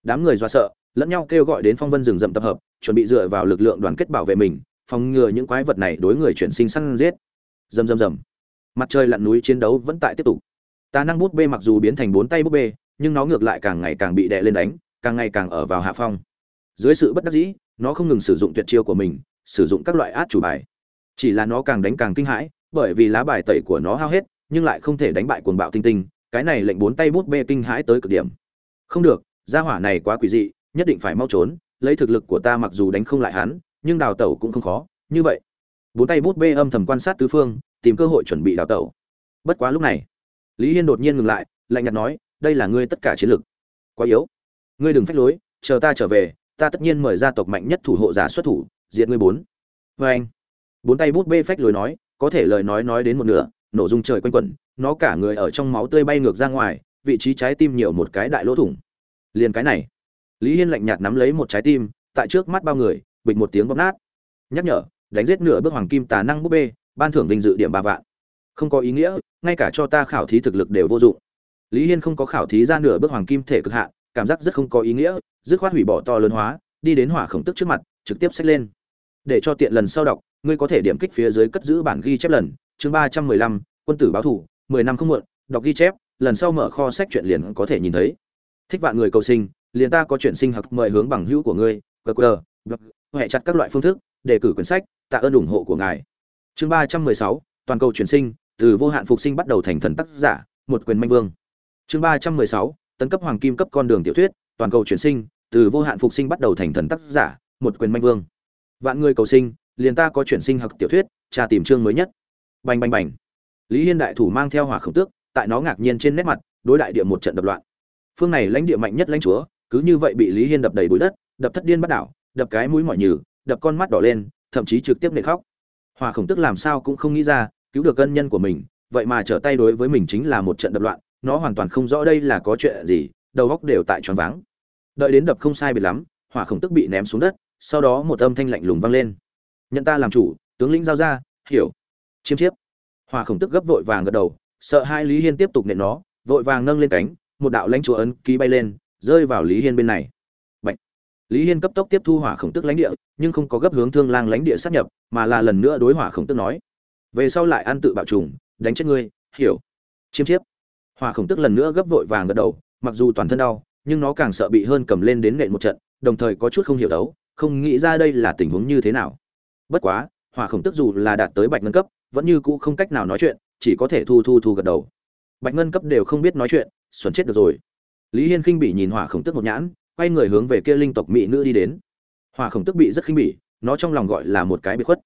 A: đám người do sợ, lẫn nhau kêu gọi đến phong vân rừng rậm tập hợp, chuẩn bị dựa vào lực lượng đoàn kết bảo vệ mình, phòng ngừa những quái vật này đối người chuyển sinh săn giết. Rầm rầm rầm. Mặt trời lặn núi chiến đấu vẫn tại tiếp tục. Tà năng bút bê mặc dù biến thành bốn tay bút bê, nhưng nó ngược lại càng ngày càng bị đè lên đánh, càng ngày càng ở vào hạ phong. Dưới sự bất đắc dĩ, nó không ngừng sử dụng tuyệt chiêu của mình, sử dụng các loại át chủ bài. Chỉ là nó càng đánh càng kinh hãi, bởi vì lá bài tẩy của nó hao hết, nhưng lại không thể đánh bại cuồng bạo tinh tinh, cái này lệnh bốn tay bút bê kinh hãi tới cực điểm. Không được gia hỏa này quá quỷ dị, nhất định phải mau trốn, lấy thực lực của ta mặc dù đánh không lại hắn, nhưng đào tẩu cũng không khó, như vậy. Bốn tay bút bê âm thầm quan sát tứ phương, tìm cơ hội chuẩn bị đào tẩu. Bất quá lúc này, lý hiên đột nhiên ngừng lại, lạnh nhạt nói, đây là ngươi tất cả chiến lực. Quá yếu. Ngươi đừng phách lối, chờ ta trở về, ta tất nhiên mời gia tộc mạnh nhất thủ hộ giả xuất thủ diện ngươi bốn. Vê anh, bốn tay bút bê phách lối nói, có thể lời nói nói đến một nửa, nổ dung trời quanh quẩn, nó cả người ở trong máu tươi bay ngược ra ngoài, vị trí trái tim nhiều một cái đại lỗ thủng liền cái này. Lý hiên lạnh nhạt nắm lấy một trái tim, tại trước mắt bao người bịch một tiếng bóp nát. Nhắc nhở, đánh giết nửa bước hoàng kim tà năng búp bê, ban thưởng vinh dự điểm ba vạn. Không có ý nghĩa, ngay cả cho ta khảo thí thực lực đều vô dụng. Lý hiên không có khảo thí ra nửa bước hoàng kim thể cực hạn, cảm giác rất không có ý nghĩa, dứt khoát hủy bỏ to lớn hóa, đi đến hỏa khổng tức trước mặt, trực tiếp xách lên. Để cho tiện lần sau đọc, ngươi có thể điểm kích phía dưới cất giữ bản ghi chép lần, chương ba trăm mười lăm, quân tử báo thủ, mười năm không muộn, đọc ghi chép, lần sau mở kho sách chuyện liền có thể nhìn thấy thích vạn người cầu sinh, liền ta có chuyện sinh học mời hướng bằng hữu của ngươi gq hệ chặt các loại phương thức đề cử quyển sách, tạ ơn ủng hộ của ngài. Chương ba trăm mười sáu, toàn cầu chuyển sinh, từ vô hạn phục sinh bắt đầu thành thần tác giả, một quyền manh vương. Chương ba trăm mười sáu, tấn cấp hoàng kim cấp con đường tiểu thuyết, toàn cầu chuyển sinh, từ vô hạn phục sinh bắt đầu thành thần tác giả, một quyền manh vương. Vạn người cầu sinh, liền ta có chuyển sinh học tiểu thuyết, tra tìm chương mới nhất. Bành bành bành. Lý hiên đại thủ mang theo hỏa khổng tước, tại nó ngạc nhiên trên nét mặt, đối đại địa một trận đập loạn phương này lãnh địa mạnh nhất lãnh chúa, cứ như vậy bị lý hiên đập đầy bụi đất, đập thất điên bắt đảo, đập cái mũi mỏi nhừ, đập con mắt đỏ lên, thậm chí trực tiếp nệ khóc. Hòa khổng tức làm sao cũng không nghĩ ra, cứu được ân nhân của mình, vậy mà trở tay đối với mình chính là một trận đập loạn, nó hoàn toàn không rõ đây là có chuyện gì, đầu góc đều tại choáng váng. Đợi đến đập không sai biệt lắm hỏa khổng tức bị ném xuống đất, sau đó một âm thanh lạnh lùng vang lên. Nhận ta làm chủ, tướng lĩnh giao ra, hiểu. Chiêm chiếp. Hỏa khổng tức gấp vội vàng gật đầu, sợ hai lý hiên tiếp tục nện nó, vội vàng nâng lên cánh một đạo lãnh chúa ấn ký bay lên, rơi vào lý hiên bên này. Bạch. lý hiên cấp tốc tiếp thu hỏa khổng tức lãnh địa, nhưng không có gấp hướng thương lang lãnh địa sát nhập, mà là lần nữa đối hỏa khổng tức nói. Về sau lại ăn tự bạo trùng, đánh chết ngươi, hiểu. Chiêm chiếp. Hỏa khổng tức lần nữa gấp vội vàng gật đầu, mặc dù toàn thân đau, nhưng nó càng sợ bị hơn cầm lên đến nện một trận, đồng thời có chút không hiểu đấu, không nghĩ ra đây là tình huống như thế nào. Bất quá, hỏa khổng tức dù là đạt tới bạch ngân cấp, vẫn như cũ không cách nào nói chuyện, chỉ có thể thu thu thu gật đầu bạch ngân cấp đều không biết nói chuyện, xuẩn chết được rồi. Lý hiên khinh bị nhìn hỏa khổng tức một nhãn, quay người hướng về kia linh tộc mỹ nữ đi đến. Hỏa khổng tức bị rất khinh bỉ, nó trong lòng gọi là một cái bị khuất.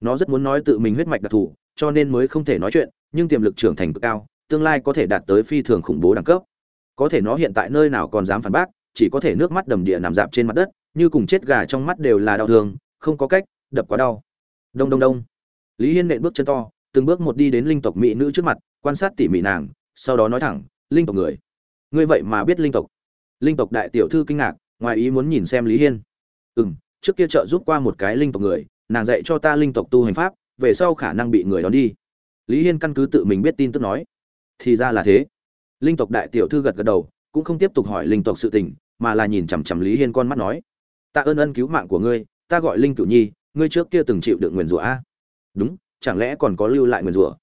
A: Nó rất muốn nói tự mình huyết mạch đặc thù, cho nên mới không thể nói chuyện, nhưng tiềm lực trưởng thành cực cao, tương lai có thể đạt tới phi thường khủng bố đẳng cấp. Có thể nó hiện tại nơi nào còn dám phản bác, chỉ có thể nước mắt đầm địa nằm dạp trên mặt đất, như cùng chết gà trong mắt đều là đau thương, không có cách, đập quá đau. Đông đông đông. Lý hiên nện bước chân to, từng bước một đi đến linh tộc mỹ nữ trước mặt quan sát tỉ mỉ nàng, sau đó nói thẳng, linh tộc người. Ngươi vậy mà biết linh tộc? Linh tộc đại tiểu thư kinh ngạc, ngoài ý muốn nhìn xem lý hiên. Ừ m trước kia trợ giúp qua một cái linh tộc người, nàng dạy cho ta linh tộc tu hành pháp, về sau khả năng bị người đón đi. Lý hiên căn cứ tự mình biết tin tức nói. Thì ra là thế. Linh tộc đại tiểu thư gật gật đầu, cũng không tiếp tục hỏi linh tộc sự tình, mà là nhìn chằm chằm lý hiên con mắt nói. Ta ơn ân cứu mạng của ngươi, ta gọi linh cửu nhi, ngươi trước kia từng chịu được nguyền rủa a? Đúng, chẳng lẽ còn có lưu lại nguyền rủa?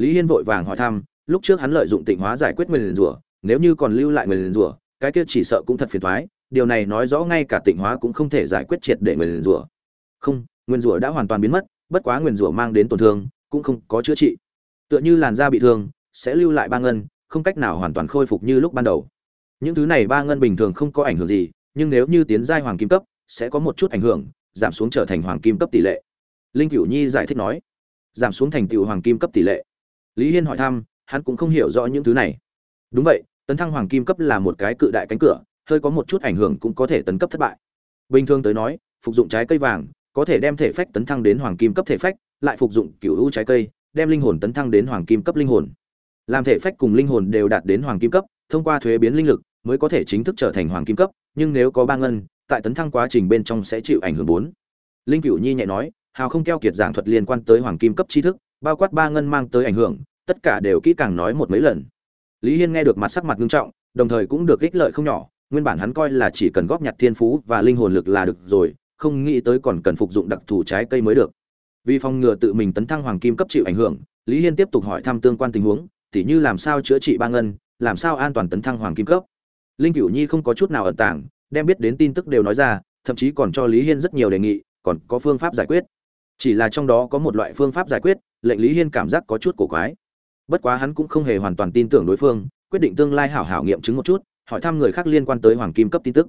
A: Lý hiên vội vàng hỏi thăm, lúc trước hắn lợi dụng tịnh hóa giải quyết nguyền rủa, nếu như còn lưu lại nguyền rủa, cái kia chỉ sợ cũng thật phiền toái, điều này nói rõ ngay cả tịnh hóa cũng không thể giải quyết triệt để nguyền rủa. Không nguyền rủa đã hoàn toàn biến mất, bất quá nguyền rủa mang đến tổn thương, cũng không có chữa trị. Tựa như làn da bị thương, sẽ lưu lại ba ngân, không cách nào hoàn toàn khôi phục như lúc ban đầu. Những thứ này ba ngân bình thường không có ảnh hưởng gì, nhưng nếu như tiến giai hoàng kim cấp, sẽ có một chút ảnh hưởng, giảm xuống trở thành hoàng kim cấp tỷ lệ. Linh cửu nhi giải thích nói, giảm xuống thành tựu hoàng kim cấp tỷ lệ lý hiên hỏi thăm, hắn cũng không hiểu rõ những thứ này. Đúng vậy, tấn thăng hoàng kim cấp là một cái cự đại cánh cửa, hơi có một chút ảnh hưởng cũng có thể tấn cấp thất bại. Bình thường tới nói, phục dụng trái cây vàng, có thể đem thể phách tấn thăng đến hoàng kim cấp thể phách, lại phục dụng cửu u trái cây, đem linh hồn tấn thăng đến hoàng kim cấp linh hồn. Làm thể phách cùng linh hồn đều đạt đến hoàng kim cấp, thông qua thuế biến linh lực mới có thể chính thức trở thành hoàng kim cấp, nhưng nếu có ba ngân, tại tấn thăng quá trình bên trong sẽ chịu ảnh hưởng bốn. Linh cửu nhi nhẹ nói, hào không keo kiệt giảng thuật liên quan tới hoàng kim cấp tri thức, bao quát ba ngân mang tới ảnh hưởng tất cả đều kỹ càng nói một mấy lần. Lý hiên nghe được mặt sắc mặt nghiêm trọng, đồng thời cũng được ích lợi không nhỏ, nguyên bản hắn coi là chỉ cần góp nhặt thiên phú và linh hồn lực là được rồi, không nghĩ tới còn cần phục dụng đặc thù trái cây mới được. Vì phòng ngừa tự mình tấn thăng hoàng kim cấp chịu ảnh hưởng, lý hiên tiếp tục hỏi thăm tương quan tình huống, tỉ như làm sao chữa trị ba ngân, làm sao an toàn tấn thăng hoàng kim cấp. Linh cửu nhi không có chút nào ẩn tàng, đem biết đến tin tức đều nói ra, thậm chí còn cho lý hiên rất nhiều đề nghị, còn có phương pháp giải quyết. Chỉ là trong đó có một loại phương pháp giải quyết, lệnh lý hiên cảm giác có chút cổ quái bất quá hắn cũng không hề hoàn toàn tin tưởng đối phương, quyết định tương lai hảo hảo nghiệm chứng một chút, hỏi thăm người khác liên quan tới hoàng kim cấp tin tức.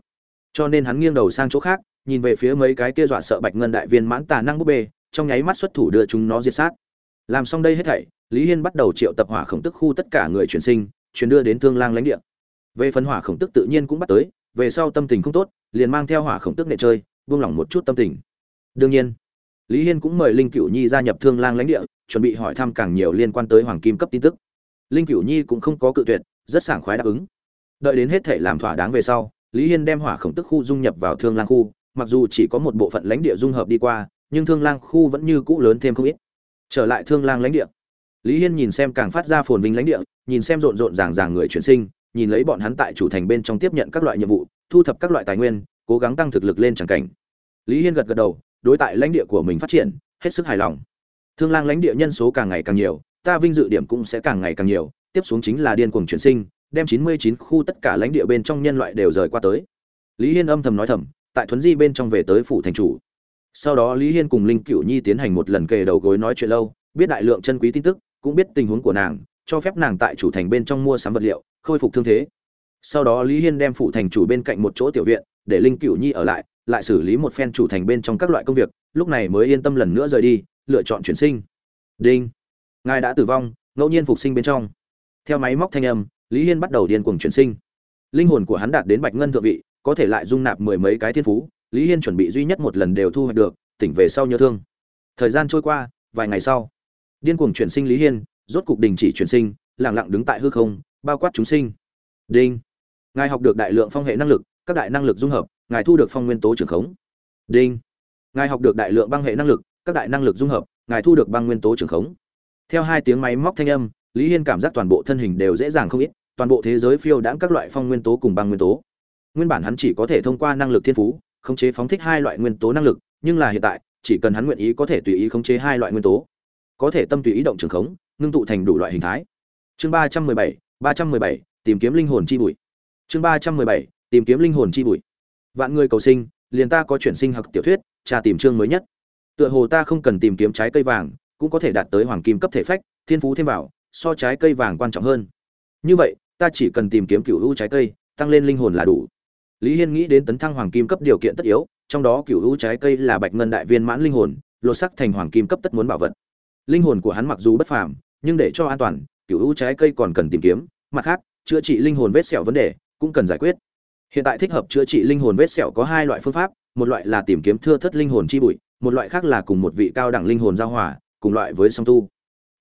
A: Cho nên hắn nghiêng đầu sang chỗ khác, nhìn về phía mấy cái kia dọa sợ bạch ngân đại viên mãn tà năng búp bê, trong nháy mắt xuất thủ đưa chúng nó diệt sát. Làm xong đây hết thảy, lý hiên bắt đầu triệu tập hỏa khổng tức khu tất cả người chuyển sinh, chuyển đưa đến thương lang lãnh địa. Về phần hỏa khổng tức tự nhiên cũng bắt tới, về sau tâm tình không tốt, liền mang theo hỏa khổng tức nghệ chơi, buông lỏng một chút tâm tình. Đương nhiên, lý hiên cũng mời linh cựu nhi gia nhập thương lang lãnh địa chuẩn bị hỏi thăm càng nhiều liên quan tới hoàng kim cấp tin tức. Linh cửu nhi cũng không có cự tuyệt, rất sảng khoái đáp ứng. Đợi đến hết thể làm thỏa đáng về sau, lý hiên đem hỏa khổng tức khu dung nhập vào thương lang khu, mặc dù chỉ có một bộ phận lãnh địa dung hợp đi qua, nhưng thương lang khu vẫn như cũ lớn thêm không ít. Trở lại thương lang lãnh địa, lý hiên nhìn xem càng phát ra phồn vinh lãnh địa, nhìn xem rộn rộn ràng ràng người chuyển sinh, nhìn lấy bọn hắn tại chủ thành bên trong tiếp nhận các loại nhiệm vụ, thu thập các loại tài nguyên, cố gắng tăng thực lực lên tràng cảnh. Lý hiên gật gật đầu, đối tại lãnh địa của mình phát triển, hết sức hài lòng thương lang lãnh địa nhân số càng ngày càng nhiều, ta vinh dự điểm cũng sẽ càng ngày càng nhiều. Tiếp xuống chính là điên cuồng chuyển sinh, đem 99 khu tất cả lãnh địa bên trong nhân loại đều rời qua tới. Lý hiên âm thầm nói thầm, tại thuấn di bên trong về tới phủ thành chủ. Sau đó lý hiên cùng linh cựu nhi tiến hành một lần kề đầu gối nói chuyện lâu, biết đại lượng chân quý tin tức, cũng biết tình huống của nàng, cho phép nàng tại chủ thành bên trong mua sắm vật liệu, khôi phục thương thế. Sau đó lý hiên đem phủ thành chủ bên cạnh một chỗ tiểu viện, để linh cựu nhi ở lại lại xử lý một phen chủ thành bên trong các loại công việc, lúc này mới yên tâm lần nữa rời đi lựa chọn chuyển sinh. Đinh. Ngài đã tử vong, ngẫu nhiên phục sinh bên trong. Theo máy móc thanh âm, lý hiên bắt đầu điên cuồng chuyển sinh. Linh hồn của hắn đạt đến bạch ngân thượng vị, có thể lại dung nạp mười mấy cái thiên phú, lý hiên chuẩn bị duy nhất một lần đều thu hoạch được, tỉnh về sau nhớ thương. Thời gian trôi qua, vài ngày sau, điên cuồng chuyển sinh lý hiên, rốt cục đình chỉ chuyển sinh lẳng lặng đứng tại hư không, bao quát chúng sinh. Đinh. Ngài học được đại lượng phong hệ năng lực, các đại năng lực dung hợp, ngài thu được phong nguyên tố trưởng khống. Đinh. Ngài học được đại lượng băng hệ năng lực các đại năng lực dung hợp, ngài thu được băng nguyên tố trưởng khống. Theo hai tiếng máy móc thanh âm, lý hiên cảm giác toàn bộ thân hình đều dễ dàng không ít, toàn bộ thế giới phiêu đãng các loại phong nguyên tố cùng băng nguyên tố. Nguyên bản hắn chỉ có thể thông qua năng lực thiên phú, khống chế phóng thích hai loại nguyên tố năng lực, nhưng là hiện tại, chỉ cần hắn nguyện ý có thể tùy ý khống chế hai loại nguyên tố. Có thể tâm tùy ý động trường khống, ngưng tụ thành đủ loại hình thái. Chương ba trăm mười bảy, ba trăm mười bảy, tìm kiếm linh hồn chi bụi. Chương ba trăm mười bảy, tìm kiếm linh hồn chi bụi. Vạn người cầu sinh, liền ta có chuyển sinh học tiểu thuyết, tra tìm chương mới nhất tựa hồ ta không cần tìm kiếm trái cây vàng, cũng có thể đạt tới hoàng kim cấp thể phách, thiên phú thêm vào, so trái cây vàng quan trọng hơn. Như vậy, ta chỉ cần tìm kiếm cựu hữu trái cây, tăng lên linh hồn là đủ. Lý hiên nghĩ đến tấn thăng hoàng kim cấp điều kiện tất yếu, trong đó cựu hữu trái cây là bạch ngân đại viên mãn linh hồn, lột sắc thành hoàng kim cấp tất muốn bảo vật. Linh hồn của hắn mặc dù bất phàm, nhưng để cho an toàn cựu hữu trái cây còn cần tìm kiếm, mặt khác, chữa trị linh hồn vết sẹo vấn đề cũng cần giải quyết. Hiện tại thích hợp chữa trị linh hồn vết sẹo có hai loại phương pháp, một loại là tìm kiếm thưa thất linh hồn chi bụi một loại khác là cùng một vị cao đẳng linh hồn giao hòa, cùng loại với song tu.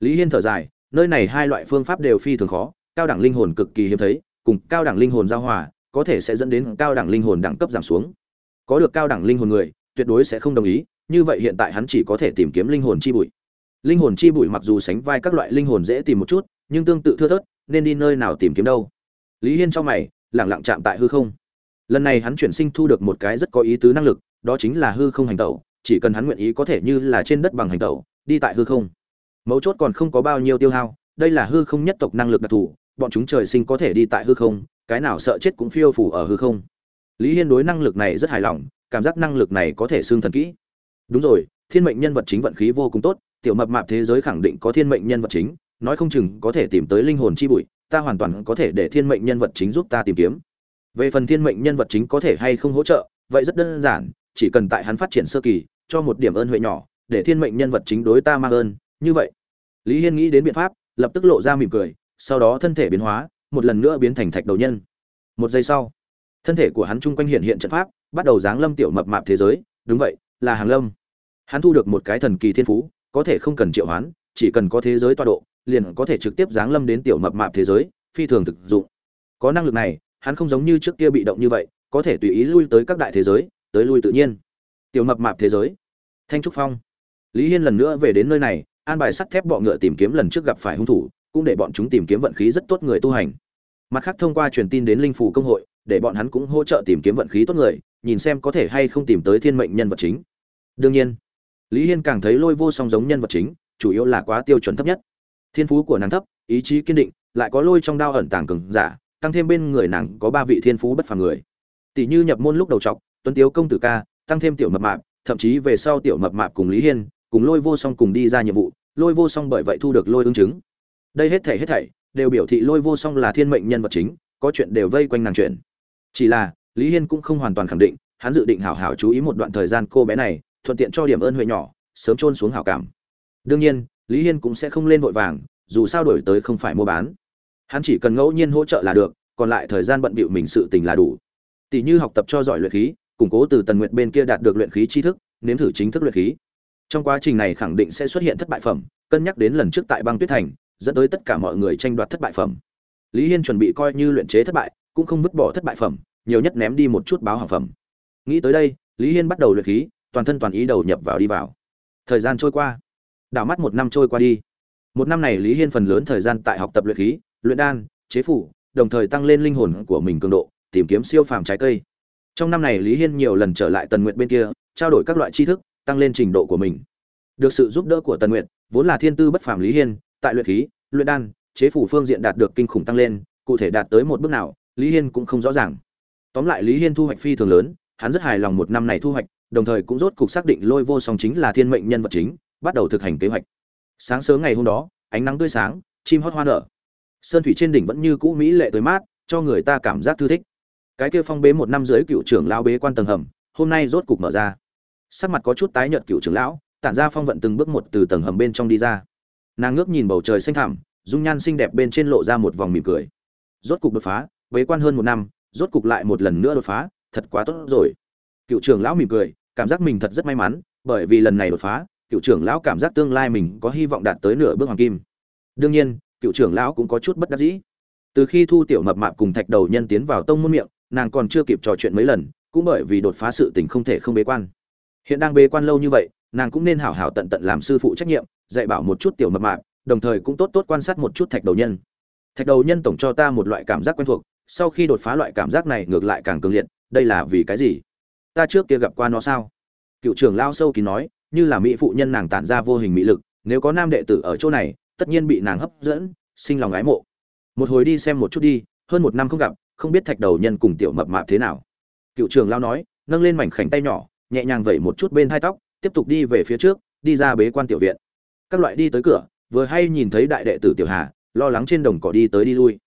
A: Lý hiên thở dài, nơi này hai loại phương pháp đều phi thường khó, cao đẳng linh hồn cực kỳ hiếm thấy, cùng cao đẳng linh hồn giao hòa, có thể sẽ dẫn đến cao đẳng linh hồn đẳng cấp giảm xuống. Có được cao đẳng linh hồn người, tuyệt đối sẽ không đồng ý, như vậy hiện tại hắn chỉ có thể tìm kiếm linh hồn chi bụi. Linh hồn chi bụi mặc dù sánh vai các loại linh hồn dễ tìm một chút, nhưng tương tự thưa thớt, nên đi nơi nào tìm kiếm đâu. Lý hiên cho mày lặng lặng chạm tại hư không. Lần này hắn chuyển sinh thu được một cái rất có ý tứ năng lực, đó chính là hư không hành tẩu chỉ cần hắn nguyện ý có thể như là trên đất bằng hành tẩu, đi tại hư không. Mấu chốt còn không có bao nhiêu tiêu hao, đây là hư không nhất tộc năng lực đặc thù, bọn chúng trời sinh có thể đi tại hư không, cái nào sợ chết cũng phiêu phủ ở hư không. Lý hiên đối năng lực này rất hài lòng, cảm giác năng lực này có thể xương thần kỹ. Đúng rồi, thiên mệnh nhân vật chính vận khí vô cùng tốt, tiểu mập mạp thế giới khẳng định có thiên mệnh nhân vật chính, nói không chừng có thể tìm tới linh hồn chi bụi, ta hoàn toàn có thể để thiên mệnh nhân vật chính giúp ta tìm kiếm. Về phần thiên mệnh nhân vật chính có thể hay không hỗ trợ, vậy rất đơn giản chỉ cần tại hắn phát triển sơ kỳ, cho một điểm ơn huệ nhỏ, để thiên mệnh nhân vật chính đối ta mang ơn, như vậy. Lý hiên nghĩ đến biện pháp, lập tức lộ ra mỉm cười, sau đó thân thể biến hóa, một lần nữa biến thành thạch đầu nhân. Một giây sau, thân thể của hắn chung quanh hiện hiện trận pháp, bắt đầu giáng lâm tiểu mập mạp thế giới, đúng vậy, là hàng lâm. Hắn thu được một cái thần kỳ thiên phú, có thể không cần triệu hoán, chỉ cần có thế giới toa độ, liền có thể trực tiếp giáng lâm đến tiểu mập mạp thế giới, phi thường thực dụng. Có năng lực này, hắn không giống như trước kia bị động như vậy, có thể tùy ý lui tới các đại thế giới tới lui tự nhiên. Tiểu mập mạp thế giới. Thanh trúc phong. Lý hiên lần nữa về đến nơi này, an bài sắt thép bọ ngựa tìm kiếm lần trước gặp phải hung thủ, cũng để bọn chúng tìm kiếm vận khí rất tốt người tu hành. Mặt khác thông qua truyền tin đến linh phủ công hội, để bọn hắn cũng hỗ trợ tìm kiếm vận khí tốt người, nhìn xem có thể hay không tìm tới thiên mệnh nhân vật chính. Đương nhiên, lý hiên càng thấy lôi vô song giống nhân vật chính, chủ yếu là quá tiêu chuẩn thấp nhất. Thiên phú của nàng thấp, ý chí kiên định, lại có lôi trong đao ẩn tàng cường giả, tăng thêm bên người nàng có ba vị thiên phú bất phàm người. Tỷ như nhập môn lúc đầu trọc tuấn tiếu công tử ca, tăng thêm tiểu mập mạp, thậm chí về sau tiểu mập mạp cùng lý hiên, cùng lôi vô song cùng đi ra nhiệm vụ, lôi vô song bởi vậy thu được lôi ứng chứng. Đây hết thảy hết thảy đều biểu thị lôi vô song là thiên mệnh nhân vật chính, có chuyện đều vây quanh nàng chuyện. Chỉ là, lý hiên cũng không hoàn toàn khẳng định, hắn dự định hảo hảo chú ý một đoạn thời gian cô bé này, thuận tiện cho điểm ơn huệ nhỏ, sớm trôn xuống hảo cảm. Đương nhiên, lý hiên cũng sẽ không lên vội vàng, dù sao đổi tới không phải mua bán. Hắn chỉ cần ngẫu nhiên hỗ trợ là được, còn lại thời gian bận bịu mình sự tình là đủ. Tỷ như học tập cho giỏi luyện khí củng cố từ tần nguyện bên kia đạt được luyện khí tri thức, nếm thử chính thức luyện khí. Trong quá trình này khẳng định sẽ xuất hiện thất bại phẩm, cân nhắc đến lần trước tại băng tuyết thành, dẫn tới tất cả mọi người tranh đoạt thất bại phẩm. Lý hiên chuẩn bị coi như luyện chế thất bại, cũng không vứt bỏ thất bại phẩm, nhiều nhất ném đi một chút báo hàng phẩm. Nghĩ tới đây, lý hiên bắt đầu luyện khí, toàn thân toàn ý đầu nhập vào đi vào. Thời gian trôi qua. Đảo mắt một năm trôi qua đi. Một năm này lý hiên phần lớn thời gian tại học tập luyện khí, luyện đan, chế phủ, đồng thời tăng lên linh hồn của mình cường độ, tìm kiếm siêu phàm trái cây trong năm này lý hiên nhiều lần trở lại tần nguyện bên kia, trao đổi các loại tri thức, tăng lên trình độ của mình. Được sự giúp đỡ của tần nguyện vốn là thiên tư bất phàm lý hiên, tại luyện khí, luyện đan, chế phủ phương diện đạt được kinh khủng tăng lên, cụ thể đạt tới một bước nào, lý hiên cũng không rõ ràng. Tóm lại lý hiên thu hoạch phi thường lớn, hắn rất hài lòng một năm này thu hoạch, đồng thời cũng rốt cục xác định lôi vô song chính là thiên mệnh nhân vật chính, bắt đầu thực hành kế hoạch. Sáng sớm ngày hôm đó, ánh nắng tươi sáng, chim hót hoa nở. Sơn thủy trên đỉnh vẫn như cũ mỹ lệ tới mát, cho người ta cảm giác thư thích cái kia phong bế một năm dưới cựu trưởng lão bế quan tầng hầm, hôm nay rốt cục mở ra. Sắc mặt có chút tái nhợt cựu trưởng lão, tản ra phong vận từng bước một từ tầng hầm bên trong đi ra. Nàng ngước nhìn bầu trời xanh thẳm, dung nhan xinh đẹp bên trên lộ ra một vòng mỉm cười. Rốt cục đột phá, bế quan hơn một năm, rốt cục lại một lần nữa đột phá, thật quá tốt rồi. Cựu trưởng lão mỉm cười, cảm giác mình thật rất may mắn, bởi vì lần này đột phá, cựu trưởng lão cảm giác tương lai mình có hy vọng đạt tới nửa bước hoàng kim. Đương nhiên, cựu trưởng lão cũng có chút bất đắc dĩ. Từ khi thu tiểu mập mạp cùng thạch đầu nhân tiến vào tông môn miệng nàng còn chưa kịp trò chuyện mấy lần, cũng bởi vì đột phá sự tình không thể không bế quan. Hiện đang bế quan lâu như vậy, nàng cũng nên hảo hảo tận tận làm sư phụ trách nhiệm, dạy bảo một chút tiểu mập mạp, đồng thời cũng tốt tốt quan sát một chút thạch đầu nhân. Thạch đầu nhân tổng cho ta một loại cảm giác quen thuộc, sau khi đột phá loại cảm giác này ngược lại càng cường liệt, đây là vì cái gì? Ta trước kia gặp qua nó sao? Cựu trưởng lao sâu kín nói, như là mỹ phụ nhân nàng tản ra vô hình mỹ lực, nếu có nam đệ tử ở chỗ này, tất nhiên bị nàng hấp dẫn, sinh lòng ái mộ. Một hồi đi xem một chút đi, hơn một năm không gặp không biết thạch đầu nhân cùng tiểu mập mạp thế nào. Cựu trưởng lao nói, nâng lên mảnh khảnh tay nhỏ, nhẹ nhàng vẩy một chút bên hai tóc, tiếp tục đi về phía trước, đi ra bế quan tiểu viện. Các loại đi tới cửa, vừa hay nhìn thấy đại đệ tử tiểu hà, lo lắng trên đồng cỏ đi tới đi lui.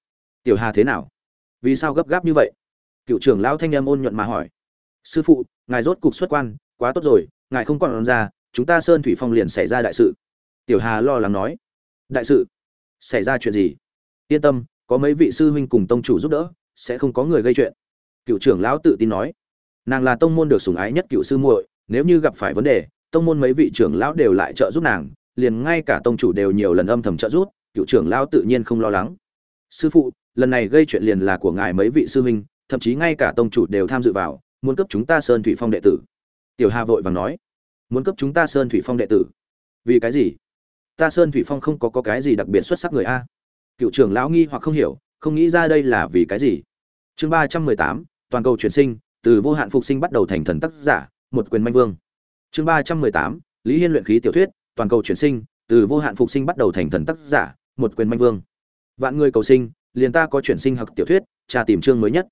A: Tiểu hà thế nào? Vì sao gấp gáp như vậy? Cựu trưởng lão thanh em ôn nhuận mà hỏi. Sư phụ, ngài rốt cục xuất quan, quá tốt rồi, ngài không còn ra, chúng ta sơn thủy phong liền xảy ra đại sự. Tiểu hà lo lắng nói. Đại sự? Xảy ra chuyện gì? Yên tâm, có mấy vị sư huynh cùng tông chủ giúp đỡ sẽ không có người gây chuyện. Cựu trưởng lão tự tin nói. Nàng là tông môn được sủng ái nhất cựu sư muội nếu như gặp phải vấn đề tông môn mấy vị trưởng lão đều lại trợ giúp nàng liền ngay cả tông chủ đều nhiều lần âm thầm trợ giúp cựu trưởng lão tự nhiên không lo lắng. Sư phụ lần này gây chuyện liền là của ngài mấy vị sư huynh thậm chí ngay cả tông chủ đều tham dự vào muốn cấp chúng ta sơn thủy phong đệ tử. Tiểu hà vội vàng nói. Muốn cấp chúng ta sơn thủy phong đệ tử? Vì cái gì? Ta sơn thủy phong không có, có cái gì đặc biệt xuất sắc người a? Cựu trưởng lão nghi hoặc không hiểu không nghĩ ra đây là vì cái gì. Chương ba trăm mười tám, toàn cầu chuyển sinh, từ vô hạn phục sinh bắt đầu thành thần tác giả, một quyền manh vương. Chương ba trăm mười tám, lý hiên luyện khí tiểu thuyết, toàn cầu chuyển sinh, từ vô hạn phục sinh bắt đầu thành thần tác giả, một quyền manh vương. Vạn người cầu sinh, liền ta có chuyển sinh học tiểu thuyết, tra tìm chương mới nhất.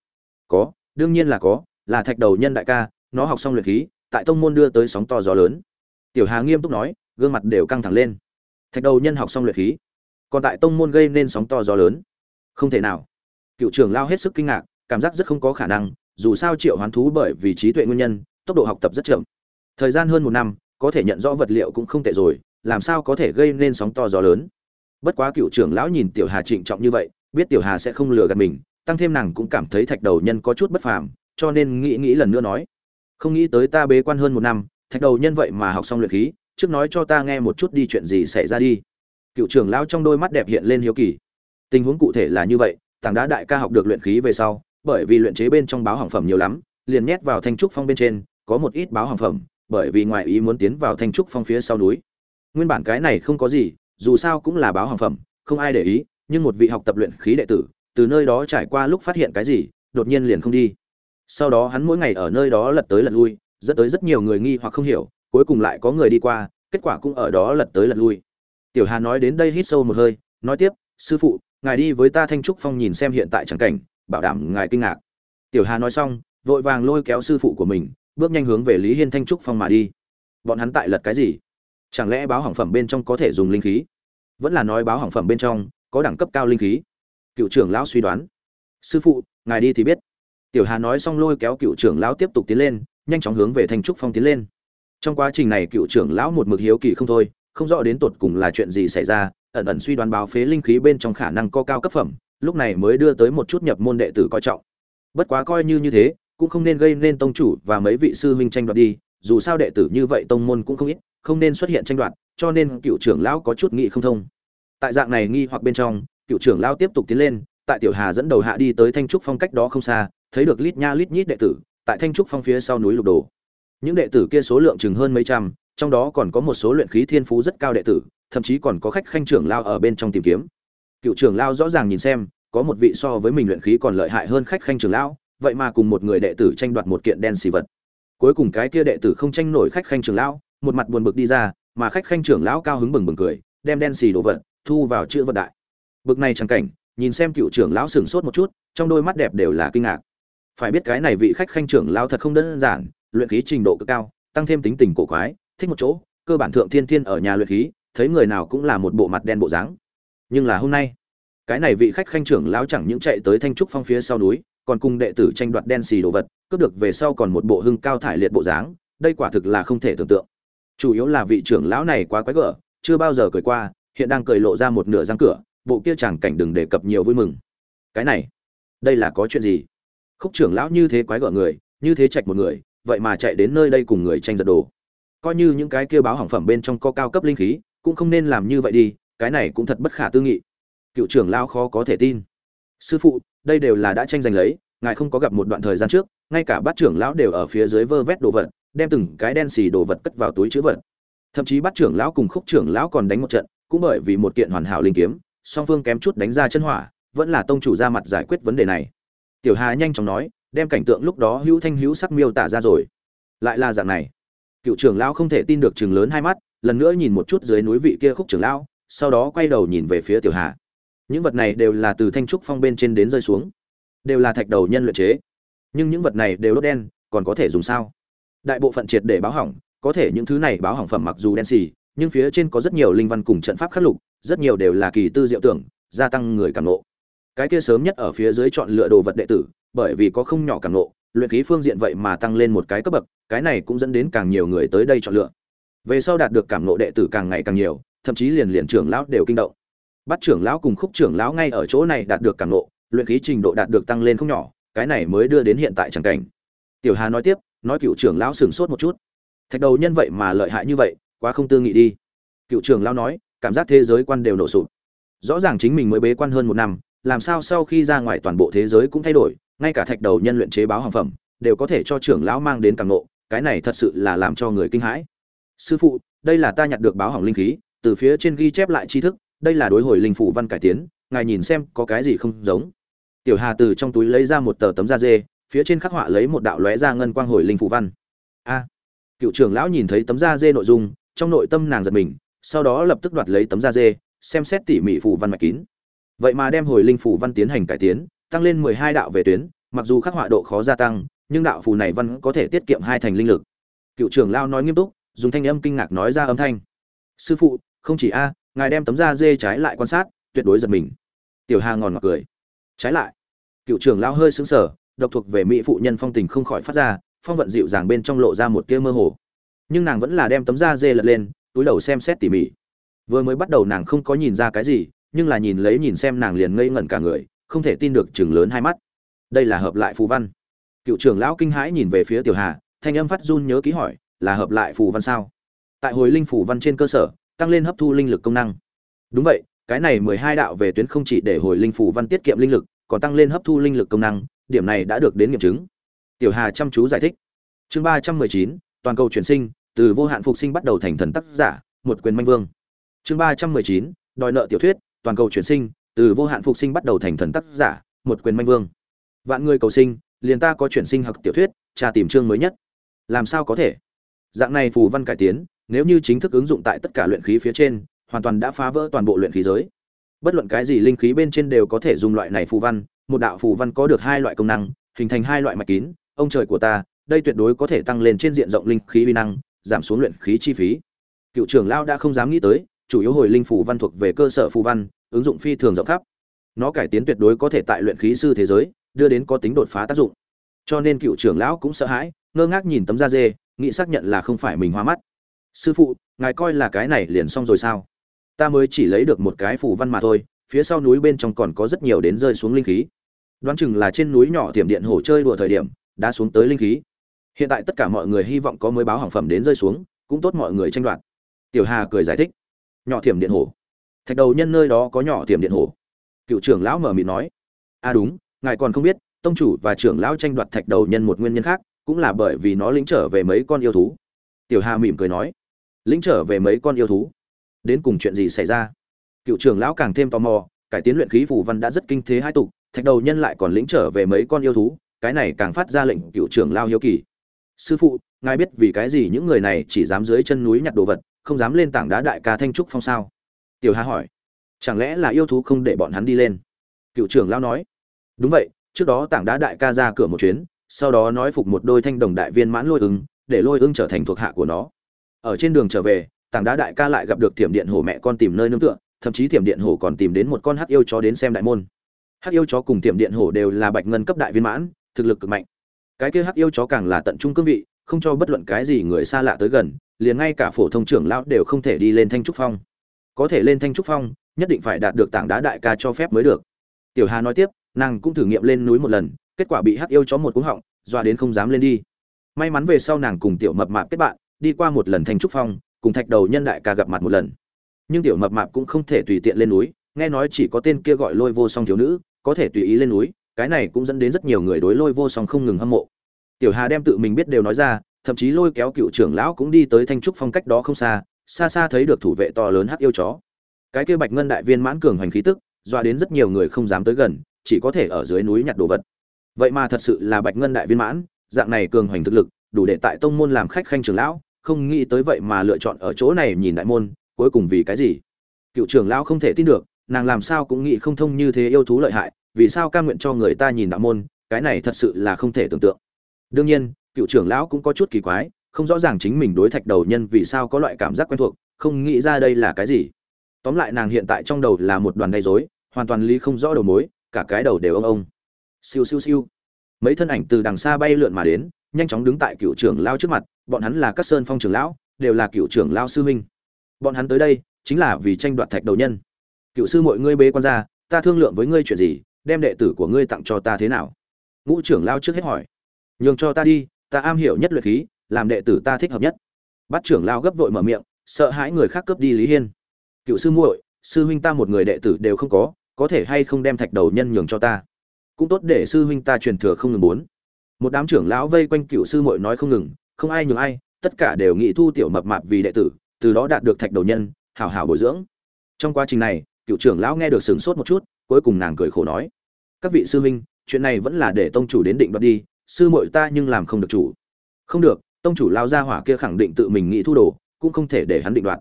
A: Có, đương nhiên là có, là thạch đầu nhân đại ca, nó học xong luyện khí, tại tông môn đưa tới sóng to gió lớn. Tiểu hà nghiêm túc nói, gương mặt đều căng thẳng lên. Thạch đầu nhân học xong luyện khí, còn tại tông môn gây nên sóng to gió lớn không thể nào. Cựu trưởng lao hết sức kinh ngạc, cảm giác rất không có khả năng, dù sao triệu hoán thú bởi vì trí tuệ nguyên nhân, tốc độ học tập rất chậm. Thời gian hơn một năm, có thể nhận rõ vật liệu cũng không tệ rồi, làm sao có thể gây nên sóng to gió lớn? Bất quá cựu trưởng lão nhìn tiểu hà trịnh trọng như vậy, biết tiểu hà sẽ không lừa gạt mình, tăng thêm nàng cũng cảm thấy thạch đầu nhân có chút bất phàm, cho nên nghĩ nghĩ lần nữa nói. Không nghĩ tới ta bế quan hơn một năm, thạch đầu nhân vậy mà học xong luyện khí, trước nói cho ta nghe một chút đi chuyện gì xảy ra đi. Cựu trưởng lão trong đôi mắt đẹp hiện lên hiếu kỳ tình huống cụ thể là như vậy, tảng đá đại ca học được luyện khí về sau, bởi vì luyện chế bên trong báo hàng phẩm nhiều lắm, liền nhét vào thanh trúc phong bên trên, có một ít báo hàng phẩm, bởi vì ngoại ý muốn tiến vào thanh trúc phong phía sau núi. Nguyên bản cái này không có gì, dù sao cũng là báo hàng phẩm, không ai để ý, nhưng một vị học tập luyện khí đệ tử, từ nơi đó trải qua lúc phát hiện cái gì, đột nhiên liền không đi. Sau đó hắn mỗi ngày ở nơi đó lật tới lật lui, dẫn tới rất nhiều người nghi hoặc không hiểu, cuối cùng lại có người đi qua, kết quả cũng ở đó lật tới lật lui. Tiểu hà nói đến đây hít sâu một hơi, nói tiếp, sư phụ ngài đi với ta thanh trúc phong nhìn xem hiện tại chẳng cảnh, bảo đảm ngài kinh ngạc. Tiểu hà nói xong, vội vàng lôi kéo sư phụ của mình, bước nhanh hướng về lý hiên thanh trúc phong mà đi. Bọn hắn tại lật cái gì? Chẳng lẽ báo hỏng phẩm bên trong có thể dùng linh khí? Vẫn là nói báo hỏng phẩm bên trong có đẳng cấp cao linh khí? Cựu trưởng lão suy đoán. Sư phụ, ngài đi thì biết. Tiểu hà nói xong lôi kéo cựu trưởng lão tiếp tục tiến lên, nhanh chóng hướng về thanh trúc phong tiến lên. Trong quá trình này cựu trưởng lão một mực hiếu kỳ không thôi, không rõ đến tột cùng là chuyện gì xảy ra ẩn ẩn suy đoán báo phế linh khí bên trong khả năng có cao cấp phẩm, lúc này mới đưa tới một chút nhập môn đệ tử coi trọng. Bất quá coi như như thế, cũng không nên gây nên tông chủ và mấy vị sư huynh tranh đoạt đi, dù sao đệ tử như vậy tông môn cũng không ít, không nên xuất hiện tranh đoạt, cho nên cựu trưởng lão có chút nghị không thông. Tại dạng này nghi hoặc bên trong, cựu trưởng lão tiếp tục tiến lên, tại tiểu hà dẫn đầu hạ đi tới thanh trúc phong cách đó không xa, thấy được lít nha lít nhít đệ tử, tại thanh trúc phong phía sau núi lục đồ những đệ tử kia số lượng chừng hơn mấy trăm, trong đó còn có một số luyện khí thiên phú rất cao đệ tử thậm chí còn có khách khanh trưởng lao ở bên trong tìm kiếm. Cựu trưởng lao rõ ràng nhìn xem, có một vị so với mình luyện khí còn lợi hại hơn khách khanh trưởng lão vậy mà cùng một người đệ tử tranh đoạt một kiện đen xì vật. Cuối cùng cái kia đệ tử không tranh nổi khách khanh trưởng lão một mặt buồn bực đi ra, mà khách khanh trưởng lão cao hứng bừng bừng cười, đem đen xì đồ vật thu vào chữ vật đại. Bực này chẳng cảnh, nhìn xem cựu trưởng lão sửng sốt một chút, trong đôi mắt đẹp đều là kinh ngạc. Phải biết cái này vị khách khanh trưởng lão thật không đơn giản, luyện khí trình độ cực cao, tăng thêm tính tình cổ quái, thích một chỗ, cơ bản thượng thiên thiên ở nhà luyện khí thấy người nào cũng là một bộ mặt đen bộ dáng. Nhưng là hôm nay, cái này vị khách khanh trưởng lão chẳng những chạy tới thanh trúc phong phía sau núi, còn cùng đệ tử tranh đoạt đen xì đồ vật, cướp được về sau còn một bộ hưng cao thải liệt bộ dáng, đây quả thực là không thể tưởng tượng. Chủ yếu là vị trưởng lão này quá quái gở, chưa bao giờ cười qua, hiện đang cười lộ ra một nửa răng cửa, bộ kia chẳng cảnh đừng đề cập nhiều vui mừng. Cái này, đây là có chuyện gì? Khúc trưởng lão như thế quái gở người, như thế trạch một người, vậy mà chạy đến nơi đây cùng người tranh giật đồ. Coi như những cái kia báo hỏng phẩm bên trong có cao cấp linh khí cũng không nên làm như vậy đi, cái này cũng thật bất khả tư nghị. Cựu trưởng lão khó có thể tin. Sư phụ, đây đều là đã tranh giành lấy, ngài không có gặp một đoạn thời gian trước, ngay cả bát trưởng lão đều ở phía dưới vơ vét đồ vật, đem từng cái đen xì đồ vật cất vào túi chữ vật. Thậm chí bát trưởng lão cùng khúc trưởng lão còn đánh một trận, cũng bởi vì một kiện hoàn hảo linh kiếm, song phương kém chút đánh ra chân hỏa, vẫn là tông chủ ra mặt giải quyết vấn đề này. Tiểu hà nhanh chóng nói, đem cảnh tượng lúc đó hữu thanh hữu sắc miêu tả ra rồi. Lại là dạng này. Cựu trưởng lão không thể tin được chừng lớn hai mắt lần nữa nhìn một chút dưới núi vị kia khúc trưởng lão, sau đó quay đầu nhìn về phía tiểu hà. Những vật này đều là từ thanh trúc phong bên trên đến rơi xuống. Đều là thạch đầu nhân luyện chế. Nhưng những vật này đều đốt đen, còn có thể dùng sao? Đại bộ phận triệt để báo hỏng, có thể những thứ này báo hỏng phẩm mặc dù đen xì, nhưng phía trên có rất nhiều linh văn cùng trận pháp khắc lục, rất nhiều đều là kỳ tư diệu tưởng, gia tăng người cảm nộ cái kia sớm nhất ở phía dưới chọn lựa đồ vật đệ tử, bởi vì có không nhỏ cảm nộ luyện khí phương diện vậy mà tăng lên một cái cấp bậc, cái này cũng dẫn đến càng nhiều người tới đây chọn lựa về sau đạt được cảm nộ đệ tử càng ngày càng nhiều, thậm chí liền liền trưởng lão đều kinh động. Bắt trưởng lão cùng khúc trưởng lão ngay ở chỗ này đạt được cảm nộ luyện khí trình độ đạt được tăng lên không nhỏ, cái này mới đưa đến hiện tại chẳng cảnh. Tiểu hà nói tiếp, nói cựu trưởng lão sửng sốt một chút. Thạch đầu nhân vậy mà lợi hại như vậy, quá không tư nghị đi. Cựu trưởng lão nói, cảm giác thế giới quan đều nổ sụp. Rõ ràng chính mình mới bế quan hơn một năm, làm sao sau khi ra ngoài toàn bộ thế giới cũng thay đổi, ngay cả thạch đầu nhân luyện chế báo hàng phẩm, đều có thể cho trưởng lão mang đến càng nộ cái này thật sự là làm cho người kinh hãi sư phụ, đây là ta nhặt được báo hỏng linh khí, từ phía trên ghi chép lại tri thức, đây là đối hồi linh phủ văn cải tiến, ngài nhìn xem có cái gì không giống. Tiểu hà từ trong túi lấy ra một tờ tấm da dê, phía trên khắc họa lấy một đạo lóe ra ngân quang hồi linh phủ văn. A! Cựu trưởng lão nhìn thấy tấm da dê nội dung, trong nội tâm nàng giật mình, sau đó lập tức đoạt lấy tấm da dê, xem xét tỉ mỉ phủ văn mạch kín. Vậy mà đem hồi linh phủ văn tiến hành cải tiến, tăng lên mười hai đạo về tuyến, mặc dù khắc họa độ khó gia tăng, nhưng đạo phù này văn có thể tiết kiệm hai thành linh lực. Cựu trưởng lao nói nghiêm túc dùng thanh âm kinh ngạc nói ra âm thanh. Sư phụ, không chỉ a, ngài đem tấm da dê trái lại quan sát, tuyệt đối giật mình. Tiểu hà ngòn ngọt cười. Trái lại. Cựu trưởng lao hơi sững sờ, độc thuộc về mỹ phụ nhân phong tình không khỏi phát ra, phong vận dịu dàng bên trong lộ ra một tia mơ hồ. Nhưng nàng vẫn là đem tấm da dê lật lên, túi đầu xem xét tỉ mỉ. Vừa mới bắt đầu nàng không có nhìn ra cái gì, nhưng là nhìn lấy nhìn xem nàng liền ngây ngẩn cả người, không thể tin được chừng lớn hai mắt. Đây là hợp lại phù văn. Cựu trưởng lão kinh hãi nhìn về phía tiểu hà, thanh âm phát run nhớ ký hỏi là hợp lại phù văn sao? Tại hồi linh phù văn trên cơ sở, tăng lên hấp thu linh lực công năng. Đúng vậy, cái này mười hai đạo về tuyến không chỉ để hồi linh phù văn tiết kiệm linh lực, còn tăng lên hấp thu linh lực công năng, điểm này đã được đến nghiệm chứng. Tiểu hà chăm chú giải thích. Chương ba trăm mười chín, toàn cầu chuyển sinh, từ vô hạn phục sinh bắt đầu thành thần tác giả, một quyền manh vương. Chương ba trăm mười chín, đòi nợ tiểu thuyết, toàn cầu chuyển sinh, từ vô hạn phục sinh bắt đầu thành thần tác giả, một quyền manh vương. Vạn người cầu sinh, liền ta có chuyển sinh học tiểu thuyết, tra tìm chương mới nhất. Làm sao có thể? Dạng này phù văn cải tiến, nếu như chính thức ứng dụng tại tất cả luyện khí phía trên, hoàn toàn đã phá vỡ toàn bộ luyện khí giới. Bất luận cái gì linh khí bên trên đều có thể dùng loại này phù văn, một đạo phù văn có được hai loại công năng, hình thành hai loại mạch kín, ông trời của ta, đây tuyệt đối có thể tăng lên trên diện rộng linh khí uy năng, giảm xuống luyện khí chi phí. Cựu trưởng lao đã không dám nghĩ tới, chủ yếu hồi linh phù văn thuộc về cơ sở phù văn, ứng dụng phi thường rộng khắp. Nó cải tiến tuyệt đối có thể tại luyện khí sư thế giới, đưa đến có tính đột phá tác dụng. Cho nên cựu trưởng lão cũng sợ hãi, ngơ ngác nhìn tấm da dê nghĩ xác nhận là không phải mình hoa mắt. Sư phụ, ngài coi là cái này liền xong rồi sao? Ta mới chỉ lấy được một cái phù văn mà thôi, phía sau núi bên trong còn có rất nhiều đến rơi xuống linh khí. Đoán chừng là trên núi nhỏ tiềm điện hổ chơi đùa thời điểm, đã xuống tới linh khí. Hiện tại tất cả mọi người hy vọng có mới báo hàng phẩm đến rơi xuống, cũng tốt mọi người tranh đoạt. Tiểu hà cười giải thích. Nhỏ thiểm điện hổ thạch đầu nhân nơi đó có nhỏ thiểm điện hổ cựu trưởng lão mở mịt nói. À đúng, ngài còn không biết, tông chủ và trưởng lão tranh đoạt thạch đầu nhân một nguyên nhân khác cũng là bởi vì nó lĩnh trở về mấy con yêu thú. Tiểu hà mỉm cười nói, lĩnh trở về mấy con yêu thú? Đến cùng chuyện gì xảy ra? Cựu trưởng lão càng thêm tò mò, cải tiến luyện khí phù văn đã rất kinh thế hai tục, thạch đầu nhân lại còn lĩnh trở về mấy con yêu thú, cái này càng phát ra lệnh cựu trưởng lao hiếu kỳ. Sư phụ, ngài biết vì cái gì những người này chỉ dám dưới chân núi nhặt đồ vật, không dám lên tảng đá đại ca thanh trúc phong sao? Tiểu hà hỏi, chẳng lẽ là yêu thú không để bọn hắn đi lên? Cựu trưởng lao nói, đúng vậy, trước đó tảng đá đại ca ra cửa một chuyến sau đó nói phục một đôi thanh đồng đại viên mãn lôi ứng, để lôi ưng trở thành thuộc hạ của nó. Ở trên đường trở về, tảng đá đại ca lại gặp được thiểm điện hổ mẹ con tìm nơi nương tựa, thậm chí thiểm điện hổ còn tìm đến một con hắc yêu chó đến xem đại môn. Hắc yêu chó cùng thiểm điện hổ đều là bạch ngân cấp đại viên mãn, thực lực cực mạnh. Cái kia hắc yêu chó càng là tận trung cương vị, không cho bất luận cái gì người xa lạ tới gần, liền ngay cả phổ thông trưởng lão đều không thể đi lên thanh trúc phong. Có thể lên thanh trúc phong, nhất định phải đạt được tảng đá đại ca cho phép mới được. Tiểu hà nói tiếp, nàng cũng thử nghiệm lên núi một lần kết quả bị hắc yêu chó một cú họng, dọa đến không dám lên đi. May mắn về sau nàng cùng tiểu mập mạp kết bạn, đi qua một lần thanh trúc phong, cùng thạch đầu nhân đại ca gặp mặt một lần. Nhưng tiểu mập mạp cũng không thể tùy tiện lên núi, nghe nói chỉ có tên kia gọi lôi vô song thiếu nữ, có thể tùy ý lên núi, cái này cũng dẫn đến rất nhiều người đối lôi vô song không ngừng hâm mộ. Tiểu hà đem tự mình biết đều nói ra, thậm chí lôi kéo cựu trưởng lão cũng đi tới thanh trúc phong cách đó không xa xa xa thấy được thủ vệ to lớn hắc yêu chó. Cái kia bạch ngân đại viên mãn cường hành khí tức doa đến rất nhiều người không dám tới gần, chỉ có thể ở dưới núi nhặt đồ vật vậy mà thật sự là bạch ngân đại viên mãn, dạng này cường hoành thực lực, đủ để tại tông môn làm khách khanh trưởng lão, không nghĩ tới vậy mà lựa chọn ở chỗ này nhìn đại môn, cuối cùng vì cái gì? Cựu trưởng lão không thể tin được, nàng làm sao cũng nghĩ không thông như thế yêu thú lợi hại, vì sao ca nguyện cho người ta nhìn đạo môn, cái này thật sự là không thể tưởng tượng. Đương nhiên, cựu trưởng lão cũng có chút kỳ quái, không rõ ràng chính mình đối thạch đầu nhân vì sao có loại cảm giác quen thuộc, không nghĩ ra đây là cái gì. Tóm lại nàng hiện tại trong đầu là một đoàn gây rối, hoàn toàn lý không rõ đầu mối, cả cái đầu đều ông ông siêu siêu siêu. Mấy thân ảnh từ đằng xa bay lượn mà đến, nhanh chóng đứng tại cựu trưởng lao trước mặt, bọn hắn là các sơn phong trưởng lão, đều là cựu trưởng lao sư huynh. Bọn hắn tới đây, chính là vì tranh đoạt thạch đầu nhân. Cựu sư mọi ngươi bế quan ra, ta thương lượng với ngươi chuyện gì, đem đệ tử của ngươi tặng cho ta thế nào? Ngũ trưởng lao trước hết hỏi. Nhường cho ta đi, ta am hiểu nhất luyện khí, làm đệ tử ta thích hợp nhất. Bát trưởng lao gấp vội mở miệng, sợ hãi người khác cướp đi lý hiên. Cựu sư muội, sư huynh ta một người đệ tử đều không có có thể hay không đem thạch đầu nhân nhường cho ta? Cũng tốt để sư huynh ta truyền thừa không ngừng muốn một đám trưởng lão vây quanh cựu sư muội nói không ngừng, không ai nhường ai, tất cả đều nghĩ thu tiểu mập mạp vì đệ tử, từ đó đạt được thạch đầu nhân, hảo hảo bồi dưỡng. Trong quá trình này, cựu trưởng lão nghe được sửng sốt một chút, cuối cùng nàng cười khổ nói, các vị sư huynh, chuyện này vẫn là để tông chủ đến định đoạt đi, sư muội ta nhưng làm không được chủ. Không được, tông chủ lao ra hỏa kia khẳng định tự mình nghĩ thu đồ, cũng không thể để hắn định đoạt.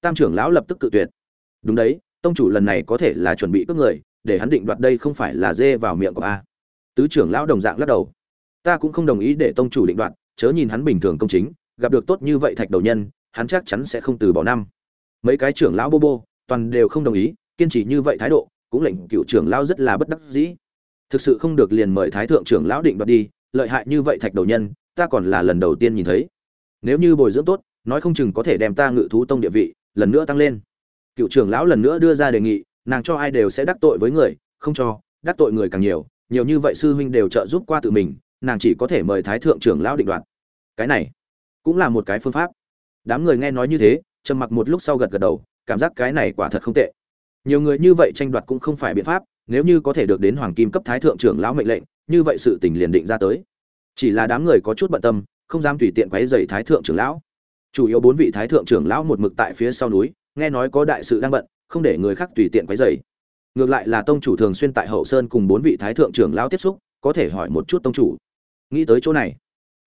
A: Tam trưởng lão lập tức cự tuyệt. Đúng đấy, tông chủ lần này có thể là chuẩn bị cướp người để hắn định đoạt đây không phải là dê vào miệng của a. Tứ trưởng lão đồng dạng lắc đầu. Ta cũng không đồng ý để tông chủ định đoạt, chớ nhìn hắn bình thường công chính, gặp được tốt như vậy thạch đầu nhân, hắn chắc chắn sẽ không từ bỏ năm. Mấy cái trưởng lão bô bô, toàn đều không đồng ý, kiên trì như vậy thái độ, cũng lệnh cựu trưởng lão rất là bất đắc dĩ. Thực sự không được liền mời thái thượng trưởng lão định đoạt đi, lợi hại như vậy thạch đầu nhân, ta còn là lần đầu tiên nhìn thấy. Nếu như bồi dưỡng tốt, nói không chừng có thể đem ta ngự thú tông địa vị lần nữa tăng lên. Cựu trưởng lão lần nữa đưa ra đề nghị nàng cho ai đều sẽ đắc tội với người, không cho, đắc tội người càng nhiều nhiều như vậy sư huynh đều trợ giúp qua tự mình, nàng chỉ có thể mời thái thượng trưởng lão định đoạt. Cái này cũng là một cái phương pháp. Đám người nghe nói như thế, trầm mặc một lúc sau gật gật đầu, cảm giác cái này quả thật không tệ. Nhiều người như vậy tranh đoạt cũng không phải biện pháp, nếu như có thể được đến hoàng kim cấp thái thượng trưởng lão mệnh lệnh, như vậy sự tình liền định ra tới. Chỉ là đám người có chút bận tâm, không dám tùy tiện quấy dày thái thượng trưởng lão. Chủ yếu bốn vị thái thượng trưởng lão một mực tại phía sau núi, nghe nói có đại sự đang bận không để người khác tùy tiện quấy rầy. Ngược lại là tông chủ thường xuyên tại hậu sơn cùng bốn vị thái thượng trưởng lão tiếp xúc, có thể hỏi một chút tông chủ. Nghĩ tới chỗ này,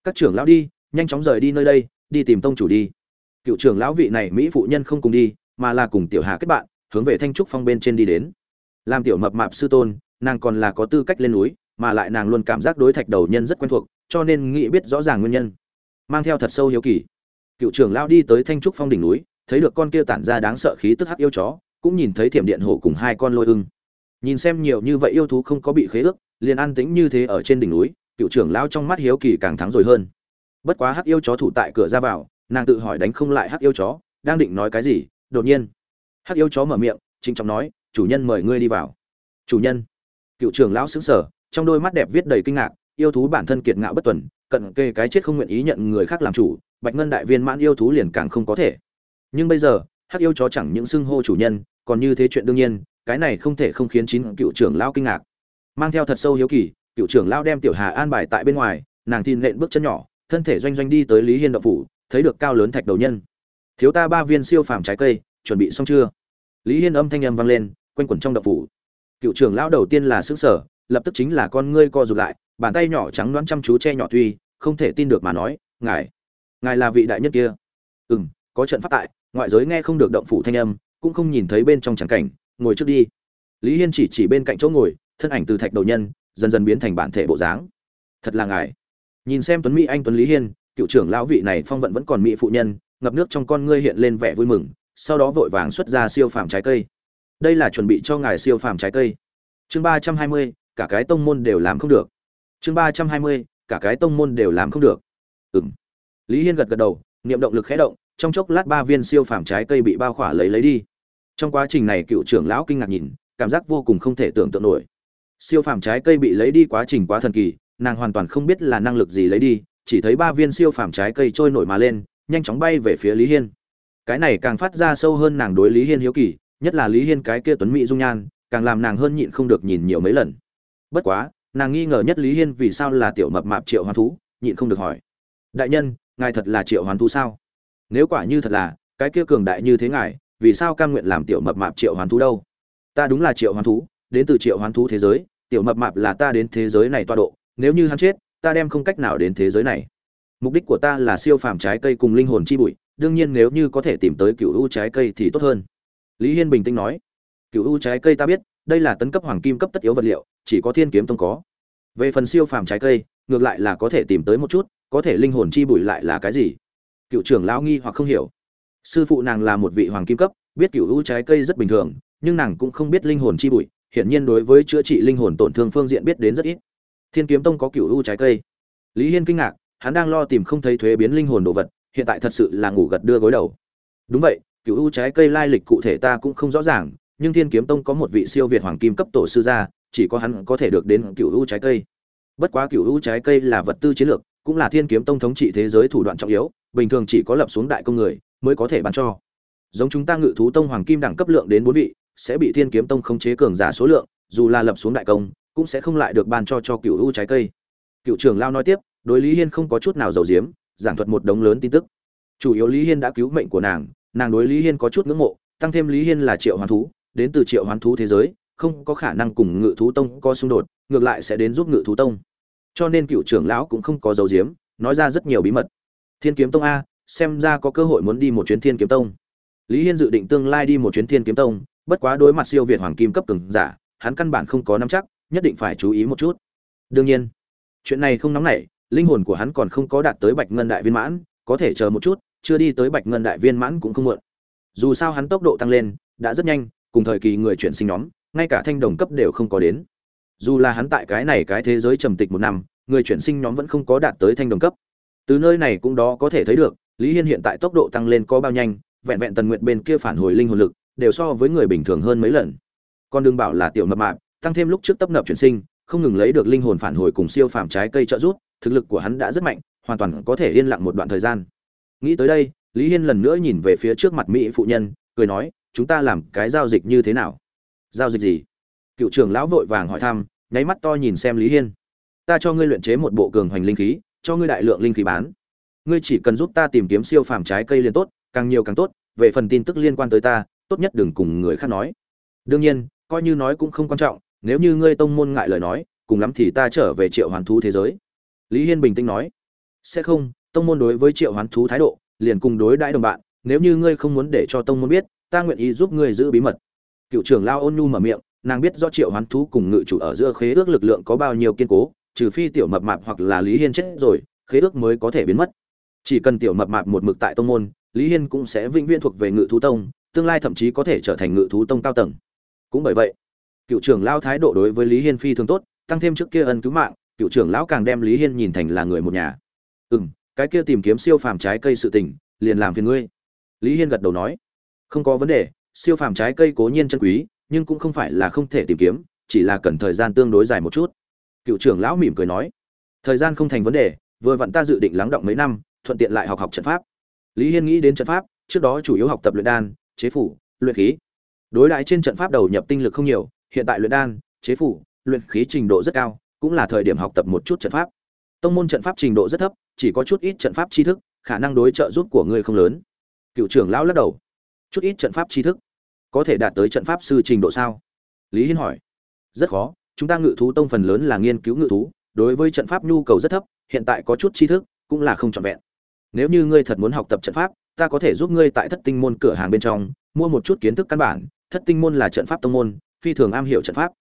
A: các trưởng lão đi, nhanh chóng rời đi nơi đây, đi tìm tông chủ đi. Cựu trưởng lão vị này mỹ phụ nhân không cùng đi, mà là cùng tiểu hà kết bạn, hướng về thanh trúc phong bên trên đi đến. Làm tiểu mập mạp sư tôn, nàng còn là có tư cách lên núi, mà lại nàng luôn cảm giác đối thạch đầu nhân rất quen thuộc, cho nên nghĩ biết rõ ràng nguyên nhân. Mang theo thật sâu hiếu kỳ, cựu trưởng lão đi tới thanh trúc phong đỉnh núi, thấy được con kia tản ra đáng sợ khí tức hắc yêu chó cũng nhìn thấy thiểm điện hổ cùng hai con lôi ưng. Nhìn xem nhiều như vậy yêu thú không có bị khế ước, liền an tĩnh như thế ở trên đỉnh núi, cựu trưởng lão trong mắt hiếu kỳ càng thắng rồi hơn. Bất quá hắc yêu chó thủ tại cửa ra vào, nàng tự hỏi đánh không lại hắc yêu chó, đang định nói cái gì, đột nhiên, hắc yêu chó mở miệng chính trọng nói, chủ nhân mời ngươi đi vào. Chủ nhân? Cựu trưởng lão xứng sở trong đôi mắt đẹp viết đầy kinh ngạc, yêu thú bản thân kiệt ngạo bất tuần, cận kề cái chết không nguyện ý nhận người khác làm chủ, bạch ngân đại viên mãn yêu thú liền càng không có thể. Nhưng bây giờ hắc yêu chó chẳng những xưng hô chủ nhân, còn như thế chuyện đương nhiên, cái này không thể không khiến chín cựu trưởng lao kinh ngạc. Mang theo thật sâu hiếu kỳ, cựu trưởng lao đem tiểu hà an bài tại bên ngoài, nàng tin nện bước chân nhỏ, thân thể doanh doanh đi tới lý hiên đậu phủ, thấy được cao lớn thạch đầu nhân. Thiếu ta ba viên siêu phàm trái cây, chuẩn bị xong chưa? Lý hiên âm thanh âm vang lên, quanh quẩn trong đậu phủ. Cựu trưởng lão đầu tiên là xứ sở lập tức chính là con ngươi co rụt lại, bàn tay nhỏ trắng đoán chăm chú che nhỏ tuy, không thể tin được mà nói, ngài ngài là vị đại nhất kia. Ừ m có trận pháp tại ngoại giới nghe không được động phủ thanh âm, cũng không nhìn thấy bên trong trắng cảnh, ngồi trước đi. Lý hiên chỉ chỉ bên cạnh chỗ ngồi, thân ảnh từ thạch đầu nhân, dần dần biến thành bản thể bộ dáng. Thật là ngài. Nhìn xem tuấn mỹ anh tuấn lý hiên, cựu trưởng lão vị này phong vận vẫn còn mỹ phụ nhân, ngập nước trong con ngươi hiện lên vẻ vui mừng, sau đó vội vàng xuất ra siêu phàm trái cây. Đây là chuẩn bị cho ngài siêu phàm trái cây. Chương ba trăm hai mươi, cả cái tông môn đều làm không được. Chương ba trăm hai mươi, cả cái tông môn đều làm không được. Ừm. Lý hiên gật gật đầu, niệm động lực khẽ động trong chốc lát ba viên siêu phàm trái cây bị bao khỏa lấy lấy đi. Trong quá trình này cựu trưởng lão kinh ngạc nhìn, cảm giác vô cùng không thể tưởng tượng nổi. Siêu phàm trái cây bị lấy đi quá trình quá thần kỳ, nàng hoàn toàn không biết là năng lực gì lấy đi, chỉ thấy ba viên siêu phàm trái cây trôi nổi mà lên, nhanh chóng bay về phía lý hiên. Cái này càng phát ra sâu hơn nàng đối lý hiên hiếu kỳ, nhất là lý hiên cái kia tuấn mỹ dung nhan, càng làm nàng hơn nhịn không được nhìn nhiều mấy lần. Bất quá, nàng nghi ngờ nhất lý hiên vì sao là tiểu mập mạp triệu hoán thú, nhịn không được hỏi. Đại nhân, ngài thật là triệu hoán thú sao? Nếu quả như thật là, cái kia cường đại như thế ngài, vì sao cam nguyện làm tiểu mập mạp triệu hoán thú đâu? Ta đúng là triệu hoán thú, đến từ triệu hoán thú thế giới, tiểu mập mạp là ta đến thế giới này toa độ, nếu như hắn chết, ta đem không cách nào đến thế giới này. Mục đích của ta là siêu phàm trái cây cùng linh hồn chi bụi, đương nhiên nếu như có thể tìm tới cựu u trái cây thì tốt hơn. Lý hiên bình tĩnh nói, cựu u trái cây ta biết, đây là tấn cấp hoàng kim cấp tất yếu vật liệu, chỉ có thiên kiếm tông có. Về phần siêu phàm trái cây, ngược lại là có thể tìm tới một chút, có thể linh hồn chi bụi lại là cái gì? Cựu trưởng lão nghi hoặc không hiểu. Sư phụ nàng là một vị hoàng kim cấp, biết cựu u trái cây rất bình thường, nhưng nàng cũng không biết linh hồn chi bụi, hiển nhiên đối với chữa trị linh hồn tổn thương phương diện biết đến rất ít. Thiên kiếm tông có cựu u trái cây. Lý hiên kinh ngạc, hắn đang lo tìm không thấy thuế biến linh hồn đồ vật, hiện tại thật sự là ngủ gật đưa gối đầu. Đúng vậy, cựu u trái cây lai lịch cụ thể ta cũng không rõ ràng, nhưng thiên kiếm tông có một vị siêu việt hoàng kim cấp tổ sư gia, chỉ có hắn có thể được đến cựu u trái cây. Bất quá cựu u trái cây là vật tư chiến lược, cũng là thiên kiếm tông thống trị thế giới thủ đoạn trọng yếu bình thường chỉ có lập xuống đại công người mới có thể bán cho. Giống chúng ta ngự thú tông hoàng kim đẳng cấp lượng đến bốn vị, sẽ bị thiên kiếm tông khống chế cường giả số lượng, dù là lập xuống đại công, cũng sẽ không lại được ban cho cho cựu u trái cây. Cựu trưởng lao nói tiếp, đối lý hiên không có chút nào giàu diếm giảng thuật một đống lớn tin tức. Chủ yếu lý hiên đã cứu mệnh của nàng nàng đối lý hiên có chút ngưỡng mộ, tăng thêm lý hiên là triệu hoán thú, đến từ triệu hoán thú thế giới, không có khả năng cùng ngự thú tông có xung đột, ngược lại sẽ đến giúp ngự thú tông. Cho nên cựu trưởng lão cũng không có dấu diếm nói ra rất nhiều bí mật thiên kiếm tông a, xem ra có cơ hội muốn đi một chuyến thiên kiếm tông. Lý hiên dự định tương lai đi một chuyến thiên kiếm tông, bất quá đối mặt siêu việt hoàng kim cấp cường giả, hắn căn bản không có nắm chắc, nhất định phải chú ý một chút. Đương nhiên, chuyện này không nóng nảy, linh hồn của hắn còn không có đạt tới bạch ngân đại viên mãn, có thể chờ một chút, chưa đi tới bạch ngân đại viên mãn cũng không muộn. Dù sao hắn tốc độ tăng lên, đã rất nhanh, cùng thời kỳ người chuyển sinh nhóm, ngay cả thanh đồng cấp đều không có đến. Dù là hắn tại cái này cái thế giới trầm tịch một năm, người chuyển sinh nhóm vẫn không có đạt tới thanh đồng cấp từ nơi này cũng đó có thể thấy được, lý hiên hiện tại tốc độ tăng lên có bao nhanh, vẹn vẹn tần nguyện bên kia phản hồi linh hồn lực, đều so với người bình thường hơn mấy lần. Còn đừng bảo là tiểu mập mạp, tăng thêm lúc trước tấp nập chuyển sinh, không ngừng lấy được linh hồn phản hồi cùng siêu phàm trái cây trợ giúp, thực lực của hắn đã rất mạnh, hoàn toàn có thể yên lặng một đoạn thời gian. Nghĩ tới đây, lý hiên lần nữa nhìn về phía trước mặt mỹ phụ nhân, cười nói, chúng ta làm cái giao dịch như thế nào? Giao dịch gì? Cựu trưởng lão vội vàng hỏi thăm, nháy mắt to nhìn xem lý hiên. Ta cho ngươi luyện chế một bộ cường hoành linh khí cho ngươi đại lượng linh khí bán. Ngươi chỉ cần giúp ta tìm kiếm siêu phàm trái cây liền tốt, càng nhiều càng tốt, về phần tin tức liên quan tới ta, tốt nhất đừng cùng người khác nói. Đương nhiên, coi như nói cũng không quan trọng, nếu như ngươi tông môn ngại lời nói, cùng lắm thì ta trở về triệu hoán thú thế giới. Lý hiên bình tĩnh nói. Sẽ không, tông môn đối với triệu hoán thú thái độ, liền cùng đối đãi đồng bạn, nếu như ngươi không muốn để cho tông môn biết, ta nguyện ý giúp ngươi giữ bí mật. Cựu trưởng lao ôn nhu mở miệng, nàng biết do triệu hoán thú cùng ngự chủ ở giữa khế ước lực lượng có bao nhiêu kiên cố trừ phi tiểu mập mạp hoặc là lý hiên chết rồi, khế ước mới có thể biến mất. Chỉ cần tiểu mập mạp một mực tại tông môn, lý hiên cũng sẽ vĩnh viễn thuộc về ngự thú tông, tương lai thậm chí có thể trở thành ngự thú tông cao tầng. Cũng bởi vậy, cựu trưởng lao thái độ đối với lý hiên phi thường tốt, tăng thêm trước kia ân cứu mạng, cựu trưởng lão càng đem lý hiên nhìn thành là người một nhà. Ừ m cái kia tìm kiếm siêu phàm trái cây sự tình, liền làm phiền ngươi. Lý hiên gật đầu nói. Không có vấn đề, siêu phàm trái cây cố nhiên chân quý, nhưng cũng không phải là không thể tìm kiếm, chỉ là cần thời gian tương đối dài một chút cựu trưởng lão mỉm cười nói, thời gian không thành vấn đề, vừa vặn ta dự định lắng động mấy năm, thuận tiện lại học học trận pháp. Lý hiên nghĩ đến trận pháp, trước đó chủ yếu học tập luyện đan, chế phủ, luyện khí. Đối đại trên trận pháp đầu nhập tinh lực không nhiều, hiện tại luyện đan, chế phủ, luyện khí trình độ rất cao, cũng là thời điểm học tập một chút trận pháp. Tông môn trận pháp trình độ rất thấp, chỉ có chút ít trận pháp tri thức, khả năng đối trợ giúp của ngươi không lớn. Cựu trưởng lão lắc đầu, chút ít trận pháp tri thức, có thể đạt tới trận pháp sư trình độ sao? Lý hiên hỏi, rất khó chúng ta ngự thú tông phần lớn là nghiên cứu ngự thú, đối với trận pháp nhu cầu rất thấp, hiện tại có chút tri thức, cũng là không trọn vẹn. Nếu như ngươi thật muốn học tập trận pháp, ta có thể giúp ngươi tại thất tinh môn cửa hàng bên trong, mua một chút kiến thức căn bản, thất tinh môn là trận pháp tông môn, phi thường am hiểu trận pháp.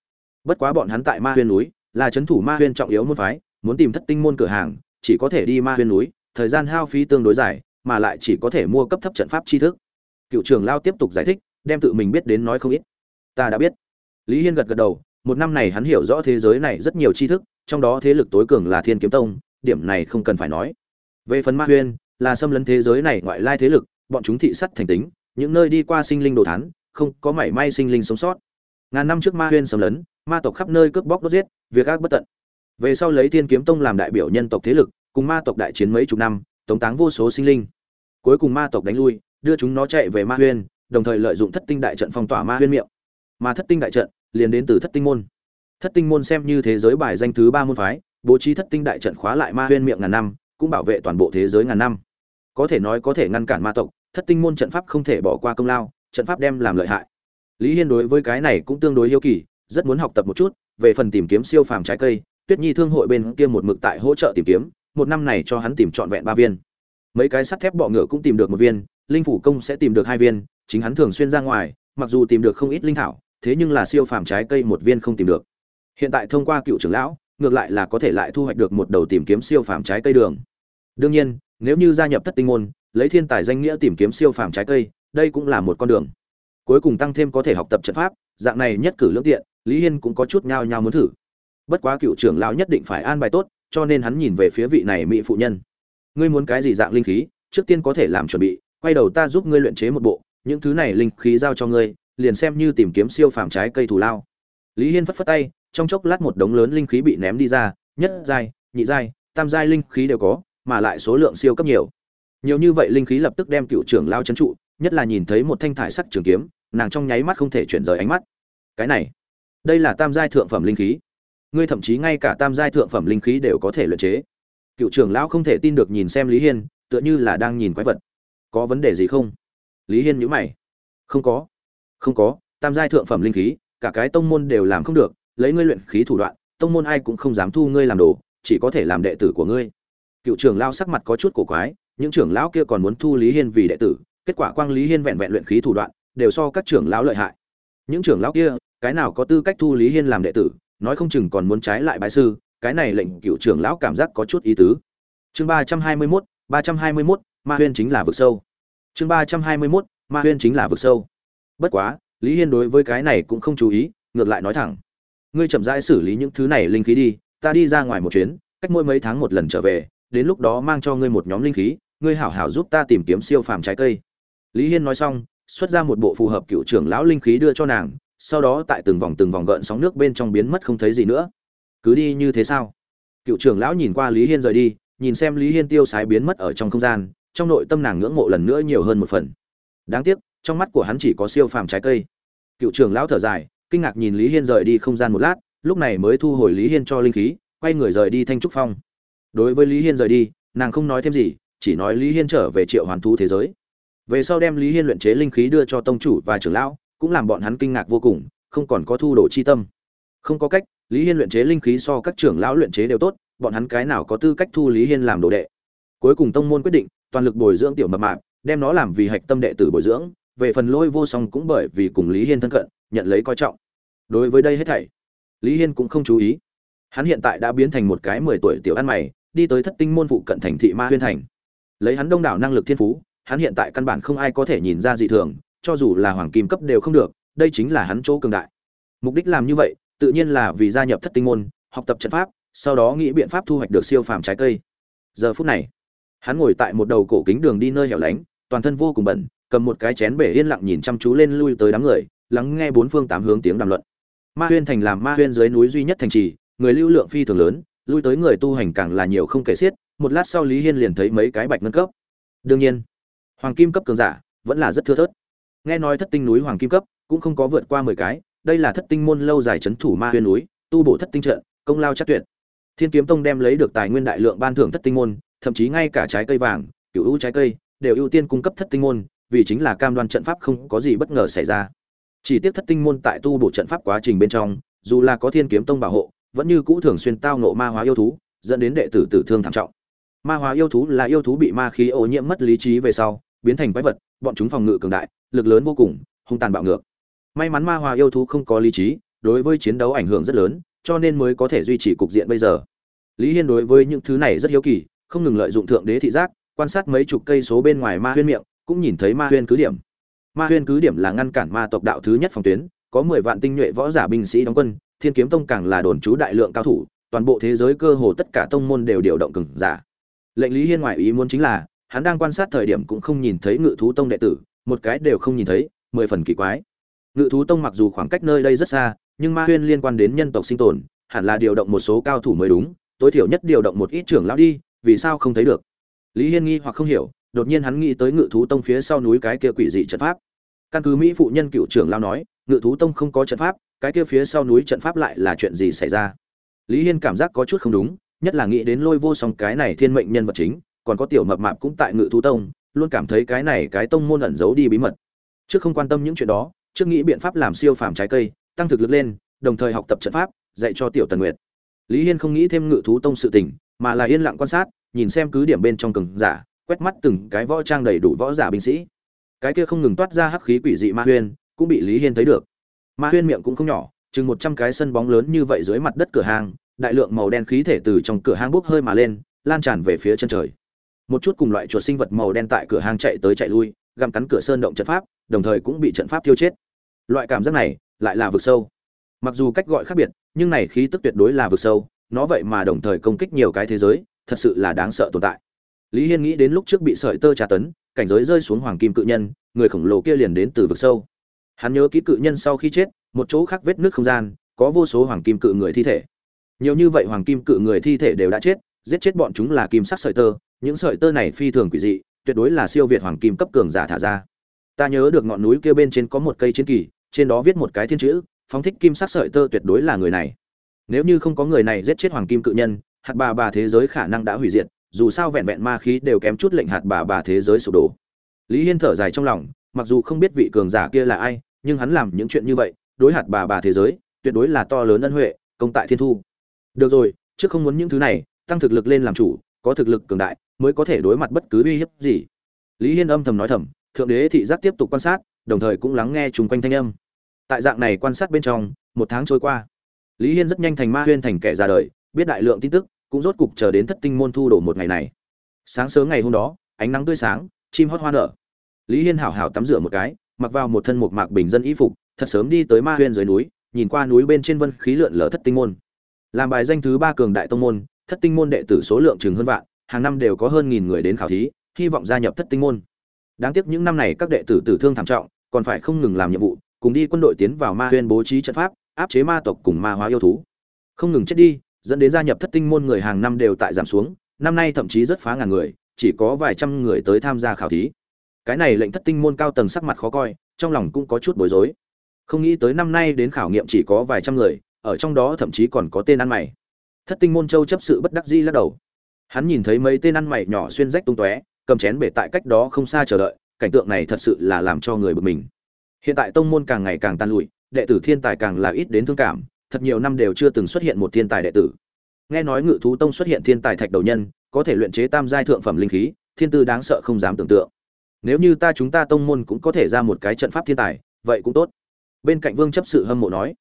A: Bất quá bọn hắn tại ma huyên núi, là trấn thủ ma huyên trọng yếu môn phái, muốn tìm thất tinh môn cửa hàng, chỉ có thể đi ma huyên núi, thời gian hao phí tương đối dài, mà lại chỉ có thể mua cấp thấp trận pháp tri thức. Cựu trưởng lao tiếp tục giải thích, đem tự mình biết đến nói không ít. Ta đã biết. Lý hiên gật gật đầu một năm này hắn hiểu rõ thế giới này rất nhiều tri thức, trong đó thế lực tối cường là thiên kiếm tông, điểm này không cần phải nói. Về phần ma huyên, là xâm lấn thế giới này ngoại lai thế lực, bọn chúng thị sắt thành tính, những nơi đi qua sinh linh đồ thán, không có mảy may sinh linh sống sót. Ngàn năm trước ma huyên xâm lấn, ma tộc khắp nơi cướp bóc đốt giết, việc ác bất tận. Về sau lấy thiên kiếm tông làm đại biểu nhân tộc thế lực, cùng ma tộc đại chiến mấy chục năm, tống táng vô số sinh linh. Cuối cùng ma tộc đánh lui, đưa chúng nó chạy về ma huyên, đồng thời lợi dụng thất tinh đại trận phong tỏa ma huyên miệng. Mà thất tinh đại trận liền đến từ thất tinh môn. Thất tinh môn xem như thế giới bài danh thứ ba môn phái, bố trí thất tinh đại trận khóa lại ma huyên miệng ngàn năm, cũng bảo vệ toàn bộ thế giới ngàn năm. Có thể nói có thể ngăn cản ma tộc, thất tinh môn trận pháp không thể bỏ qua công lao, trận pháp đem làm lợi hại. Lý hiên đối với cái này cũng tương đối hiếu kỳ, rất muốn học tập một chút, về phần tìm kiếm siêu phàm trái cây, tuyết nhi thương hội bên kia một mực tại hỗ trợ tìm kiếm, một năm này cho hắn tìm trọn vẹn ba viên. Mấy cái sắt thép bọ ngựa cũng tìm được một viên, linh phủ công sẽ tìm được hai viên, chính hắn thường xuyên ra ngoài, mặc dù tìm được không ít linh thảo thế nhưng là siêu phàm trái cây một viên không tìm được. Hiện tại thông qua cựu trưởng lão, ngược lại là có thể lại thu hoạch được một đầu tìm kiếm siêu phàm trái cây đường. Đương nhiên, nếu như gia nhập thất tinh môn, lấy thiên tài danh nghĩa tìm kiếm siêu phàm trái cây, đây cũng là một con đường. Cuối cùng tăng thêm có thể học tập trận pháp, dạng này nhất cử lưỡng tiện, lý hiên cũng có chút nhao nhao muốn thử. Bất quá cựu trưởng lão nhất định phải an bài tốt, cho nên hắn nhìn về phía vị này mỹ phụ nhân. Ngươi muốn cái gì dạng linh khí, trước tiên có thể làm chuẩn bị, quay đầu ta giúp ngươi luyện chế một bộ, những thứ này linh khí giao cho ngươi liền xem như tìm kiếm siêu phàm trái cây thù lao. Lý hiên phất phất tay, trong chốc lát một đống lớn linh khí bị ném đi ra, nhất giai, nhị giai, tam giai linh khí đều có, mà lại số lượng siêu cấp nhiều. Nhiều như vậy linh khí lập tức đem cựu trưởng lao chấn trụ, nhất là nhìn thấy một thanh thải sắc trường kiếm, nàng trong nháy mắt không thể chuyển rời ánh mắt. Cái này, đây là tam giai thượng phẩm linh khí. Ngươi thậm chí ngay cả tam giai thượng phẩm linh khí đều có thể luyện chế. Cựu trưởng lão không thể tin được nhìn xem lý hiên, tựa như là đang nhìn quái vật. Có vấn đề gì không? Lý hiên nhữ mày. Không có không có, tam giai thượng phẩm linh khí, cả cái tông môn đều làm không được, lấy ngươi luyện khí thủ đoạn, tông môn ai cũng không dám thu ngươi làm đồ, chỉ có thể làm đệ tử của ngươi. Cựu trưởng lão sắc mặt có chút cổ quái, những trưởng lão kia còn muốn thu lý hiên vì đệ tử, kết quả quang lý hiên vẹn vẹn luyện khí thủ đoạn, đều so các trưởng lão lợi hại. Những trưởng lão kia, cái nào có tư cách thu lý hiên làm đệ tử, nói không chừng còn muốn trái lại bái sư, cái này lệnh cựu trưởng lão cảm giác có chút ý tứ. Chương ba trăm hai mươi mốt, ba trăm hai mươi mốt, ma huyên chính là vực sâu. Chương ba trăm hai mươi mốt, ma huyên chính là vực sâu bất quá, lý hiên đối với cái này cũng không chú ý, ngược lại nói thẳng. Ngươi chậm rãi xử lý những thứ này linh khí đi, ta đi ra ngoài một chuyến, cách mỗi mấy tháng một lần trở về, đến lúc đó mang cho ngươi một nhóm linh khí, ngươi hảo hảo giúp ta tìm kiếm siêu phàm trái cây. Lý hiên nói xong, xuất ra một bộ phù hợp cựu trưởng lão linh khí đưa cho nàng, sau đó tại từng vòng từng vòng gợn sóng nước bên trong biến mất không thấy gì nữa. Cứ đi như thế sao? Cựu trưởng lão nhìn qua lý hiên rời đi, nhìn xem lý hiên tiêu sái biến mất ở trong không gian, trong nội tâm nàng ngưỡng mộ lần nữa nhiều hơn một phần. Đáng tiếc trong mắt của hắn chỉ có siêu phàm trái cây. Cựu trưởng lão thở dài, kinh ngạc nhìn lý hiên rời đi không gian một lát, lúc này mới thu hồi lý hiên cho linh khí, quay người rời đi thanh trúc phong. Đối với lý hiên rời đi, nàng không nói thêm gì, chỉ nói lý hiên trở về triệu hoàn thú thế giới. Về sau đem lý hiên luyện chế linh khí đưa cho tông chủ và trưởng lão, cũng làm bọn hắn kinh ngạc vô cùng, không còn có thu đồ chi tâm. Không có cách, lý hiên luyện chế linh khí so các trưởng lão luyện chế đều tốt, bọn hắn cái nào có tư cách thu lý hiên làm đồ đệ. Cuối cùng tông môn quyết định, toàn lực bồi dưỡng tiểu mập mạp, đem nó làm vì hạch tâm đệ tử bồi dưỡng về phần lôi vô song cũng bởi vì cùng lý hiên thân cận, nhận lấy coi trọng. Đối với đây hết thảy, lý hiên cũng không chú ý. Hắn hiện tại đã biến thành một cái mười tuổi tiểu ăn mày, đi tới thất tinh môn phụ cận thành thị ma huyên thành. Lấy hắn đông đảo năng lực thiên phú, hắn hiện tại căn bản không ai có thể nhìn ra dị thường, cho dù là hoàng kim cấp đều không được, đây chính là hắn chỗ cường đại. Mục đích làm như vậy, tự nhiên là vì gia nhập thất tinh môn, học tập trận pháp, sau đó nghĩ biện pháp thu hoạch được siêu phàm trái cây. Giờ phút này, hắn ngồi tại một đầu cổ kính đường đi nơi hẻo lánh toàn thân vô cùng bẩn, cầm một cái chén bể yên lặng nhìn chăm chú lên lui tới đám người, lắng nghe bốn phương tám hướng tiếng đàm luận. Ma huyên thành làm ma huyên dưới núi duy nhất thành trì, người lưu lượng phi thường lớn, lui tới người tu hành càng là nhiều không kể xiết, một lát sau lý hiên liền thấy mấy cái bạch ngân cấp. Đương nhiên, hoàng kim cấp cường giả vẫn là rất thưa thớt. Nghe nói thất tinh núi hoàng kim cấp cũng không có vượt qua mười cái, đây là thất tinh môn lâu dài c h ấ n thủ ma huyên núi, tu bổ thất tinh trận, công lao chắc tuyệt. Thiên kiếm tông đem lấy được tài nguyên đại lượng ban thưởng thất tinh môn, thậm chí ngay cả trái cây vàng, cựu ưu trái cây đều ưu tiên cung cấp thất tinh môn, vì chính là cam đoan trận pháp không có gì bất ngờ xảy ra. Chỉ tiếc thất tinh môn tại tu bổ trận pháp quá trình bên trong, dù là có thiên kiếm tông bảo hộ, vẫn như cũ thường xuyên tao nộ ma hóa yêu thú, dẫn đến đệ tử tử thương thảm trọng. Ma hóa yêu thú là yêu thú bị ma khí ô nhiễm mất lý trí về sau, biến thành quái vật, bọn chúng phòng ngự cường đại, lực lớn vô cùng, hung tàn bạo ngược. May mắn ma hóa yêu thú không có lý trí, đối với chiến đấu ảnh hưởng rất lớn, cho nên mới có thể duy trì cục diện bây giờ. Lý hiên đối với những thứ này rất hiếu kỳ, không ngừng lợi dụng thượng đế thị giác quan sát mấy chục cây số bên ngoài ma huyên miệng, cũng nhìn thấy ma huyên cứ điểm. Ma huyên cứ điểm là ngăn cản ma tộc đạo thứ nhất phòng tuyến, có mười vạn tinh nhuệ võ giả binh sĩ đóng quân, thiên kiếm tông càng là đồn trú đại lượng cao thủ, toàn bộ thế giới cơ hồ tất cả tông môn đều điều động cừng giả. Lệnh lý hiên ngoại ý muốn chính là, hắn đang quan sát thời điểm cũng không nhìn thấy ngự thú tông đệ tử, một cái đều không nhìn thấy, mười phần kỳ quái. Ngự thú tông mặc dù khoảng cách nơi đây rất xa, nhưng ma huyên liên quan đến nhân tộc sinh tồn, hẳn là điều động một số cao thủ mới đúng, tối thiểu nhất điều động một ít trưởng lão đi, vì sao không thấy được? Lý hiên nghi hoặc không hiểu, đột nhiên hắn nghĩ tới ngự thú tông phía sau núi cái kia quỷ dị trận pháp. Căn cứ mỹ phụ nhân cựu trưởng lao nói, ngự thú tông không có trận pháp, cái kia phía sau núi trận pháp lại là chuyện gì xảy ra? Lý hiên cảm giác có chút không đúng, nhất là nghĩ đến lôi vô song cái này thiên mệnh nhân vật chính, còn có tiểu mập mạp cũng tại ngự thú tông, luôn cảm thấy cái này cái tông môn ẩn giấu đi bí mật. Trước không quan tâm những chuyện đó, trước nghĩ biện pháp làm siêu phàm trái cây, tăng thực lực lên, đồng thời học tập trận pháp, dạy cho tiểu tần nguyệt. Lý hiên không nghĩ thêm ngự thú tông sự tình, mà là yên lặng quan sát nhìn xem cứ điểm bên trong cường giả, quét mắt từng cái võ trang đầy đủ võ giả binh sĩ. Cái kia không ngừng toát ra hắc khí quỷ dị ma huyên, cũng bị lý hiên thấy được. Ma huyên miệng cũng không nhỏ, chừng một trăm cái sân bóng lớn như vậy dưới mặt đất cửa hàng, đại lượng màu đen khí thể từ trong cửa hàng bốc hơi mà lên, lan tràn về phía chân trời. Một chút cùng loại chuột sinh vật màu đen tại cửa hàng chạy tới chạy lui, gặm cắn cửa sơn động trận pháp, đồng thời cũng bị trận pháp tiêu chết. Loại cảm giác này lại là vực sâu. Mặc dù cách gọi khác biệt, nhưng này khí tức tuyệt đối là vực sâu, nó vậy mà đồng thời công kích nhiều cái thế giới thật sự là đáng sợ tồn tại. Lý hiên nghĩ đến lúc trước bị sợi tơ trà tấn, cảnh giới rơi xuống hoàng kim cự nhân, người khổng lồ kia liền đến từ vực sâu. Hắn nhớ ký cự nhân sau khi chết, một chỗ khác vết nước không gian, có vô số hoàng kim cự người thi thể. Nhiều như vậy hoàng kim cự người thi thể đều đã chết, giết chết bọn chúng là kim sắc sợi tơ, những sợi tơ này phi thường quỷ dị, tuyệt đối là siêu việt hoàng kim cấp cường giả thả ra. Ta nhớ được ngọn núi kia bên trên có một cây chiến kỳ, trên đó viết một cái thiên chữ, phóng thích kim sắc sợi tơ tuyệt đối là người này. Nếu như không có người này giết chết hoàng kim cự nhân hạt bà bà thế giới khả năng đã hủy diệt, dù sao vẹn vẹn ma khí đều kém chút lệnh hạt bà bà thế giới sụp đổ. Lý hiên thở dài trong lòng, mặc dù không biết vị cường giả kia là ai, nhưng hắn làm những chuyện như vậy, đối hạt bà bà thế giới, tuyệt đối là to lớn ân huệ, công tại thiên thu. Được rồi, trước không muốn những thứ này, tăng thực lực lên làm chủ, có thực lực cường đại, mới có thể đối mặt bất cứ uy hiếp gì. Lý hiên âm thầm nói thầm, thượng đế thị giác tiếp tục quan sát, đồng thời cũng lắng nghe chung quanh thanh âm. Tại dạng này quan sát bên trong, một tháng trôi qua. Lý hiên rất nhanh thành ma huyên thành kẻ ra đời, biết đại lượng tin tức cũng rốt cục chờ đến thất tinh môn thu đổ một ngày này. Sáng sớm ngày hôm đó, ánh nắng tươi sáng, chim hót hoa nở. Lý hiên hảo hảo tắm rửa một cái, mặc vào một thân một mạc bình dân y phục, thật sớm đi tới ma huyên dưới núi, nhìn qua núi bên trên vân khí lượn lở thất tinh môn. Làm bài danh thứ ba cường đại tông môn, thất tinh môn đệ tử số lượng chừng hơn vạn, hàng năm đều có hơn nghìn người đến khảo thí, hy vọng gia nhập thất tinh môn. Đáng tiếc những năm này các đệ tử tử thương thảm trọng, còn phải không ngừng làm nhiệm vụ, cùng đi quân đội tiến vào ma huyên bố trí trận pháp, áp chế ma tộc cùng ma hóa yêu thú. Không ngừng chết đi dẫn đến gia nhập thất tinh môn người hàng năm đều tại giảm xuống, năm nay thậm chí rất phá ngàn người, chỉ có vài trăm người tới tham gia khảo thí. Cái này lệnh thất tinh môn cao tầng sắc mặt khó coi, trong lòng cũng có chút bối rối. Không nghĩ tới năm nay đến khảo nghiệm chỉ có vài trăm người, ở trong đó thậm chí còn có tên ăn mày. Thất tinh môn châu chấp sự bất đắc dĩ lắc đầu. Hắn nhìn thấy mấy tên ăn mày nhỏ xuyên rách tung tóe, cầm chén bể tại cách đó không xa chờ đợi, cảnh tượng này thật sự là làm cho người bực mình. Hiện tại tông môn càng ngày càng tan lụi, đệ tử thiên tài càng là ít đến thương cảm thật nhiều năm đều chưa từng xuất hiện một thiên tài đệ tử. Nghe nói ngự thú tông xuất hiện thiên tài thạch đầu nhân, có thể luyện chế tam giai thượng phẩm linh khí, thiên tư đáng sợ không dám tưởng tượng. Nếu như ta chúng ta tông môn cũng có thể ra một cái trận pháp thiên tài, vậy cũng tốt. Bên cạnh vương chấp sự hâm mộ nói,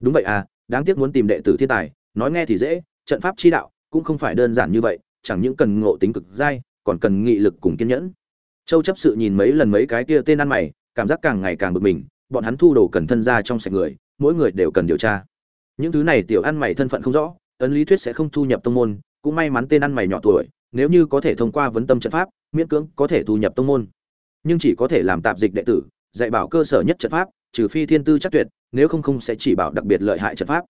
A: đúng vậy à đáng tiếc muốn tìm đệ tử thiên tài, nói nghe thì dễ, trận pháp chi đạo cũng không phải đơn giản như vậy, chẳng những cần ngộ tính cực dai còn cần nghị lực cùng kiên nhẫn. Châu chấp sự nhìn mấy lần mấy cái kia tên ăn mày, cảm giác càng ngày càng bực mình, bọn hắn thu đồ cần thân ra trong sạch người, mỗi người đều cần điều tra những thứ này tiểu ăn mày thân phận không rõ, ấn lý thuyết sẽ không thu nhập tông môn, cũng may mắn tên ăn mày nhỏ tuổi, nếu như có thể thông qua vấn tâm trận pháp, miễn cưỡng có thể thu nhập tông môn. Nhưng chỉ có thể làm tạp dịch đệ tử, dạy bảo cơ sở nhất trận pháp, trừ phi thiên tư chắc tuyệt, nếu không không sẽ chỉ bảo đặc biệt lợi hại trận pháp.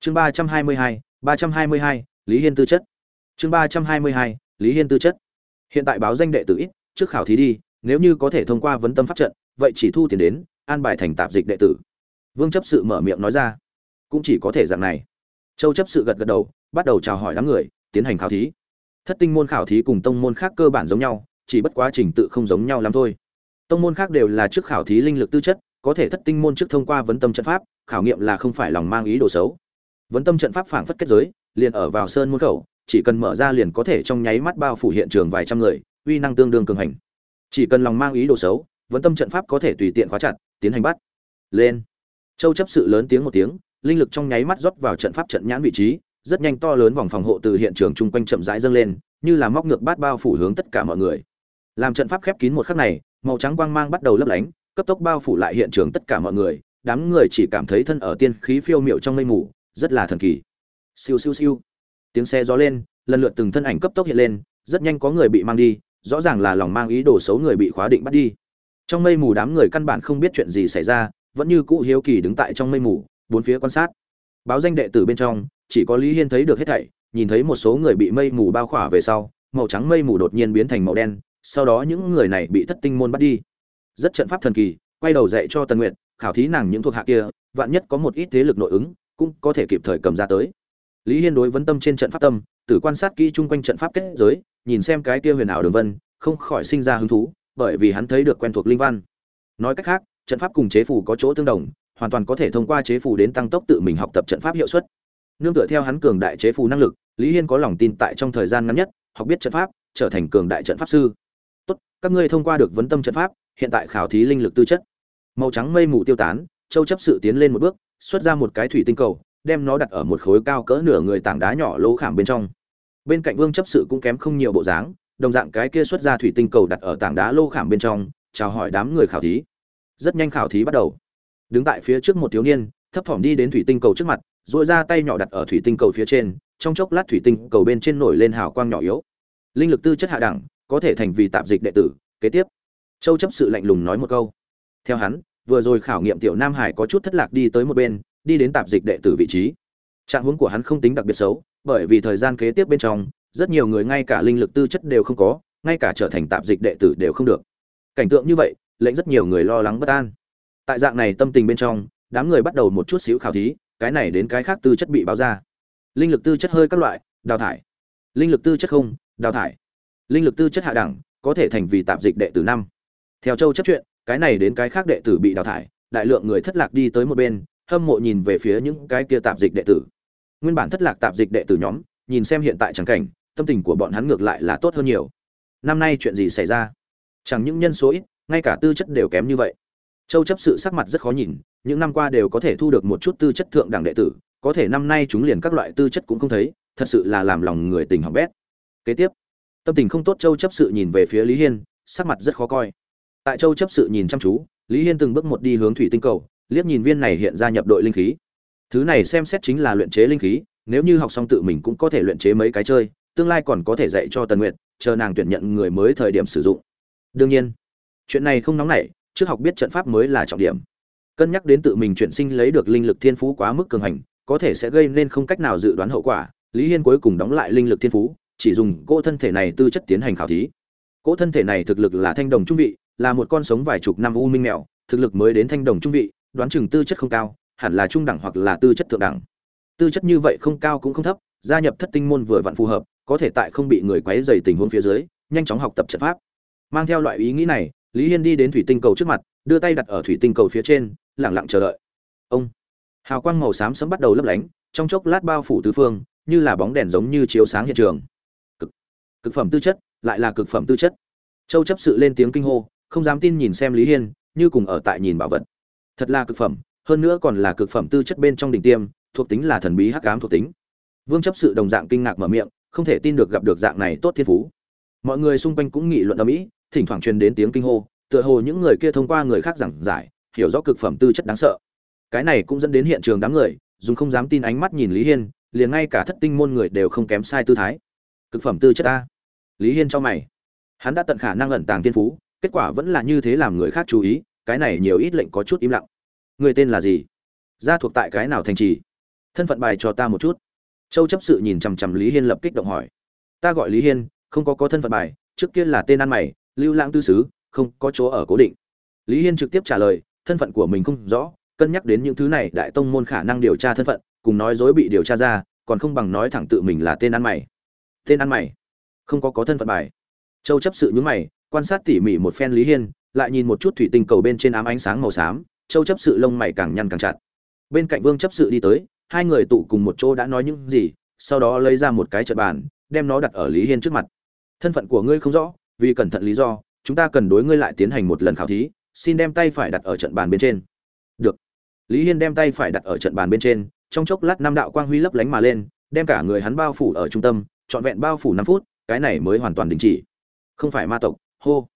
A: Chương ba trăm hai mươi hai, ba trăm hai mươi hai, lý hiên tư chất. Chương ba trăm hai mươi hai, lý hiên tư chất. Hiện tại báo danh đệ tử ít, trước khảo thí đi, nếu như có thể thông qua vấn tâm pháp trận, vậy chỉ thu tiền đến, an bài thành tạp dịch đệ tử. Vương chấp sự mở miệng nói ra cũng chỉ có thể dạng này. Châu chấp sự gật gật đầu, bắt đầu chào hỏi đám người, tiến hành khảo thí. Thất tinh môn khảo thí cùng tông môn khác cơ bản giống nhau, chỉ bất quá trình tự không giống nhau lắm thôi. Tông môn khác đều là trước khảo thí linh lực tư chất, có thể thất tinh môn trước thông qua vấn tâm trận pháp, khảo nghiệm là không phải lòng mang ý đồ xấu. Vấn tâm trận pháp phảng phất kết giới, liền ở vào sơn môn khẩu, chỉ cần mở ra liền có thể trong nháy mắt bao phủ hiện trường vài trăm người, uy năng tương đương cường hành. Chỉ cần lòng mang ý đồ xấu, vấn tâm trận pháp có thể tùy tiện khóa chặt, tiến hành bắt. Lên. Châu chấp sự lớn tiếng một tiếng linh lực trong nháy mắt rót vào trận pháp trận nhãn vị trí, rất nhanh to lớn vòng phòng hộ từ hiện trường chung quanh chậm rãi dâng lên, như là móc ngược bát bao phủ hướng tất cả mọi người. Làm trận pháp khép kín một khắc này, màu trắng quang mang bắt đầu lấp lánh, cấp tốc bao phủ lại hiện trường tất cả mọi người, đám người chỉ cảm thấy thân ở tiên khí phiêu miệu trong mây mù, rất là thần kỳ. Siêu siêu siêu. Tiếng xe gió lên, lần lượt từng thân ảnh cấp tốc hiện lên, rất nhanh có người bị mang đi, rõ ràng là lòng mang ý đồ xấu người bị khóa định bắt đi. Trong mây mù đám người căn bản không biết chuyện gì xảy ra, vẫn như cũ hiếu kỳ đứng tại trong mây mù bốn phía quan sát. Báo danh đệ tử bên trong, chỉ có lý hiên thấy được hết thảy, nhìn thấy một số người bị mây mù bao khỏa về sau, màu trắng mây mù đột nhiên biến thành màu đen, sau đó những người này bị thất tinh môn bắt đi. Rất trận pháp thần kỳ, quay đầu dạy cho tần nguyện khảo thí nàng những thuộc hạ kia, vạn nhất có một ít thế lực nội ứng, cũng có thể kịp thời cầm ra tới. Lý hiên đối vấn tâm trên trận pháp tâm tử quan sát kỹ chung quanh trận pháp kết giới, nhìn xem cái kia huyền ảo đường vân, không khỏi sinh ra hứng thú, bởi vì hắn thấy được quen thuộc linh văn. Nói cách khác, trận pháp cùng chế phù có chỗ tương đồng hoàn toàn có thể thông qua chế phù đến tăng tốc tự mình học tập trận pháp hiệu suất. Nương tựa theo hắn cường đại chế phù năng lực, lý hiên có lòng tin tại trong thời gian ngắn nhất, học biết trận pháp, trở thành cường đại trận pháp sư. Tốt, các ngươi thông qua được vấn tâm trận pháp, hiện tại khảo thí linh lực tư chất. Màu trắng mây mù tiêu tán, châu chấp sự tiến lên một bước, xuất ra một cái thủy tinh cầu, đem nó đặt ở một khối cao cỡ nửa người tảng đá nhỏ lỗ khảm bên trong. Bên cạnh vương chấp sự cũng kém không nhiều bộ dáng, đồng dạng cái kia xuất ra thủy tinh cầu đặt ở tảng đá lô khảm bên trong, chào hỏi đám người khảo thí. Rất nhanh khảo thí bắt đầu đứng tại phía trước một thiếu niên, thấp thỏm đi đến thủy tinh cầu trước mặt dội ra tay nhỏ đặt ở thủy tinh cầu phía trên, trong chốc lát thủy tinh cầu bên trên nổi lên hào quang nhỏ yếu. Linh lực tư chất hạ đẳng, có thể thành vì tạp dịch đệ tử. Kế tiếp, châu chấp sự lạnh lùng nói một câu. Theo hắn, vừa rồi khảo nghiệm tiểu nam hải có chút thất lạc đi tới một bên, đi đến tạp dịch đệ tử vị trí. Trạng huống của hắn không tính đặc biệt xấu, bởi vì thời gian kế tiếp bên trong, rất nhiều người ngay cả linh lực tư chất đều không có, ngay cả trở thành tạp dịch đệ tử đều không được. Cảnh tượng như vậy, lệnh rất nhiều người lo lắng bất an tại dạng này tâm tình bên trong, đám người bắt đầu một chút xíu khảo thí, cái này đến cái khác tư chất bị báo ra. Linh lực tư chất hơi các loại, đào thải. Linh lực tư chất không, đào thải. Linh lực tư chất hạ đẳng, có thể thành vì tạp dịch đệ tử năm. Theo châu chấp chuyện, cái này đến cái khác đệ tử bị đào thải, đại lượng người thất lạc đi tới một bên, hâm mộ nhìn về phía những cái kia tạp dịch đệ tử. Nguyên bản thất lạc tạp dịch đệ tử nhóm, nhìn xem hiện tại trắng cảnh, tâm tình của bọn hắn ngược lại là tốt hơn nhiều. Năm nay chuyện gì xảy ra? Chẳng những nhân số ít, ngay cả tư chất đều kém như vậy châu chấp sự sắc mặt rất khó nhìn, những năm qua đều có thể thu được một chút tư chất thượng đẳng đệ tử, có thể năm nay chúng liền các loại tư chất cũng không thấy, thật sự là làm lòng người tình hỏng bét. Kế tiếp, tâm tình không tốt châu chấp sự nhìn về phía lý hiên, sắc mặt rất khó coi. Tại châu chấp sự nhìn chăm chú, lý hiên từng bước một đi hướng thủy tinh cầu, liếc nhìn viên này hiện ra nhập đội linh khí. Thứ này xem xét chính là luyện chế linh khí, nếu như học xong tự mình cũng có thể luyện chế mấy cái chơi, tương lai còn có thể dạy cho tần nguyệt, chờ nàng tuyển nhận người mới thời điểm sử dụng. Đương nhiên, chuyện này không nóng nảy trước học biết trận pháp mới là trọng điểm. Cân nhắc đến tự mình chuyển sinh lấy được linh lực thiên phú quá mức cường hành, có thể sẽ gây nên không cách nào dự đoán hậu quả. Lý hiên cuối cùng đóng lại linh lực thiên phú, chỉ dùng cỗ thân thể này tư chất tiến hành khảo thí. Cỗ thân thể này thực lực là thanh đồng trung vị, là một con sống vài chục năm u minh mèo, thực lực mới đến thanh đồng trung vị, đoán chừng tư chất không cao, hẳn là trung đẳng hoặc là tư chất thượng đẳng. Tư chất như vậy không cao cũng không thấp, gia nhập thất tinh môn vừa vặn phù hợp, có thể tại không bị người quấy dày tình huống phía dưới, nhanh chóng học tập trận pháp. Mang theo loại ý nghĩ này lý hiên đi đến thủy tinh cầu trước mặt, đưa tay đặt ở thủy tinh cầu phía trên lẳng lặng chờ đợi. Ông hào quang màu xám sẫm bắt đầu lấp lánh, trong chốc lát bao phủ tứ phương, như là bóng đèn giống như chiếu sáng hiện trường. Cực cực phẩm tư chất, lại là cực phẩm tư chất. Châu chấp sự lên tiếng kinh hô, không dám tin nhìn xem lý hiên, như cùng ở tại nhìn bảo vật. Thật là cực phẩm, hơn nữa còn là cực phẩm tư chất bên trong đỉnh tiêm, thuộc tính là thần bí hắc ám thuộc tính. Vương chấp sự đồng dạng kinh ngạc mở miệng, không thể tin được gặp được dạng này tốt thiên phú. Mọi người xung quanh cũng nghị luận ở mỹ thỉnh thoảng truyền đến tiếng kinh hô, tựa hồ những người kia thông qua người khác giảng giải, hiểu rõ cực phẩm tư chất đáng sợ. Cái này cũng dẫn đến hiện trường đám người, dùng không dám tin ánh mắt nhìn lý hiên, liền ngay cả thất tinh môn người đều không kém sai tư thái. Cực phẩm tư chất ta lý hiên cho mày. Hắn đã tận khả năng ẩn tàng thiên phú, kết quả vẫn là như thế làm người khác chú ý, cái này nhiều ít lệnh có chút im lặng. Người tên là gì? Gia thuộc tại cái nào thành trì? Thân phận bài cho ta một chút. Châu chấp sự nhìn chằm chằm lý hiên lập kích động hỏi. Ta gọi lý hiên, không có có thân phận bài, trước kia là tên ăn mày lưu lãng tư sứ, không có chỗ ở cố định. Lý hiên trực tiếp trả lời, thân phận của mình không rõ, cân nhắc đến những thứ này, đại tông môn khả năng điều tra thân phận, cùng nói dối bị điều tra ra, còn không bằng nói thẳng tự mình là tên ăn mày. Tên ăn mày? Không có có thân phận bài. Châu chấp sự nhúng mày, quan sát tỉ mỉ một phen lý hiên, lại nhìn một chút thủy tinh cầu bên trên ám ánh sáng màu xám, châu chấp sự lông mày càng nhăn càng chặt. Bên cạnh vương chấp sự đi tới, hai người tụ cùng một chỗ đã nói những gì, sau đó lấy ra một cái trận bàn, đem nó đặt ở lý hiên trước mặt. Thân phận của ngươi không rõ vì cẩn thận lý do, chúng ta cần đối ngươi lại tiến hành một lần khảo thí, xin đem tay phải đặt ở trận bàn bên trên. Được. Lý hiên đem tay phải đặt ở trận bàn bên trên, trong chốc lát năm đạo quang huy lấp lánh mà lên, đem cả người hắn bao phủ ở trung tâm, trọn vẹn bao phủ năm phút, cái này mới hoàn toàn đình chỉ. Không phải ma tộc, hô.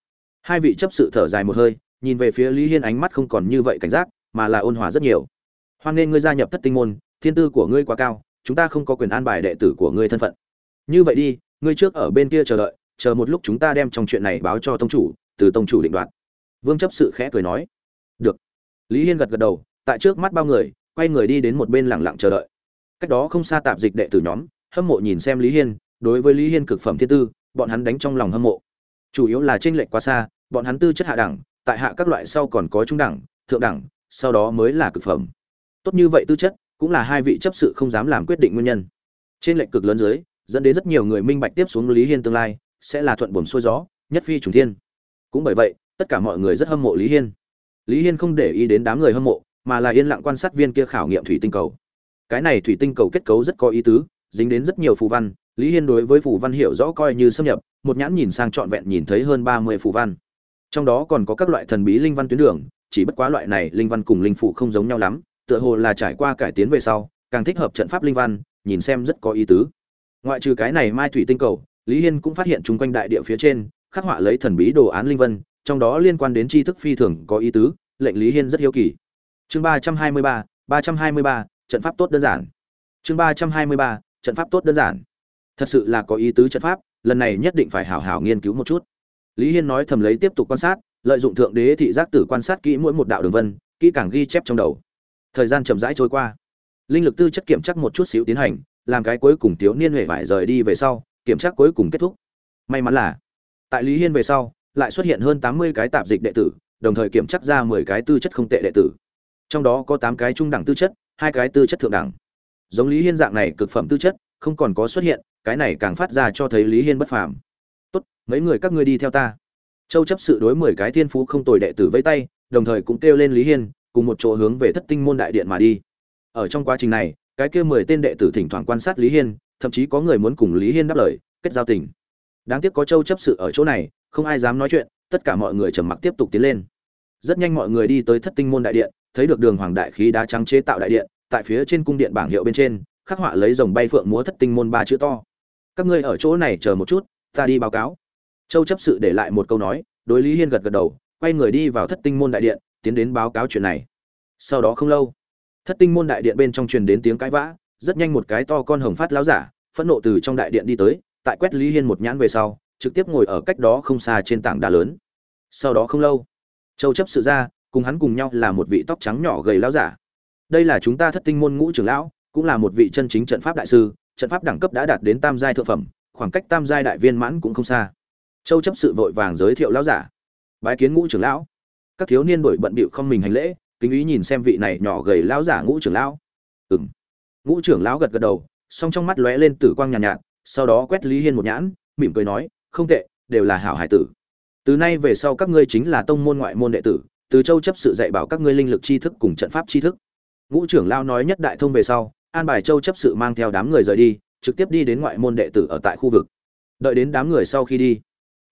A: Hai vị chấp sự thở dài một hơi, nhìn về phía lý hiên ánh mắt không còn như vậy cảnh giác, mà là ôn hòa rất nhiều. Hoan nên ngươi gia nhập thất tinh môn, thiên tư của ngươi quá cao, chúng ta không có quyền an bài đệ tử của ngươi thân phận. Như vậy đi, ngươi trước ở bên kia chờ đợi chờ một lúc chúng ta đem trong chuyện này báo cho tông chủ, từ tông chủ định đoạt. Vương chấp sự khẽ cười nói. Được. Lý hiên gật gật đầu, tại trước mắt bao người, quay người đi đến một bên lẳng lặng chờ đợi. Cách đó không xa tạp dịch đệ tử nhóm, hâm mộ nhìn xem lý hiên, đối với lý hiên cực phẩm thiên tư, bọn hắn đánh trong lòng hâm mộ. Chủ yếu là tranh lệch quá xa, bọn hắn tư chất hạ đẳng, tại hạ các loại sau còn có trung đẳng, thượng đẳng, sau đó mới là cực phẩm. Tốt như vậy tư chất, cũng là hai vị chấp sự không dám làm quyết định nguyên nhân. Trên lệnh cực lớn dưới, dẫn đến rất nhiều người minh bạch tiếp xuống lý hiên tương lai sẽ là thuận buồm xuôi gió, nhất phi trùng thiên. Cũng bởi vậy, tất cả mọi người rất hâm mộ lý hiên. Lý hiên không để ý đến đám người hâm mộ, mà là yên lặng quan sát viên kia khảo nghiệm thủy tinh cầu. Cái này thủy tinh cầu kết cấu rất có ý tứ, dính đến rất nhiều phù văn, lý hiên đối với phù văn hiểu rõ coi như xâm nhập, một nhãn nhìn sang trọn vẹn nhìn thấy hơn ba mươi phù văn. Trong đó còn có các loại thần bí linh văn tuyến đường, chỉ bất quá loại này linh văn cùng linh phụ không giống nhau lắm, tựa hồ là trải qua cải tiến về sau, càng thích hợp trận pháp linh văn, nhìn xem rất có ý tứ. Ngoại trừ cái này mai thủy tinh cầu lý hiên cũng phát hiện chung quanh đại địa phía trên, khắc họa lấy thần bí đồ án linh vân, trong đó liên quan đến tri thức phi thường có ý tứ, lệnh lý hiên rất hiếu kỳ. Chương ba trăm hai mươi ba ba trăm hai mươi ba, trận pháp tốt đơn giản. Chương ba trăm hai mươi ba, trận pháp tốt đơn giản. Thật sự là có ý tứ trận pháp, lần này nhất định phải hảo hảo nghiên cứu một chút. Lý hiên nói thầm lấy tiếp tục quan sát, lợi dụng thượng đế thị giác tử quan sát kỹ mỗi một đạo đường vân, kỹ càng ghi chép trong đầu. Thời gian chậm rãi trôi qua. Linh lực tư chất kiểm chắc một chút xíu tiến hành, làm cái cuối cùng thiếu niên huệ vải rời đi về sau kiểm tra cuối cùng kết thúc. May mắn là, tại lý hiên về sau, lại xuất hiện hơn tám mươi cái tạp dịch đệ tử, đồng thời kiểm tra ra mười cái tư chất không tệ đệ tử. Trong đó có tám cái trung đẳng tư chất, hai cái tư chất thượng đẳng. Giống lý hiên dạng này cực phẩm tư chất, không còn có xuất hiện, cái này càng phát ra cho thấy lý hiên bất phàm. Tốt, mấy người các ngươi đi theo ta. Châu chấp sự đối mười cái thiên phú không tồi đệ tử vẫy tay, đồng thời cũng kêu lên lý hiên, cùng một chỗ hướng về thất tinh môn đại điện mà đi. Ở trong quá trình này, cái kia mười tên đệ tử thỉnh thoảng quan sát lý hiên thậm chí có người muốn cùng lý hiên đáp lời, kết giao tình. Đáng tiếc có châu chấp sự ở chỗ này, không ai dám nói chuyện, tất cả mọi người trầm mặc tiếp tục tiến lên. Rất nhanh mọi người đi tới thất tinh môn đại điện, thấy được đường hoàng đại khí đá trắng chế tạo đại điện, tại phía trên cung điện bảng hiệu bên trên, khắc họa lấy dòng bay phượng múa thất tinh môn ba chữ to. Các ngươi ở chỗ này chờ một chút, ta đi báo cáo. Châu chấp sự để lại một câu nói, đối lý hiên gật gật đầu, quay người đi vào thất tinh môn đại điện, tiến đến báo cáo chuyện này. Sau đó không lâu, thất tinh môn đại điện bên trong truyền đến tiếng cãi vã rất nhanh một cái to con hồng phát láo giả, phẫn nộ từ trong đại điện đi tới, tại quét lý hiên một nhãn về sau, trực tiếp ngồi ở cách đó không xa trên tảng đá lớn. Sau đó không lâu, châu chấp sự ra, cùng hắn cùng nhau là một vị tóc trắng nhỏ gầy láo giả. Đây là chúng ta thất tinh môn ngũ trưởng lão, cũng là một vị chân chính trận pháp đại sư, trận pháp đẳng cấp đã đạt đến tam giai thượng phẩm, khoảng cách tam giai đại viên mãn cũng không xa. Châu chấp sự vội vàng giới thiệu lão giả. Bái kiến ngũ trưởng lão. Các thiếu niên đổi bận bịu không mình hành lễ, kính ý nhìn xem vị này nhỏ gầy lão giả ngũ trưởng lão. Ừng ngũ trưởng lão gật gật đầu song trong mắt lóe lên tử quang nhàn nhạt, nhạt sau đó quét lý hiên một nhãn mỉm cười nói không tệ đều là hảo hải tử. Từ nay về sau các ngươi chính là tông môn ngoại môn đệ tử từ châu chấp sự dạy bảo các ngươi linh lực tri thức cùng trận pháp tri thức. Ngũ trưởng lao nói nhất đại thông về sau an bài châu chấp sự mang theo đám người rời đi trực tiếp đi đến ngoại môn đệ tử ở tại khu vực. Đợi đến đám người sau khi đi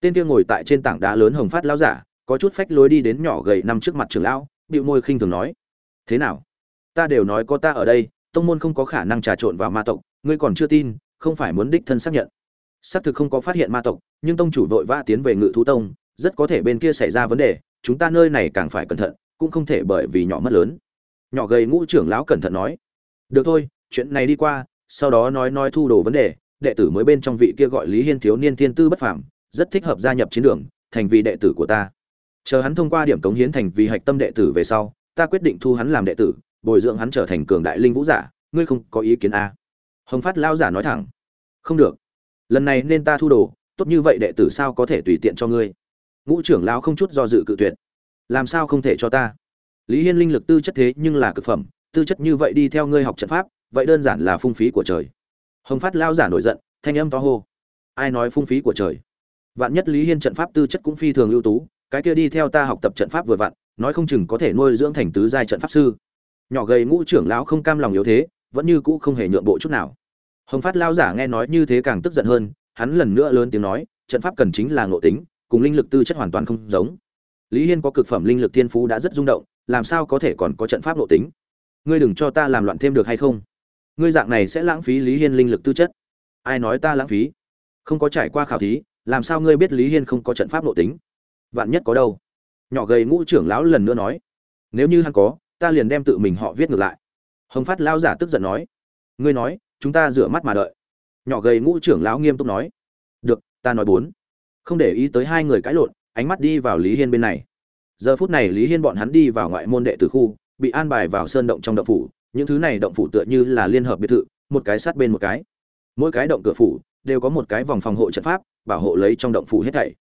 A: tên kia ngồi tại trên tảng đá lớn hồng phát lao giả có chút phách lối đi đến nhỏ gầy nằm trước mặt trưởng lão bịu môi khinh thường nói thế nào? Ta đều nói có ta ở đây tông môn không có khả năng trà trộn vào ma tộc, ngươi còn chưa tin, không phải muốn đích thân xác nhận. Xác thực không có phát hiện ma tộc, nhưng tông chủ vội vã tiến về ngự thú tông, rất có thể bên kia xảy ra vấn đề, chúng ta nơi này càng phải cẩn thận, cũng không thể bởi vì nhỏ mất lớn. Nhỏ gầy ngũ trưởng lão cẩn thận nói, được thôi, chuyện này đi qua, sau đó nói nói thu đồ vấn đề, đệ tử mới bên trong vị kia gọi lý hiên thiếu niên thiên tư bất phàm, rất thích hợp gia nhập chiến đường, thành vì đệ tử của ta. Chờ hắn thông qua điểm cống hiến thành vì hạch tâm đệ tử về sau, ta quyết định thu hắn làm đệ tử bồi dưỡng hắn trở thành cường đại linh vũ giả, ngươi không có ý kiến a à? hồng phát lao giả nói thẳng. Không được. Lần này nên ta thu đồ, tốt như vậy đệ tử sao có thể tùy tiện cho ngươi? Ngũ trưởng lão không chút do dự cự tuyệt. Làm sao không thể cho ta? Lý hiên linh lực tư chất thế nhưng là cực phẩm, tư chất như vậy đi theo ngươi học trận pháp, vậy đơn giản là phung phí của trời. Hồng phát lao giả nổi giận, thanh âm to hô. Ai nói phung phí của trời? Vạn nhất lý hiên trận pháp tư chất cũng phi thường ưu tú, cái kia đi theo ta học tập trận pháp vừa vặn, nói không chừng có thể nuôi dưỡng thành tứ giai trận pháp sư nhỏ gầy ngũ trưởng lão không cam lòng yếu thế, vẫn như cũ không hề nhượng bộ chút nào. Hồng phát lao giả nghe nói như thế càng tức giận hơn, hắn lần nữa lớn tiếng nói, trận pháp cần chính là ngộ tính, cùng linh lực tư chất hoàn toàn không giống. Lý hiên có cực phẩm linh lực thiên phú đã rất rung động, làm sao có thể còn có trận pháp ngộ tính? Ngươi đừng cho ta làm loạn thêm được hay không? Ngươi dạng này sẽ lãng phí lý hiên linh lực tư chất. Ai nói ta lãng phí? Không có trải qua khảo thí, làm sao ngươi biết lý hiên không có trận pháp nội tính? Vạn nhất có đâu? Nhỏ gầy ngũ trưởng lão lần nữa nói. Nếu như hắn có ta liền đem tự mình họ viết ngược lại. Hồng phát lao giả tức giận nói, ngươi nói, chúng ta rửa mắt mà đợi. Nhỏ gầy ngũ trưởng lão nghiêm túc nói, được, ta nói bốn. Không để ý tới hai người cãi lộn, ánh mắt đi vào lý hiên bên này. Giờ phút này lý hiên bọn hắn đi vào ngoại môn đệ tử khu, bị an bài vào sơn động trong động phủ, những thứ này động phủ tựa như là liên hợp biệt thự, một cái sát bên một cái. Mỗi cái động cửa phủ đều có một cái vòng phòng hộ trận pháp, bảo hộ lấy trong động phủ hết thảy.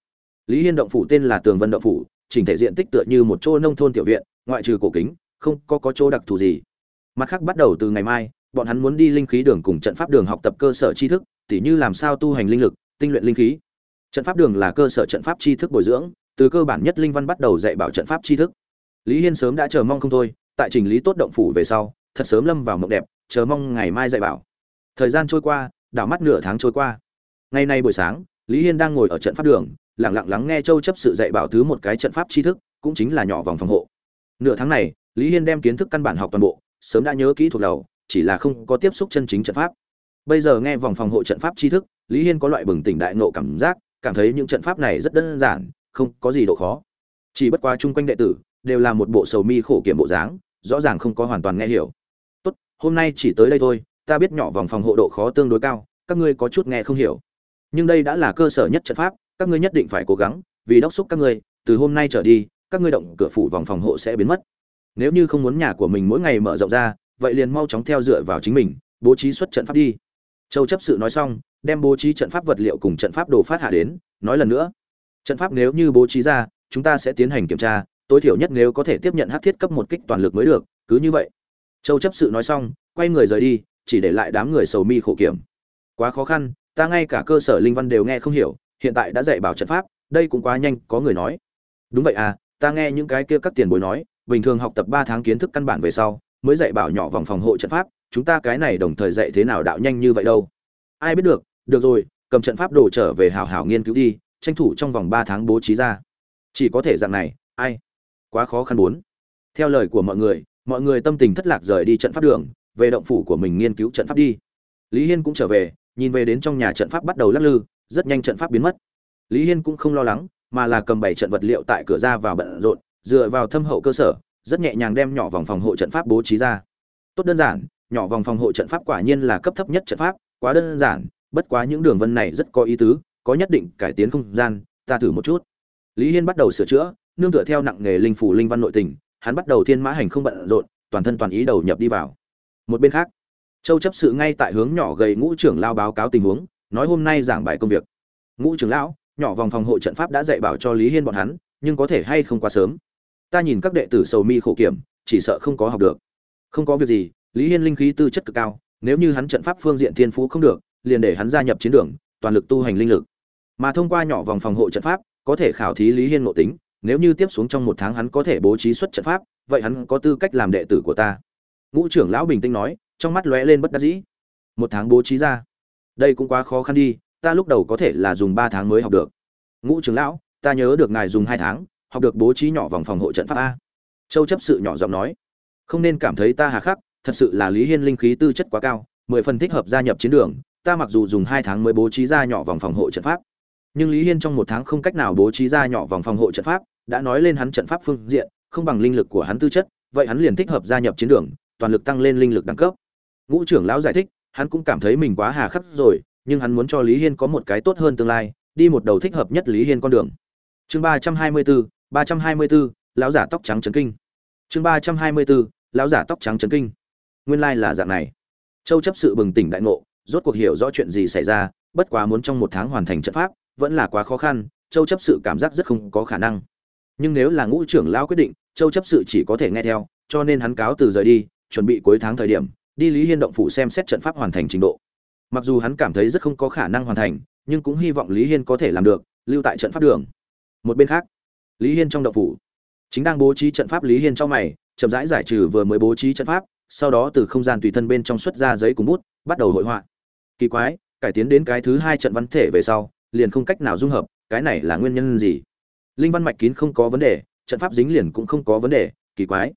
A: Lý hiên động phủ tên là tường vân động phủ, chỉnh thể diện tích tựa như một chỗ nông thôn tiểu viện, ngoại trừ cổ kính không có có chỗ đặc thù gì. Mặt khác bắt đầu từ ngày mai, bọn hắn muốn đi linh khí đường cùng trận pháp đường học tập cơ sở tri thức, tỉ như làm sao tu hành linh lực, tinh luyện linh khí. Trận pháp đường là cơ sở trận pháp tri thức bồi dưỡng, từ cơ bản nhất linh văn bắt đầu dạy bảo trận pháp tri thức. Lý hiên sớm đã chờ mong không thôi, tại trình lý tốt động phủ về sau, thật sớm lâm vào mộng đẹp, chờ mong ngày mai dạy bảo. Thời gian trôi qua, đảo mắt nửa tháng trôi qua. Ngày nay buổi sáng, lý hiên đang ngồi ở trận pháp đường, lặng lặng lắng nghe châu chấp sự dạy bảo thứ một cái trận pháp tri thức, cũng chính là nhỏ vòng phòng hộ nửa tháng này, lý hiên đem kiến thức căn bản học toàn bộ, sớm đã nhớ kỹ thuộc đầu, chỉ là không có tiếp xúc chân chính trận pháp. Bây giờ nghe vòng phòng hộ trận pháp tri thức, lý hiên có loại bừng tỉnh đại nộ cảm giác, cảm thấy những trận pháp này rất đơn giản, không có gì độ khó. Chỉ bất quá chung quanh đệ tử, đều là một bộ sầu mi khổ kiểm bộ dáng, rõ ràng không có hoàn toàn nghe hiểu. Tốt, hôm nay chỉ tới đây thôi, ta biết nhỏ vòng phòng hộ độ khó tương đối cao, các ngươi có chút nghe không hiểu. Nhưng đây đã là cơ sở nhất trận pháp, các ngươi nhất định phải cố gắng, vì đốc xúc các ngươi, từ hôm nay trở đi các ngươi động cửa phủ vòng phòng hộ sẽ biến mất. Nếu như không muốn nhà của mình mỗi ngày mở rộng ra, vậy liền mau chóng theo dựa vào chính mình, bố trí xuất trận pháp đi. Châu chấp sự nói xong, đem bố trí trận pháp vật liệu cùng trận pháp đồ phát hạ đến, nói lần nữa, trận pháp nếu như bố trí ra, chúng ta sẽ tiến hành kiểm tra, tối thiểu nhất nếu có thể tiếp nhận hát thiết cấp một kích toàn lực mới được, cứ như vậy. Châu chấp sự nói xong, quay người rời đi, chỉ để lại đám người sầu mi khổ kiểm. Quá khó khăn, ta ngay cả cơ sở linh văn đều nghe không hiểu, hiện tại đã dạy bảo trận pháp, đây cũng quá nhanh, có người nói. Đúng vậy à ta nghe những cái kia các tiền bối nói, bình thường học tập ba tháng kiến thức căn bản về sau, mới dạy bảo nhỏ vòng phòng hộ trận pháp, chúng ta cái này đồng thời dạy thế nào đạo nhanh như vậy đâu. Ai biết được được rồi, cầm trận pháp đồ trở về hảo hảo nghiên cứu đi, tranh thủ trong vòng ba tháng bố trí ra. Chỉ có thể dạng này, ai? Quá khó khăn bốn. Theo lời của mọi người mọi người tâm tình thất lạc rời đi trận pháp đường, về động phủ của mình nghiên cứu trận pháp đi. Lý hiên cũng trở về, nhìn về đến trong nhà trận pháp bắt đầu lắc lư, rất nhanh trận pháp biến mất. Lý hiên cũng không lo lắng mà là cầm bảy trận vật liệu tại cửa ra vào bận rộn, dựa vào thâm hậu cơ sở, rất nhẹ nhàng đem nhỏ vòng phòng hộ trận pháp bố trí ra. Tốt đơn giản, nhỏ vòng phòng hộ trận pháp quả nhiên là cấp thấp nhất trận pháp, quá đơn giản, bất quá những đường vân này rất có ý tứ, có nhất định cải tiến không gian, ta thử một chút. Lý hiên bắt đầu sửa chữa, nương tựa theo nặng nghề linh phủ linh văn nội tình, hắn bắt đầu thiên mã hành không bận rộn, toàn thân toàn ý đầu nhập đi vào. Một bên khác, châu chấp sự ngay tại hướng nhỏ gầy ngũ trưởng lao báo cáo tình huống, nói hôm nay giảng bài công việc. Ngũ trưởng lão nhỏ vòng phòng hộ trận pháp đã dạy bảo cho lý hiên bọn hắn, nhưng có thể hay không quá sớm. Ta nhìn các đệ tử sầu mi khổ kiểm, chỉ sợ không có học được. Không có việc gì, lý hiên linh khí tư chất cực cao, nếu như hắn trận pháp phương diện thiên phú không được, liền để hắn gia nhập chiến đường, toàn lực tu hành linh lực. Mà thông qua nhỏ vòng phòng hộ trận pháp, có thể khảo thí lý hiên ngộ tính, nếu như tiếp xuống trong một tháng hắn có thể bố trí xuất trận pháp, vậy hắn có tư cách làm đệ tử của ta. Ngũ trưởng lão bình tĩnh nói, trong mắt lóe lên bất đắc dĩ. Một tháng bố trí ra. Đây cũng quá khó khăn đi ta lúc đầu có thể là dùng ba tháng mới học được. Ngũ trưởng lão, ta nhớ được ngài dùng hai tháng, học được bố trí nhỏ vòng phòng hộ trận pháp a. Châu chấp sự nhỏ giọng nói, không nên cảm thấy ta hà khắc, thật sự là lý hiên linh khí tư chất quá cao, mười phần thích hợp gia nhập chiến đường, ta mặc dù dùng hai tháng mới bố trí ra nhỏ vòng phòng hộ trận pháp. Nhưng lý hiên trong một tháng không cách nào bố trí ra nhỏ vòng phòng hộ trận pháp, đã nói lên hắn trận pháp phương diện, không bằng linh lực của hắn tư chất, vậy hắn liền thích hợp gia nhập chiến đường, toàn lực tăng lên linh lực đẳng cấp. Ngũ trưởng lão giải thích, hắn cũng cảm thấy mình quá hà khắc rồi nhưng hắn muốn cho lý hiên có một cái tốt hơn tương lai, đi một đầu thích hợp nhất lý hiên con đường. Chương ba trăm hai mươi bốn ba trăm hai mươi bốn lão giả tóc trắng chấn kinh. Chương ba trăm hai mươi bốn lão giả tóc trắng chấn kinh. Nguyên lai là dạng này. Châu chấp sự bừng tỉnh đại ngộ, rốt cuộc hiểu rõ chuyện gì xảy ra, bất quá muốn trong một tháng hoàn thành trận pháp, vẫn là quá khó khăn, châu chấp sự cảm giác rất không có khả năng. Nhưng nếu là ngũ trưởng lão quyết định, châu chấp sự chỉ có thể nghe theo, cho nên hắn cáo từ rời đi, chuẩn bị cuối tháng thời điểm, đi lý hiên động phủ xem xét trận pháp hoàn thành trình độ mặc dù hắn cảm thấy rất không có khả năng hoàn thành, nhưng cũng hy vọng lý hiên có thể làm được, lưu tại trận pháp đường. Một bên khác, lý hiên trong đậu phủ, chính đang bố trí trận pháp lý hiên trong mày, chậm rãi giải trừ vừa mới bố trí trận pháp, sau đó từ không gian tùy thân bên trong xuất ra giấy cùng bút, bắt đầu hội họa. Kỳ quái, cải tiến đến cái thứ hai trận văn thể về sau, liền không cách nào dung hợp, cái này là nguyên nhân gì? Linh văn mạch kín không có vấn đề, trận pháp dính liền cũng không có vấn đề, kỳ quái.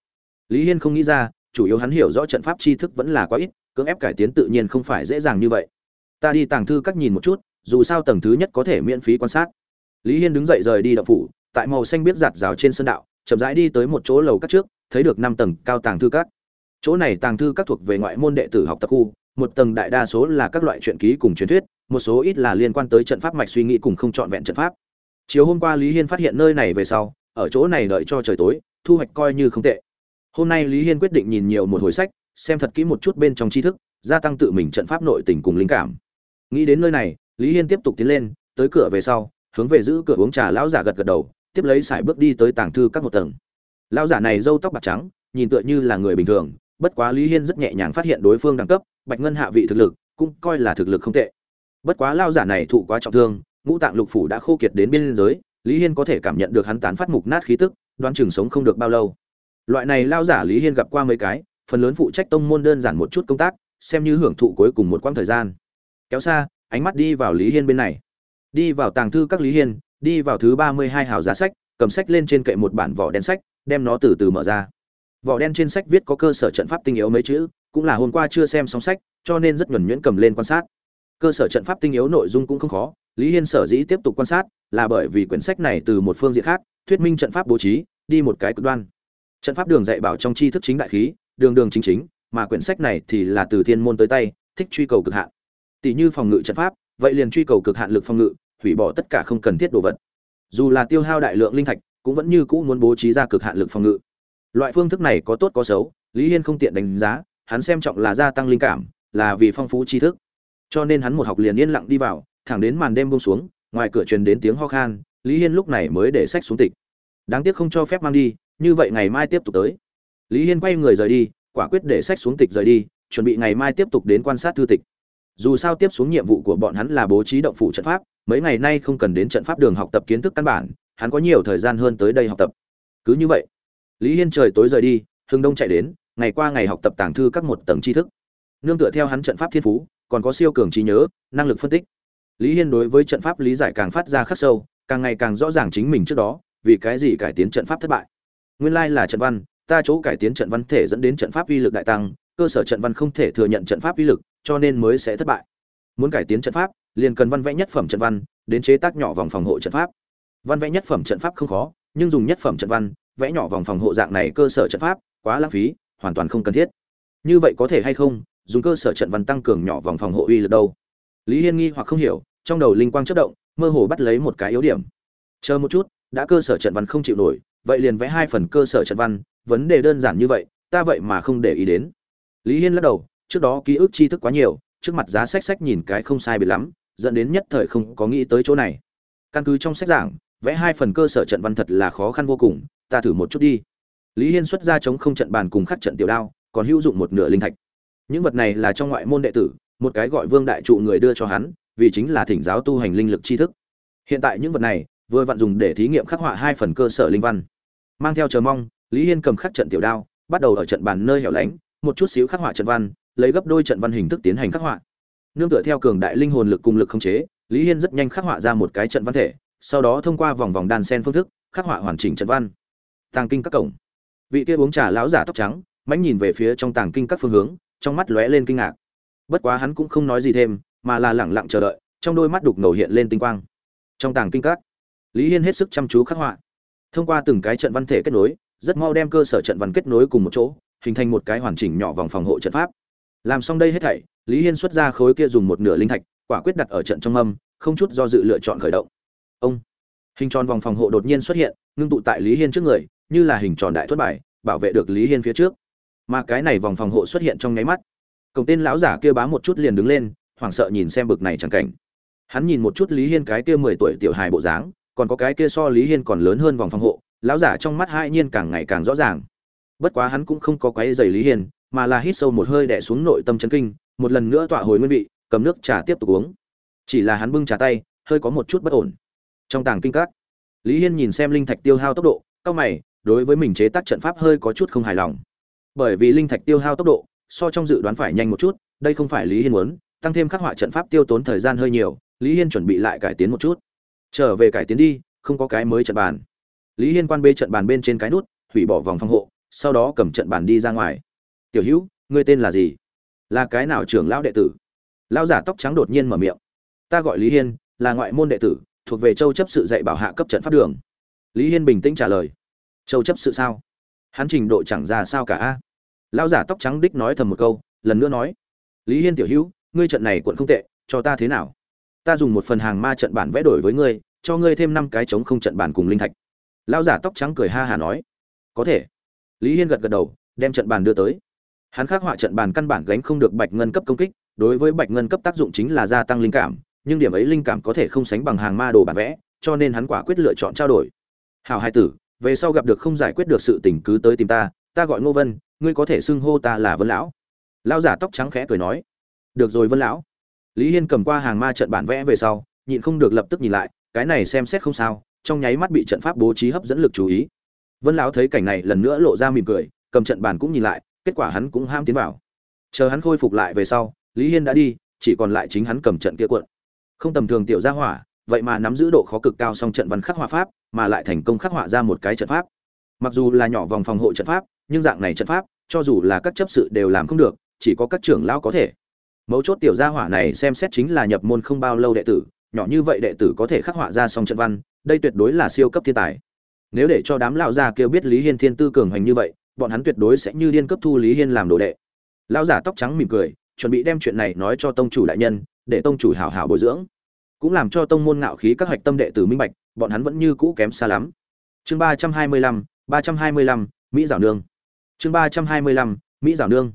A: Lý hiên không nghĩ ra, chủ yếu hắn hiểu rõ trận pháp tri thức vẫn là quá ít cưỡng ép cải tiến tự nhiên không phải dễ dàng như vậy. Ta đi tàng thư các nhìn một chút, dù sao tầng thứ nhất có thể miễn phí quan sát. Lý hiên đứng dậy rời đi đậu phủ, tại màu xanh biết giạt rào trên sân đạo, chậm rãi đi tới một chỗ lầu các trước, thấy được năm tầng cao tàng thư các. Chỗ này tàng thư các thuộc về ngoại môn đệ tử học tập khu, một tầng đại đa số là các loại truyện ký cùng truyền thuyết, một số ít là liên quan tới trận pháp mạch suy nghĩ cùng không trọn vẹn trận pháp. Chiều hôm qua lý hiên phát hiện nơi này về sau, ở chỗ này đợi cho trời tối, thu hoạch coi như không tệ. Hôm nay lý hiên quyết định nhìn nhiều một hồi sách xem thật kỹ một chút bên trong tri thức, gia tăng tự mình trận pháp nội tình cùng linh cảm. Nghĩ đến nơi này, lý hiên tiếp tục tiến lên, tới cửa về sau, hướng về giữ cửa uống trà lão giả gật gật đầu, tiếp lấy sải bước đi tới tàng thư các một tầng. Lão giả này râu tóc bạc trắng, nhìn tựa như là người bình thường, bất quá lý hiên rất nhẹ nhàng phát hiện đối phương đẳng cấp, bạch ngân hạ vị thực lực, cũng coi là thực lực không tệ. Bất quá lao giả này thụ quá trọng thương, ngũ tạng lục phủ đã khô kiệt đến biên giới, lý hiên có thể cảm nhận được hắn tán phát mục nát khí tức, đoán chừng sống không được bao lâu. Loại này lao giả lý hiên gặp qua mấy cái phần lớn phụ trách tông môn đơn giản một chút công tác, xem như hưởng thụ cuối cùng một quãng thời gian. Kéo xa, ánh mắt đi vào lý hiên bên này. Đi vào tàng thư các lý hiên, đi vào thứ ba mươi hai hào giá sách, cầm sách lên trên kệ một bản vỏ đen sách, đem nó từ từ mở ra. Vỏ đen trên sách viết có cơ sở trận pháp tinh yếu mấy chữ, cũng là hôm qua chưa xem xong sách, cho nên rất nhuẩn nhuyễn cầm lên quan sát. Cơ sở trận pháp tinh yếu nội dung cũng không khó, lý hiên sở dĩ tiếp tục quan sát, là bởi vì quyển sách này từ một phương diện khác, thuyết minh trận pháp bố trí, đi một cái cực đoan. Trận pháp đường dạy bảo trong tri thức chính đại khí đường đường chính chính, mà quyển sách này thì là từ thiên môn tới tay, thích truy cầu cực hạn. Tỷ như phòng ngự trận pháp, vậy liền truy cầu cực hạn lực phòng ngự, hủy bỏ tất cả không cần thiết đồ vật. Dù là tiêu hao đại lượng linh thạch, cũng vẫn như cũ muốn bố trí ra cực hạn lực phòng ngự. Loại phương thức này có tốt có xấu, lý hiên không tiện đánh giá, hắn xem trọng là gia tăng linh cảm, là vì phong phú tri thức. Cho nên hắn một học liền yên lặng đi vào, thẳng đến màn đêm buông xuống, ngoài cửa truyền đến tiếng ho khan, lý hiên lúc này mới để sách xuống tịch. Đáng tiếc không cho phép mang đi, như vậy ngày mai tiếp tục tới lý hiên quay người rời đi, quả quyết để sách xuống tịch rời đi, chuẩn bị ngày mai tiếp tục đến quan sát thư tịch. Dù sao tiếp xuống nhiệm vụ của bọn hắn là bố trí động phủ trận pháp, mấy ngày nay không cần đến trận pháp đường học tập kiến thức căn bản, hắn có nhiều thời gian hơn tới đây học tập. Cứ như vậy, lý hiên trời tối rời đi hưng đông chạy đến, ngày qua ngày học tập tàng thư các một tầng tri thức. Nương tựa theo hắn trận pháp thiên phú, còn có siêu cường trí nhớ, năng lực phân tích. Lý hiên đối với trận pháp lý giải càng phát ra khắc sâu, càng ngày càng rõ ràng chính mình trước đó, vì cái gì cải tiến trận pháp thất bại. Nguyên lai là trận văn ta chỗ cải tiến trận văn thể dẫn đến trận pháp uy lực đại tăng, cơ sở trận văn không thể thừa nhận trận pháp uy lực, cho nên mới sẽ thất bại. Muốn cải tiến trận pháp, liền cần văn vẽ nhất phẩm trận văn, đến chế tác nhỏ vòng phòng hộ trận pháp. Văn vẽ nhất phẩm trận pháp không khó, nhưng dùng nhất phẩm trận văn, vẽ nhỏ vòng phòng hộ dạng này cơ sở trận pháp, quá lãng phí, hoàn toàn không cần thiết. Như vậy có thể hay không, dùng cơ sở trận văn tăng cường nhỏ vòng phòng hộ uy lực đâu? Lý hiên nghi hoặc không hiểu, trong đầu linh quang chớp động, mơ hồ bắt lấy một cái yếu điểm. Chờ một chút, đã cơ sở trận văn không chịu nổi vậy liền vẽ hai phần cơ sở trận văn, vấn đề đơn giản như vậy, ta vậy mà không để ý đến. Lý hiên lắc đầu, trước đó ký ức tri thức quá nhiều, trước mặt giá sách sách nhìn cái không sai biệt lắm, dẫn đến nhất thời không có nghĩ tới chỗ này. Căn cứ trong sách giảng, vẽ hai phần cơ sở trận văn thật là khó khăn vô cùng, ta thử một chút đi. Lý hiên xuất ra chống không trận bàn cùng khắc trận tiểu đao, còn hữu dụng một nửa linh thạch. Những vật này là trong ngoại môn đệ tử, một cái gọi vương đại trụ người đưa cho hắn, vì chính là thỉnh giáo tu hành linh lực tri thức. Hiện tại những vật này, vừa vặn dùng để thí nghiệm khắc họa hai phần cơ sở linh văn mang theo chờ mong, lý hiên cầm khắc trận tiểu đao, bắt đầu ở trận bàn nơi hẻo lánh, một chút xíu khắc họa trận văn, lấy gấp đôi trận văn hình thức tiến hành khắc họa. Nương tựa theo cường đại linh hồn lực cùng lực khống chế, lý hiên rất nhanh khắc họa ra một cái trận văn thể, sau đó thông qua vòng vòng đan sen phương thức, khắc họa hoàn chỉnh trận văn. Tàng kinh các cổng. Vị kia uống trà lão giả tóc trắng, mãnh nhìn về phía trong tàng kinh các phương hướng, trong mắt lóe lên kinh ngạc. Bất quá hắn cũng không nói gì thêm, mà là lẳng lặng chờ đợi, trong đôi mắt đục ngầu hiện lên tinh quang. Trong tàng kinh các, lý hiên hết sức chăm chú khắc họa thông qua từng cái trận văn thể kết nối, rất mau đem cơ sở trận văn kết nối cùng một chỗ, hình thành một cái hoàn chỉnh nhỏ vòng phòng hộ trận pháp. Làm xong đây hết thảy, lý hiên xuất ra khối kia dùng một nửa linh thạch, quả quyết đặt ở trận trong âm, không chút do dự lựa chọn khởi động. Ông! Hình tròn vòng phòng hộ đột nhiên xuất hiện, ngưng tụ tại lý hiên trước người, như là hình tròn đại thuất bài, bảo vệ được lý hiên phía trước. Mà cái này vòng phòng hộ xuất hiện trong nháy mắt. Cổng tên lão giả kia bám một chút liền đứng lên, hoảng sợ nhìn xem bực này chẳng cảnh. Hắn nhìn một chút lý hiên cái kia mười tuổi tiểu hài bộ dáng còn có cái kia so lý hiên còn lớn hơn vòng phòng hộ, lão giả trong mắt hai nhiên càng ngày càng rõ ràng. Bất quá hắn cũng không có quấy dày lý hiên, mà là hít sâu một hơi đẻ xuống nội tâm chấn kinh, một lần nữa tọa hồi nguyên vị, cầm nước trà tiếp tục uống. Chỉ là hắn bưng trà tay, hơi có một chút bất ổn. Trong tàng kinh các, lý hiên nhìn xem linh thạch tiêu hao tốc độ, cao mày, đối với mình chế tác trận pháp hơi có chút không hài lòng. Bởi vì linh thạch tiêu hao tốc độ, so trong dự đoán phải nhanh một chút, đây không phải lý hiên muốn, tăng thêm khắc họa trận pháp tiêu tốn thời gian hơi nhiều, lý hiên chuẩn bị lại cải tiến một chút trở về cải tiến đi, không có cái mới trận bàn. Lý hiên quan bê trận bàn bên trên cái nút, hủy bỏ vòng phòng hộ, sau đó cầm trận bàn đi ra ngoài. Tiểu hữu, ngươi tên là gì? Là cái nào trưởng lão đệ tử? Lão giả tóc trắng đột nhiên mở miệng. Ta gọi lý hiên, là ngoại môn đệ tử, thuộc về châu chấp sự dạy bảo hạ cấp trận pháp đường. Lý hiên bình tĩnh trả lời. Châu chấp sự sao? Hắn trình độ chẳng ra sao cả a. Lão giả tóc trắng đích nói thầm một câu, lần nữa nói. Lý hiên tiểu hữu, ngươi trận này quận không tệ, cho ta thế nào? Ta dùng một phần hàng ma trận bản vẽ đổi với ngươi, cho ngươi thêm năm cái trống không trận bản cùng linh thạch. Lão giả tóc trắng cười ha hà nói. Có thể. Lý hiên gật gật đầu, đem trận bàn đưa tới. Hắn khắc họa trận bàn căn bản gánh không được bạch ngân cấp công kích, đối với bạch ngân cấp tác dụng chính là gia tăng linh cảm, nhưng điểm ấy linh cảm có thể không sánh bằng hàng ma đồ bản vẽ, cho nên hắn quả quyết lựa chọn trao đổi. Hào hai tử, về sau gặp được không giải quyết được sự tình cứ tới tìm ta ta gọi ngô vân, ngươi có thể xưng hô ta là vân lão. Lão giả tóc trắng khẽ cười nói. Được rồi vân lão lý hiên cầm qua hàng ma trận bản vẽ về sau, nhịn không được lập tức nhìn lại, cái này xem xét không sao, trong nháy mắt bị trận pháp bố trí hấp dẫn lực chú ý. Vân lão thấy cảnh này lần nữa lộ ra mỉm cười, cầm trận bản cũng nhìn lại, kết quả hắn cũng ham tiến vào. Chờ hắn khôi phục lại về sau, lý hiên đã đi, chỉ còn lại chính hắn cầm trận kia cuộn. Không tầm thường tiểu gia hỏa, vậy mà nắm giữ độ khó cực cao song trận văn khắc họa pháp, mà lại thành công khắc họa ra một cái trận pháp. Mặc dù là nhỏ vòng phòng hộ trận pháp, nhưng dạng này trận pháp, cho dù là các chấp sự đều làm không được, chỉ có các trưởng lão có thể mấu chốt tiểu gia hỏa này xem xét chính là nhập môn không bao lâu đệ tử, nhỏ như vậy đệ tử có thể khắc họa ra song trận văn, đây tuyệt đối là siêu cấp thiên tài. Nếu để cho đám lão già kêu biết lý hiên thiên tư cường hành như vậy, bọn hắn tuyệt đối sẽ như điên cấp thu lý hiên làm đồ đệ. Lão giả tóc trắng mỉm cười, chuẩn bị đem chuyện này nói cho tông chủ đại nhân, để tông chủ hảo hảo bồi dưỡng. Cũng làm cho tông môn ngạo khí các hạch tâm đệ tử minh bạch, bọn hắn vẫn như cũ kém xa lắm. Chương ba trăm hai mươi lăm, ba trăm hai mươi lăm, mỹ giảo nương. Chương ba trăm hai mươi lăm, mỹ giảo nương.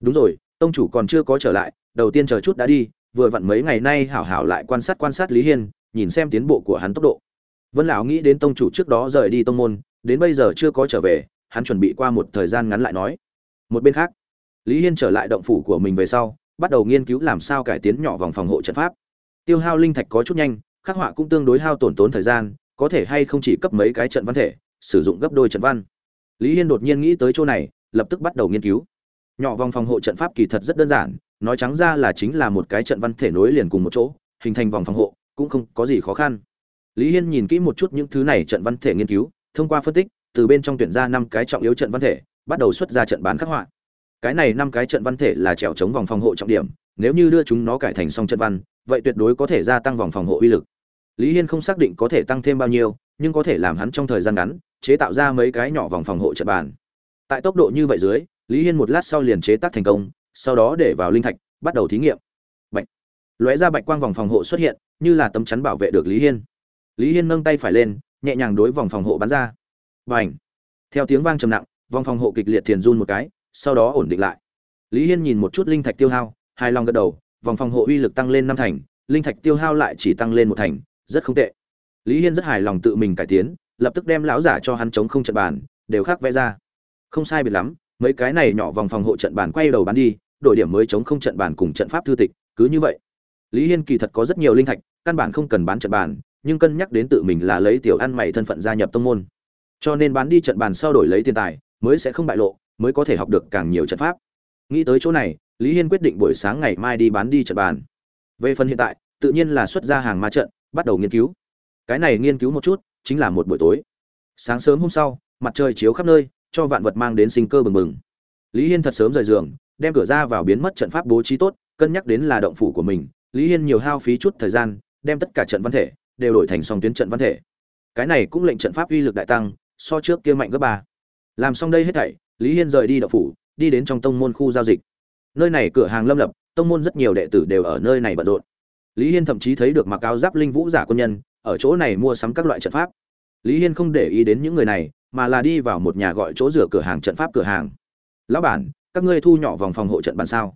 A: Đúng rồi, tông chủ còn chưa có trở lại đầu tiên chờ chút đã đi, vừa vặn mấy ngày nay hảo hảo lại quan sát quan sát lý hiên, nhìn xem tiến bộ của hắn tốc độ. Vân lão nghĩ đến tông chủ trước đó rời đi tông môn, đến bây giờ chưa có trở về, hắn chuẩn bị qua một thời gian ngắn lại nói. Một bên khác, lý hiên trở lại động phủ của mình về sau, bắt đầu nghiên cứu làm sao cải tiến nhỏ vòng phòng hộ trận pháp. Tiêu hao linh thạch có chút nhanh, khắc họa cũng tương đối hao tổn tốn thời gian, có thể hay không chỉ cấp mấy cái trận văn thể, sử dụng gấp đôi trận văn. Lý hiên đột nhiên nghĩ tới chỗ này, lập tức bắt đầu nghiên cứu. Nhỏ vòng phòng hộ trận pháp kỳ thật rất đơn giản nói trắng ra là chính là một cái trận văn thể nối liền cùng một chỗ, hình thành vòng phòng hộ, cũng không có gì khó khăn. Lý hiên nhìn kỹ một chút những thứ này trận văn thể nghiên cứu, thông qua phân tích, từ bên trong tuyển ra năm cái trọng yếu trận văn thể, bắt đầu xuất ra trận bán khắc họa. Cái này năm cái trận văn thể là trèo chống vòng phòng hộ trọng điểm, nếu như đưa chúng nó cải thành xong trận văn, vậy tuyệt đối có thể gia tăng vòng phòng hộ uy lực. Lý hiên không xác định có thể tăng thêm bao nhiêu, nhưng có thể làm hắn trong thời gian ngắn, chế tạo ra mấy cái nhỏ vòng phòng hộ trận bàn. Tại tốc độ như vậy dưới, lý hiên một lát sau liền chế tác thành công sau đó để vào linh thạch, bắt đầu thí nghiệm. Bạch. Lóe ra bạch quang vòng phòng hộ xuất hiện, như là tấm chắn bảo vệ được lý hiên. Lý hiên nâng tay phải lên, nhẹ nhàng đối vòng phòng hộ bắn ra. Bành. theo tiếng vang trầm nặng, vòng phòng hộ kịch liệt thiền run một cái, sau đó ổn định lại. Lý hiên nhìn một chút linh thạch tiêu hao, hài lòng gật đầu, vòng phòng hộ uy lực tăng lên năm thành, linh thạch tiêu hao lại chỉ tăng lên một thành, rất không tệ. Lý hiên rất hài lòng tự mình cải tiến, lập tức đem lão giả cho hắn chống không trận bàn, đều khắc vẽ ra. Không sai biệt lắm, mấy cái này nhỏ vòng phòng hộ trận bàn quay đầu bán đi đổi điểm mới chống không trận bàn cùng trận pháp thư tịch, cứ như vậy. Lý hiên kỳ thật có rất nhiều linh thạch, căn bản không cần bán trận bàn, nhưng cân nhắc đến tự mình là lấy tiểu ăn mày thân phận gia nhập tông môn. Cho nên bán đi trận bàn sau đổi lấy tiền tài, mới sẽ không bại lộ, mới có thể học được càng nhiều trận pháp. Nghĩ tới chỗ này, lý hiên quyết định buổi sáng ngày mai đi bán đi trận bàn. Về phần hiện tại, tự nhiên là xuất ra hàng ma trận, bắt đầu nghiên cứu. Cái này nghiên cứu một chút, chính là một buổi tối. Sáng sớm hôm sau, mặt trời chiếu khắp nơi, cho vạn vật mang đến sinh cơ bừng bừng. Lý hiên thật sớm rời giường đem cửa ra vào biến mất trận pháp bố trí tốt, cân nhắc đến là động phủ của mình, lý hiên nhiều hao phí chút thời gian, đem tất cả trận văn thể đều đổi thành song tuyến trận văn thể. Cái này cũng lệnh trận pháp uy lực đại tăng, so trước kia mạnh gấp ba. Làm xong đây hết thảy, lý hiên rời đi động phủ, đi đến trong tông môn khu giao dịch. Nơi này cửa hàng lâm lập, tông môn rất nhiều đệ tử đều ở nơi này bận rộn. Lý hiên thậm chí thấy được mặc áo giáp linh vũ giả quân nhân, ở chỗ này mua sắm các loại trận pháp. Lý hiên không để ý đến những người này, mà là đi vào một nhà gọi chỗ rửa cửa hàng trận pháp cửa hàng. Lão bản các ngươi thu nhỏ vòng phòng hộ trận bàn sao?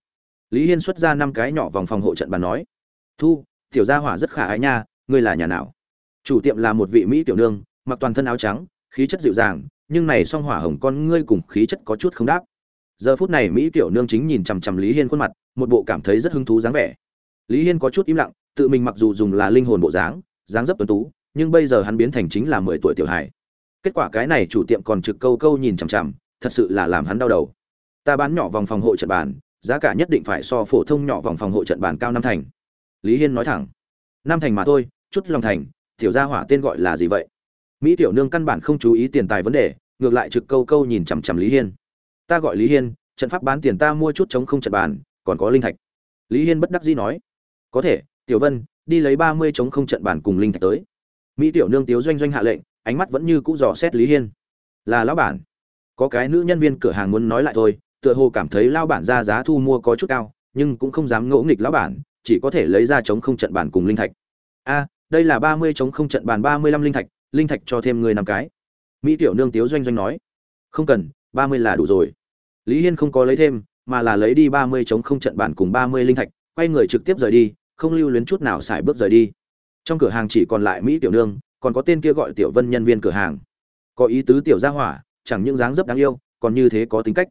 A: Lý hiên xuất ra năm cái nhỏ vòng phòng hộ trận bàn nói. Thu tiểu gia hỏa rất khả ái nha ngươi là nhà nào? Chủ tiệm là một vị mỹ tiểu nương mặc toàn thân áo trắng khí chất dịu dàng nhưng này song hỏa hồng con ngươi cùng khí chất có chút không đáp. Giờ phút này mỹ tiểu nương chính nhìn chằm chằm lý hiên khuôn mặt một bộ cảm thấy rất hứng thú dáng vẻ. Lý hiên có chút im lặng tự mình mặc dù dùng là linh hồn bộ dáng dáng dấp tuấn tú nhưng bây giờ hắn biến thành chính là mười tuổi tiểu hải, kết quả cái này chủ tiệm còn trực câu câu nhìn chằm chằm thật sự là làm hắn đau đầu ta bán nhỏ vòng phòng hộ trận bàn, giá cả nhất định phải so phổ thông nhỏ vòng phòng hộ trận bàn cao năm thành. Lý hiên nói thẳng. Năm thành mà thôi, chút lòng thành, tiểu gia hỏa tên gọi là gì vậy? Mỹ tiểu nương căn bản không chú ý tiền tài vấn đề, ngược lại trực câu câu nhìn chằm chằm lý hiên. Ta gọi lý hiên, trận pháp bán tiền ta mua chút chống không trận bàn, còn có linh thạch. Lý hiên bất đắc dĩ nói. Có thể, tiểu vân, đi lấy ba mươi chống không trận bàn cùng linh thạch tới. Mỹ tiểu nương tiếu doanh doanh hạ lệnh, ánh mắt vẫn như cũ dò xét lý hiên. Là lão bản. Có cái nữ nhân viên cửa hàng muốn nói lại thôi tựa hồ cảm thấy lao bản ra giá thu mua có chút cao, nhưng cũng không dám ngỗ nghịch lão bản, chỉ có thể lấy ra chống không trận bàn cùng linh thạch. A, đây là ba mươi chống không trận bàn ba mươi lăm linh thạch linh thạch cho thêm người năm cái. Mỹ tiểu nương tiếu doanh doanh nói. Không cần, ba mươi là đủ rồi. Lý hiên không có lấy thêm, mà là lấy đi ba mươi chống không trận bàn cùng ba mươi linh thạch, quay người trực tiếp rời đi, không lưu luyến chút nào xài bước rời đi. Trong cửa hàng chỉ còn lại mỹ tiểu nương, còn có tên kia gọi tiểu vân nhân viên cửa hàng. Có ý tứ tiểu gia hỏa, chẳng những dáng dấp đáng yêu, còn như thế có tính cách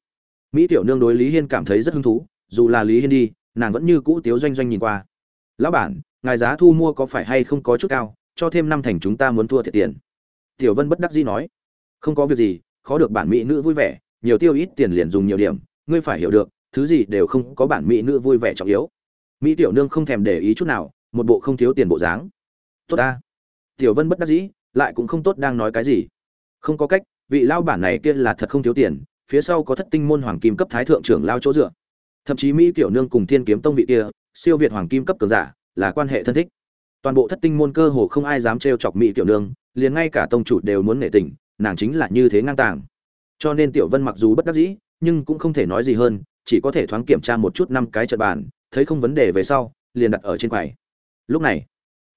A: mỹ tiểu nương đối lý hiên cảm thấy rất hứng thú, dù là lý hiên đi, nàng vẫn như cũ tiếu doanh doanh nhìn qua. Lão bản, ngài giá thu mua có phải hay không có chút cao, cho thêm năm thành chúng ta muốn thua thiệt tiền. Tiểu vân bất đắc dĩ nói. Không có việc gì, khó được bản mỹ nữ vui vẻ, nhiều tiêu ít tiền liền dùng nhiều điểm, ngươi phải hiểu được, thứ gì đều không có bản mỹ nữ vui vẻ trọng yếu. Mỹ tiểu nương không thèm để ý chút nào, một bộ không thiếu tiền bộ dáng. Tốt ta. Tiểu vân bất đắc dĩ, lại cũng không tốt đang nói cái gì. Không có cách, vị lao bản này kia là thật không thiếu tiền phía sau có thất tinh môn hoàng kim cấp thái thượng trưởng lao chỗ dựa. Thậm chí mỹ tiểu nương cùng thiên kiếm tông vị kia, siêu việt hoàng kim cấp cường giả, là quan hệ thân thích. Toàn bộ thất tinh môn cơ hồ không ai dám trêu chọc mỹ tiểu nương, liền ngay cả tông chủ đều muốn nể tình, nàng chính là như thế ngang tàng. Cho nên tiểu vân mặc dù bất đắc dĩ, nhưng cũng không thể nói gì hơn, chỉ có thể thoáng kiểm tra một chút năm cái trận bàn, thấy không vấn đề về sau, liền đặt ở trên quầy. Lúc này,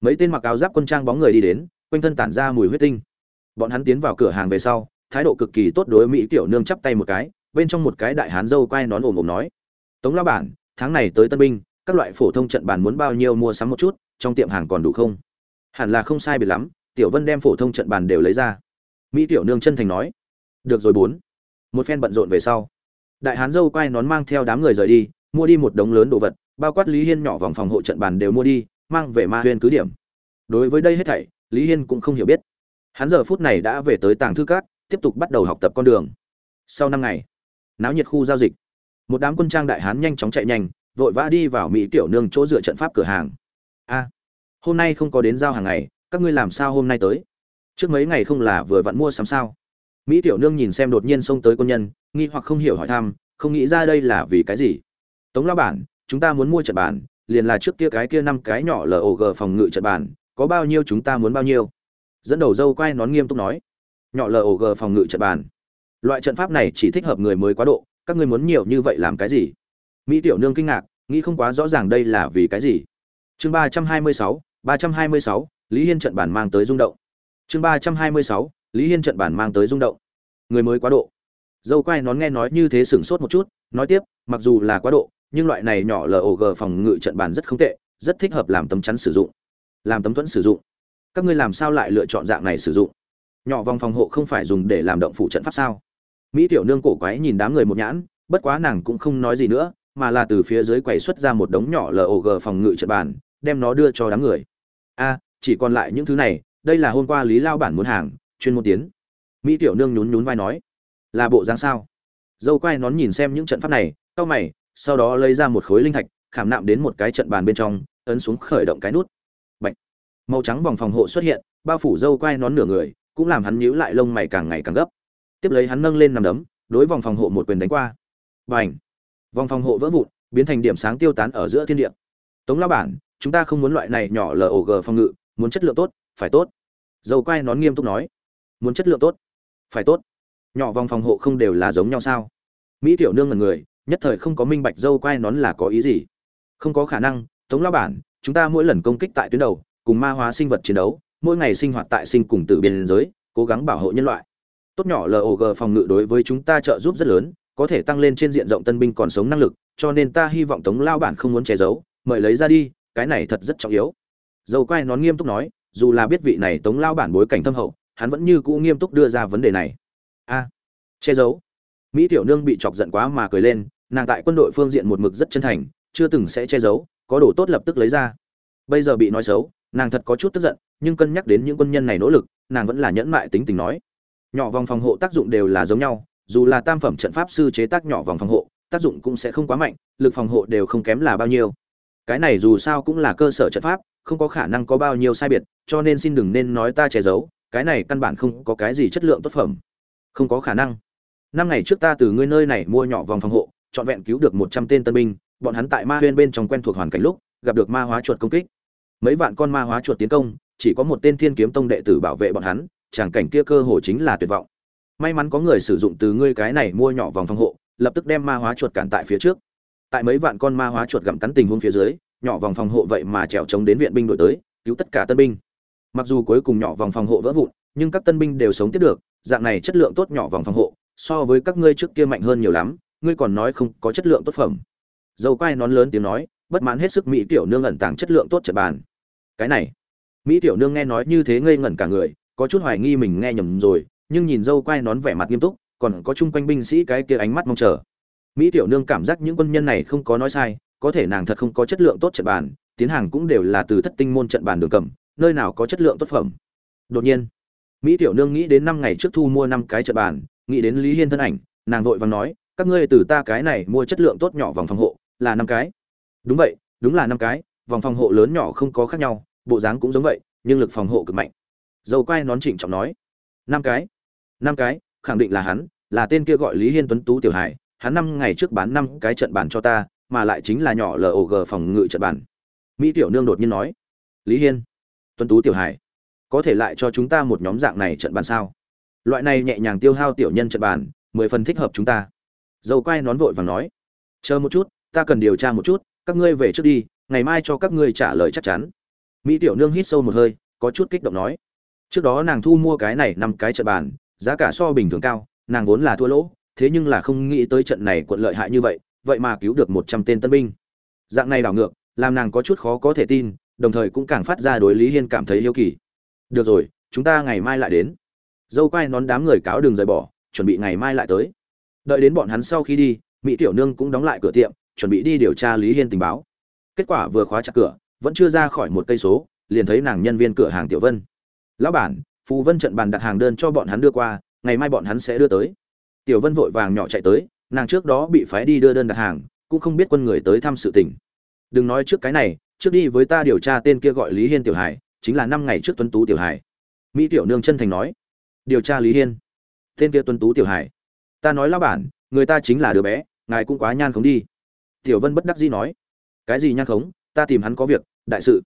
A: mấy tên mặc áo giáp quân trang bóng người đi đến, quanh thân tản ra mùi huyết tinh. Bọn hắn tiến vào cửa hàng về sau thái độ cực kỳ tốt đối mỹ tiểu nương chắp tay một cái, bên trong một cái đại hán dâu quay nón ồm ồm nói, tống lao bản, tháng này tới tân binh, các loại phổ thông trận bàn muốn bao nhiêu mua sắm một chút, trong tiệm hàng còn đủ không? Hẳn là không sai biệt lắm, tiểu vân đem phổ thông trận bàn đều lấy ra. Mỹ tiểu nương chân thành nói, được rồi bốn. Một phen bận rộn về sau, đại hán dâu quay nón mang theo đám người rời đi, mua đi một đống lớn đồ vật, bao quát lý hiên nhỏ vòng phòng hộ trận bàn đều mua đi, mang về ma huyên cứ điểm. Đối với đây hết thảy, lý hiên cũng không hiểu biết. Hắn giờ phút này đã về tới tàng thư cát tiếp tục bắt đầu học tập con đường. Sau năm ngày, náo nhiệt khu giao dịch. Một đám quân trang đại hán nhanh chóng chạy nhanh, vội vã đi vào mỹ tiểu nương chỗ dựa trận pháp cửa hàng. A, hôm nay không có đến giao hàng ngày, các ngươi làm sao hôm nay tới? Trước mấy ngày không là vừa vặn mua sắm sao? Mỹ tiểu nương nhìn xem đột nhiên xông tới quân nhân, nghi hoặc không hiểu hỏi thăm, không nghĩ ra đây là vì cái gì. Tống lao bản, chúng ta muốn mua trận bản liền là trước kia cái kia năm cái nhỏ log phòng ngự trận bản có bao nhiêu chúng ta muốn bao nhiêu? Dẫn đầu dâu quay nón nghiêm túc nói nhỏ log phòng ngự trận bàn. Loại trận pháp này chỉ thích hợp người mới quá độ, các ngươi muốn nhiều như vậy làm cái gì? Mỹ tiểu nương kinh ngạc, nghĩ không quá rõ ràng đây là vì cái gì. Chương ba trăm hai mươi sáu, ba trăm hai mươi sáu, lý hiên trận bản mang tới rung động. Chương ba trăm hai mươi sáu, lý hiên trận bản mang tới rung động. Người mới quá độ. Dâu quay nón nghe nói như thế sửng sốt một chút, nói tiếp, mặc dù là quá độ, nhưng loại này nhỏ log phòng ngự trận bàn rất không tệ, rất thích hợp làm tấm chắn sử dụng. Làm tấm thuẫn sử dụng. Các ngươi làm sao lại lựa chọn dạng này sử dụng? Nhỏ vòng phòng hộ không phải dùng để làm động phủ trận pháp sao mỹ tiểu nương cổ quái nhìn đám người một nhãn bất quá nàng cũng không nói gì nữa mà là từ phía dưới quầy xuất ra một đống nhỏ log phòng ngự trận bàn đem nó đưa cho đám người a chỉ còn lại những thứ này đây là hôm qua lý lao bản muốn hàng chuyên môn tiến mỹ tiểu nương nhún nhún vai nói là bộ dáng sao dâu quay nón nhìn xem những trận pháp này Cao mày, sau đó lấy ra một khối linh thạch, khảm nạm đến một cái trận bàn bên trong, ấn xuống khởi động cái nút. Bạch. Màu trắng vòng phòng hộ xuất hiện, bao phủ dâu quai nón nửa người, cũng làm hắn nhíu lại lông mày càng ngày càng gấp. Tiếp lấy hắn nâng lên nằm đấm, đối vòng phòng hộ một quyền đánh qua. Bành. Vòng phòng hộ vỡ vụn, biến thành điểm sáng tiêu tán ở giữa thiên địa. Tống lão bản, chúng ta không muốn loại này nhỏ LOG phòng ngự, muốn chất lượng tốt, phải tốt. Dâu quai nón nghiêm túc nói. Muốn chất lượng tốt, phải tốt. Nhỏ vòng phòng hộ không đều là giống nhau sao? Mỹ tiểu nương ngẩn người, nhất thời không có minh bạch dâu quai nón là có ý gì. Không có khả năng, Tống lão bản, chúng ta mỗi lần công kích tại tuyến đầu, cùng ma hóa sinh vật chiến đấu, mỗi ngày sinh hoạt tại sinh cùng tử biên giới, cố gắng bảo hộ nhân loại. Tốt nhỏ LOG phòng ngự đối với chúng ta trợ giúp rất lớn, có thể tăng lên trên diện rộng tân binh còn sống năng lực, cho nên ta hy vọng Tống lao bản không muốn che giấu, mời lấy ra đi, cái này thật rất trọng yếu. Dâu quai nón nghiêm túc nói, dù là biết vị này Tống lao bản bối cảnh thâm hậu, hắn vẫn như cũ nghiêm túc đưa ra vấn đề này. A, che giấu. Mỹ tiểu nương bị chọc giận quá mà cười lên, nàng tại quân đội phương diện một mực rất chân thành, chưa từng sẽ che giấu, có đồ tốt lập tức lấy ra. Bây giờ bị nói xấu, nàng thật có chút tức giận, nhưng cân nhắc đến những quân nhân này nỗ lực, nàng vẫn là nhẫn mại tính tình nói. Nhỏ vòng phòng hộ tác dụng đều là giống nhau, dù là tam phẩm trận pháp sư chế tác nhỏ vòng phòng hộ, tác dụng cũng sẽ không quá mạnh, lực phòng hộ đều không kém là bao nhiêu. Cái này dù sao cũng là cơ sở trận pháp, không có khả năng có bao nhiêu sai biệt, cho nên xin đừng nên nói ta che giấu, cái này căn bản không có cái gì chất lượng tốt phẩm. Không có khả năng. Năm ngày trước ta từ ngươi nơi này mua nhỏ vòng phòng hộ, chọn vẹn cứu được một trăm tên tân binh, bọn hắn tại ma huyên bên trong quen thuộc hoàn cảnh lúc, gặp được ma hóa chuột công kích. Mấy vạn con ma hóa chuột tiến công, chỉ có một tên Thiên Kiếm Tông đệ tử bảo vệ bọn hắn, tràng cảnh kia cơ hồ chính là tuyệt vọng. May mắn có người sử dụng từ ngươi cái này mua nhỏ vòng phòng hộ lập tức đem ma hóa chuột cản tại phía trước. Tại mấy vạn con ma hóa chuột gặm cắn tình huống phía dưới nhỏ vòng phòng hộ vậy mà trèo trống đến viện binh đội tới cứu tất cả tân binh. Mặc dù cuối cùng nhỏ vòng phòng hộ vỡ vụn nhưng các tân binh đều sống tiếp được dạng này chất lượng tốt nhỏ vòng phòng hộ so với các ngươi trước kia mạnh hơn nhiều lắm ngươi còn nói không có chất lượng tốt phẩm. Dầu quai nón lớn tiếng nói bất mãn hết sức mỹ tiểu nương ẩn tàng chất lượng tốt trận bàn cái này. Mỹ tiểu nương nghe nói như thế ngây ngẩn cả người, có chút hoài nghi mình nghe nhầm rồi, nhưng nhìn dâu quai nón vẻ mặt nghiêm túc, còn có chung quanh binh sĩ cái kia ánh mắt mong chờ. Mỹ tiểu nương cảm giác những quân nhân này không có nói sai, có thể nàng thật không có chất lượng tốt trận bàn, tiến hàng cũng đều là từ thất tinh môn trận bàn đường cầm, nơi nào có chất lượng tốt phẩm. Đột nhiên, mỹ tiểu nương nghĩ đến năm ngày trước thu mua năm cái trận bàn, nghĩ đến lý hiên thân ảnh, nàng vội vàng nói, các ngươi từ ta cái này mua chất lượng tốt nhỏ vòng phòng hộ, là năm cái. Đúng vậy, đúng là năm cái, vòng phòng hộ lớn nhỏ không có khác nhau bộ dáng cũng giống vậy, nhưng lực phòng hộ cực mạnh. Dầu quai nón trịnh trọng nói, năm cái năm cái, khẳng định là hắn, là tên kia gọi lý hiên tuấn tú tiểu hải hắn năm ngày trước bán năm cái trận bàn cho ta, mà lại chính là nhỏ log phòng ngự trận bàn. Mỹ tiểu nương đột nhiên nói, lý hiên tuấn tú tiểu hải có thể lại cho chúng ta một nhóm dạng này trận bàn sao? Loại này nhẹ nhàng tiêu hao tiểu nhân trận bàn, mười phần thích hợp chúng ta. Dầu quay nón vội vàng nói, chờ một chút, ta cần điều tra một chút, các ngươi về trước đi, ngày mai cho các ngươi trả lời chắc chắn mỹ tiểu nương hít sâu một hơi, có chút kích động nói. Trước đó nàng thu mua cái này năm cái trận bàn, giá cả so bình thường cao, nàng vốn là thua lỗ, thế nhưng là không nghĩ tới trận này quận lợi hại như vậy vậy mà cứu được một trăm tên tân binh. Dạng này đảo ngược, làm nàng có chút khó có thể tin, đồng thời cũng càng phát ra đối lý hiên cảm thấy yêu kỳ. Được rồi, chúng ta ngày mai lại đến. Dâu quai nón đám người cáo đường rời bỏ, chuẩn bị ngày mai lại tới. Đợi đến bọn hắn sau khi đi, mỹ tiểu nương cũng đóng lại cửa tiệm, chuẩn bị đi điều tra lý hiên tình báo. Kết quả vừa khóa chặt cửa vẫn chưa ra khỏi một cây số, liền thấy nàng nhân viên cửa hàng tiểu vân. Lão bản, phù vân trận bàn đặt hàng đơn cho bọn hắn đưa qua, ngày mai bọn hắn sẽ đưa tới. Tiểu vân vội vàng nhỏ chạy tới, nàng trước đó bị phái đi đưa đơn đặt hàng, cũng không biết quân người tới thăm sự tình. Đừng nói trước cái này, trước đi với ta điều tra tên kia gọi lý hiên tiểu hải, chính là năm ngày trước tuấn tú tiểu hải. Mỹ tiểu nương chân thành nói. Điều tra lý hiên. Tên kia tuấn tú tiểu hải. Ta nói lão bản, người ta chính là đứa bé, ngài cũng quá nhan khống đi. Tiểu vân bất đắc dĩ nói. Cái gì nhan khống? Ta tìm hắn có việc đại sự.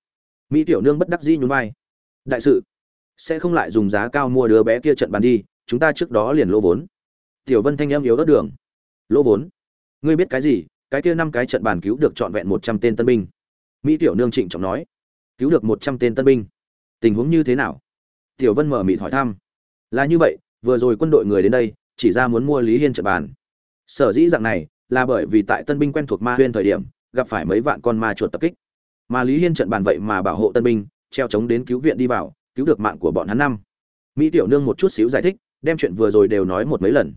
A: Mỹ tiểu nương bất đắc dĩ nhún vai. Đại sự, sẽ không lại dùng giá cao mua đứa bé kia trận bàn đi, chúng ta trước đó liền lỗ vốn. Tiểu vân thanh em yếu đất đường. Lỗ vốn? Ngươi biết cái gì? Cái kia năm cái trận bàn cứu được trọn vẹn một trăm tên tân binh. Mỹ tiểu nương trịnh trọng nói. Cứu được một trăm tên tân binh. Tình huống như thế nào? Tiểu vân mở mịt hỏi thăm. Là như vậy, vừa rồi quân đội người đến đây, chỉ ra muốn mua lý hiên trận bàn. Sở dĩ dạng này, là bởi vì tại tân binh quen thuộc ma huyên thời điểm, gặp phải mấy vạn con ma chuột tập kích mà lý hiên trận bàn vậy mà bảo hộ tân binh, treo chống đến cứu viện đi vào, cứu được mạng của bọn hắn năm. Mỹ tiểu nương một chút xíu giải thích, đem chuyện vừa rồi đều nói một mấy lần.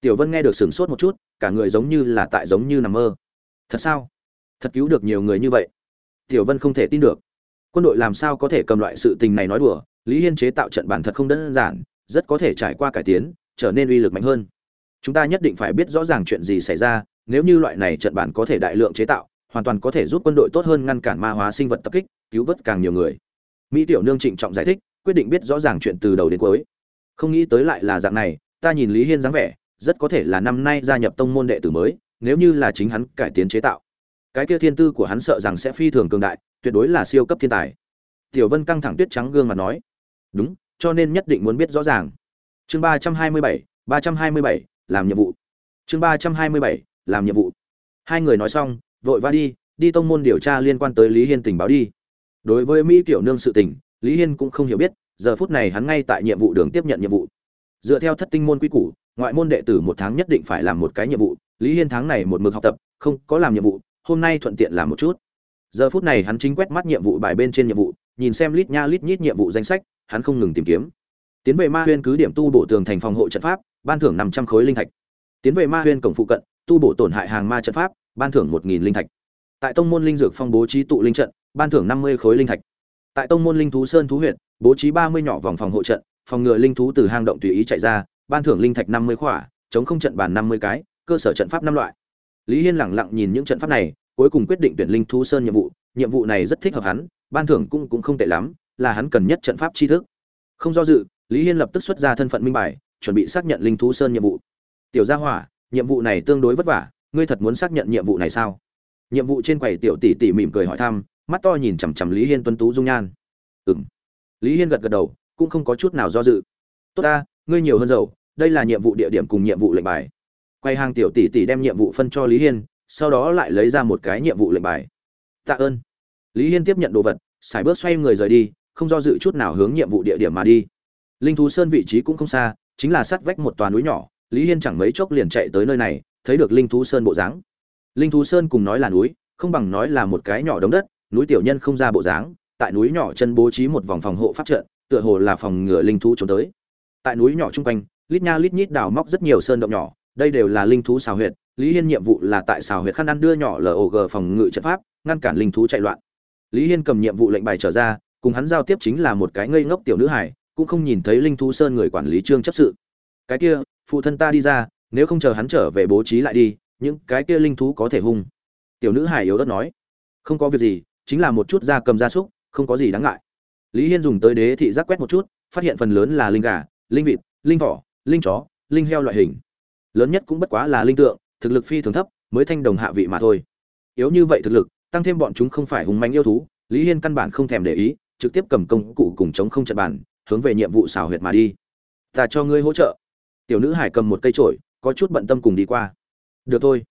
A: Tiểu vân nghe được sửng sốt một chút, cả người giống như là tại giống như nằm mơ. Thật sao? Thật cứu được nhiều người như vậy? Tiểu vân không thể tin được. Quân đội làm sao có thể cầm loại sự tình này nói đùa? Lý hiên chế tạo trận bản thật không đơn giản, rất có thể trải qua cải tiến, trở nên uy lực mạnh hơn. Chúng ta nhất định phải biết rõ ràng chuyện gì xảy ra, nếu như loại này trận bản có thể đại lượng chế tạo hoàn toàn có thể giúp quân đội tốt hơn ngăn cản ma hóa sinh vật tập kích, cứu vớt càng nhiều người. Mỹ tiểu nương trịnh trọng giải thích, quyết định biết rõ ràng chuyện từ đầu đến cuối. Không nghĩ tới lại là dạng này, ta nhìn lý hiên dáng vẻ, rất có thể là năm nay gia nhập tông môn đệ tử mới, nếu như là chính hắn cải tiến chế tạo. Cái kia thiên tư của hắn sợ rằng sẽ phi thường cường đại, tuyệt đối là siêu cấp thiên tài. Tiểu vân căng thẳng tuyết trắng gương mặt nói. Đúng, cho nên nhất định muốn biết rõ ràng. Chương ba trăm hai mươi bảy, ba trăm hai mươi bảy, làm nhiệm vụ. Chương ba trăm hai mươi bảy, làm nhiệm vụ. Hai người nói xong vội va đi đi tông môn điều tra liên quan tới lý hiên tình báo đi. Đối với mỹ tiểu nương sự tình, lý hiên cũng không hiểu biết, giờ phút này hắn ngay tại nhiệm vụ đường tiếp nhận nhiệm vụ. Dựa theo thất tinh môn quy củ, ngoại môn đệ tử một tháng nhất định phải làm một cái nhiệm vụ, lý hiên tháng này một mực học tập, không có làm nhiệm vụ, hôm nay thuận tiện làm một chút. Giờ phút này hắn chính quét mắt nhiệm vụ bài bên trên nhiệm vụ, nhìn xem lít nha lít nhít nhiệm vụ danh sách, hắn không ngừng tìm kiếm. Tiến về ma huyên cứ điểm tu bổ tường thành phòng hộ trận pháp, ban thưởng năm trăm khối linh thạch. Tiến về ma huyên cổng phụ cận, tu bổ tổn hại hàng ma trận pháp ban thưởng một nghìn linh thạch. Tại tông môn linh dược phong bố trí tụ linh trận, ban thưởng năm mươi khối linh thạch. Tại tông môn linh thú sơn thú huyện, bố trí ba mươi nhỏ vòng phòng hộ trận, phòng ngừa linh thú từ hang động tùy ý chạy ra, ban thưởng linh thạch năm mươi khỏa, chống không trận bàn năm mươi cái, cơ sở trận pháp năm loại. Lý hiên lẳng lặng nhìn những trận pháp này, cuối cùng quyết định tuyển linh thú sơn nhiệm vụ. Nhiệm vụ này rất thích hợp hắn, ban thưởng cũng cũng không tệ lắm, là hắn cần nhất trận pháp tri thức. Không do dự, lý hiên lập tức xuất ra thân phận minh bài, chuẩn bị xác nhận linh thú sơn nhiệm vụ. Tiểu gia hỏa, nhiệm vụ này tương đối vất vả ngươi thật muốn xác nhận nhiệm vụ này sao? Nhiệm vụ trên quầy tiểu tỷ tỷ mỉm cười hỏi thăm, mắt to nhìn chằm chằm lý hiên tuấn tú dung nhan. Ừng lý hiên gật gật đầu, cũng không có chút nào do dự. Tốt ta, ngươi nhiều hơn dầu đây là nhiệm vụ địa điểm cùng nhiệm vụ lệnh bài. Quay hàng tiểu tỷ tỷ đem nhiệm vụ phân cho lý hiên, sau đó lại lấy ra một cái nhiệm vụ lệnh bài. Tạ ơn. Lý hiên tiếp nhận đồ vật, xài bước xoay người rời đi, không do dự chút nào hướng nhiệm vụ địa điểm mà đi. Linh thú sơn vị trí cũng không xa, chính là sát vách một toàn núi nhỏ, lý hiên chẳng mấy chốc liền chạy tới nơi này thấy được linh thú sơn bộ dáng. Linh thú sơn cùng nói là núi, không bằng nói là một cái nhỏ đống đất, núi tiểu nhân không ra bộ dáng, tại núi nhỏ chân bố trí một vòng phòng hộ pháp trận, tựa hồ là phòng ngừa linh thú trốn tới. Tại núi nhỏ chung quanh, lít nha lít nhít đào móc rất nhiều sơn động nhỏ, đây đều là linh thú xào huyệt, lý hiên nhiệm vụ là tại xào huyệt khăn ăn đưa nhỏ log phòng ngự trận pháp, ngăn cản linh thú chạy loạn. Lý hiên cầm nhiệm vụ lệnh bài trở ra, cùng hắn giao tiếp chính là một cái ngây ngốc tiểu nữ hải cũng không nhìn thấy linh thú sơn người quản lý trương chấp sự. Cái kia, phụ thân ta đi ra nếu không chờ hắn trở về bố trí lại đi, những cái kia linh thú có thể hung. Tiểu nữ hải yếu đất nói. Không có việc gì, chính là một chút da cầm da súc, không có gì đáng ngại. Lý hiên dùng tới đế thị giác quét một chút, phát hiện phần lớn là linh gà, linh vịt, linh thỏ, linh chó, linh heo loại hình. Lớn nhất cũng bất quá là linh tượng, thực lực phi thường thấp, mới thanh đồng hạ vị mà thôi. Yếu như vậy thực lực, tăng thêm bọn chúng không phải hùng mạnh yêu thú, lý hiên căn bản không thèm để ý, trực tiếp cầm công cụ cùng chống không trận bàn, hướng về nhiệm vụ xào huyệt mà đi. Ta cho ngươi hỗ trợ. Tiểu nữ hải cầm một cây trổi có chút bận tâm cùng đi qua. Được thôi.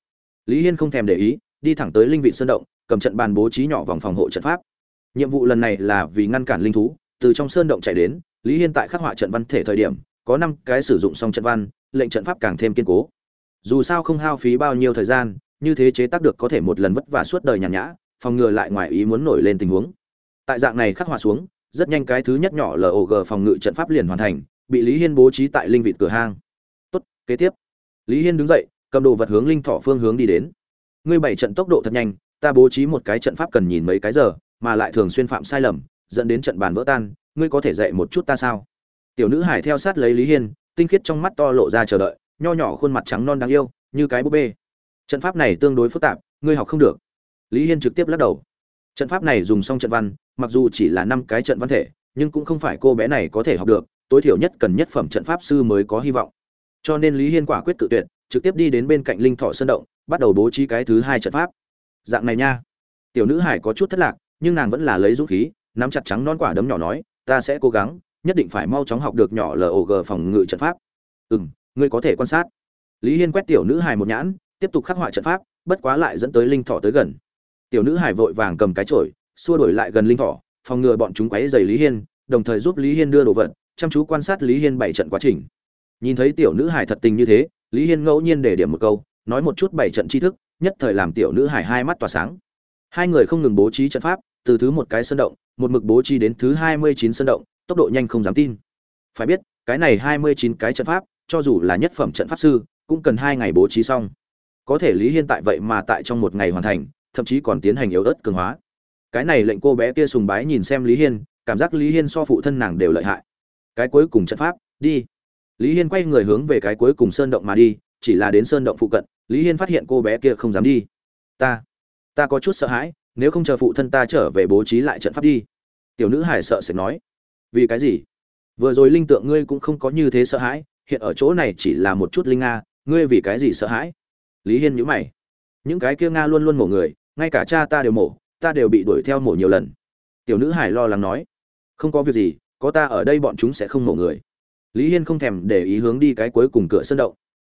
A: Lý hiên không thèm để ý, đi thẳng tới linh vị sơn động, cầm trận bàn bố trí nhỏ vòng phòng hộ trận pháp. Nhiệm vụ lần này là vì ngăn cản linh thú, từ trong sơn động chạy đến, lý hiên tại khắc họa trận văn thể thời điểm, có năm cái sử dụng xong trận văn, lệnh trận pháp càng thêm kiên cố. Dù sao không hao phí bao nhiêu thời gian, như thế chế tác được có thể một lần vất vả suốt đời nhàn nhã, phòng ngừa lại ngoài ý muốn nổi lên tình huống. Tại dạng này khắc họa xuống, rất nhanh cái thứ nhất nhỏ log phòng ngự trận pháp liền hoàn thành, bị lý hiên bố trí tại linh vị cửa hang. Tốt, kế tiếp lý hiên đứng dậy, cầm đồ vật hướng linh thọ phương hướng đi đến. Ngươi bảy trận tốc độ thật nhanh, ta bố trí một cái trận pháp cần nhìn mấy cái giờ, mà lại thường xuyên phạm sai lầm, dẫn đến trận bàn vỡ tan, ngươi có thể dạy một chút ta sao? Tiểu nữ hải theo sát lấy lý hiên, tinh khiết trong mắt to lộ ra chờ đợi, nho nhỏ khuôn mặt trắng non đáng yêu, như cái búp bê. Trận pháp này tương đối phức tạp, ngươi học không được. Lý hiên trực tiếp lắc đầu. Trận pháp này dùng xong trận văn, mặc dù chỉ là năm cái trận văn thể, nhưng cũng không phải cô bé này có thể học được, tối thiểu nhất cần nhất phẩm trận pháp sư mới có hy vọng cho nên lý hiên quả quyết tự tuyệt, trực tiếp đi đến bên cạnh linh thọ sơn động, bắt đầu bố trí cái thứ hai trận pháp. Dạng này nha. Tiểu nữ hải có chút thất lạc, nhưng nàng vẫn là lấy dũng khí, nắm chặt trắng non quả đấm nhỏ nói, ta sẽ cố gắng, nhất định phải mau chóng học được nhỏ log phòng ngự trận pháp. Ừ m ngươi có thể quan sát. Lý hiên quét tiểu nữ hải một nhãn, tiếp tục khắc họa trận pháp, bất quá lại dẫn tới linh thọ tới gần. Tiểu nữ hải vội vàng cầm cái chổi, xua đổi lại gần linh thọ, phòng ngừa bọn chúng quấy dày lý hiên, đồng thời giúp lý hiên đưa đồ vật, chăm chú quan sát lý hiên bảy trận quá trình nhìn thấy tiểu nữ hải thật tình như thế, lý hiên ngẫu nhiên để điểm một câu, nói một chút bảy trận tri thức, nhất thời làm tiểu nữ hải hai mắt tỏa sáng. Hai người không ngừng bố trí trận pháp, từ thứ một cái sân động, một mực bố trí đến thứ hai mươi chín sân động, tốc độ nhanh không dám tin. Phải biết, cái này hai mươi chín cái trận pháp, cho dù là nhất phẩm trận pháp sư, cũng cần hai ngày bố trí xong. Có thể lý hiên tại vậy mà tại trong một ngày hoàn thành, thậm chí còn tiến hành yếu ớt cường hóa. Cái này lệnh cô bé kia sùng bái nhìn xem lý hiên, cảm giác lý hiên so phụ thân nàng đều lợi hại. Cái cuối cùng trận pháp, đi lý hiên quay người hướng về cái cuối cùng sơn động mà đi, chỉ là đến sơn động phụ cận, lý hiên phát hiện cô bé kia không dám đi. Ta ta có chút sợ hãi, nếu không chờ phụ thân ta trở về bố trí lại trận pháp đi. Tiểu nữ hải sợ sẽ nói. Vì cái gì? Vừa rồi linh tượng ngươi cũng không có như thế sợ hãi, hiện ở chỗ này chỉ là một chút linh nga, ngươi vì cái gì sợ hãi? Lý hiên nhữ mày. Những cái kia nga luôn luôn mổ người, ngay cả cha ta đều mổ, ta đều bị đuổi theo mổ nhiều lần. Tiểu nữ hải lo lắng nói. Không có việc gì, có ta ở đây bọn chúng sẽ không mổ người lý hiên không thèm để ý hướng đi cái cuối cùng cửa sân động.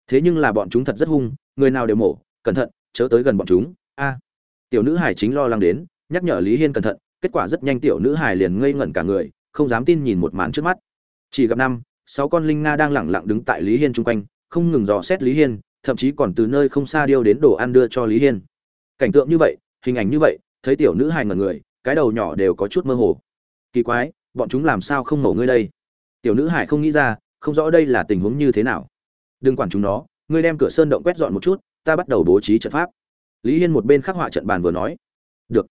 A: Thế nhưng là bọn chúng thật rất hung, người nào đều mổ, cẩn thận, chớ tới gần bọn chúng. A. Tiểu nữ hải chính lo lắng đến, nhắc nhở lý hiên cẩn thận, kết quả rất nhanh tiểu nữ hải liền ngây ngẩn cả người, không dám tin nhìn một màn trước mắt. Chỉ gặp năm, sáu con linh nga đang lẳng lặng đứng tại lý hiên chung quanh, không ngừng dò xét lý hiên, thậm chí còn từ nơi không xa điêu đến đồ ăn đưa cho lý hiên. Cảnh tượng như vậy, hình ảnh như vậy, thấy tiểu nữ hài ngẩn người, cái đầu nhỏ đều có chút mơ hồ. Kỳ quái, bọn chúng làm sao không ngủ ngươi đây? Tiểu nữ hải không nghĩ ra, không rõ đây là tình huống như thế nào. Đừng quản chúng nó, ngươi đem cửa sơn động quét dọn một chút, ta bắt đầu bố trí trận pháp. Lý hiên một bên khắc họa trận bàn vừa nói. Được,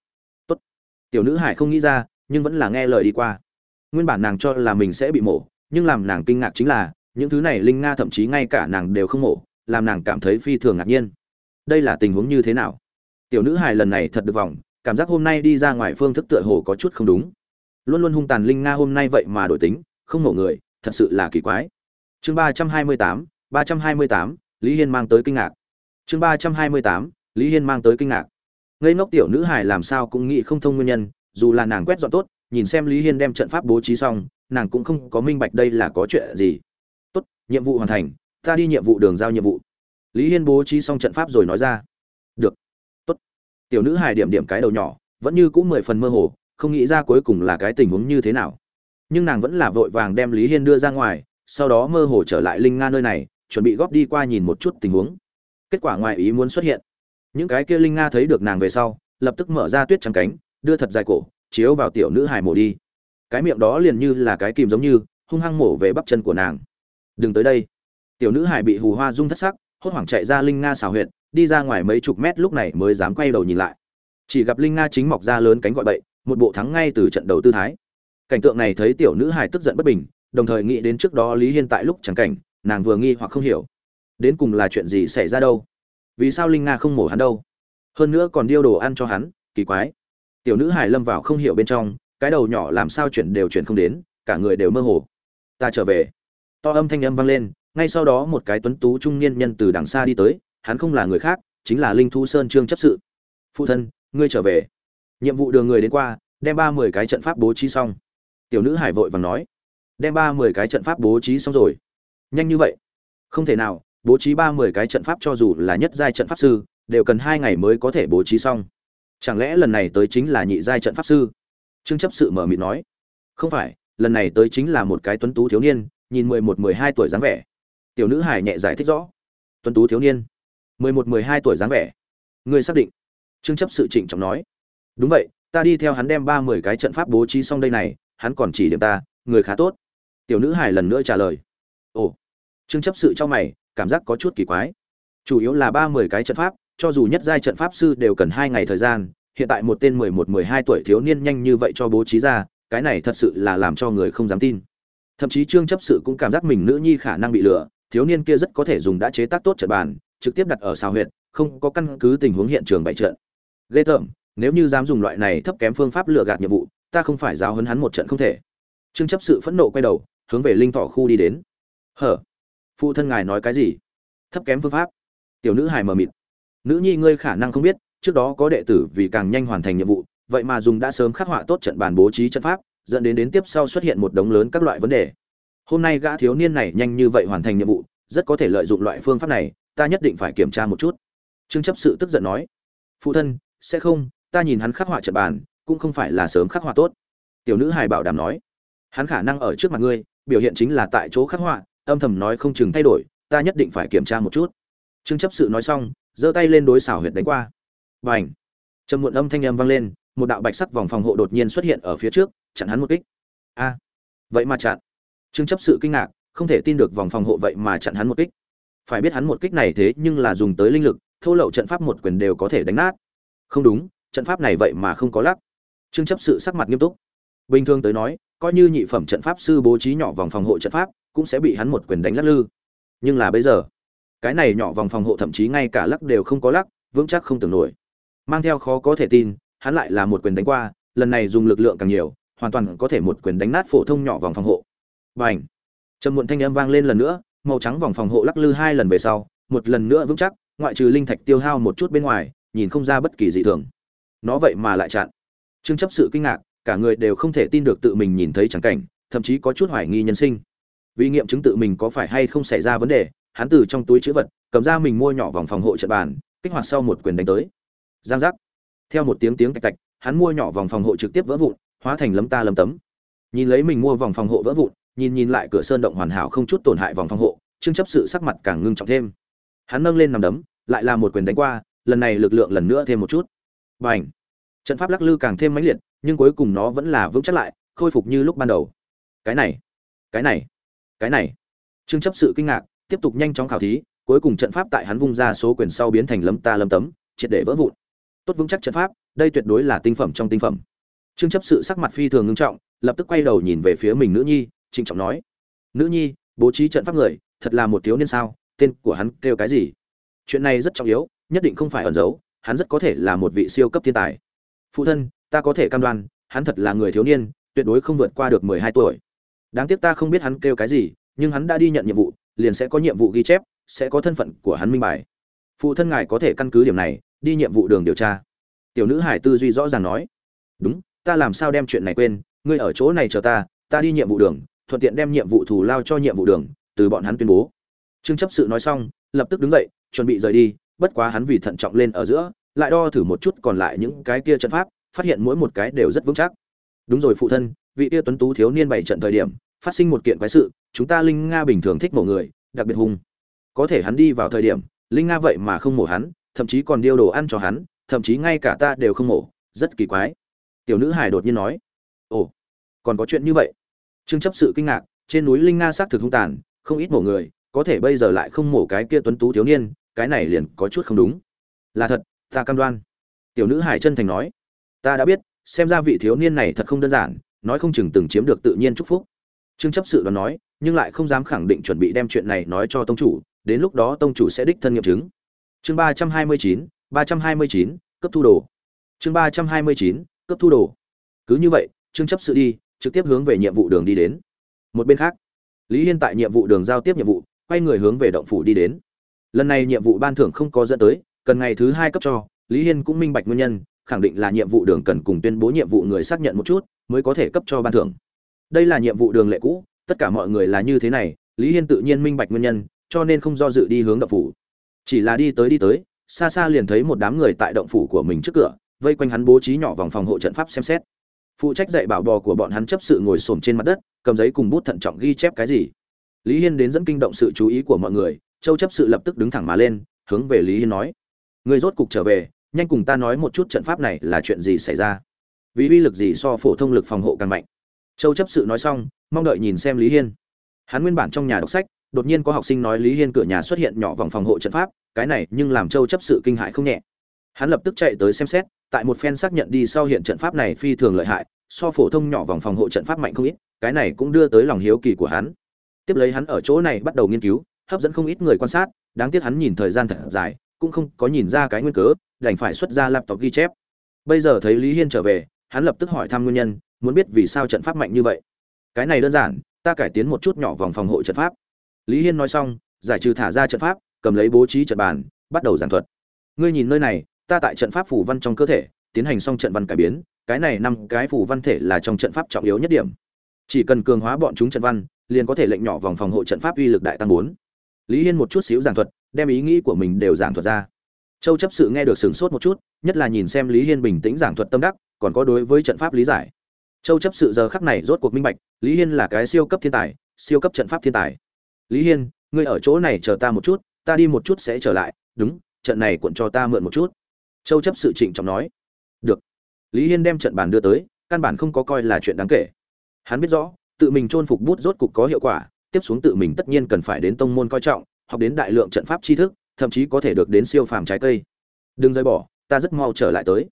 A: tốt. Tiểu nữ hải không nghĩ ra, nhưng vẫn là nghe lời đi qua. Nguyên bản nàng cho là mình sẽ bị mổ, nhưng làm nàng kinh ngạc chính là, những thứ này linh nga thậm chí ngay cả nàng đều không mổ, làm nàng cảm thấy phi thường ngạc nhiên. Đây là tình huống như thế nào? Tiểu nữ hài lần này thật được vòng cảm giác hôm nay đi ra ngoài phương thức tựa hồ có chút không đúng. Luôn luôn hung tàn linh nga hôm nay vậy mà đổi tính không ngộ người, thật sự là kỳ quái. Chương ba trăm hai mươi tám, ba trăm hai mươi tám, lý hiên mang tới kinh ngạc. Chương ba trăm hai mươi tám, lý hiên mang tới kinh ngạc. Ngây ngốc tiểu nữ hài làm sao cũng nghĩ không thông nguyên nhân, dù là nàng quét dọn tốt, nhìn xem lý hiên đem trận pháp bố trí xong, nàng cũng không có minh bạch đây là có chuyện gì. Tốt, nhiệm vụ hoàn thành, ta đi nhiệm vụ đường giao nhiệm vụ. Lý hiên bố trí xong trận pháp rồi nói ra. Được. Tốt. Tiểu nữ hài điểm điểm cái đầu nhỏ, vẫn như cũng mười phần mơ hồ, không nghĩ ra cuối cùng là cái tình huống như thế nào nhưng nàng vẫn là vội vàng đem lý hiên đưa ra ngoài, sau đó mơ hồ trở lại linh nga nơi này, chuẩn bị góp đi qua nhìn một chút tình huống. Kết quả ngoài ý muốn xuất hiện. Những cái kia linh nga thấy được nàng về sau, lập tức mở ra tuyết trắng cánh, đưa thật dài cổ, chiếu vào tiểu nữ hài mổ đi. Cái miệng đó liền như là cái kìm giống như, hung hăng mổ về bắp chân của nàng. Đừng tới đây. Tiểu nữ hải bị hù hoa rung thất sắc, hốt hoảng chạy ra linh nga xào huyệt, đi ra ngoài mấy chục mét lúc này mới dám quay đầu nhìn lại. Chỉ gặp linh nga chính mọc ra lớn cánh gọi bậy, một bộ thắng ngay từ trận đầu tư thái cảnh tượng này thấy tiểu nữ hải tức giận bất bình, đồng thời nghĩ đến trước đó lý hiên tại lúc chẳng cảnh, nàng vừa nghi hoặc không hiểu. Đến cùng là chuyện gì xảy ra đâu? Vì sao linh nga không mổ hắn đâu? Hơn nữa còn điêu đồ ăn cho hắn, kỳ quái. Tiểu nữ hải lâm vào không hiểu bên trong, cái đầu nhỏ làm sao chuyển đều chuyển không đến, cả người đều mơ hồ. Ta trở về. To âm thanh âm vang lên, ngay sau đó một cái tuấn tú trung niên nhân từ đằng xa đi tới, hắn không là người khác, chính là linh thu sơn trương chấp sự. Phụ thân, ngươi trở về. Nhiệm vụ đường người đến qua, đem ba mươi cái trận pháp bố trí xong tiểu nữ hải vội vàng nói, đem ba mươi cái trận pháp bố trí xong rồi. Nhanh như vậy? Không thể nào, bố trí ba mươi cái trận pháp cho dù là nhất giai trận pháp sư, đều cần hai ngày mới có thể bố trí xong. Chẳng lẽ lần này tới chính là nhị giai trận pháp sư? Trương chấp sự mở mịt nói. Không phải, lần này tới chính là một cái tuấn tú thiếu niên, nhìn mười một, mười hai tuổi dáng vẻ. Tiểu nữ hải nhẹ giải thích rõ. Tuấn tú thiếu niên, mười một, mười hai tuổi dáng vẻ. Người xác định? Trương chấp sự trịnh trọng nói. Đúng vậy, ta đi theo hắn đem ba mươi cái trận pháp bố trí xong đây này hắn còn chỉ điểm ta, người khá tốt. Tiểu nữ hải lần nữa trả lời. Ồ. Trương chấp sự cho mày, cảm giác có chút kỳ quái. Chủ yếu là ba mươi cái trận pháp, cho dù nhất giai trận pháp sư đều cần hai ngày thời gian, hiện tại một tên mười một, mười hai tuổi thiếu niên nhanh như vậy cho bố trí ra, cái này thật sự là làm cho người không dám tin. Thậm chí trương chấp sự cũng cảm giác mình nữ nhi khả năng bị lừa, thiếu niên kia rất có thể dùng đã chế tác tốt trận bàn, trực tiếp đặt ở xào huyệt, không có căn cứ tình huống hiện trường bày trận. Ghê tởm, nếu như dám dùng loại này thấp kém phương pháp lừa gạt nhiệm vụ ta không phải giáo hấn hắn một trận không thể. Trương chấp sự phẫn nộ quay đầu, hướng về linh thọ khu đi đến. Hở? Phụ thân ngài nói cái gì? Thấp kém phương pháp. Tiểu nữ hài mờ mịt. Nữ nhi ngươi khả năng không biết, trước đó có đệ tử vì càng nhanh hoàn thành nhiệm vụ, vậy mà dùng đã sớm khắc họa tốt trận bàn bố trí trận pháp, dẫn đến đến tiếp sau xuất hiện một đống lớn các loại vấn đề. Hôm nay gã thiếu niên này nhanh như vậy hoàn thành nhiệm vụ, rất có thể lợi dụng loại phương pháp này, ta nhất định phải kiểm tra một chút. Trương chấp sự tức giận nói. Phụ thân, sẽ không, ta nhìn hắn khắc họa trận bàn cũng không phải là sớm khắc họa tốt. Tiểu nữ hài bảo đảm nói, hắn khả năng ở trước mặt ngươi, biểu hiện chính là tại chỗ khắc họa, âm thầm nói không chừng thay đổi, ta nhất định phải kiểm tra một chút. Trương chấp sự nói xong, giơ tay lên đối xảo huyệt đánh qua. Và ảnh trầm muộn âm thanh âm vang lên, một đạo bạch sắc vòng phòng hộ đột nhiên xuất hiện ở phía trước, chặn hắn một kích. A! Vậy mà chặn. Trương chấp sự kinh ngạc, không thể tin được vòng phòng hộ vậy mà chặn hắn một kích. Phải biết hắn một kích này thế nhưng là dùng tới linh lực, thô lậu trận pháp một quyền đều có thể đánh nát. Không đúng, trận pháp này vậy mà không có lắc trương chấp sự sắc mặt nghiêm túc. Bình thường tới nói, coi như nhị phẩm trận pháp sư bố trí nhỏ vòng phòng hộ trận pháp, cũng sẽ bị hắn một quyền đánh lắc lư. Nhưng là bây giờ, cái này nhỏ vòng phòng hộ thậm chí ngay cả lắc đều không có lắc, vững chắc không tưởng nổi. Mang theo khó có thể tin, hắn lại là một quyền đánh qua, lần này dùng lực lượng càng nhiều, hoàn toàn có thể một quyền đánh nát phổ thông nhỏ vòng phòng hộ. Và ảnh trầm muộn thanh âm vang lên lần nữa, màu trắng vòng phòng hộ lắc lư hai lần về sau, một lần nữa vững chắc, ngoại trừ linh thạch tiêu hao một chút bên ngoài, nhìn không ra bất kỳ dị thường. Nó vậy mà lại chặn trương chấp sự kinh ngạc, cả người đều không thể tin được tự mình nhìn thấy chẳng cảnh, thậm chí có chút hoài nghi nhân sinh. Vì nghiệm chứng tự mình có phải hay không xảy ra vấn đề, hắn từ trong túi trữ vật, cầm ra mình mua nhỏ vòng phòng hộ trận bàn, kích hoạt sau một quyền đánh tới. Giang giác. Theo một tiếng tiếng tạch tạch, hắn mua nhỏ vòng phòng hộ trực tiếp vỡ vụn, hóa thành lấm ta lấm tấm. Nhìn lấy mình mua vòng phòng hộ vỡ vụn, nhìn nhìn lại cửa sơn động hoàn hảo không chút tổn hại vòng phòng hộ, trương chấp sự sắc mặt càng ngưng trọng thêm. Hắn nâng lên nằm đấm, lại là một quyền đánh qua, lần này lực lượng lần nữa thêm một chút. Bành! Trận pháp lắc lư càng thêm mãnh liệt, nhưng cuối cùng nó vẫn là vững chắc lại, khôi phục như lúc ban đầu. Cái này cái này cái này. Trương chấp sự kinh ngạc, tiếp tục nhanh chóng khảo thí, cuối cùng trận pháp tại hắn vung ra số quyền sau biến thành lấm ta lấm tấm, triệt để vỡ vụn. Tốt vững chắc trận pháp, đây tuyệt đối là tinh phẩm trong tinh phẩm. Trương chấp sự sắc mặt phi thường ngưng trọng, lập tức quay đầu nhìn về phía mình nữ nhi, trịnh trọng nói, nữ nhi, bố trí trận pháp người, thật là một thiếu niên sao? Tên của hắn kêu cái gì? Chuyện này rất trọng yếu, nhất định không phải ẩn giấu, hắn rất có thể là một vị siêu cấp thiên tài phụ thân, ta có thể cam đoan, hắn thật là người thiếu niên, tuyệt đối không vượt qua được mười hai tuổi. Đáng tiếc ta không biết hắn kêu cái gì, nhưng hắn đã đi nhận nhiệm vụ, liền sẽ có nhiệm vụ ghi chép, sẽ có thân phận của hắn minh bài. Phụ thân ngài có thể căn cứ điểm này, đi nhiệm vụ đường điều tra. Tiểu nữ hải tư duy rõ ràng nói. Đúng, ta làm sao đem chuyện này quên, ngươi ở chỗ này chờ ta ta đi nhiệm vụ đường, thuận tiện đem nhiệm vụ thù lao cho nhiệm vụ đường, từ bọn hắn tuyên bố. Trương chấp sự nói xong, lập tức đứng dậy, chuẩn bị rời đi, bất quá hắn vì thận trọng lên ở giữa lại đo thử một chút còn lại những cái kia trận pháp, phát hiện mỗi một cái đều rất vững chắc. Đúng rồi phụ thân, vị kia tuấn tú thiếu niên bảy trận thời điểm, phát sinh một kiện quái sự, chúng ta linh nga bình thường thích mổ người, đặc biệt hung. Có thể hắn đi vào thời điểm, linh nga vậy mà không mổ hắn, thậm chí còn điêu đồ ăn cho hắn, thậm chí ngay cả ta đều không mổ, rất kỳ quái. Tiểu nữ hải đột nhiên nói, ồ, còn có chuyện như vậy? Trương chấp sự kinh ngạc, trên núi linh nga xác thực hung tàn, không ít mổ người, có thể bây giờ lại không mổ cái kia tuấn tú thiếu niên, cái này liền có chút không đúng. Là thật ta cam đoan. Tiểu nữ hải chân thành nói, ta đã biết, xem ra vị thiếu niên này thật không đơn giản, nói không chừng từng chiếm được tự nhiên chúc phúc. Trương chấp sự đoán nói, nhưng lại không dám khẳng định chuẩn bị đem chuyện này nói cho tông chủ, đến lúc đó tông chủ sẽ đích thân nghiệm chứng. Chương ba trăm hai mươi chín, ba trăm hai mươi chín, cấp thu đồ. Chương ba trăm hai mươi chín, cấp thu đồ. Cứ như vậy, trương chấp sự đi, trực tiếp hướng về nhiệm vụ đường đi đến. Một bên khác, lý hiên tại nhiệm vụ đường giao tiếp nhiệm vụ, quay người hướng về động phủ đi đến. Lần này nhiệm vụ ban thưởng không có dẫn tới cần ngày thứ hai cấp cho, lý hiên cũng minh bạch nguyên nhân, khẳng định là nhiệm vụ đường cần cùng tuyên bố nhiệm vụ người xác nhận một chút, mới có thể cấp cho ban thưởng. Đây là nhiệm vụ đường lệ cũ, tất cả mọi người là như thế này, lý hiên tự nhiên minh bạch nguyên nhân, cho nên không do dự đi hướng động phủ. Chỉ là đi tới đi tới, xa xa liền thấy một đám người tại động phủ của mình trước cửa, vây quanh hắn bố trí nhỏ vòng phòng hộ trận pháp xem xét. Phụ trách dạy bảo bò của bọn hắn chấp sự ngồi xổm trên mặt đất, cầm giấy cùng bút thận trọng ghi chép cái gì. Lý hiên đến dẫn kinh động sự chú ý của mọi người, châu chấp sự lập tức đứng thẳng mà lên, hướng về lý hiên nói người rốt cục trở về, nhanh cùng ta nói một chút trận pháp này là chuyện gì xảy ra. Vì uy lực gì so phổ thông lực phòng hộ càng mạnh. Châu chấp sự nói xong, mong đợi nhìn xem lý hiên. Hắn nguyên bản trong nhà đọc sách, đột nhiên có học sinh nói lý hiên cửa nhà xuất hiện nhỏ vòng phòng hộ trận pháp, cái này nhưng làm châu chấp sự kinh hại không nhẹ. Hắn lập tức chạy tới xem xét, tại một phen xác nhận đi sau hiện trận pháp này phi thường lợi hại, so phổ thông nhỏ vòng phòng hộ trận pháp mạnh không ít, cái này cũng đưa tới lòng hiếu kỳ của hắn. Tiếp lấy hắn ở chỗ này bắt đầu nghiên cứu, hấp dẫn không ít người quan sát, đáng tiếc hắn nhìn thời gian thật dài cũng không có nhìn ra cái nguyên cớ, đành phải xuất ra laptop ghi chép. Bây giờ thấy lý hiên trở về, hắn lập tức hỏi thăm nguyên nhân, muốn biết vì sao trận pháp mạnh như vậy. Cái này đơn giản, ta cải tiến một chút nhỏ vòng phòng hộ trận pháp. Lý hiên nói xong, giải trừ thả ra trận pháp, cầm lấy bố trí trận bàn, bắt đầu giảng thuật. Ngươi nhìn nơi này, ta tại trận pháp phủ văn trong cơ thể, tiến hành xong trận văn cải biến, cái này năm cái phủ văn thể là trong trận pháp trọng yếu nhất điểm. Chỉ cần cường hóa bọn chúng trận văn, liền có thể lệnh nhỏ vòng phòng hộ trận pháp uy lực đại tăng bốn lý hiên một chút xíu giảng thuật, đem ý nghĩ của mình đều giảng thuật ra. Châu chấp sự nghe được sửng sốt một chút, nhất là nhìn xem lý hiên bình tĩnh giảng thuật tâm đắc, còn có đối với trận pháp lý giải. Châu chấp sự giờ khắc này rốt cuộc minh bạch, lý hiên là cái siêu cấp thiên tài, siêu cấp trận pháp thiên tài. Lý hiên, ngươi ở chỗ này chờ ta một chút, ta đi một chút sẽ trở lại, đúng, trận này cuộn cho ta mượn một chút. Châu chấp sự trịnh trọng nói. Được. Lý hiên đem trận bàn đưa tới, căn bản không có coi là chuyện đáng kể. Hắn biết rõ, tự mình chôn phục bút rốt cục có hiệu quả tiếp xuống tự mình tất nhiên cần phải đến tông môn coi trọng, học đến đại lượng trận pháp tri thức, thậm chí có thể được đến siêu phàm trái cây. Đừng rời bỏ, ta rất mau trở lại tới.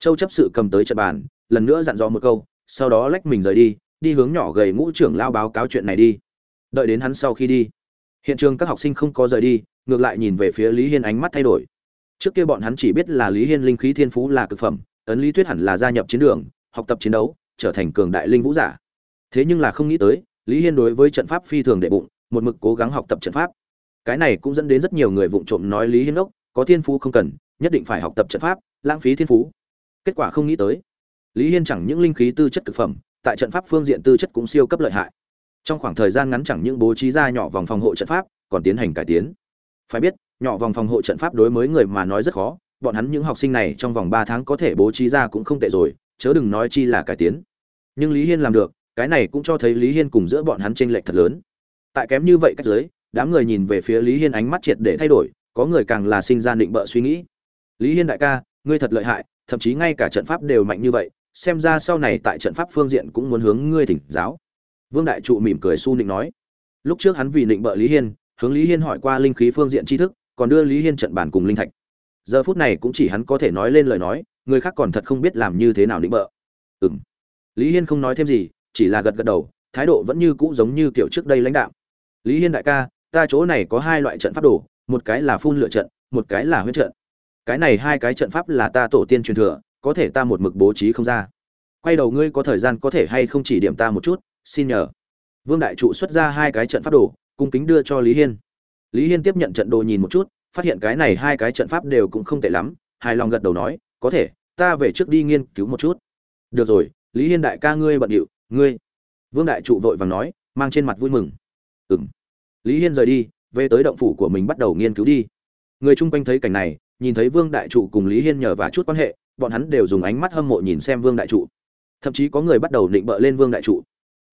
A: Châu chấp sự cầm tới trận bàn, lần nữa dặn dò một câu, sau đó lách mình rời đi đi hướng nhỏ gầy ngũ trưởng lao báo cáo chuyện này đi. Đợi đến hắn sau khi đi, hiện trường các học sinh không có rời đi, ngược lại nhìn về phía lý hiên ánh mắt thay đổi. Trước kia bọn hắn chỉ biết là lý hiên linh khí thiên phú là cực phẩm, ấn lý thuyết hẳn là gia nhập chiến đường, học tập chiến đấu, trở thành cường đại linh vũ giả. Thế nhưng là không nghĩ tới lý hiên đối với trận pháp phi thường đệ bụng, một mực cố gắng học tập trận pháp. Cái này cũng dẫn đến rất nhiều người vụng trộm nói lý hiên ốc, có thiên phú không cần, nhất định phải học tập trận pháp, lãng phí thiên phú. Kết quả không nghĩ tới, lý hiên chẳng những linh khí tư chất cực phẩm, tại trận pháp phương diện tư chất cũng siêu cấp lợi hại. Trong khoảng thời gian ngắn chẳng những bố trí ra nhỏ vòng phòng hộ trận pháp, còn tiến hành cải tiến. Phải biết, nhỏ vòng phòng hộ trận pháp đối với người mà nói rất khó, bọn hắn những học sinh này trong vòng ba tháng có thể bố trí ra cũng không tệ rồi, chớ đừng nói chi là cải tiến. Nhưng lý hiên làm được cái này cũng cho thấy lý hiên cùng giữa bọn hắn tranh lệch thật lớn. Tại kém như vậy cách giới, đám người nhìn về phía lý hiên ánh mắt triệt để thay đổi, có người càng là sinh ra định bợ suy nghĩ. Lý hiên đại ca, ngươi thật lợi hại, thậm chí ngay cả trận pháp đều mạnh như vậy, xem ra sau này tại trận pháp phương diện cũng muốn hướng ngươi thỉnh giáo. Vương đại trụ mỉm cười su nịnh nói. Lúc trước hắn vì định bợ lý hiên, hướng lý hiên hỏi qua linh khí phương diện tri thức, còn đưa lý hiên trận bàn cùng linh thạch. Giờ phút này cũng chỉ hắn có thể nói lên lời nói, người khác còn thật không biết làm như thế nào định bợ. Ừ m lý hiên không nói thêm gì chỉ là gật gật đầu, thái độ vẫn như cũ giống như kiểu trước đây lãnh đạo lý hiên đại ca, ta chỗ này có hai loại trận pháp đồ, một cái là phun lựa trận, một cái là huyết trận. Cái này hai cái trận pháp là ta tổ tiên truyền thừa, có thể ta một mực bố trí không ra. Quay đầu ngươi có thời gian có thể hay không chỉ điểm ta một chút, xin nhờ. Vương đại trụ xuất ra hai cái trận pháp đồ, cung kính đưa cho lý hiên. Lý hiên tiếp nhận trận đồ nhìn một chút, phát hiện cái này hai cái trận pháp đều cũng không tệ lắm, hài lòng gật đầu nói, có thể, ta về trước đi nghiên cứu một chút. Được rồi, lý hiên đại ca ngươi bận điệu ngươi. Vương đại trụ vội vàng nói, mang trên mặt vui mừng. Ừng lý hiên rời đi, về tới động phủ của mình bắt đầu nghiên cứu đi. Người chung quanh thấy cảnh này, nhìn thấy vương đại trụ cùng lý hiên nhờ và chút quan hệ, bọn hắn đều dùng ánh mắt hâm mộ nhìn xem vương đại trụ. Thậm chí có người bắt đầu định bợ lên vương đại trụ.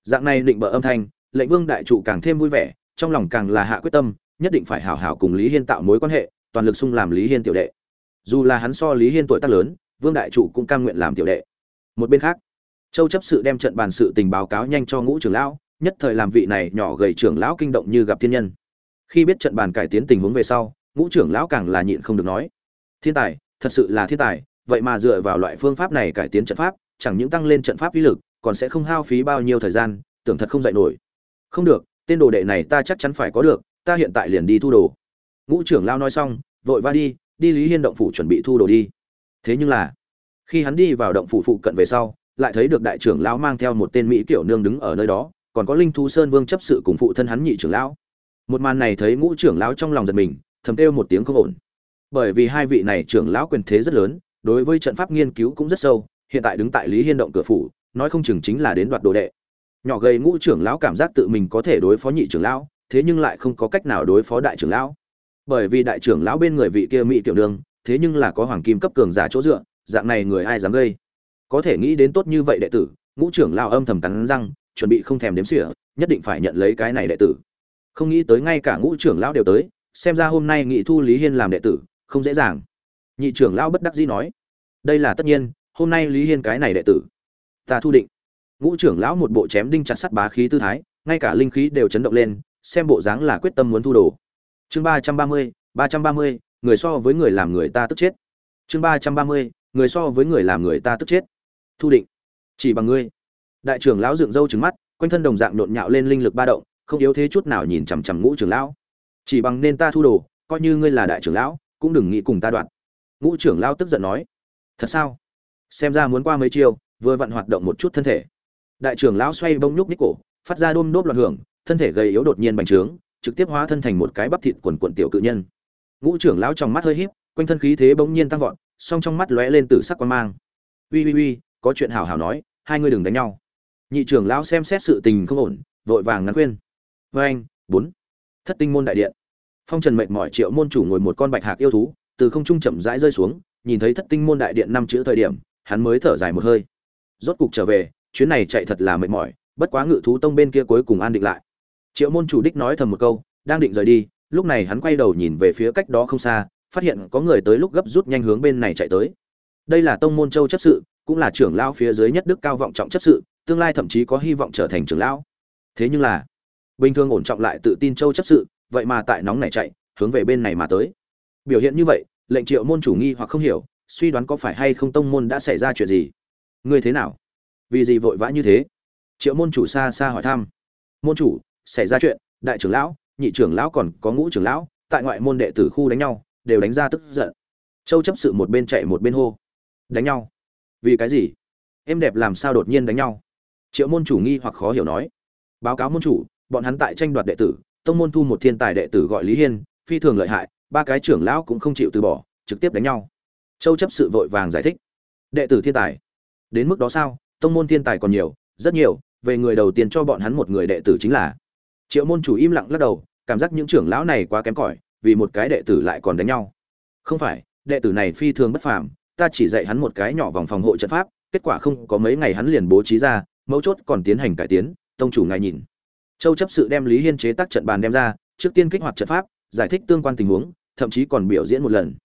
A: Dạng này định bợ âm thanh, lệnh vương đại trụ càng thêm vui vẻ, trong lòng càng là hạ quyết tâm, nhất định phải hảo hảo cùng lý hiên tạo mối quan hệ, toàn lực xung làm lý hiên tiểu đệ. Dù là hắn so lý hiên tuổi tác lớn, vương đại trụ cũng cam nguyện làm tiểu đệ. Một bên khác châu chấp sự đem trận bàn sự tình báo cáo nhanh cho ngũ trưởng lão, nhất thời làm vị này nhỏ gầy trưởng lão kinh động như gặp thiên nhân. Khi biết trận bàn cải tiến tình huống về sau, ngũ trưởng lão càng là nhịn không được nói, thiên tài, thật sự là thiên tài, vậy mà dựa vào loại phương pháp này cải tiến trận pháp, chẳng những tăng lên trận pháp uy lực, còn sẽ không hao phí bao nhiêu thời gian, tưởng thật không dạy nổi. Không được, tên đồ đệ này ta chắc chắn phải có được, ta hiện tại liền đi thu đồ. Ngũ trưởng lão nói xong, vội va đi đi lý hiên động phủ chuẩn bị thu đồ đi. Thế nhưng là, khi hắn đi vào động phủ phụ cận về sau lại thấy được đại trưởng lão mang theo một tên mỹ kiểu nương đứng ở nơi đó, còn có linh thu sơn vương chấp sự cùng phụ thân hắn nhị trưởng lão. Một màn này thấy ngũ trưởng lão trong lòng giật mình, thầm kêu một tiếng không ổn. Bởi vì hai vị này trưởng lão quyền thế rất lớn, đối với trận pháp nghiên cứu cũng rất sâu, hiện tại đứng tại lý hiên động cửa phủ, nói không chừng chính là đến đoạt đồ đệ. Nhỏ gầy ngũ trưởng lão cảm giác tự mình có thể đối phó nhị trưởng lão, thế nhưng lại không có cách nào đối phó đại trưởng lão. Bởi vì đại trưởng lão bên người vị kia mỹ tiểu đường thế nhưng là có hoàng kim cấp cường giả chỗ dựa, dạng này người ai dám gây? Có thể nghĩ đến tốt như vậy đệ tử, ngũ trưởng lão âm thầm cắn răng, chuẩn bị không thèm đếm xỉa, nhất định phải nhận lấy cái này đệ tử. Không nghĩ tới ngay cả ngũ trưởng lão đều tới, xem ra hôm nay nghị thu lý hiên làm đệ tử, không dễ dàng. Nhị trưởng lão bất đắc dĩ nói, đây là tất nhiên, hôm nay lý hiên cái này đệ tử, ta thu định. Ngũ trưởng lão một bộ chém đinh chặt sắt bá khí tư thái, ngay cả linh khí đều chấn động lên, xem bộ dáng là quyết tâm muốn thu đồ. Chương ba trăm ba mươi, ba trăm ba mươi, người so với người làm người ta tức chết. Chương ba trăm ba mươi, người so với người làm người ta tức chết thu định. Chỉ bằng ngươi. Đại trưởng lão dựng râu trứng mắt, quanh thân đồng dạng nộn nhạo lên linh lực ba động, không yếu thế chút nào nhìn chằm chằm ngũ trưởng lão. Chỉ bằng nên ta thu đồ, coi như ngươi là đại trưởng lão, cũng đừng nghĩ cùng ta đoạn. Ngũ trưởng lão tức giận nói. Thật sao? Xem ra muốn qua mấy chiêu, vừa vặn hoạt động một chút thân thể. Đại trưởng lão xoay bông nhúc ních cổ, phát ra đôm đốp loạn hưởng, thân thể gầy yếu đột nhiên bành trướng, trực tiếp hóa thân thành một cái bắp thịt quần quần tiểu cự nhân. Ngũ trưởng lão trong mắt hơi híp, quanh thân khí thế bỗng nhiên tăng vọt, song trong mắt lóe lên từ sắc quan mang. Uy uy uy có chuyện hảo hảo nói, hai ngươi đừng đánh nhau. Nhị trưởng lão xem xét sự tình không ổn, vội vàng ngăn khuyên. Với anh, bốn. Thất tinh môn đại điện. Phong trần mệt mỏi triệu môn chủ ngồi một con bạch hạc yêu thú, từ không trung chậm rãi rơi xuống, nhìn thấy thất tinh môn đại điện năm chữ thời điểm, hắn mới thở dài một hơi. Rốt cục trở về, chuyến này chạy thật là mệt mỏi, bất quá ngự thú tông bên kia cuối cùng an định lại. Triệu môn chủ đích nói thầm một câu, đang định rời đi, lúc này hắn quay đầu nhìn về phía cách đó không xa, phát hiện có người tới lúc gấp rút nhanh hướng bên này chạy tới. Đây là tông môn châu chấp sự cũng là trưởng lão phía dưới nhất đức cao vọng trọng chấp sự, tương lai thậm chí có hy vọng trở thành trưởng lão. Thế nhưng là, bình thường ổn trọng lại tự tin châu chấp sự, vậy mà tại nóng này chạy, hướng về bên này mà tới. Biểu hiện như vậy, lệnh triệu môn chủ nghi hoặc không hiểu, suy đoán có phải hay không tông môn đã xảy ra chuyện gì. Ngươi thế nào? Vì gì vội vã như thế? Triệu môn chủ xa xa hỏi thăm. Môn chủ, xảy ra chuyện, đại trưởng lão, nhị trưởng lão còn có ngũ trưởng lão, tại ngoại môn đệ tử khu đánh nhau, đều đánh ra tức giận. Châu chấp sự một bên chạy một bên hô. Đánh nhau vì cái gì? Em đẹp làm sao đột nhiên đánh nhau? Triệu môn chủ nghi hoặc khó hiểu nói. Báo cáo môn chủ, bọn hắn tại tranh đoạt đệ tử, tông môn thu một thiên tài đệ tử gọi lý hiên, phi thường lợi hại, ba cái trưởng lão cũng không chịu từ bỏ, trực tiếp đánh nhau. Châu chấp sự vội vàng giải thích. Đệ tử thiên tài, đến mức đó sao? Tông môn thiên tài còn nhiều, rất nhiều, về người đầu tiên cho bọn hắn một người đệ tử chính là. Triệu môn chủ im lặng lắc đầu, cảm giác những trưởng lão này quá kém cỏi, vì một cái đệ tử lại còn đánh nhau. Không phải, đệ tử này phi thường bất phàm ta chỉ dạy hắn một cái nhỏ vòng phòng hộ trận pháp, kết quả không có mấy ngày hắn liền bố trí ra, mấu chốt còn tiến hành cải tiến, tông chủ ngài nhìn. Châu chấp sự đem lý hiên chế tác trận bàn đem ra, trước tiên kích hoạt trận pháp, giải thích tương quan tình huống, thậm chí còn biểu diễn một lần.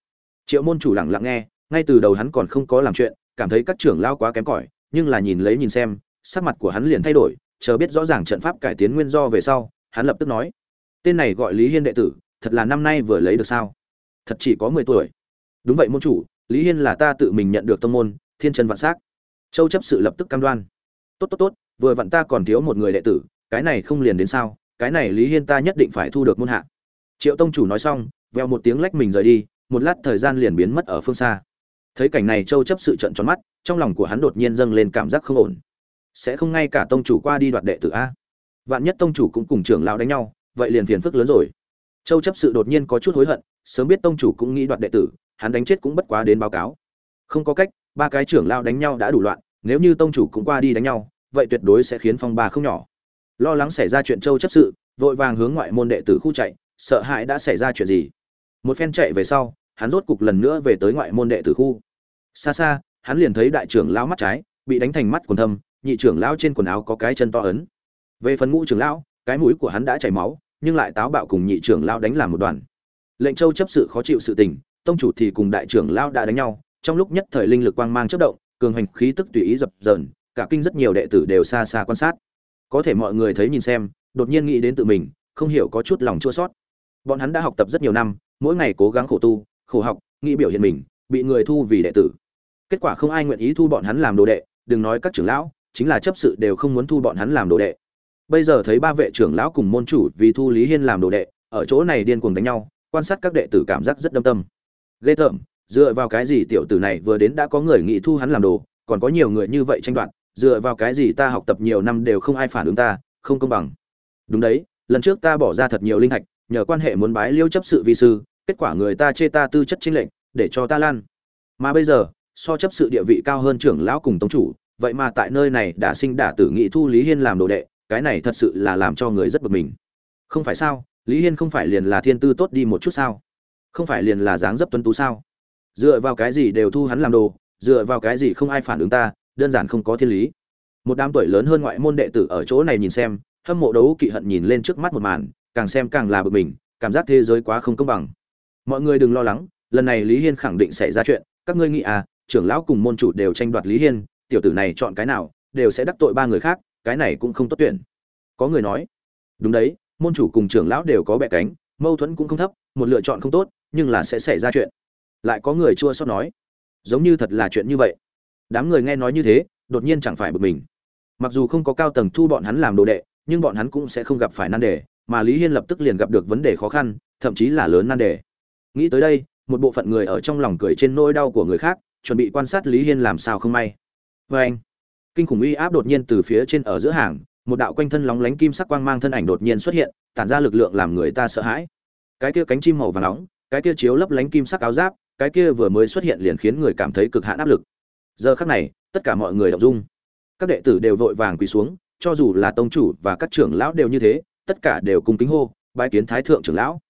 A: Triệu môn chủ lặng lặng nghe, ngay từ đầu hắn còn không có làm chuyện, cảm thấy các trưởng lao quá kém cỏi, nhưng là nhìn lấy nhìn xem, sắc mặt của hắn liền thay đổi, chờ biết rõ ràng trận pháp cải tiến nguyên do về sau, hắn lập tức nói, tên này gọi lý hiên đệ tử, thật là năm nay vừa lấy được sao? Thật chỉ có mười tuổi. Đúng vậy môn chủ lý hiên là ta tự mình nhận được tông môn, thiên chân vạn s á c châu chấp sự lập tức cam đoan. Tốt tốt tốt, vừa vặn ta còn thiếu một người đệ tử, cái này không liền đến sao, cái này lý hiên ta nhất định phải thu được môn hạ. Triệu tông chủ nói xong, veo một tiếng lách mình rời đi, một lát thời gian liền biến mất ở phương xa. Thấy cảnh này châu chấp sự trận tròn mắt, trong lòng của hắn đột nhiên dâng lên cảm giác không ổn. Sẽ không ngay cả tông chủ qua đi đoạt đệ tử a? Vạn nhất tông chủ cũng cùng trưởng lão đánh nhau, vậy liền phiền phức lớn rồi. Châu chấp sự đột nhiên có chút hối hận, sớm biết tông chủ cũng nghĩ đoạt đệ tử hắn đánh chết cũng bất quá đến báo cáo. Không có cách, ba cái trưởng lão đánh nhau đã đủ loạn, nếu như tông chủ cũng qua đi đánh nhau, vậy tuyệt đối sẽ khiến phong ba không nhỏ. Lo lắng xảy ra chuyện châu chấp sự, vội vàng hướng ngoại môn đệ tử khu chạy, sợ hãi đã xảy ra chuyện gì. Một phen chạy về sau, hắn rốt cục lần nữa về tới ngoại môn đệ tử khu. Xa xa, hắn liền thấy đại trưởng lão mắt trái, bị đánh thành mắt quần thâm, nhị trưởng lão trên quần áo có cái chân to ấn. Về phần ngũ trưởng lão, cái mũi của hắn đã chảy máu, nhưng lại táo bạo cùng nhị trưởng lão đánh làm một đoàn. Lệnh châu chấp sự khó chịu sự tình tông chủ thì cùng đại trưởng lão đã đánh nhau, trong lúc nhất thời linh lực quang mang chớp động, cường hành khí tức tùy ý dập dờn, cả kinh rất nhiều đệ tử đều xa xa quan sát. Có thể mọi người thấy nhìn xem, đột nhiên nghĩ đến tự mình, không hiểu có chút lòng chua sót bọn hắn đã học tập rất nhiều năm, mỗi ngày cố gắng khổ tu, khổ học, nghĩ biểu hiện mình, bị người thu vì đệ tử. Kết quả không ai nguyện ý thu bọn hắn làm đồ đệ, đừng nói các trưởng lão, chính là chấp sự đều không muốn thu bọn hắn làm đồ đệ. Bây giờ thấy ba vệ trưởng lão cùng môn chủ vì thu lý hiên làm đồ đệ, ở chỗ này điên cuồng đánh nhau, quan sát các đệ tử cảm giác rất đâm tâm ghê tởm, dựa vào cái gì tiểu tử này vừa đến đã có người nghĩ thu hắn làm đồ, còn có nhiều người như vậy tranh đoạt, dựa vào cái gì ta học tập nhiều năm đều không ai phản ứng ta, không công bằng. Đúng đấy, lần trước ta bỏ ra thật nhiều linh thạch, nhờ quan hệ muốn bái liêu chấp sự vi sư, kết quả người ta chê ta tư chất chính lệnh để cho ta lan. Mà bây giờ, so chấp sự địa vị cao hơn trưởng lão cùng tống chủ, vậy mà tại nơi này đã sinh đả tử nghị thu lý hiên làm đồ đệ, cái này thật sự là làm cho người rất bực mình. Không phải sao, lý hiên không phải liền là thiên tư tốt đi một chút sao? Không phải liền là dáng dấp tuấn tú sao? Dựa vào cái gì đều thu hắn làm đồ, dựa vào cái gì không ai phản ứng ta, đơn giản không có thiên lý. Một đám tuổi lớn hơn ngoại môn đệ tử ở chỗ này nhìn xem, hâm mộ đấu kỵ hận nhìn lên trước mắt một màn, càng xem càng là bực mình, cảm giác thế giới quá không công bằng. Mọi người đừng lo lắng, lần này lý hiên khẳng định xảy ra chuyện, các ngươi nghĩ à trưởng lão cùng môn chủ đều tranh đoạt lý hiên, tiểu tử này chọn cái nào, đều sẽ đắc tội ba người khác, cái này cũng không tốt tuyển. Có người nói, đúng đấy, môn chủ cùng trưởng lão đều có bẹ cánh, mâu thuẫn cũng không thấp, một lựa chọn không tốt nhưng là sẽ xảy ra chuyện. Lại có người chua xót nói, giống như thật là chuyện như vậy. Đám người nghe nói như thế, đột nhiên chẳng phải bực mình. Mặc dù không có cao tầng thu bọn hắn làm đồ đệ, nhưng bọn hắn cũng sẽ không gặp phải nan đề, mà lý hiên lập tức liền gặp được vấn đề khó khăn, thậm chí là lớn nan đề. Nghĩ tới đây, một bộ phận người ở trong lòng cười trên nỗi đau của người khác, chuẩn bị quan sát lý hiên làm sao không may. Vê anh, kinh khủng uy áp đột nhiên từ phía trên ở giữa hàng, một đạo quanh thân lóng lánh kim sắc quang mang thân ảnh đột nhiên xuất hiện, tản ra lực lượng làm người ta sợ hãi. Cái kia cánh chim màu vàng nóng cái kia chiếu lấp lánh kim sắc áo giáp, cái kia vừa mới xuất hiện liền khiến người cảm thấy cực hạn áp lực. Giờ khắc này, tất cả mọi người động dung. Các đệ tử đều vội vàng quỳ xuống, cho dù là tông chủ và các trưởng lão đều như thế, tất cả đều cung kính hô, bái kiến thái thượng trưởng lão.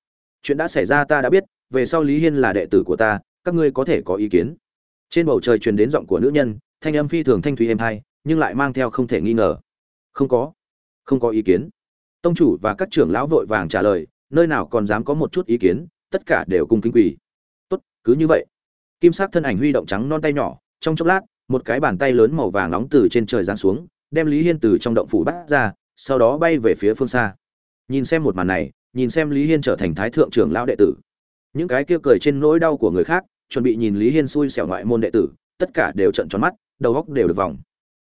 A: Chuyện đã xảy ra ta đã biết, về sau lý hiên là đệ tử của ta, các ngươi có thể có ý kiến. Trên bầu trời truyền đến giọng của nữ nhân, thanh âm phi thường thanh thúy êm hai nhưng lại mang theo không thể nghi ngờ. Không có. Không có ý kiến. Tông chủ và các trưởng lão vội vàng trả lời, nơi nào còn dám có một chút ý kiến tất cả đều cung kính quỳ. Tốt, cứ như vậy. Kim sắc thân ảnh huy động trắng non tay nhỏ, trong chốc lát, một cái bàn tay lớn màu vàng nóng từ trên trời giáng xuống, đem lý hiên từ trong động phủ bắt ra, sau đó bay về phía phương xa. Nhìn xem một màn này, nhìn xem lý hiên trở thành thái thượng trưởng lão đệ tử. Những cái kia cười trên nỗi đau của người khác, chuẩn bị nhìn lý hiên xui xẻo ngoại môn đệ tử, tất cả đều trận tròn mắt, đầu góc đều được vòng.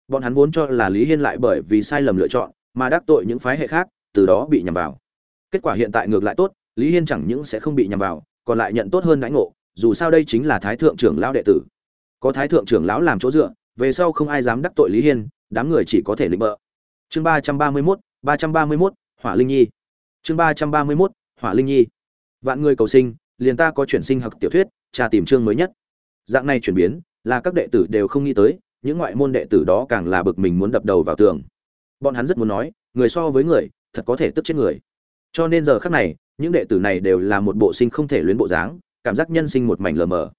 A: Bọn hắn vốn cho là lý hiên lại bởi vì sai lầm lựa chọn, mà đắc tội những phái hệ khác, từ đó bị nhầm vào. Kết quả hiện tại ngược lại tốt lý hiên chẳng những sẽ không bị nhằm vào, còn lại nhận tốt hơn đãi ngộ, dù sao đây chính là thái thượng trưởng lão đệ tử. Có thái thượng trưởng lão làm chỗ dựa, về sau không ai dám đắc tội lý hiên, đám người chỉ có thể lĩnh bợ. Chương ba trăm ba mươi mốt, ba trăm ba mươi mốt, hỏa linh nhi. Chương ba trăm ba mươi mốt, hỏa linh nhi. Vạn người cầu sinh, liền ta có chuyển sinh học tiểu thuyết tra tìm chương mới nhất. Dạng này chuyển biến, là các đệ tử đều không nghĩ tới, những ngoại môn đệ tử đó càng là bực mình muốn đập đầu vào tường. Bọn hắn rất muốn nói, người so với người, thật có thể tức chết người. Cho nên giờ khác này những đệ tử này đều là một bộ sinh không thể luyến bộ dáng, cảm giác nhân sinh một mảnh lờ mờ.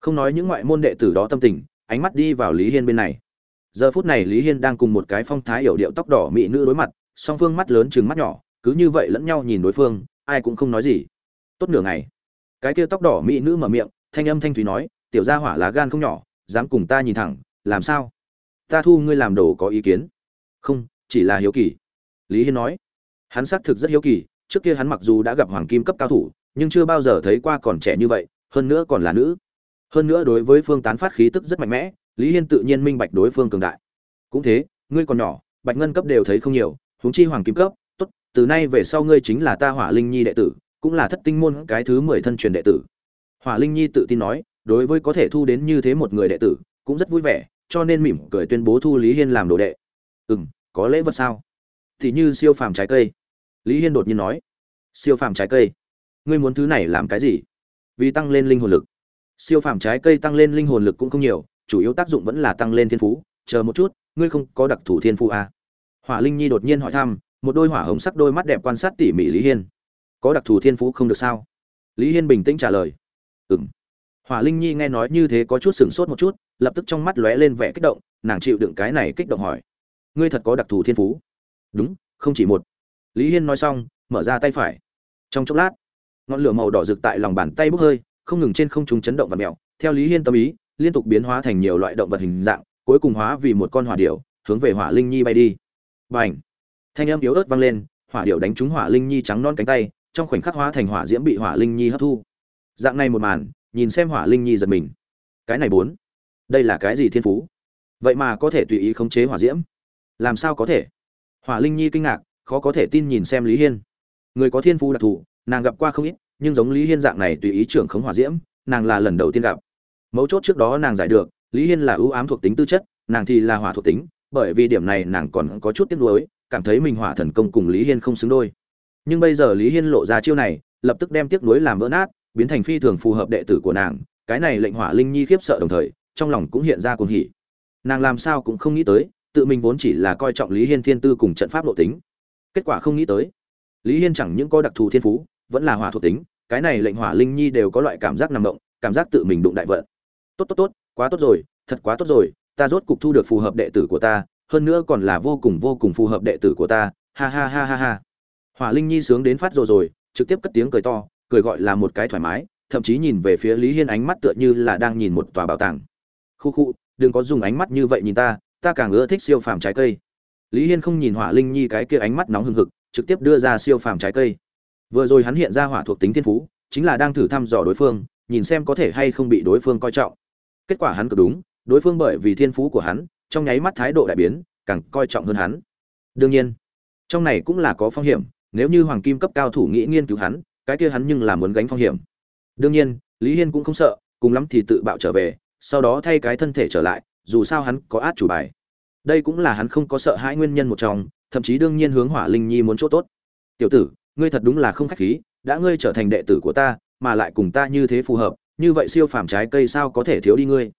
A: Không nói những ngoại môn đệ tử đó tâm tình, ánh mắt đi vào lý hiên bên này. Giờ phút này lý hiên đang cùng một cái phong thái hiểu điệu tóc đỏ mỹ nữ đối mặt, song phương mắt lớn chừng mắt nhỏ, cứ như vậy lẫn nhau nhìn đối phương, ai cũng không nói gì. Tốt nửa ngày. Cái kia tóc đỏ mỹ nữ mở miệng, thanh âm thanh thúy nói, tiểu gia hỏa lá gan không nhỏ, dám cùng ta nhìn thẳng, làm sao? Ta thu ngươi làm đồ có ý kiến. Không, chỉ là hiếu kỳ. Lý hiên nói. Hắn xác thực rất hiếu kỳ trước kia hắn mặc dù đã gặp hoàng kim cấp cao thủ, nhưng chưa bao giờ thấy qua còn trẻ như vậy, hơn nữa còn là nữ. Hơn nữa đối với phương tán phát khí tức rất mạnh mẽ, lý hiên tự nhiên minh bạch đối phương cường đại. Cũng thế, ngươi còn nhỏ, bạch ngân cấp đều thấy không nhiều, huống chi hoàng kim cấp, tốt, từ nay về sau ngươi chính là ta hỏa linh nhi đệ tử, cũng là thất tinh môn cái thứ mười thân truyền đệ tử. Hỏa linh nhi tự tin nói, đối với có thể thu đến như thế một người đệ tử, cũng rất vui vẻ, cho nên mỉm cười tuyên bố thu lý hiên làm đồ đệ. Ừ m có lễ vật sao? Thì như siêu phàm trái cây lý hiên đột nhiên nói, siêu phàm trái cây, ngươi muốn thứ này làm cái gì? Vì tăng lên linh hồn lực. Siêu phàm trái cây tăng lên linh hồn lực cũng không nhiều, chủ yếu tác dụng vẫn là tăng lên thiên phú. Chờ một chút, ngươi không có đặc thù thiên phú à? hỏa linh nhi đột nhiên hỏi thăm, một đôi hỏa hồng sắc đôi mắt đẹp quan sát tỉ mỉ lý hiên. Có đặc thù thiên phú không được sao? Lý hiên bình tĩnh trả lời ừ m hỏa linh nhi nghe nói như thế có chút sửng sốt một chút, lập tức trong mắt lóe lên vẻ kích động, nàng chịu đựng cái này kích động hỏi, ngươi thật có đặc thù thiên phú? Đúng, không chỉ một lý hiên nói xong, mở ra tay phải. Trong chốc lát, ngọn lửa màu đỏ rực tại lòng bàn tay bốc hơi, không ngừng trên không trung chấn động và mèo. Theo lý hiên tâm ý, liên tục biến hóa thành nhiều loại động vật hình dạng, cuối cùng hóa vì một con hỏa điểu, hướng về hỏa linh nhi bay đi. B à n h thanh âm yếu ớt vang lên, hỏa điểu đánh trúng hỏa linh nhi trắng non cánh tay, trong khoảnh khắc hóa thành hỏa diễm bị hỏa linh nhi hấp thu. Dạng này một màn, nhìn xem hỏa linh nhi giật mình. Cái này bốn, đây là cái gì thiên phú? Vậy mà có thể tùy ý khống chế hỏa diễm? Làm sao có thể? Hỏa linh nhi kinh ngạc khó có thể tin nhìn xem lý hiên. Người có thiên phu đặc thù, nàng gặp qua không ít, nhưng giống lý hiên dạng này tùy ý trưởng khống hỏa diễm, nàng là lần đầu tiên gặp. Mấu chốt trước đó nàng giải được, lý hiên là ưu ám thuộc tính tư chất, nàng thì là hỏa thuộc tính, bởi vì điểm này nàng còn có chút tiếc nuối, cảm thấy mình hỏa thần công cùng lý hiên không xứng đôi. Nhưng bây giờ lý hiên lộ ra chiêu này, lập tức đem tiếc nuối làm vỡ nát, biến thành phi thường phù hợp đệ tử của nàng, cái này lệnh hỏa linh nhi khiếp sợ đồng thời, trong lòng cũng hiện ra cuồng hỉ. Nàng làm sao cũng không nghĩ tới, tự mình vốn chỉ là coi trọng lý hiên thiên tư cùng trận pháp lộ tính kết quả không nghĩ tới. Lý hiên chẳng những có đặc thù thiên phú, vẫn là hỏa thuộc tính, cái này lệnh hỏa linh nhi đều có loại cảm giác nằm động, cảm giác tự mình đụng đại vận. Tốt tốt tốt, quá tốt rồi, thật quá tốt rồi, ta rốt cục thu được phù hợp đệ tử của ta, hơn nữa còn là vô cùng vô cùng phù hợp đệ tử của ta, ha ha ha ha ha. Hỏa linh nhi sướng đến phát rồi rồi, trực tiếp cất tiếng cười to, cười gọi là một cái thoải mái, thậm chí nhìn về phía lý hiên ánh mắt tựa như là đang nhìn một tòa bảo tàng. Khu khu, đừng có dùng ánh mắt như vậy nhìn ta ta càng ưa thích siêu phàm trái cây lý hiên không nhìn hỏa linh nhi cái kia ánh mắt nóng hừng hực, trực tiếp đưa ra siêu phàm trái cây. Vừa rồi hắn hiện ra hỏa thuộc tính thiên phú, chính là đang thử thăm dò đối phương, nhìn xem có thể hay không bị đối phương coi trọng. Kết quả hắn cực đúng, đối phương bởi vì thiên phú của hắn, trong nháy mắt thái độ đại biến, càng coi trọng hơn hắn. Đương nhiên, trong này cũng là có phong hiểm, nếu như hoàng kim cấp cao thủ nghĩ nghiên cứu hắn, cái kia hắn nhưng là muốn gánh phong hiểm. Đương nhiên, lý hiên cũng không sợ, cùng lắm thì tự bạo trở về, sau đó thay cái thân thể trở lại, dù sao hắn có át chủ bài đây cũng là hắn không có sợ hãi nguyên nhân một trong, thậm chí đương nhiên hướng hỏa linh nhi muốn chỗ tốt. Tiểu tử, ngươi thật đúng là không khách khí, đã ngươi trở thành đệ tử của ta, mà lại cùng ta như thế phù hợp, như vậy siêu phàm trái cây sao có thể thiếu đi ngươi?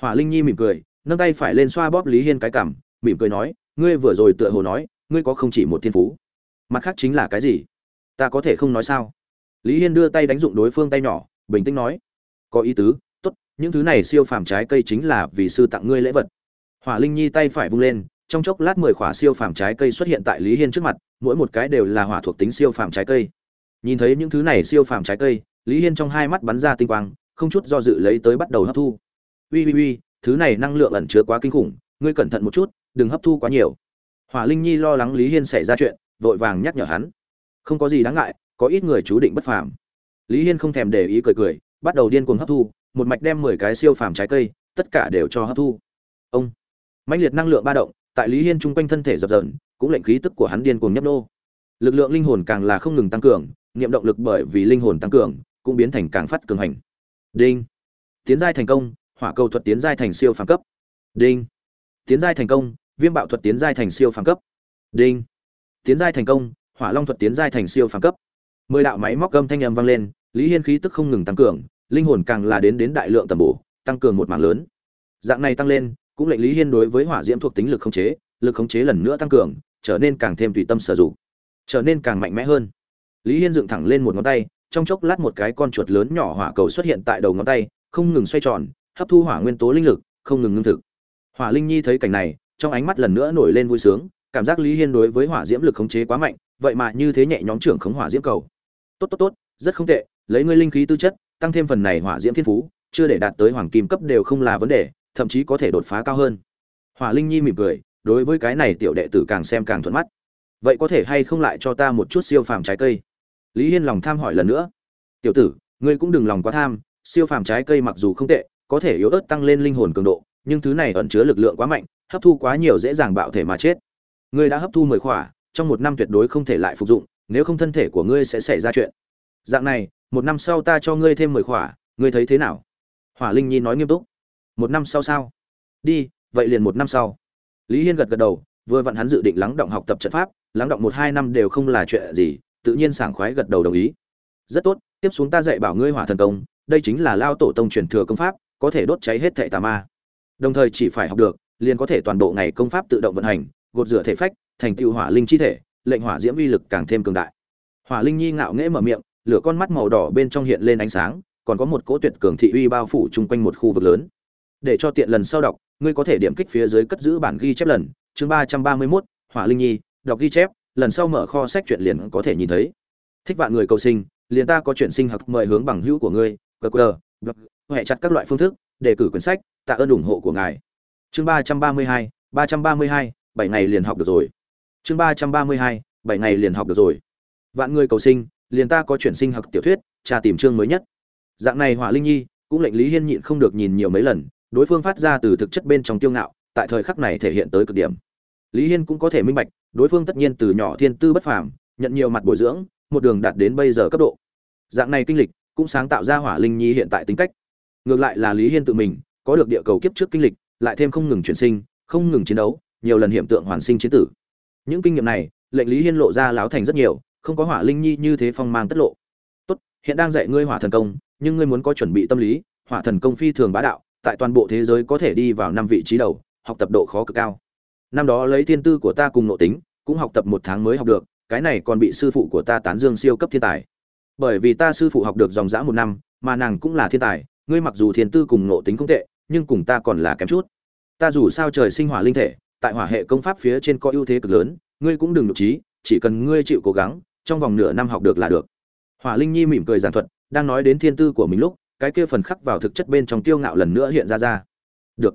A: Hỏa linh nhi mỉm cười, nâng tay phải lên xoa bóp lý hiên cái cảm mỉm cười nói, ngươi vừa rồi tựa hồ nói, ngươi có không chỉ một thiên phú. Mặt khác chính là cái gì? Ta có thể không nói sao? Lý hiên đưa tay đánh dụng đối phương tay nhỏ, bình tĩnh nói, có ý tứ, tốt, những thứ này siêu phàm trái cây chính là vì sư tặng ngươi lễ vật hỏa linh nhi tay phải vung lên, trong chốc lát mười khỏa siêu phàm trái cây xuất hiện tại lý hiên trước mặt, mỗi một cái đều là hỏa thuộc tính siêu phàm trái cây. Nhìn thấy những thứ này siêu phàm trái cây, lý hiên trong hai mắt bắn ra tinh quang, không chút do dự lấy tới bắt đầu hấp thu. Ui ui ui, thứ này năng lượng ẩn chứa quá kinh khủng, ngươi cẩn thận một chút, đừng hấp thu quá nhiều. Hỏa linh nhi lo lắng lý hiên xảy ra chuyện, vội vàng nhắc nhở hắn. Không có gì đáng ngại, có ít người chú định bất phàm. Lý hiên không thèm để ý cười cười, bắt đầu điên cuồng hấp thu, một mạch đem mười cái siêu phàm trái cây, tất cả đều cho hấp thu. Ông mãnh liệt năng lượng ba động, tại lý hiên chung quanh thân thể dập dờn, cũng lệnh khí tức của hắn điên cuồng nhấp nô. Lực lượng linh hồn càng là không ngừng tăng cường, niệm động lực bởi vì linh hồn tăng cường, cũng biến thành càng phát cường hành. Đinh. Tiến giai thành công, hỏa cầu thuật tiến giai thành siêu phàm cấp. Đinh. Tiến giai thành công, viêm bạo thuật tiến giai thành siêu phàm cấp. Đinh. Tiến giai thành công, hỏa long thuật tiến giai thành siêu phàm cấp. Mười đạo máy móc gâm thanh âm vang lên, lý hiên khí tức không ngừng tăng cường, linh hồn càng là đến đến đại lượng tầm bổ, tăng cường một mảng lớn. Dạng này tăng lên cũng lệnh lý hiên đối với hỏa diễm thuộc tính lực khống chế, lực khống chế lần nữa tăng cường, trở nên càng thêm tùy tâm sử dụng, trở nên càng mạnh mẽ hơn. Lý hiên dựng thẳng lên một ngón tay, trong chốc lát một cái con chuột lớn nhỏ hỏa cầu xuất hiện tại đầu ngón tay, không ngừng xoay tròn, hấp thu hỏa nguyên tố linh lực, không ngừng ngưng thực. Hỏa linh nhi thấy cảnh này, trong ánh mắt lần nữa nổi lên vui sướng, cảm giác lý hiên đối với hỏa diễm lực khống chế quá mạnh, vậy mà như thế nhẹ nhóm trưởng khống hỏa diễm cầu. Tốt tốt tốt, rất không tệ, lấy ngươi linh khí tư chất, tăng thêm phần này hỏa diễm thiên phú, chưa để đạt tới hoàng kim cấp đều không là vấn đề thậm chí có thể đột phá cao hơn. Hỏa linh nhi mỉm cười, đối với cái này tiểu đệ tử càng xem càng thuận mắt. Vậy có thể hay không lại cho ta một chút siêu phàm trái cây? Lý hiên lòng tham hỏi lần nữa. Tiểu tử, ngươi cũng đừng lòng quá tham, siêu phàm trái cây mặc dù không tệ, có thể yếu ớt tăng lên linh hồn cường độ, nhưng thứ này ẩn chứa lực lượng quá mạnh, hấp thu quá nhiều dễ dàng bạo thể mà chết. Ngươi đã hấp thu mười khỏa, trong một năm tuyệt đối không thể lại phục dụng, nếu không thân thể của ngươi sẽ xảy ra chuyện. Dạng này, một năm sau ta cho ngươi thêm mười khỏa, ngươi thấy thế nào? Hỏa linh nhi nói nghiêm túc một năm sau sao? Đi, vậy liền một năm sau. Lý hiên gật gật đầu, vừa vặn hắn dự định lắng động học tập trận pháp, lắng động một hai năm đều không là chuyện gì, tự nhiên sảng khoái gật đầu đồng ý. Rất tốt, tiếp xuống ta dạy bảo ngươi hỏa thần công, đây chính là lao tổ tông truyền thừa công pháp, có thể đốt cháy hết thệ tà ma. Đồng thời chỉ phải học được, liền có thể toàn bộ ngày công pháp tự động vận hành, gột rửa thể phách, thành tựu hỏa linh chi thể, lệnh hỏa diễm uy lực càng thêm cường đại. Hỏa linh nhi ngạo nghễ mở miệng, lửa con mắt màu đỏ bên trong hiện lên ánh sáng, còn có một cỗ tuyệt cường thị uy bao phủ chung quanh một khu vực lớn để cho tiện lần sau đọc, ngươi có thể điểm kích phía dưới cất giữ bản ghi chép lần, chương ba trăm ba mươi mốt, hỏa linh nhi, đọc ghi chép, lần sau mở kho sách truyện liền có thể nhìn thấy. Thích vạn người cầu sinh, liền ta có chuyện sinh học, mời hướng bằng hữu của ngươi qr hệ chặt các loại phương thức, đề cử quyển sách, tạ ơn ủng hộ của ngài. Chương ba trăm ba mươi hai, ba trăm ba mươi hai, bảy ngày liền học được rồi. Chương ba trăm ba mươi hai, bảy ngày liền học được rồi. Vạn người cầu sinh, liền ta có chuyển sinh học tiểu thuyết, tra tìm chương mới nhất. Dạng này hỏa linh nhi, cũng lệnh lý hiên nhịn không được nhìn nhiều mấy lần đối phương phát ra từ thực chất bên trong tiêu ngạo, tại thời khắc này thể hiện tới cực điểm. Lý hiên cũng có thể minh bạch, đối phương tất nhiên từ nhỏ thiên tư bất phàm, nhận nhiều mặt bồi dưỡng, một đường đạt đến bây giờ cấp độ. Dạng này kinh lịch, cũng sáng tạo ra hỏa linh nhi hiện tại tính cách. Ngược lại là lý hiên tự mình, có được địa cầu kiếp trước kinh lịch, lại thêm không ngừng chuyển sinh, không ngừng chiến đấu, nhiều lần hiện tượng hoàn sinh chiến tử. Những kinh nghiệm này, lệnh lý hiên lộ ra láo thành rất nhiều, không có hỏa linh nhi như thế phong mang tất lộ. Tốt, hiện đang dạy ngươi hỏa thần công, nhưng ngươi muốn có chuẩn bị tâm lý, hỏa thần công phi thường bá đạo tại toàn bộ thế giới có thể đi vào năm vị trí đầu, học tập độ khó cực cao. Năm đó lấy thiên tư của ta cùng nội tính, cũng học tập một tháng mới học được, cái này còn bị sư phụ của ta tán dương siêu cấp thiên tài. Bởi vì ta sư phụ học được dòng dã một năm, mà nàng cũng là thiên tài, ngươi mặc dù thiên tư cùng nội tính không tệ, nhưng cùng ta còn là kém chút. Ta dù sao trời sinh hỏa linh thể, tại hỏa hệ công pháp phía trên có ưu thế cực lớn, ngươi cũng đừng nhục trí, chỉ cần ngươi chịu cố gắng, trong vòng nửa năm học được là được. Hỏa linh nhi mỉm cười giản thuật, đang nói đến thiên tư của mình lúc cái kia phần khắc vào thực chất bên trong tiêu ngạo lần nữa hiện ra ra. Được.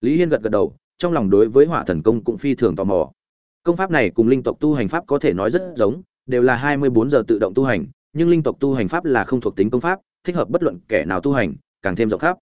A: Lý hiên gật gật đầu, trong lòng đối với hỏa thần công cũng phi thường tò mò. Công pháp này cùng linh tộc tu hành pháp có thể nói rất giống, đều là hai mươi bốn giờ tự động tu hành, nhưng linh tộc tu hành pháp là không thuộc tính công pháp, thích hợp bất luận kẻ nào tu hành, càng thêm rộng khắp.